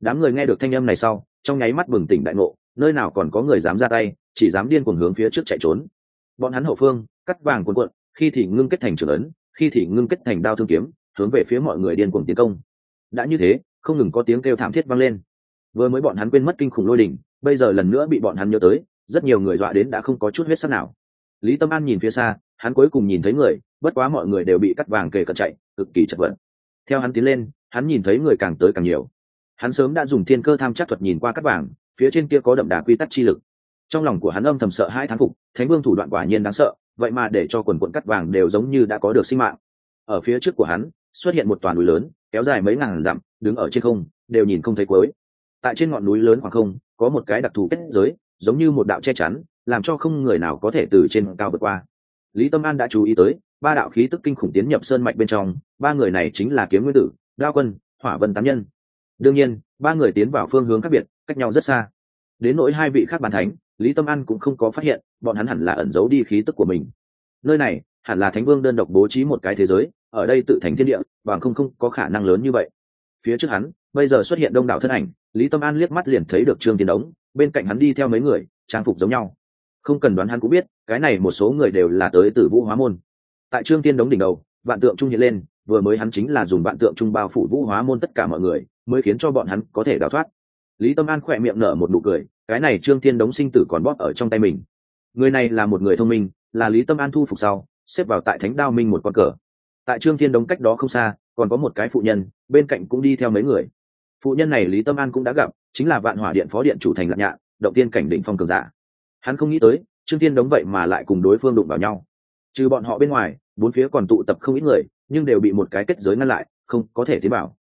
Đám người nghe được thanh âm này sau, trong nháy mắt bừng tỉnh đại ngộ, nơi nào còn có người dám ra tay, chỉ dám điên cuồng hướng phía trước chạy trốn. Bọn hắn hậu phương cắt vàng cuồn cuộn, khi thì ngưng kết thành trường ấn, khi thì ngưng kết thành đao thương kiếm, hướng về phía mọi người điên cuồng tiến công. Đã như thế, không ngừng có tiếng kêu thảm thiết vang lên. Vừa mới bọn hắn quên mất kinh khủng lôi đỉnh, bây giờ lần nữa bị bọn hắn nhớ tới, rất nhiều người dọa đến đã không có chút huyết sắc nào. Lý tâm an nhìn phía xa, hắn cuối cùng nhìn thấy người, bất quá mọi người đều bị cắt vàng kề cận chạy, cực kỳ chật vật. Theo hắn tiến lên, hắn nhìn thấy người càng tới càng nhiều. Hắn sớm đã dùng thiên cơ tham chắc thuật nhìn qua cắt vàng, phía trên kia có đậm đà quy tắc chi lực. Trong lòng của hắn âm thầm sợ hai thán phục, thánh vương thủ đoạn quả nhiên đáng sợ vậy mà để cho quần quận cắt vàng đều giống như đã có được sinh mạng. Ở phía trước của hắn, xuất hiện một toàn núi lớn, kéo dài mấy ngàn dặm, đứng ở trên không, đều nhìn không thấy cuối. Tại trên ngọn núi lớn khoảng không, có một cái đặc thù kết giới, giống như một đạo che chắn, làm cho không người nào có thể từ trên cao vượt qua. Lý tâm an đã chú ý tới, ba đạo khí tức kinh khủng tiến nhập sơn mạch bên trong, ba người này chính là kiếm nguyên tử, đao quân, hỏa vân tám nhân. Đương nhiên, ba người tiến vào phương hướng khác biệt, cách nhau rất xa. Đến nỗi hai vị khác bàn thánh, lý tâm an cũng không có phát hiện bọn hắn hẳn là ẩn giấu đi khí tức của mình. Nơi này, hẳn là thánh vương đơn độc bố trí một cái thế giới, ở đây tự thành thiên địa, bằng không không có khả năng lớn như vậy. Phía trước hắn, bây giờ xuất hiện đông đảo thân ảnh, lý tâm an liếc mắt liền thấy được trương tiến đống, bên cạnh hắn đi theo mấy người, trang phục giống nhau. Không cần đoán hắn cũng biết, cái này một số người đều là tới từ vũ hóa môn. Tại trương tiên đống đỉnh đầu, vạn tượng trung hiện lên, vừa mới hắn chính là dùng vạn tượng trung bao phủ vũ hóa môn tất cả mọi người, mới khiến cho bọn hắn có thể đào thoát. Lý tâm an khỏe miệng nở một nụ cười, cái này trương tiên đống sinh tử còn bóp ở trong tay mình người này là một người thông minh, là lý tâm an thu phục sau, xếp vào tại thánh đao minh một con cờ. Tại trương thiên đống cách đó không xa, còn có một cái phụ nhân, bên cạnh cũng đi theo mấy người. Phụ nhân này lý tâm an cũng đã gặp, chính là vạn hỏa điện phó điện chủ thành lạc nhạ động tiên cảnh định phong cường giả. Hắn không nghĩ tới, trương tiên đống vậy mà lại cùng đối phương đụng vào nhau. Trừ bọn họ bên ngoài, bốn phía còn tụ tập không ít người, nhưng đều bị một cái kết giới ngăn lại, không có thể tiến bảo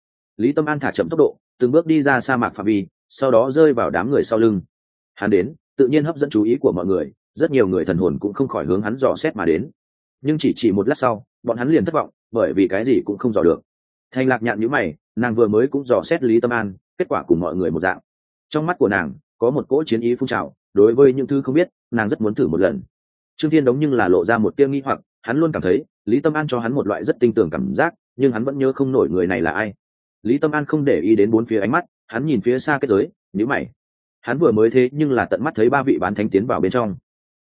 lý tâm an thả chậm tốc độ, từng bước đi ra sa mạc phạm vi, sau đó rơi vào đám người sau lưng. Hắn đến, tự nhiên hấp dẫn chú ý của mọi người rất nhiều người thần hồn cũng không khỏi hướng hắn dò xét mà đến. Nhưng chỉ chỉ một lát sau, bọn hắn liền thất vọng, bởi vì cái gì cũng không dò được. Thành lạc nhạn nhữ mày, nàng vừa mới cũng dò xét lý tâm an, kết quả cùng mọi người một dạng. Trong mắt của nàng, có một cỗ chiến ý phun trào, đối với những thứ không biết, nàng rất muốn thử một lần. Trương thiên đống nhưng là lộ ra một tiêu nghi hoặc, hắn luôn cảm thấy, lý tâm an cho hắn một loại rất tinh tường cảm giác, nhưng hắn vẫn nhớ không nổi người này là ai. Lý tâm an không để ý đến bốn phía ánh mắt, hắn nhìn phía xa kết giới nhữ mày. Hắn vừa mới thế nhưng là tận mắt thấy ba vị bán thánh tiến vào bên trong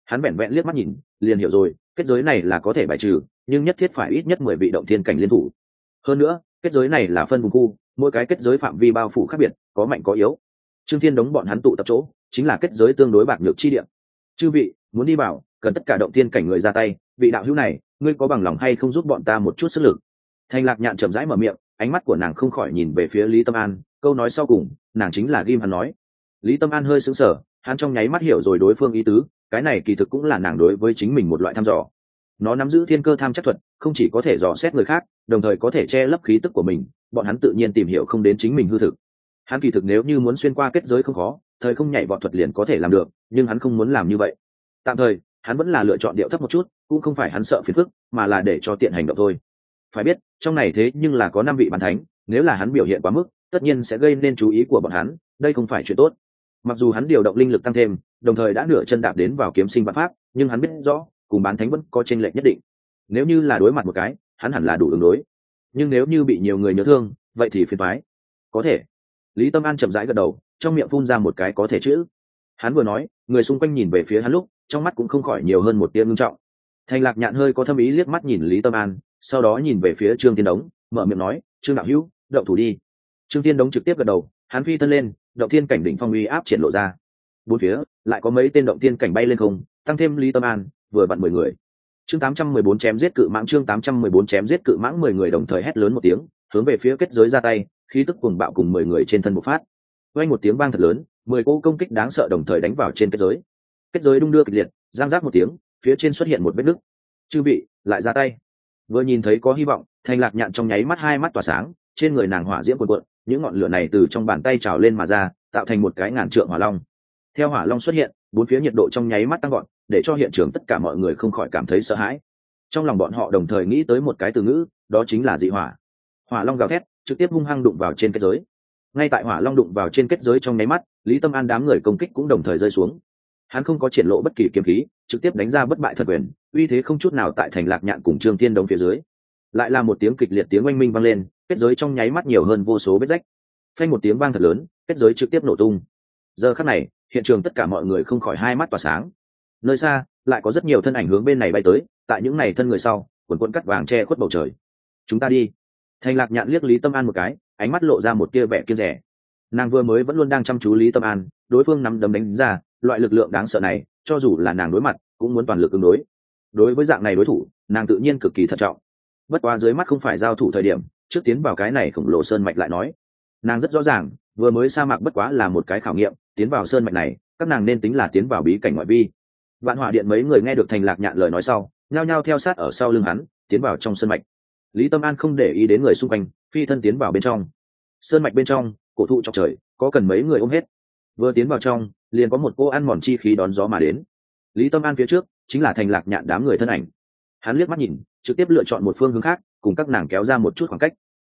hắn vẹn vẹn liếc mắt nhìn, liền hiểu rồi, kết giới này là có thể bài trừ, nhưng nhất thiết phải ít nhất mười vị động thiên cảnh liên thủ. Hơn nữa, kết giới này là phân vùng khu, mỗi cái kết giới phạm vi bao phủ khác biệt, có mạnh có yếu. Trương thiên đống bọn hắn tụ tập chỗ, chính là kết giới tương đối bạc nhược chi điểm chư vị, muốn đi vào, cần tất cả động thiên cảnh người ra tay, vị đạo hữu này, ngươi có bằng lòng hay không giúp bọn ta một chút sức lực? Thành lạc nhạn chậm rãi mở miệng, ánh mắt của nàng không khỏi nhìn về phía lý tâm an, câu nói sau cùng, nàng chính là ghim hắn nói. Lý tâm an hơi sững sờ hắn trong nháy mắt hiểu rồi đối phương ý tứ, cái này kỳ thực cũng là nàng đối với chính mình một loại thăm dò. Nó nắm giữ thiên cơ tham chắc thuật, không chỉ có thể dò xét người khác, đồng thời có thể che lấp khí tức của mình, bọn hắn tự nhiên tìm hiểu không đến chính mình hư thực. Hắn kỳ thực nếu như muốn xuyên qua kết giới không khó, thời không nhảy vọt thuật liền có thể làm được, nhưng hắn không muốn làm như vậy. Tạm thời, hắn vẫn là lựa chọn điệu thấp một chút, cũng không phải hắn sợ phiền phức, mà là để cho tiện hành động thôi. Phải biết, trong này thế nhưng là có năm vị bàn thánh, nếu là hắn biểu hiện quá mức, tất nhiên sẽ gây nên chú ý của bọn hắn, đây không phải chuyện tốt mặc dù hắn điều động linh lực tăng thêm, đồng thời đã nửa chân đạp đến vào kiếm sinh văn pháp, nhưng hắn biết rõ, cùng bán thánh vẫn có tranh lệch nhất định. Nếu như là đối mặt một cái, hắn hẳn là đủ ứng đối. Nhưng nếu như bị nhiều người nhớ thương, vậy thì phiền thoái có thể. Lý tâm an chậm rãi gật đầu, trong miệng phun ra một cái có thể chữ. Hắn vừa nói, người xung quanh nhìn về phía hắn lúc, trong mắt cũng không khỏi nhiều hơn một tia ngưng trọng. Thành lạc nhạn hơi có thâm ý liếc mắt nhìn lý tâm an, sau đó nhìn về phía trương tiên đống, mở miệng nói, trương đạo hữu, động thủ đi. Trương tiên đống trực tiếp gật đầu, hắn phi thân lên động thiên cảnh đỉnh phong uy áp triển lộ ra. Bốn phía, lại có mấy tên động thiên cảnh bay lên không, tăng thêm lý tâm an, vừa vặn mười người. Chương tám trăm mười bốn chém giết cự mãng, chương tám trăm mười bốn chém giết cự mãng, mười người đồng thời hét lớn một tiếng, hướng về phía kết giới ra tay, khí tức cuồng bạo cùng mười người trên thân bộc phát. Quanh một tiếng vang thật lớn, mười cô công kích đáng sợ đồng thời đánh vào trên kết giới. Kết giới đung đưa kịch liệt, giang giác một tiếng, phía trên xuất hiện một vết nứt. Chư vị, lại ra tay. Vừa nhìn thấy có hy vọng thành lạc nhạn trong nháy mắt hai mắt tỏa sáng, trên người nàng hỏa diễm cuồn cuộn những ngọn lửa này từ trong bàn tay trào lên mà ra, tạo thành một cái ngàn trượng hỏa long. Theo hỏa long xuất hiện, bốn phía nhiệt độ trong nháy mắt tăng gọn để cho hiện trường tất cả mọi người không khỏi cảm thấy sợ hãi. Trong lòng bọn họ đồng thời nghĩ tới một cái từ ngữ, đó chính là dị hỏa. Hỏa long gào thét, trực tiếp hung hăng đụng vào trên kết giới. Ngay tại hỏa long đụng vào trên kết giới trong nháy mắt, lý tâm an đám người công kích cũng đồng thời rơi xuống. Hắn không có triển lộ bất kỳ kiếm khí, trực tiếp đánh ra bất bại thật quyền, uy thế không chút nào tại thành lạc nhạn cùng trương tiên đông phía dưới. Lại là một tiếng kịch liệt tiếng oanh minh vang lên kết giới trong nháy mắt nhiều hơn vô số vết rách. Phanh một tiếng vang thật lớn, kết giới trực tiếp nổ tung. Giờ khắc này, hiện trường tất cả mọi người không khỏi hai mắt tỏa sáng. Nơi xa, lại có rất nhiều thân ảnh hướng bên này bay tới, tại những này thân người sau, quần quần cắt vàng che khuất bầu trời. Chúng ta đi. Thành lạc nhạn liếc lý tâm an một cái, ánh mắt lộ ra một tia vẻ kiên rẻ. Nàng vừa mới vẫn luôn đang chăm chú lý tâm an, đối phương nắm đấm đánh ra, loại lực lượng đáng sợ này, cho dù là nàng đối mặt, cũng muốn toàn lực ứng đối. Đối với dạng này đối thủ, nàng tự nhiên cực kỳ thận trọng. Bất quá dưới mắt không phải giao thủ thời điểm trước tiến vào cái này khổng lồ sơn mạch lại nói. Nàng rất rõ ràng, vừa mới sa mạc bất quá là một cái khảo nghiệm, tiến vào sơn mạch này, các nàng nên tính là tiến vào bí cảnh ngoại vi. Vạn hỏa điện mấy người nghe được thành lạc nhạn lời nói sau, nhao nhao theo sát ở sau lưng hắn, tiến vào trong sơn mạch. Lý tâm an không để ý đến người xung quanh, phi thân tiến vào bên trong. Sơn mạch bên trong, cổ thụ trọc trời, có cần mấy người ôm hết. Vừa tiến vào trong, liền có một cô ăn mòn chi khí đón gió mà đến. Lý tâm an phía trước, chính là thành lạc nhạn đám người thân ảnh. Hắn liếc mắt nhìn, trực tiếp lựa chọn một phương hướng khác cùng các nàng kéo ra một chút khoảng cách.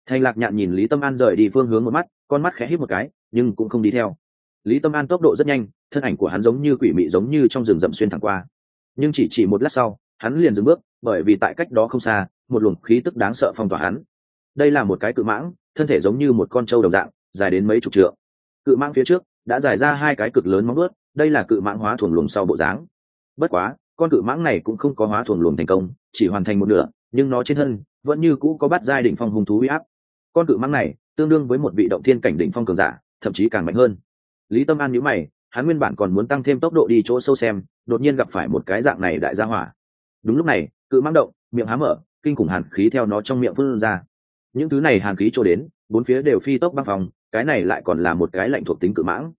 Thành lạc nhạn nhìn lý tâm an rời đi phương hướng một mắt, con mắt khẽ hít một cái, nhưng cũng không đi theo. Lý tâm an tốc độ rất nhanh, thân ảnh của hắn giống như quỷ mị giống như trong rừng rậm xuyên thẳng qua. Nhưng chỉ chỉ một lát sau, hắn liền dừng bước, bởi vì tại cách đó không xa, một luồng khí tức đáng sợ phong tỏa hắn. Đây là một cái cự mãng, thân thể giống như một con trâu đồng dạng, dài đến mấy chục trượng. Cự mãng phía trước đã dài ra hai cái cực lớn móng ướt đây là cự mãng hóa thuồng luồng sau bộ dáng. Bất quá, con cự mãng này cũng không có hóa thuồng luồng thành công, chỉ hoàn thành một nửa nhưng nó trên thân vẫn như cũ có bắt giai đỉnh phong hung thú uy áp. Con cự mang này tương đương với một vị động thiên cảnh đỉnh phong cường giả, thậm chí càng mạnh hơn. Lý tâm an nhíu mày, hắn nguyên bản còn muốn tăng thêm tốc độ đi chỗ sâu xem, đột nhiên gặp phải một cái dạng này đại gia hỏa. Đúng lúc này, cự mang động, miệng há mở, kinh khủng hàn khí theo nó trong miệng phun ra. Những thứ này hàn khí trôi đến, bốn phía đều phi tốc băng phòng, cái này lại còn là một cái lạnh thuộc tính cự mãng.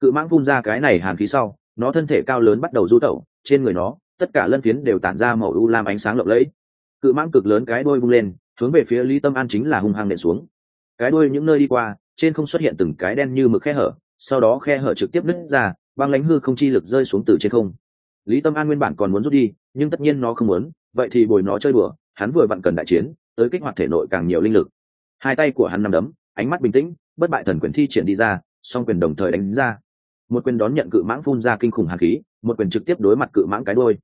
Cự mãng phun ra cái này hàn khí sau, nó thân thể cao lớn bắt đầu du tẩu, trên người nó, tất cả lân phiến đều tản ra màu u lam ánh sáng lộng lẫy cự mãng cực lớn cái đôi bung lên, hướng về phía lý tâm an chính là hung hăng nện xuống. Cái đôi những nơi đi qua, trên không xuất hiện từng cái đen như mực khe hở, sau đó khe hở trực tiếp nứt ra, băng lánh hư không chi lực rơi xuống từ trên không. Lý tâm an nguyên bản còn muốn rút đi, nhưng tất nhiên nó không muốn, vậy thì bồi nó chơi bừa hắn vừa vặn cần đại chiến, tới kích hoạt thể nội càng nhiều linh lực. Hai tay của hắn nằm đấm, ánh mắt bình tĩnh, bất bại thần quyền thi triển đi ra, song quyền đồng thời đánh ra. Một quyền đón nhận cự mãng phun ra kinh khủng hàn khí, một quyền trực tiếp đối mặt cự mãng cái đôi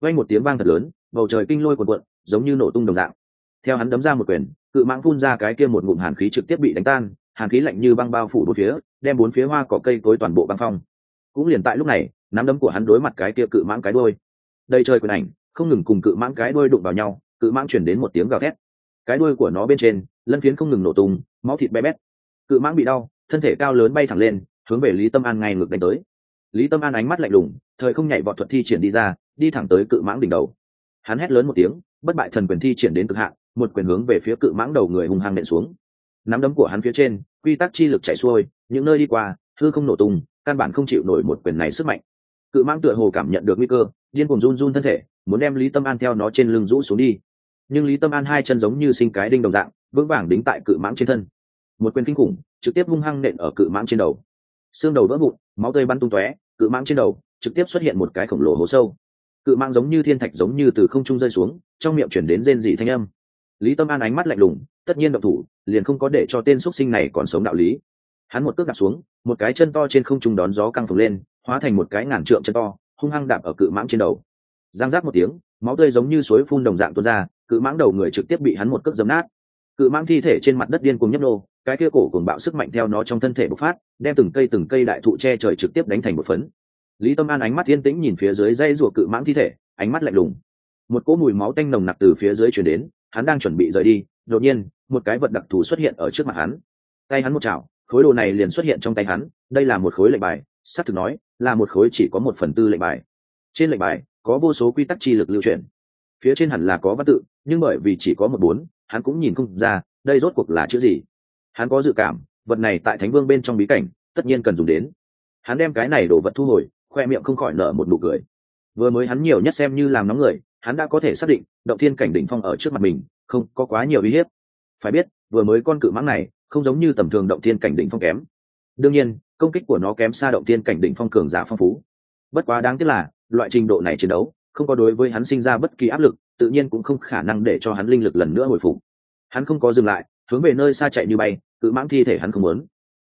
vang một tiếng vang thật lớn, bầu trời kinh lôi cuộn cuộn giống như nổ tung đồng dạng. Theo hắn đấm ra một quyền, cự mãng phun ra cái kia một ngụm hàn khí trực tiếp bị đánh tan, hàn khí lạnh như băng bao phủ bốn phía, đem bốn phía hoa cỏ cây cối toàn bộ băng phong. Cũng liền tại lúc này, nắm đấm của hắn đối mặt cái kia cự mãng cái đôi đây trời quyền ảnh, không ngừng cùng cự mãng cái đôi đụng vào nhau, cự mãng chuyển đến một tiếng gào thét. Cái đuôi của nó bên trên, lân phiến không ngừng nổ tung, máu thịt bé bét. Cự mãng bị đau, thân thể cao lớn bay thẳng lên, hướng về lý tâm an ngay ngược đánh tới. Lý tâm an ánh mắt lạnh lùng, thời không nhảy vọt thuật thi triển đi ra, đi thẳng tới cự mãng đỉnh đầu. Hắn hét lớn một tiếng bất bại thần quyền thi triển đến cực hạn, một quyền hướng về phía cự mãng đầu người hung hăng nện xuống. Nắm đấm của hắn phía trên, quy tắc chi lực chảy xuôi, những nơi đi qua, hư không nổ tung, căn bản không chịu nổi một quyền này sức mạnh. Cự mãng tựa hồ cảm nhận được nguy cơ, điên cùng run run thân thể, muốn đem lý tâm an theo nó trên lưng rũ xuống đi. Nhưng lý tâm an hai chân giống như sinh cái đinh đồng dạng, vững vàng đính tại cự mãng trên thân. Một quyền kinh khủng, trực tiếp hung hăng nện ở cự mãng trên đầu. Xương đầu vỡ vụn, máu tươi bắn tung tóe, cự mãng trên đầu, trực tiếp xuất hiện một cái khổng lồ hố sâu. Cự mãng giống như thiên thạch giống như từ không trung rơi xuống trong miệng chuyển đến rên dị thanh âm. Lý tâm an ánh mắt lạnh lùng, tất nhiên động thủ, liền không có để cho tên x sinh này còn sống đạo lý. Hắn một cước đạp xuống, một cái chân to trên không trung đón gió căng phồng lên, hóa thành một cái ngàn trượng chân to, hung hăng đạp ở cự mãng trên đầu. Giang giác một tiếng, máu tươi giống như suối phun đồng dạng tuôn ra, cự mãng đầu người trực tiếp bị hắn một cước dấm nát. Cự mãng thi thể trên mặt đất điên cùng nhấp nô, cái kia cổ cùng bạo sức mạnh theo nó trong thân thể bộc phát, đem từng cây từng cây đại thụ che trời trực tiếp đánh thành một phấn. Lý tâm an ánh mắt yên tĩnh nhìn phía dưới dây ruột cự mãng thi thể, ánh mắt lạnh lùng một cỗ mùi máu tanh nồng nặc từ phía dưới chuyển đến, hắn đang chuẩn bị rời đi, đột nhiên, một cái vật đặc thù xuất hiện ở trước mặt hắn. Tay hắn một chảo, khối đồ này liền xuất hiện trong tay hắn, đây là một khối lệnh bài s á thực nói, là một khối chỉ có một phần tư lệnh bài. Trên lệnh bài, có vô số quy tắc chi lực lưu truyền phía trên hẳn là có văn tự, nhưng bởi vì chỉ có một bốn, hắn cũng nhìn không ra, đây rốt cuộc là chữ gì. Hắn có dự cảm, vật này tại thánh vương bên trong bí cảnh, tất nhiên cần dùng đến. Hắn đem cái này đổ vật thu hồi, khoe miệng không khỏi nở một nụ cười. Vừa mới hắn nhiều nhất xem như làm nóng người hắn đã có thể xác định động thiên cảnh đỉnh phong ở trước mặt mình không có quá nhiều uy hiếp. Phải biết, vừa mới con cự mãng này không giống như tầm thường động thiên cảnh đỉnh phong kém. Đương nhiên, công kích của nó kém xa động thiên cảnh đỉnh phong cường giả phong phú. Bất quá đáng tiếc là, loại trình độ này chiến đấu không có đối với hắn sinh ra bất kỳ áp lực, tự nhiên cũng không khả năng để cho hắn linh lực lần nữa hồi phục. Hắn không có dừng lại, hướng về nơi xa chạy như bay, cự mãng thi thể hắn không muốn.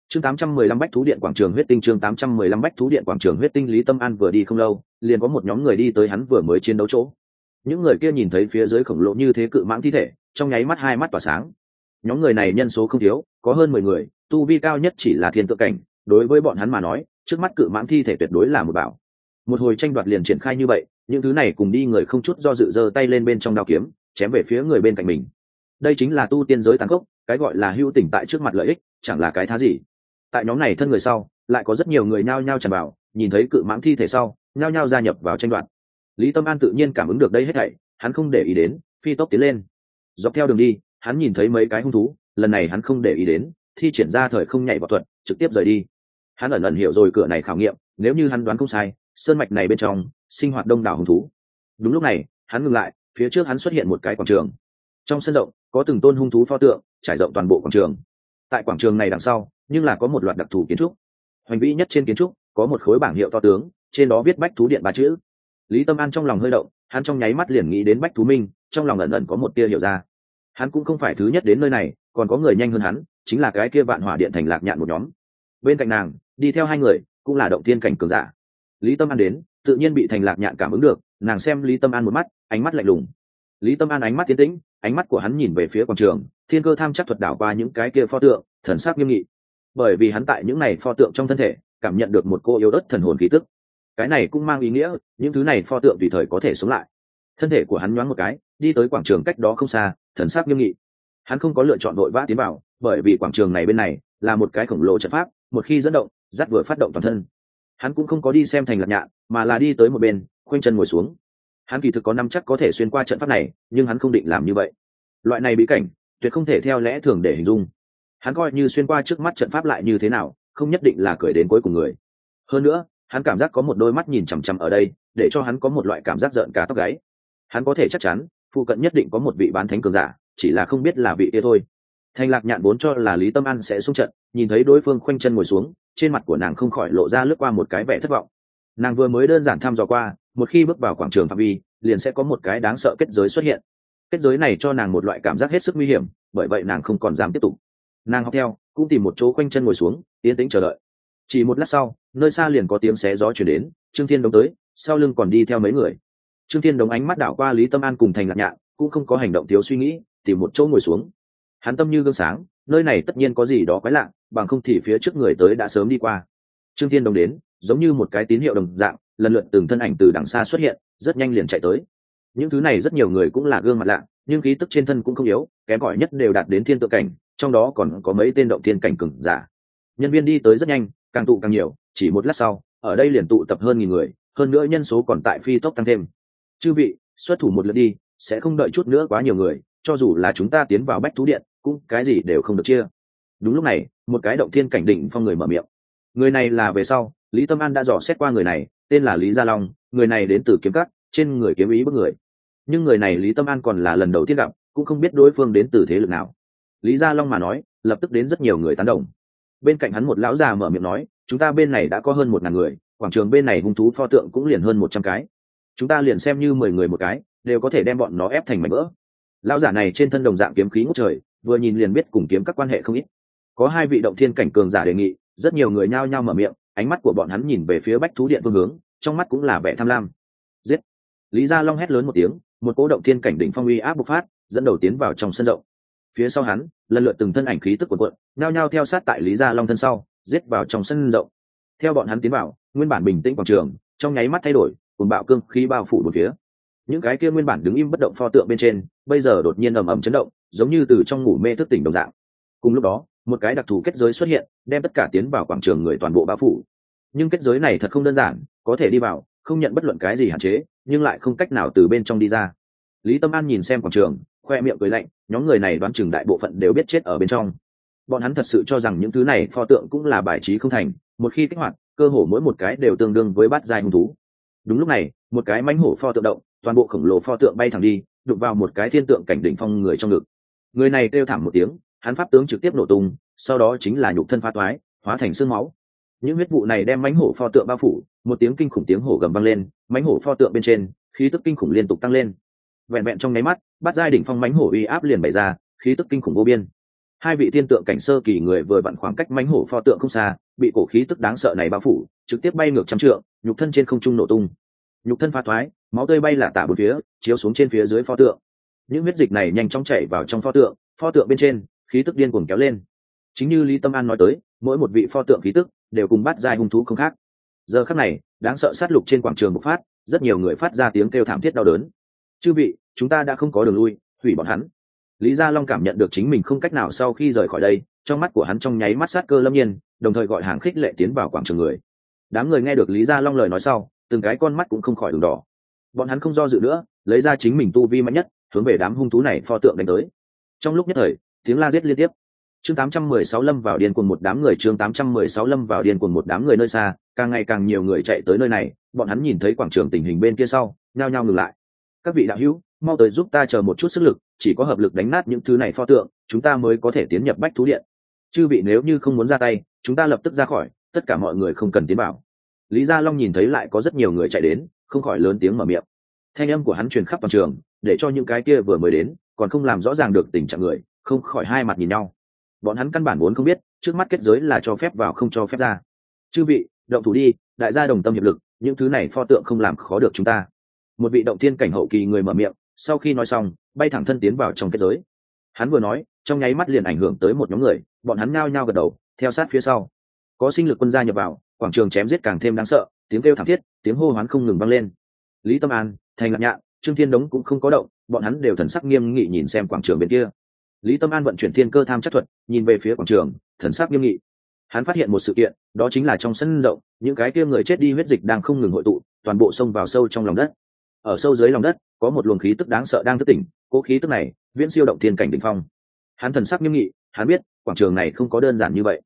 Chương 815 bách thú điện quảng trường huyết tinh, chương 815 bách thú điện quảng trường huyết tinh lý tâm an vừa đi không lâu, liền có một nhóm người đi tới hắn vừa mới chiến đấu chỗ những người kia nhìn thấy phía dưới khổng lồ như thế cự mãng thi thể, trong nháy mắt hai mắt tỏa sáng. Nhóm người này nhân số không thiếu, có hơn mười người, tu vi cao nhất chỉ là thiên tượng cảnh, đối với bọn hắn mà nói, trước mắt cự mãng thi thể tuyệt đối là một bảo. Một hồi tranh đoạt liền triển khai như vậy, những thứ này cùng đi người không chút do dự giơ tay lên bên trong đao kiếm, chém về phía người bên cạnh mình. Đây chính là tu tiên giới tàn khốc, cái gọi là hưu tỉnh tại trước mặt lợi ích, chẳng là cái thá gì. Tại nhóm này thân người sau, lại có rất nhiều người nhao nhao tràn vào, nhìn thấy cự mãng thi thể sau, nhao nhao gia nhập vào tranh đoạt lý tâm an tự nhiên cảm ứng được đây hết thảy, hắn không để ý đến, phi tốc tiến lên. Dọc theo đường đi, hắn nhìn thấy mấy cái hung thú, lần này hắn không để ý đến, thi triển ra thời không nhảy vào thuật, trực tiếp rời đi. Hắn ẩn ẩn hiểu rồi cửa này khảo nghiệm, nếu như hắn đoán không sai, sơn mạch này bên trong, sinh hoạt đông đảo hung thú. Đúng lúc này, hắn ngừng lại, phía trước hắn xuất hiện một cái quảng trường. Trong sân rộng, có từng tôn hung thú pho tượng, trải rộng toàn bộ quảng trường. Tại quảng trường này đằng sau, nhưng là có một loạt đặc thù kiến trúc. Hoành vĩ nhất trên kiến trúc, có một khối bảng hiệu to tướng, trên đó viết bách thú điện ba chữ lý tâm an trong lòng hơi động, hắn trong nháy mắt liền nghĩ đến bách thú minh, trong lòng ẩn ẩn có một tia hiểu ra. Hắn cũng không phải thứ nhất đến nơi này, còn có người nhanh hơn hắn, chính là cái kia vạn hỏa điện thành lạc nhạn một nhóm. Bên cạnh nàng, đi theo hai người, cũng là động Thiên cảnh cường giả. Lý tâm an đến, tự nhiên bị thành lạc nhạn cảm ứng được, nàng xem lý tâm an một mắt, ánh mắt lạnh lùng. Lý tâm an ánh mắt tiến tĩnh, ánh mắt của hắn nhìn về phía quảng trường, thiên cơ tham chắc thuật đảo qua những cái kia pho tượng, thần sắc nghiêm nghị. Bởi vì hắn tại những này pho tượng trong thân thể, cảm nhận được một cô yếu đất thần hồn khí tức cái này cũng mang ý nghĩa, những thứ này pho tượng tùy thời có thể sống lại. Thân thể của hắn nhoáng một cái, đi tới quảng trường cách đó không xa, thần sắc nghiêm nghị. Hắn không có lựa chọn đội vã tiến vào, bởi vì quảng trường này bên này là một cái khổng lồ trận pháp, một khi dẫn động dắt vừa phát động toàn thân. Hắn cũng không có đi xem thành lạc nhạn, mà là đi tới một bên, khoanh chân ngồi xuống. Hắn kỳ thực có năm chắc có thể xuyên qua trận pháp này, nhưng hắn không định làm như vậy. Loại này bí cảnh, tuyệt không thể theo lẽ thường để hình dung. Hắn coi như xuyên qua trước mắt trận pháp lại như thế nào, không nhất định là cười đến cuối cùng người. Hơn nữa hắn cảm giác có một đôi mắt nhìn chằm chằm ở đây, để cho hắn có một loại cảm giác rợn cả tóc gáy. Hắn có thể chắc chắn, phụ cận nhất định có một vị bán thánh cường giả, chỉ là không biết là vị kia thôi. Thành lạc nhạn vốn cho là lý tâm an sẽ xung trận, nhìn thấy đối phương khoanh chân ngồi xuống, trên mặt của nàng không khỏi lộ ra lướt qua một cái vẻ thất vọng. Nàng vừa mới đơn giản thăm dò qua, một khi bước vào quảng trường phạm vi, liền sẽ có một cái đáng sợ kết giới xuất hiện. Kết giới này cho nàng một loại cảm giác hết sức nguy hiểm, bởi vậy nàng không còn dám tiếp tục. Nàng học theo, cũng tìm một chỗ quanh chân ngồi xuống, yên tĩnh chờ đợi chỉ một lát sau, nơi xa liền có tiếng xé gió chuyển đến, trương thiên đống tới, sau lưng còn đi theo mấy người. Trương thiên đống ánh mắt đảo qua lý tâm an cùng thành lạc nhạn, cũng không có hành động thiếu suy nghĩ, tìm một chỗ ngồi xuống. Hắn tâm như gương sáng, nơi này tất nhiên có gì đó quái lạ, bằng không thì phía trước người tới đã sớm đi qua. Trương thiên đồng đến, giống như một cái tín hiệu đồng dạng, lần lượt từng thân ảnh từ đằng xa xuất hiện, rất nhanh liền chạy tới. Những thứ này rất nhiều người cũng là gương mặt lạ, nhưng khí tức trên thân cũng không yếu, kém gọi nhất đều đạt đến thiên tự cảnh, trong đó còn có mấy tên động thiên cảnh cừng giả. Nhân viên đi tới rất nhanh càng tụ càng nhiều, chỉ một lát sau, ở đây liền tụ tập hơn nghìn người, hơn nữa nhân số còn tại phi tốc tăng thêm. Chư vị, xuất thủ một lượt đi, sẽ không đợi chút nữa quá nhiều người, cho dù là chúng ta tiến vào bách thú điện, cũng cái gì đều không được chia. Đúng lúc này, một cái động thiên cảnh đỉnh phong người mở miệng. Người này là về sau, lý tâm an đã dò xét qua người này, tên là lý gia long, người này đến từ kiếm cắt trên người kiếm ý bức người. Nhưng người này lý tâm an còn là lần đầu tiên gặp, cũng không biết đối phương đến từ thế lực nào. Lý gia long mà nói, lập tức đến rất nhiều người tán đồng bên cạnh hắn một lão già mở miệng nói, chúng ta bên này đã có hơn một ngàn người, quảng trường bên này hung thú pho tượng cũng liền hơn một trăm cái. Chúng ta liền xem như mười người một cái, đều có thể đem bọn nó ép thành mảnh vỡ. Lão giả này trên thân đồng dạng kiếm khí ngút trời, vừa nhìn liền biết cùng kiếm các quan hệ không ít. Có hai vị động thiên cảnh cường giả đề nghị, rất nhiều người nhao nhao mở miệng, ánh mắt của bọn hắn nhìn về phía bách thú điện phương hướng, trong mắt cũng là vẻ tham lam. Giết! Lý gia long hét lớn một tiếng, một cố động thiên cảnh đỉnh phong uy áp bộc phát, dẫn đầu tiến vào trong sân rộng phía sau hắn, lần lượt từng thân ảnh khí tức cuộn quận nao nhao theo sát tại lý gia long thân sau, giết vào trong sân rộng. Theo bọn hắn tiến vào, nguyên bản bình tĩnh quảng trường, trong nháy mắt thay đổi cùng bạo cương khí bao phủ một phía. Những cái kia nguyên bản đứng im bất động pho tượng bên trên, bây giờ đột nhiên ầm ầm chấn động, giống như từ trong ngủ mê thức tỉnh đồng dạng. Cùng lúc đó, một cái đặc thù kết giới xuất hiện, đem tất cả tiến vào quảng trường người toàn bộ bao phủ. Nhưng kết giới này thật không đơn giản, có thể đi vào, không nhận bất luận cái gì hạn chế, nhưng lại không cách nào từ bên trong đi ra. Lý tâm an nhìn xem quảng trường khoe miệng cười lạnh, nhóm người này đoán chừng đại bộ phận đều biết chết ở bên trong. Bọn hắn thật sự cho rằng những thứ này pho tượng cũng là bài trí không thành, một khi kích hoạt, cơ hồ mỗi một cái đều tương đương với bát dài hung thú. Đúng lúc này, một cái mánh hổ pho tượng động, toàn bộ khổng lồ pho tượng bay thẳng đi, đụng vào một cái thiên tượng cảnh đỉnh phong người trong ngực. Người này kêu thảm một tiếng, hắn pháp tướng trực tiếp nổ tung, sau đó chính là nhục thân pha toái, hóa thành xương máu. Những huyết vụ này đem mánh hổ pho tượng bao phủ, một tiếng kinh khủng tiếng hổ gầm vang lên mánh hổ pho tượng bên trên, khí tức kinh khủng liên tục tăng lên vẹn vẹn trong nháy mắt bắt giai đỉnh phong mánh hổ uy áp liền bày ra, khí tức kinh khủng vô biên. Hai vị tiên tượng cảnh sơ kỳ người vừa vặn khoảng cách mánh hổ pho tượng không xa, bị cổ khí tức đáng sợ này bao phủ, trực tiếp bay ngược trăm trượng, nhục thân trên không trung nổ tung. Nhục thân pha thoái, máu tươi bay là tả bốn phía, chiếu xuống trên phía dưới pho tượng. Những huyết dịch này nhanh chóng chảy vào trong pho tượng pho tượng bên trên, khí tức điên cuồng kéo lên. Chính như lý tâm an nói tới, mỗi một vị pho tượng khí tức đều cùng bắt giai hung thú không khác. Giờ khắc này, đáng sợ sát lục trên quảng trường bộc phát, rất nhiều người phát ra tiếng kêu thảm thiết đau đớn chư vị, chúng ta đã không có đường lui, hủy bọn hắn. Lý gia long cảm nhận được chính mình không cách nào sau khi rời khỏi đây, trong mắt của hắn trong nháy mắt sát cơ lâm nhiên, đồng thời gọi hàng khích lệ tiến vào quảng trường người. Đám người nghe được lý gia long lời nói sau, từng cái con mắt cũng không khỏi đường đỏ. Bọn hắn không do dự nữa, lấy ra chính mình tu vi mạnh nhất, hướng về đám hung thú này pho tượng đánh tới. Trong lúc nhất thời, tiếng la giết liên tiếp. Chương 816 lâm vào điên cuồng một đám người, chương 816 lâm vào điên cuồng một đám người nơi xa, càng ngày càng nhiều người chạy tới nơi này, bọn hắn nhìn thấy quảng trường tình hình bên kia sau, nhao nhao ngừng lại các vị đạo hữu, mau tới giúp ta chờ một chút sức lực, chỉ có hợp lực đánh nát những thứ này pho tượng, chúng ta mới có thể tiến nhập bách thú điện. Chư vị nếu như không muốn ra tay, chúng ta lập tức ra khỏi, tất cả mọi người không cần tiến bảo lý gia long nhìn thấy lại có rất nhiều người chạy đến, không khỏi lớn tiếng mở miệng. Thanh âm của hắn truyền khắp toàn trường, để cho những cái kia vừa mới đến, còn không làm rõ ràng được tình trạng người, không khỏi hai mặt nhìn nhau. Bọn hắn căn bản vốn không biết, trước mắt kết giới là cho phép vào không cho phép ra. Chư vị, động thủ đi, đại gia đồng tâm hiệp lực, những thứ này pho tượng không làm khó được chúng ta một vị động thiên cảnh hậu kỳ người mở miệng, sau khi nói xong, bay thẳng thân tiến vào trong kết giới. Hắn vừa nói, trong nháy mắt liền ảnh hưởng tới một nhóm người, bọn hắn nhao nhao gật đầu, theo sát phía sau. Có sinh lực quân gia nhập vào, quảng trường chém giết càng thêm đáng sợ, tiếng kêu thảm thiết, tiếng hô hoán không ngừng vang lên. Lý tâm an, thành lạc nhạn trương thiên đống cũng không có động, bọn hắn đều thần sắc nghiêm nghị nhìn xem quảng trường bên kia. Lý tâm an vận chuyển thiên cơ tham chất thuật, nhìn về phía quảng trường, thần sắc nghiêm nghị. Hắn phát hiện một sự kiện, đó chính là trong sân rộng, những cái kia người chết đi huyết dịch đang không ngừng hội tụ, toàn bộ xông vào sâu trong lòng đất ở sâu dưới lòng đất, có một luồng khí tức đáng sợ đang thức tỉnh, cố khí tức này, viễn siêu động thiên cảnh đ ỉ n h phong. Hắn thần sắc nghiêm nghị, hắn biết, quảng trường này không có đơn giản như vậy.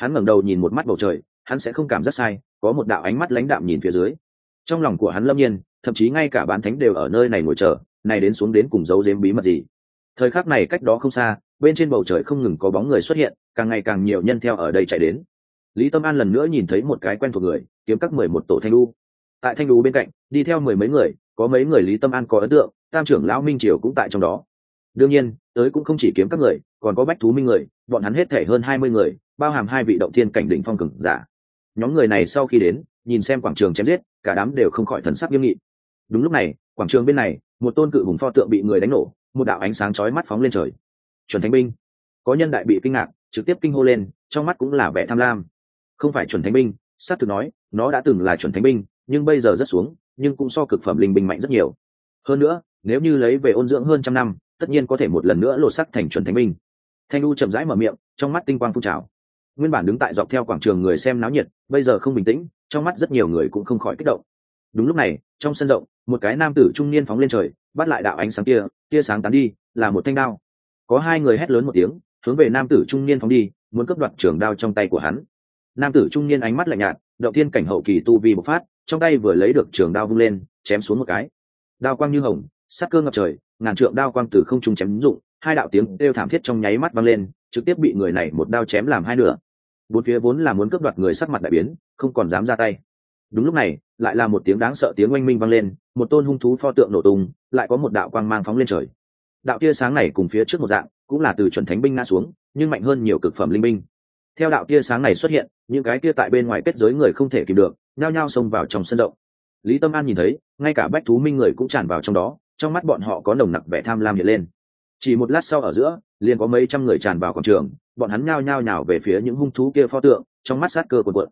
Hắn ngẩng đầu nhìn một mắt bầu trời, hắn sẽ không cảm giác sai, có một đạo ánh mắt lãnh đạm nhìn phía dưới. Trong lòng của hắn lâm nhiên, thậm chí ngay cả bán thánh đều ở nơi này ngồi chờ, này đến xuống đến cùng giấu giếm bí mật gì. Thời khắc này cách đó không xa, bên trên bầu trời không ngừng có bóng người xuất hiện, càng ngày càng nhiều nhân theo ở đây chạy đến. Lý tâm an lần nữa nhìn thấy một cái quen thuộc người, kiếm các mười một tổ thanh lu tại thanh lu bên cạnh, đi theo mười mấy người có mấy người lý tâm an có ấn tượng, tam trưởng lão minh triều cũng tại trong đó. Đương nhiên, tới cũng không chỉ kiếm các người, còn có bách thú minh người, bọn hắn hết thể hơn hai mươi người, bao hàm hai vị động thiên cảnh đỉnh phong cường giả. Nhóm người này sau khi đến, nhìn xem quảng trường chém giết, cả đám đều không khỏi thần sắc nghiêm nghị. Đúng lúc này, quảng trường bên này, một tôn cự hùng pho tượng bị người đánh nổ, một đạo ánh sáng chói mắt phóng lên trời. Chuẩn thánh binh. Có nhân đại bị kinh ngạc, trực tiếp kinh hô lên, trong mắt cũng là vẻ tham lam. Không phải chuẩn thánh binh s á thực nói, nó đã từng là chuẩn thánh binh, nhưng bây giờ rất xuống nhưng cũng so cực phẩm linh binh mạnh rất nhiều. Hơn nữa, nếu như lấy về ôn dưỡng hơn trăm năm, tất nhiên có thể một lần nữa lột sắc thành chuẩn thánh minh thanh lu chậm rãi mở miệng, trong mắt tinh quang phun trào. Nguyên bản đứng tại dọc theo quảng trường người xem náo nhiệt, bây giờ không bình tĩnh, trong mắt rất nhiều người cũng không khỏi kích động. Đúng lúc này, trong sân rộng, một cái nam tử trung niên phóng lên trời, bắt lại đạo ánh sáng kia, tia sáng tán đi, là một thanh đao. Có hai người hét lớn một tiếng, hướng về nam tử trung niên phóng đi, muốn cướp đoạt trường đao trong tay của hắn. Nam tử trung niên ánh mắt lạnh nhạt động thiên cảnh hậu kỳ tu vi bộc phát, trong tay vừa lấy được trường đao vung lên, chém xuống một cái. Đao quang như hồng sắc cơ ngập trời, ngàn trượng đao quang từ không trung chém dụng, hai đạo tiếng đều thảm thiết trong nháy mắt vang lên, trực tiếp bị người này một đao chém làm hai nửa. Bốn phía vốn là muốn cướp đoạt người sắc mặt đại biến, không còn dám ra tay. Đúng lúc này, lại là một tiếng đáng sợ tiếng oanh minh vang lên, một tôn hung thú pho tượng nổ tung, lại có một đạo quang mang phóng lên trời. Đạo tia sáng này cùng phía trước một dạng, cũng là từ chuẩn thánh binh ngã xuống, nhưng mạnh hơn nhiều cực phẩm linh binh theo đạo tia sáng này xuất hiện, những cái tia tại bên ngoài kết giới người không thể kịp được, nhao nhao xông vào trong sân động lý tâm an nhìn thấy, ngay cả bách thú minh người cũng tràn vào trong đó, trong mắt bọn họ có nồng nặc vẻ tham lam hiện lên. Chỉ một lát sau ở giữa, liền có mấy trăm người tràn vào quảng trường, bọn hắn nhao nhao nhào về phía những hung thú kia pho tượng, trong mắt sát cơ quần quận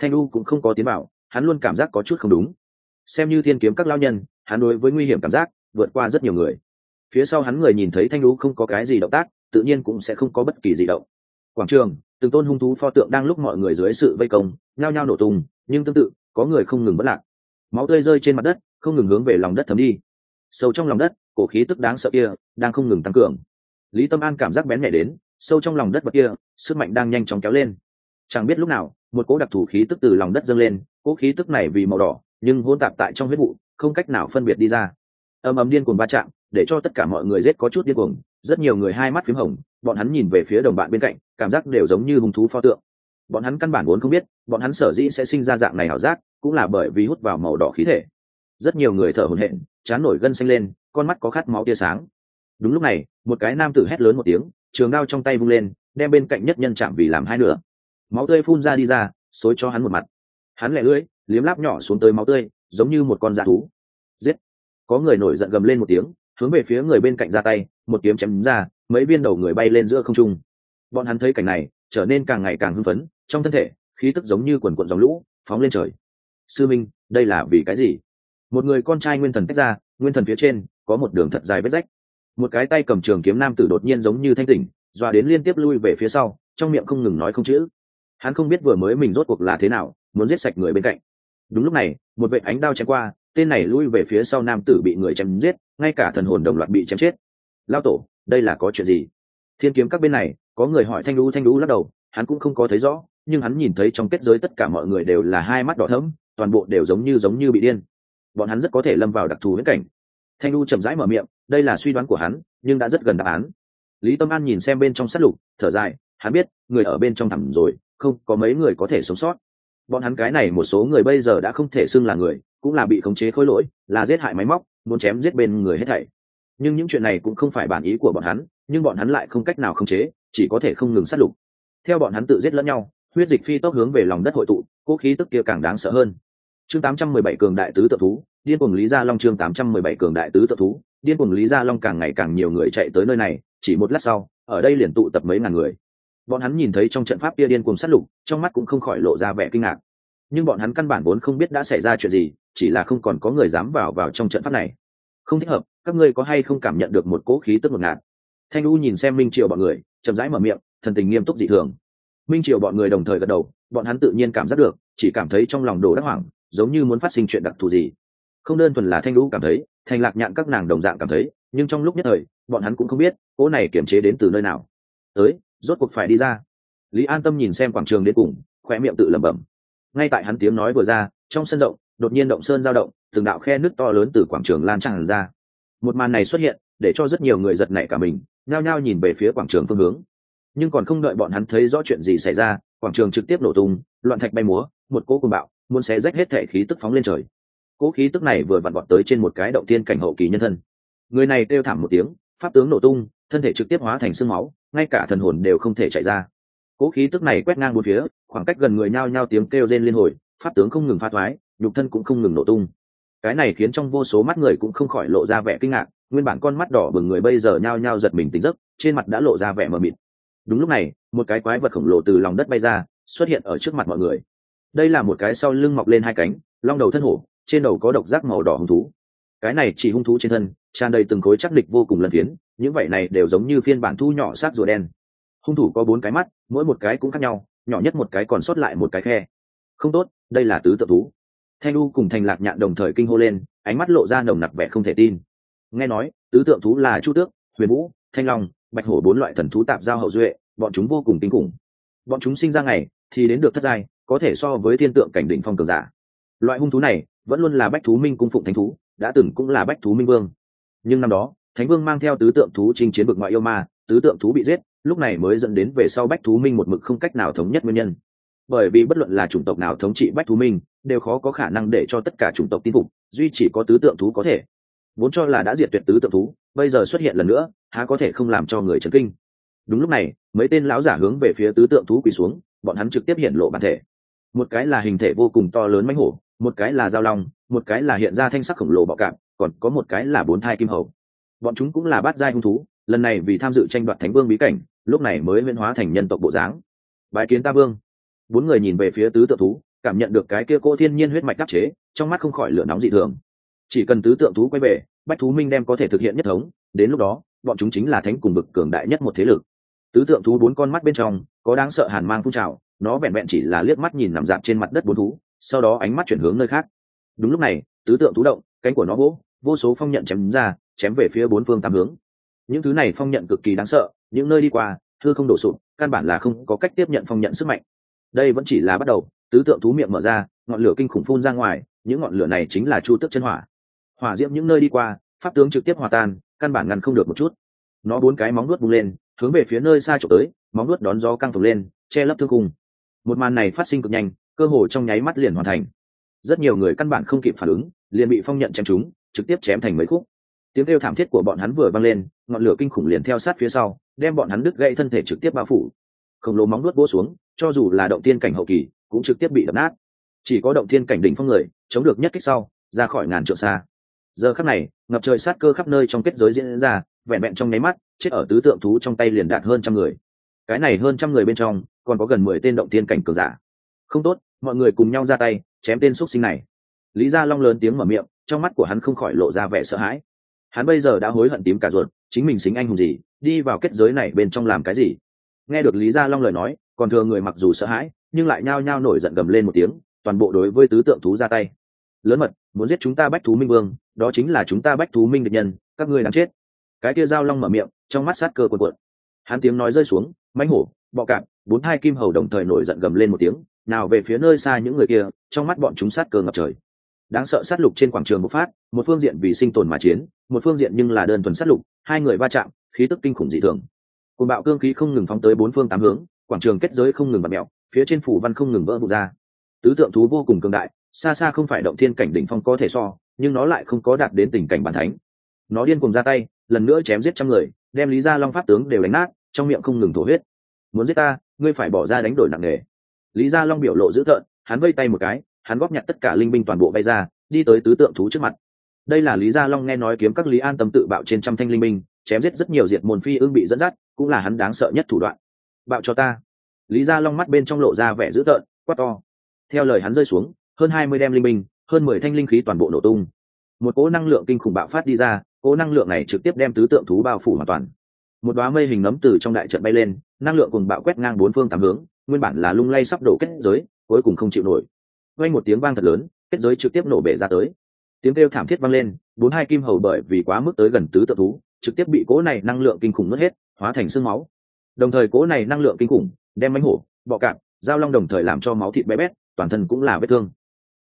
thanh u cũng không có tiến bảo hắn luôn cảm giác có chút không đúng. Xem như thiên kiếm các lao nhân, hắn đối với nguy hiểm cảm giác, vượt qua rất nhiều người. Phía sau hắn người nhìn thấy thanh U không có cái gì động tác, tự nhiên cũng sẽ không có bất kỳ gì động quảng trường, từng tôn hung thú pho tượng đang lúc mọi người dưới sự vây công, nhao nhao nổ tung, nhưng tương tự, có người không ngừng bất lạc. Máu tươi rơi trên mặt đất, không ngừng hướng về lòng đất thấm đi. Sâu trong lòng đất, cổ khí tức đáng sợ kia, đang không ngừng tăng cường. Lý tâm an cảm giác bén nhảy đến, sâu trong lòng đất vật kia, sức mạnh đang nhanh chóng kéo lên. Chẳng biết lúc nào, một cỗ đặc thù khí tức từ lòng đất dâng lên, cỗ khí tức này vì màu đỏ, nhưng hôn tạp tại trong huyết vụ, không cách nào phân biệt đi ra. Ầm ầm điên cuồng va chạm, để cho tất cả mọi người rết có chút điên cuồng rất nhiều người hai mắt p h í m hồng, bọn hắn nhìn về phía đồng bạn bên cạnh, cảm giác đều giống như hung thú pho tượng. Bọn hắn căn bản vốn không biết, bọn hắn sở dĩ sẽ sinh ra dạng này ảo giác, cũng là bởi vì hút vào màu đỏ khí thể. Rất nhiều người thở hổn hển, chán nổi gân xanh lên, con mắt có khát máu tia sáng. Đúng lúc này, một cái nam tử hét lớn một tiếng, trường đao trong tay vung lên, đem bên cạnh nhất nhân chạm vì làm hai nửa. Máu tươi phun ra đi ra, xối cho hắn một mặt. Hắn lẹ lưỡi, liếm láp nhỏ xuống tới máu tươi, giống như một con dạ thú. Giết! Có người nổi giận gầm lên một tiếng, hướng về phía người bên cạnh ra tay một kiếm chém ra, mấy viên đầu người bay lên giữa không trung. Bọn hắn thấy cảnh này, trở nên càng ngày càng hưng phấn, trong thân thể, khí tức giống như quần quận dòng lũ, phóng lên trời. Sư minh, đây là vì cái gì? Một người con trai nguyên thần tách ra, nguyên thần phía trên, có một đường thật dài vết rách. Một cái tay cầm trường kiếm nam tử đột nhiên giống như thanh tỉnh, dọa đến liên tiếp lui về phía sau, trong miệng không ngừng nói không chữ. Hắn không biết vừa mới mình rốt cuộc là thế nào, muốn giết sạch người bên cạnh. Đúng lúc này, một vệ ánh đao chém qua, tên này lui về phía sau nam tử bị người chém giết, ngay cả thần hồn đồng loạt bị chém chết lao tổ, đây là có chuyện gì? Thiên kiếm các bên này, có người hỏi thanh lũ thanh lũ lắc đầu, hắn cũng không có thấy rõ, nhưng hắn nhìn thấy trong kết giới tất cả mọi người đều là hai mắt đỏ thẫm, toàn bộ đều giống như giống như bị điên. Bọn hắn rất có thể lâm vào đặc thù viễn cảnh. Thanh Lũ chậm rãi mở miệng, đây là suy đoán của hắn, nhưng đã rất gần đáp án. Lý tâm an nhìn xem bên trong sát lục, thở dài, hắn biết, người ở bên trong thẳm rồi, không, có mấy người có thể sống sót. Bọn hắn cái này một số người bây giờ đã không thể xưng là người, cũng là bị khống chế khối lỗi, là giết hại máy móc, muốn chém giết bên người hết thảy nhưng những chuyện này cũng không phải bản ý của bọn hắn, nhưng bọn hắn lại không cách nào khống chế, chỉ có thể không ngừng sát lục. Theo bọn hắn tự giết lẫn nhau, huyết dịch phi tốc hướng về lòng đất hội tụ, cố khí tức kia càng đáng sợ hơn. Chương 817 cường đại tứ tự thú, điên cuồng lý gia long chương 817 cường đại tứ tự thú, điên cuồng lý gia long càng ngày càng nhiều người chạy tới nơi này, chỉ một lát sau, ở đây liền tụ tập mấy ngàn người. Bọn hắn nhìn thấy trong trận pháp kia điên cuồng sát lục, trong mắt cũng không khỏi lộ ra vẻ kinh ngạc. Nhưng bọn hắn căn bản vốn không biết đã xảy ra chuyện gì, chỉ là không còn có người dám vào vào trong trận pháp này không thích hợp, các ngươi có hay không cảm nhận được một cỗ khí tức ngột ngạt? Thanh u nhìn xem minh triều bọn người, chậm rãi mở miệng, thần tình nghiêm túc dị thường. Minh triều bọn người đồng thời gật đầu, bọn hắn tự nhiên cảm giác được, chỉ cảm thấy trong lòng đồ đắc hoảng, giống như muốn phát sinh chuyện đặc thù gì. Không đơn thuần là thanh lũ cảm thấy thành lạc nhạn các nàng đồng dạng cảm thấy, nhưng trong lúc nhất thời, bọn hắn cũng không biết, cỗ này kiểm chế đến từ nơi nào. Tới, rốt cuộc phải đi ra. Lý an tâm nhìn xem quảng trường đến cùng khoe miệng tự lẩm bẩm. Ngay tại hắn tiếng nói vừa ra, trong sân rộng đột nhiên động sơn giao động, từng đạo khe nước to lớn từ quảng trường lan tràn ra. Một màn này xuất hiện, để cho rất nhiều người giật nảy cả mình, nhao nhao nhìn về phía quảng trường phương hướng. Nhưng còn không đợi bọn hắn thấy rõ chuyện gì xảy ra, quảng trường trực tiếp nổ tung, loạn thạch bay múa, một cỗ cùng bạo, muốn xé rách hết thể khí tức phóng lên trời. Cỗ khí tức này vừa vặn vọt tới trên một cái động tiên cảnh hậu kỳ nhân thân. Người này kêu thảm một tiếng, pháp tướng nổ tung, thân thể trực tiếp hóa thành sương máu, ngay cả thần hồn đều không thể chạy ra. Cỗ khí tức này quét ngang bốn phía, khoảng cách gần người nhao nhao tiếng kêu rên liên hồi, pháp tướng không ngừng pha thoái nhục thân cũng không ngừng nổ tung. Cái này khiến trong vô số mắt người cũng không khỏi lộ ra vẻ kinh ngạc, nguyên bản con mắt đỏ bừng người bây giờ nhao nhao giật mình tỉnh giấc, trên mặt đã lộ ra vẻ mờ mịt. Đúng lúc này, một cái quái vật khổng lồ từ lòng đất bay ra, xuất hiện ở trước mặt mọi người. Đây là một cái sau lưng mọc lên hai cánh, long đầu thân hổ, trên đầu có độc giác màu đỏ hung thú. Cái này chỉ hung thú trên thân, tràn đầy từng khối chắc địch vô cùng lần phiến, những vậy này đều giống như phiên bản thu nhỏ sát rùa đen. Hung thủ có bốn cái mắt, mỗi một cái cũng khác nhau, nhỏ nhất một cái còn sót lại một cái khe. Không tốt, đây là tứ tự thú thanh đu cùng thành lạc nhạn đồng thời kinh hô lên, ánh mắt lộ ra nồng nặc vẻ không thể tin. Nghe nói, tứ tượng thú là chu tước, huyền vũ, thanh long, bạch hổ bốn loại thần thú tạp giao hậu duệ, bọn chúng vô cùng kinh khủng. Bọn chúng sinh ra ngày, thì đến được thất giai, có thể so với thiên tượng cảnh đỉnh phong cường giả. Loại hung thú này, vẫn luôn là bách thú minh cung phụng thánh thú, đã từng cũng là bách thú minh vương. Nhưng năm đó, thánh vương mang theo tứ tượng thú chinh chiến bực ngoại yêu ma, tứ tượng thú bị giết, lúc này mới dẫn đến về sau bách thú minh một mực không cách nào thống nhất nguyên nhân bởi vì bất luận là chủng tộc nào thống trị bách thú minh, đều khó có khả năng để cho tất cả chủng tộc tin phục, duy chỉ có tứ tượng thú có thể. Vốn cho là đã diệt tuyệt tứ tượng thú, bây giờ xuất hiện lần nữa, há có thể không làm cho người chấn kinh. Đúng lúc này, mấy tên lão giả hướng về phía tứ tượng thú quỳ xuống, bọn hắn trực tiếp hiện lộ bản thể. Một cái là hình thể vô cùng to lớn mánh hổ, một cái là giao long, một cái là hiện ra thanh sắc khổng lồ bọ cạp, còn có một cái là bốn thai kim hầu. Bọn chúng cũng là bát giai hung thú, lần này vì tham dự tranh đoạt thánh vương bí cảnh, lúc này mới huyên hóa thành nhân tộc bộ dáng. Bài kiến ta vương bốn người nhìn về phía tứ tượng thú, cảm nhận được cái kia cô thiên nhiên huyết mạch đắc chế, trong mắt không khỏi lửa nóng dị thường. Chỉ cần tứ tượng thú quay về, bách thú minh đem có thể thực hiện nhất thống, đến lúc đó, bọn chúng chính là thánh cùng vực cường đại nhất một thế lực. Tứ tượng thú bốn con mắt bên trong, có đáng sợ hàn mang phun trào, nó vẹn vẹn chỉ là liếc mắt nhìn nằm dạp trên mặt đất bốn thú, sau đó ánh mắt chuyển hướng nơi khác. Đúng lúc này, tứ tượng thú động, cánh của nó vỗ, vô số phong nhận chém ra, chém về phía bốn phương tám hướng. Những thứ này phong nhận cực kỳ đáng sợ, những nơi đi qua thư không đổ sụt căn bản là không có cách tiếp nhận phong nhận sức mạnh đây vẫn chỉ là bắt đầu, tứ tượng thú miệng mở ra, ngọn lửa kinh khủng phun ra ngoài, những ngọn lửa này chính là chu tức chân hỏa. Hỏa diễm những nơi đi qua, pháp tướng trực tiếp hòa tan, căn bản ngăn không được một chút. Nó bốn cái móng nuốt bung lên, hướng về phía nơi xa trộm tới, móng nuốt đón gió căng phồng lên, che lấp thương cung một màn này phát sinh cực nhanh, cơ hồ trong nháy mắt liền hoàn thành. Rất nhiều người căn bản không kịp phản ứng, liền bị phong nhận chém chúng trực tiếp chém thành mấy khúc. Tiếng kêu thảm thiết của bọn hắn vừa vang lên, ngọn lửa kinh khủng liền theo sát phía sau, đem bọn hắn đứt gãy thân thể trực tiếp bao phủ. Khổng lồ móng nuốt vỗ xuống cho dù là động tiên cảnh hậu kỳ, cũng trực tiếp bị đập nát. Chỉ có động tiên cảnh đỉnh phong người, chống được nhất kích sau, ra khỏi ngàn trượng xa. Giờ khắc này, ngập trời sát cơ khắp nơi trong kết giới diễn ra, vẹn vẹn trong nháy mắt, chết ở tứ tượng thú trong tay liền đạt hơn trăm người. Cái này hơn trăm người bên trong, còn có gần mười tên động tiên cảnh cường giả. Không tốt, mọi người cùng nhau ra tay, chém tên x sinh này. Lý gia long lớn tiếng mở miệng, trong mắt của hắn không khỏi lộ ra vẻ sợ hãi. Hắn bây giờ đã hối hận tím cả ruột, chính mình xính anh hùng gì, đi vào kết giới này bên trong làm cái gì? Nghe được lý gia long lời nói còn thừa người mặc dù sợ hãi, nhưng lại nhao nhao nổi giận gầm lên một tiếng, toàn bộ đối với tứ tượng thú ra tay. Lớn mật, muốn giết chúng ta bách thú minh vương, đó chính là chúng ta bách thú minh địch nhân, các ngươi đang chết. Cái kia dao long mở miệng, trong mắt sát cơ quần quận hắn tiếng nói rơi xuống, mãnh hổ, bọ cạp, bốn hai kim hầu đồng thời nổi giận gầm lên một tiếng, nào về phía nơi xa những người kia, trong mắt bọn chúng sát cơ ngập trời. Đáng sợ sát lục trên quảng trường bộc phát, một phương diện vì sinh tồn mà chiến, một phương diện nhưng là đơn thuần sát lục, hai người va chạm, khí tức kinh khủng dị thường. Cùng bạo cương khí không ngừng phóng tới bốn phương tám hướng quảng trường kết giới không ngừng bật mẹo, phía trên phủ văn không ngừng vỡ vụt ra. Tứ tượng thú vô cùng cường đại, xa xa không phải động thiên cảnh đỉnh phong có thể so, nhưng nó lại không có đạt đến tình cảnh bản thánh. Nó điên cùng ra tay, lần nữa chém giết trăm người, đem lý gia long pháp tướng đều đánh nát, trong miệng không ngừng thổ huyết. Muốn giết ta, ngươi phải bỏ ra đánh đổi nặng nề. Lý gia long biểu lộ dữ tợn, hắn vây tay một cái, hắn góp nhặt tất cả linh binh toàn bộ bay ra, đi tới tứ tượng thú trước mặt. Đây là lý gia long nghe nói kiếm các lý an tâm tự bạo trên trăm thanh linh binh, chém giết rất nhiều diệt môn phi ương bị dẫn dắt, cũng là hắn đáng sợ nhất thủ đoạn bạo cho ta. Lý gia long mắt bên trong lộ ra vẻ dữ tợn quát to. Theo lời hắn rơi xuống hơn hai mươi đem linh minh, hơn mười thanh linh khí toàn bộ nổ tung. Một cỗ năng lượng kinh khủng bạo phát đi ra cỗ năng lượng này trực tiếp đem tứ tượng thú bao phủ hoàn toàn. Một đoá mây hình nấm từ trong đại trận bay lên năng lượng cùng bạo quét ngang bốn phương tám hướng nguyên bản là lung lay sắp đổ kết giới cuối cùng không chịu nổi. Quanh một tiếng vang thật lớn kết giới trực tiếp nổ bể ra tới. Tiếng kêu thảm thiết vang lên bốn hai kim hầu bởi vì quá mức tới gần tứ tự thú trực tiếp bị cỗ này năng lượng kinh khủng mất hết hóa thành sương máu đồng thời cỗ này năng lượng kinh khủng, đem mánh hổ, bọ cạp dao long đồng thời làm cho máu thịt bé bét, toàn thân cũng là vết thương.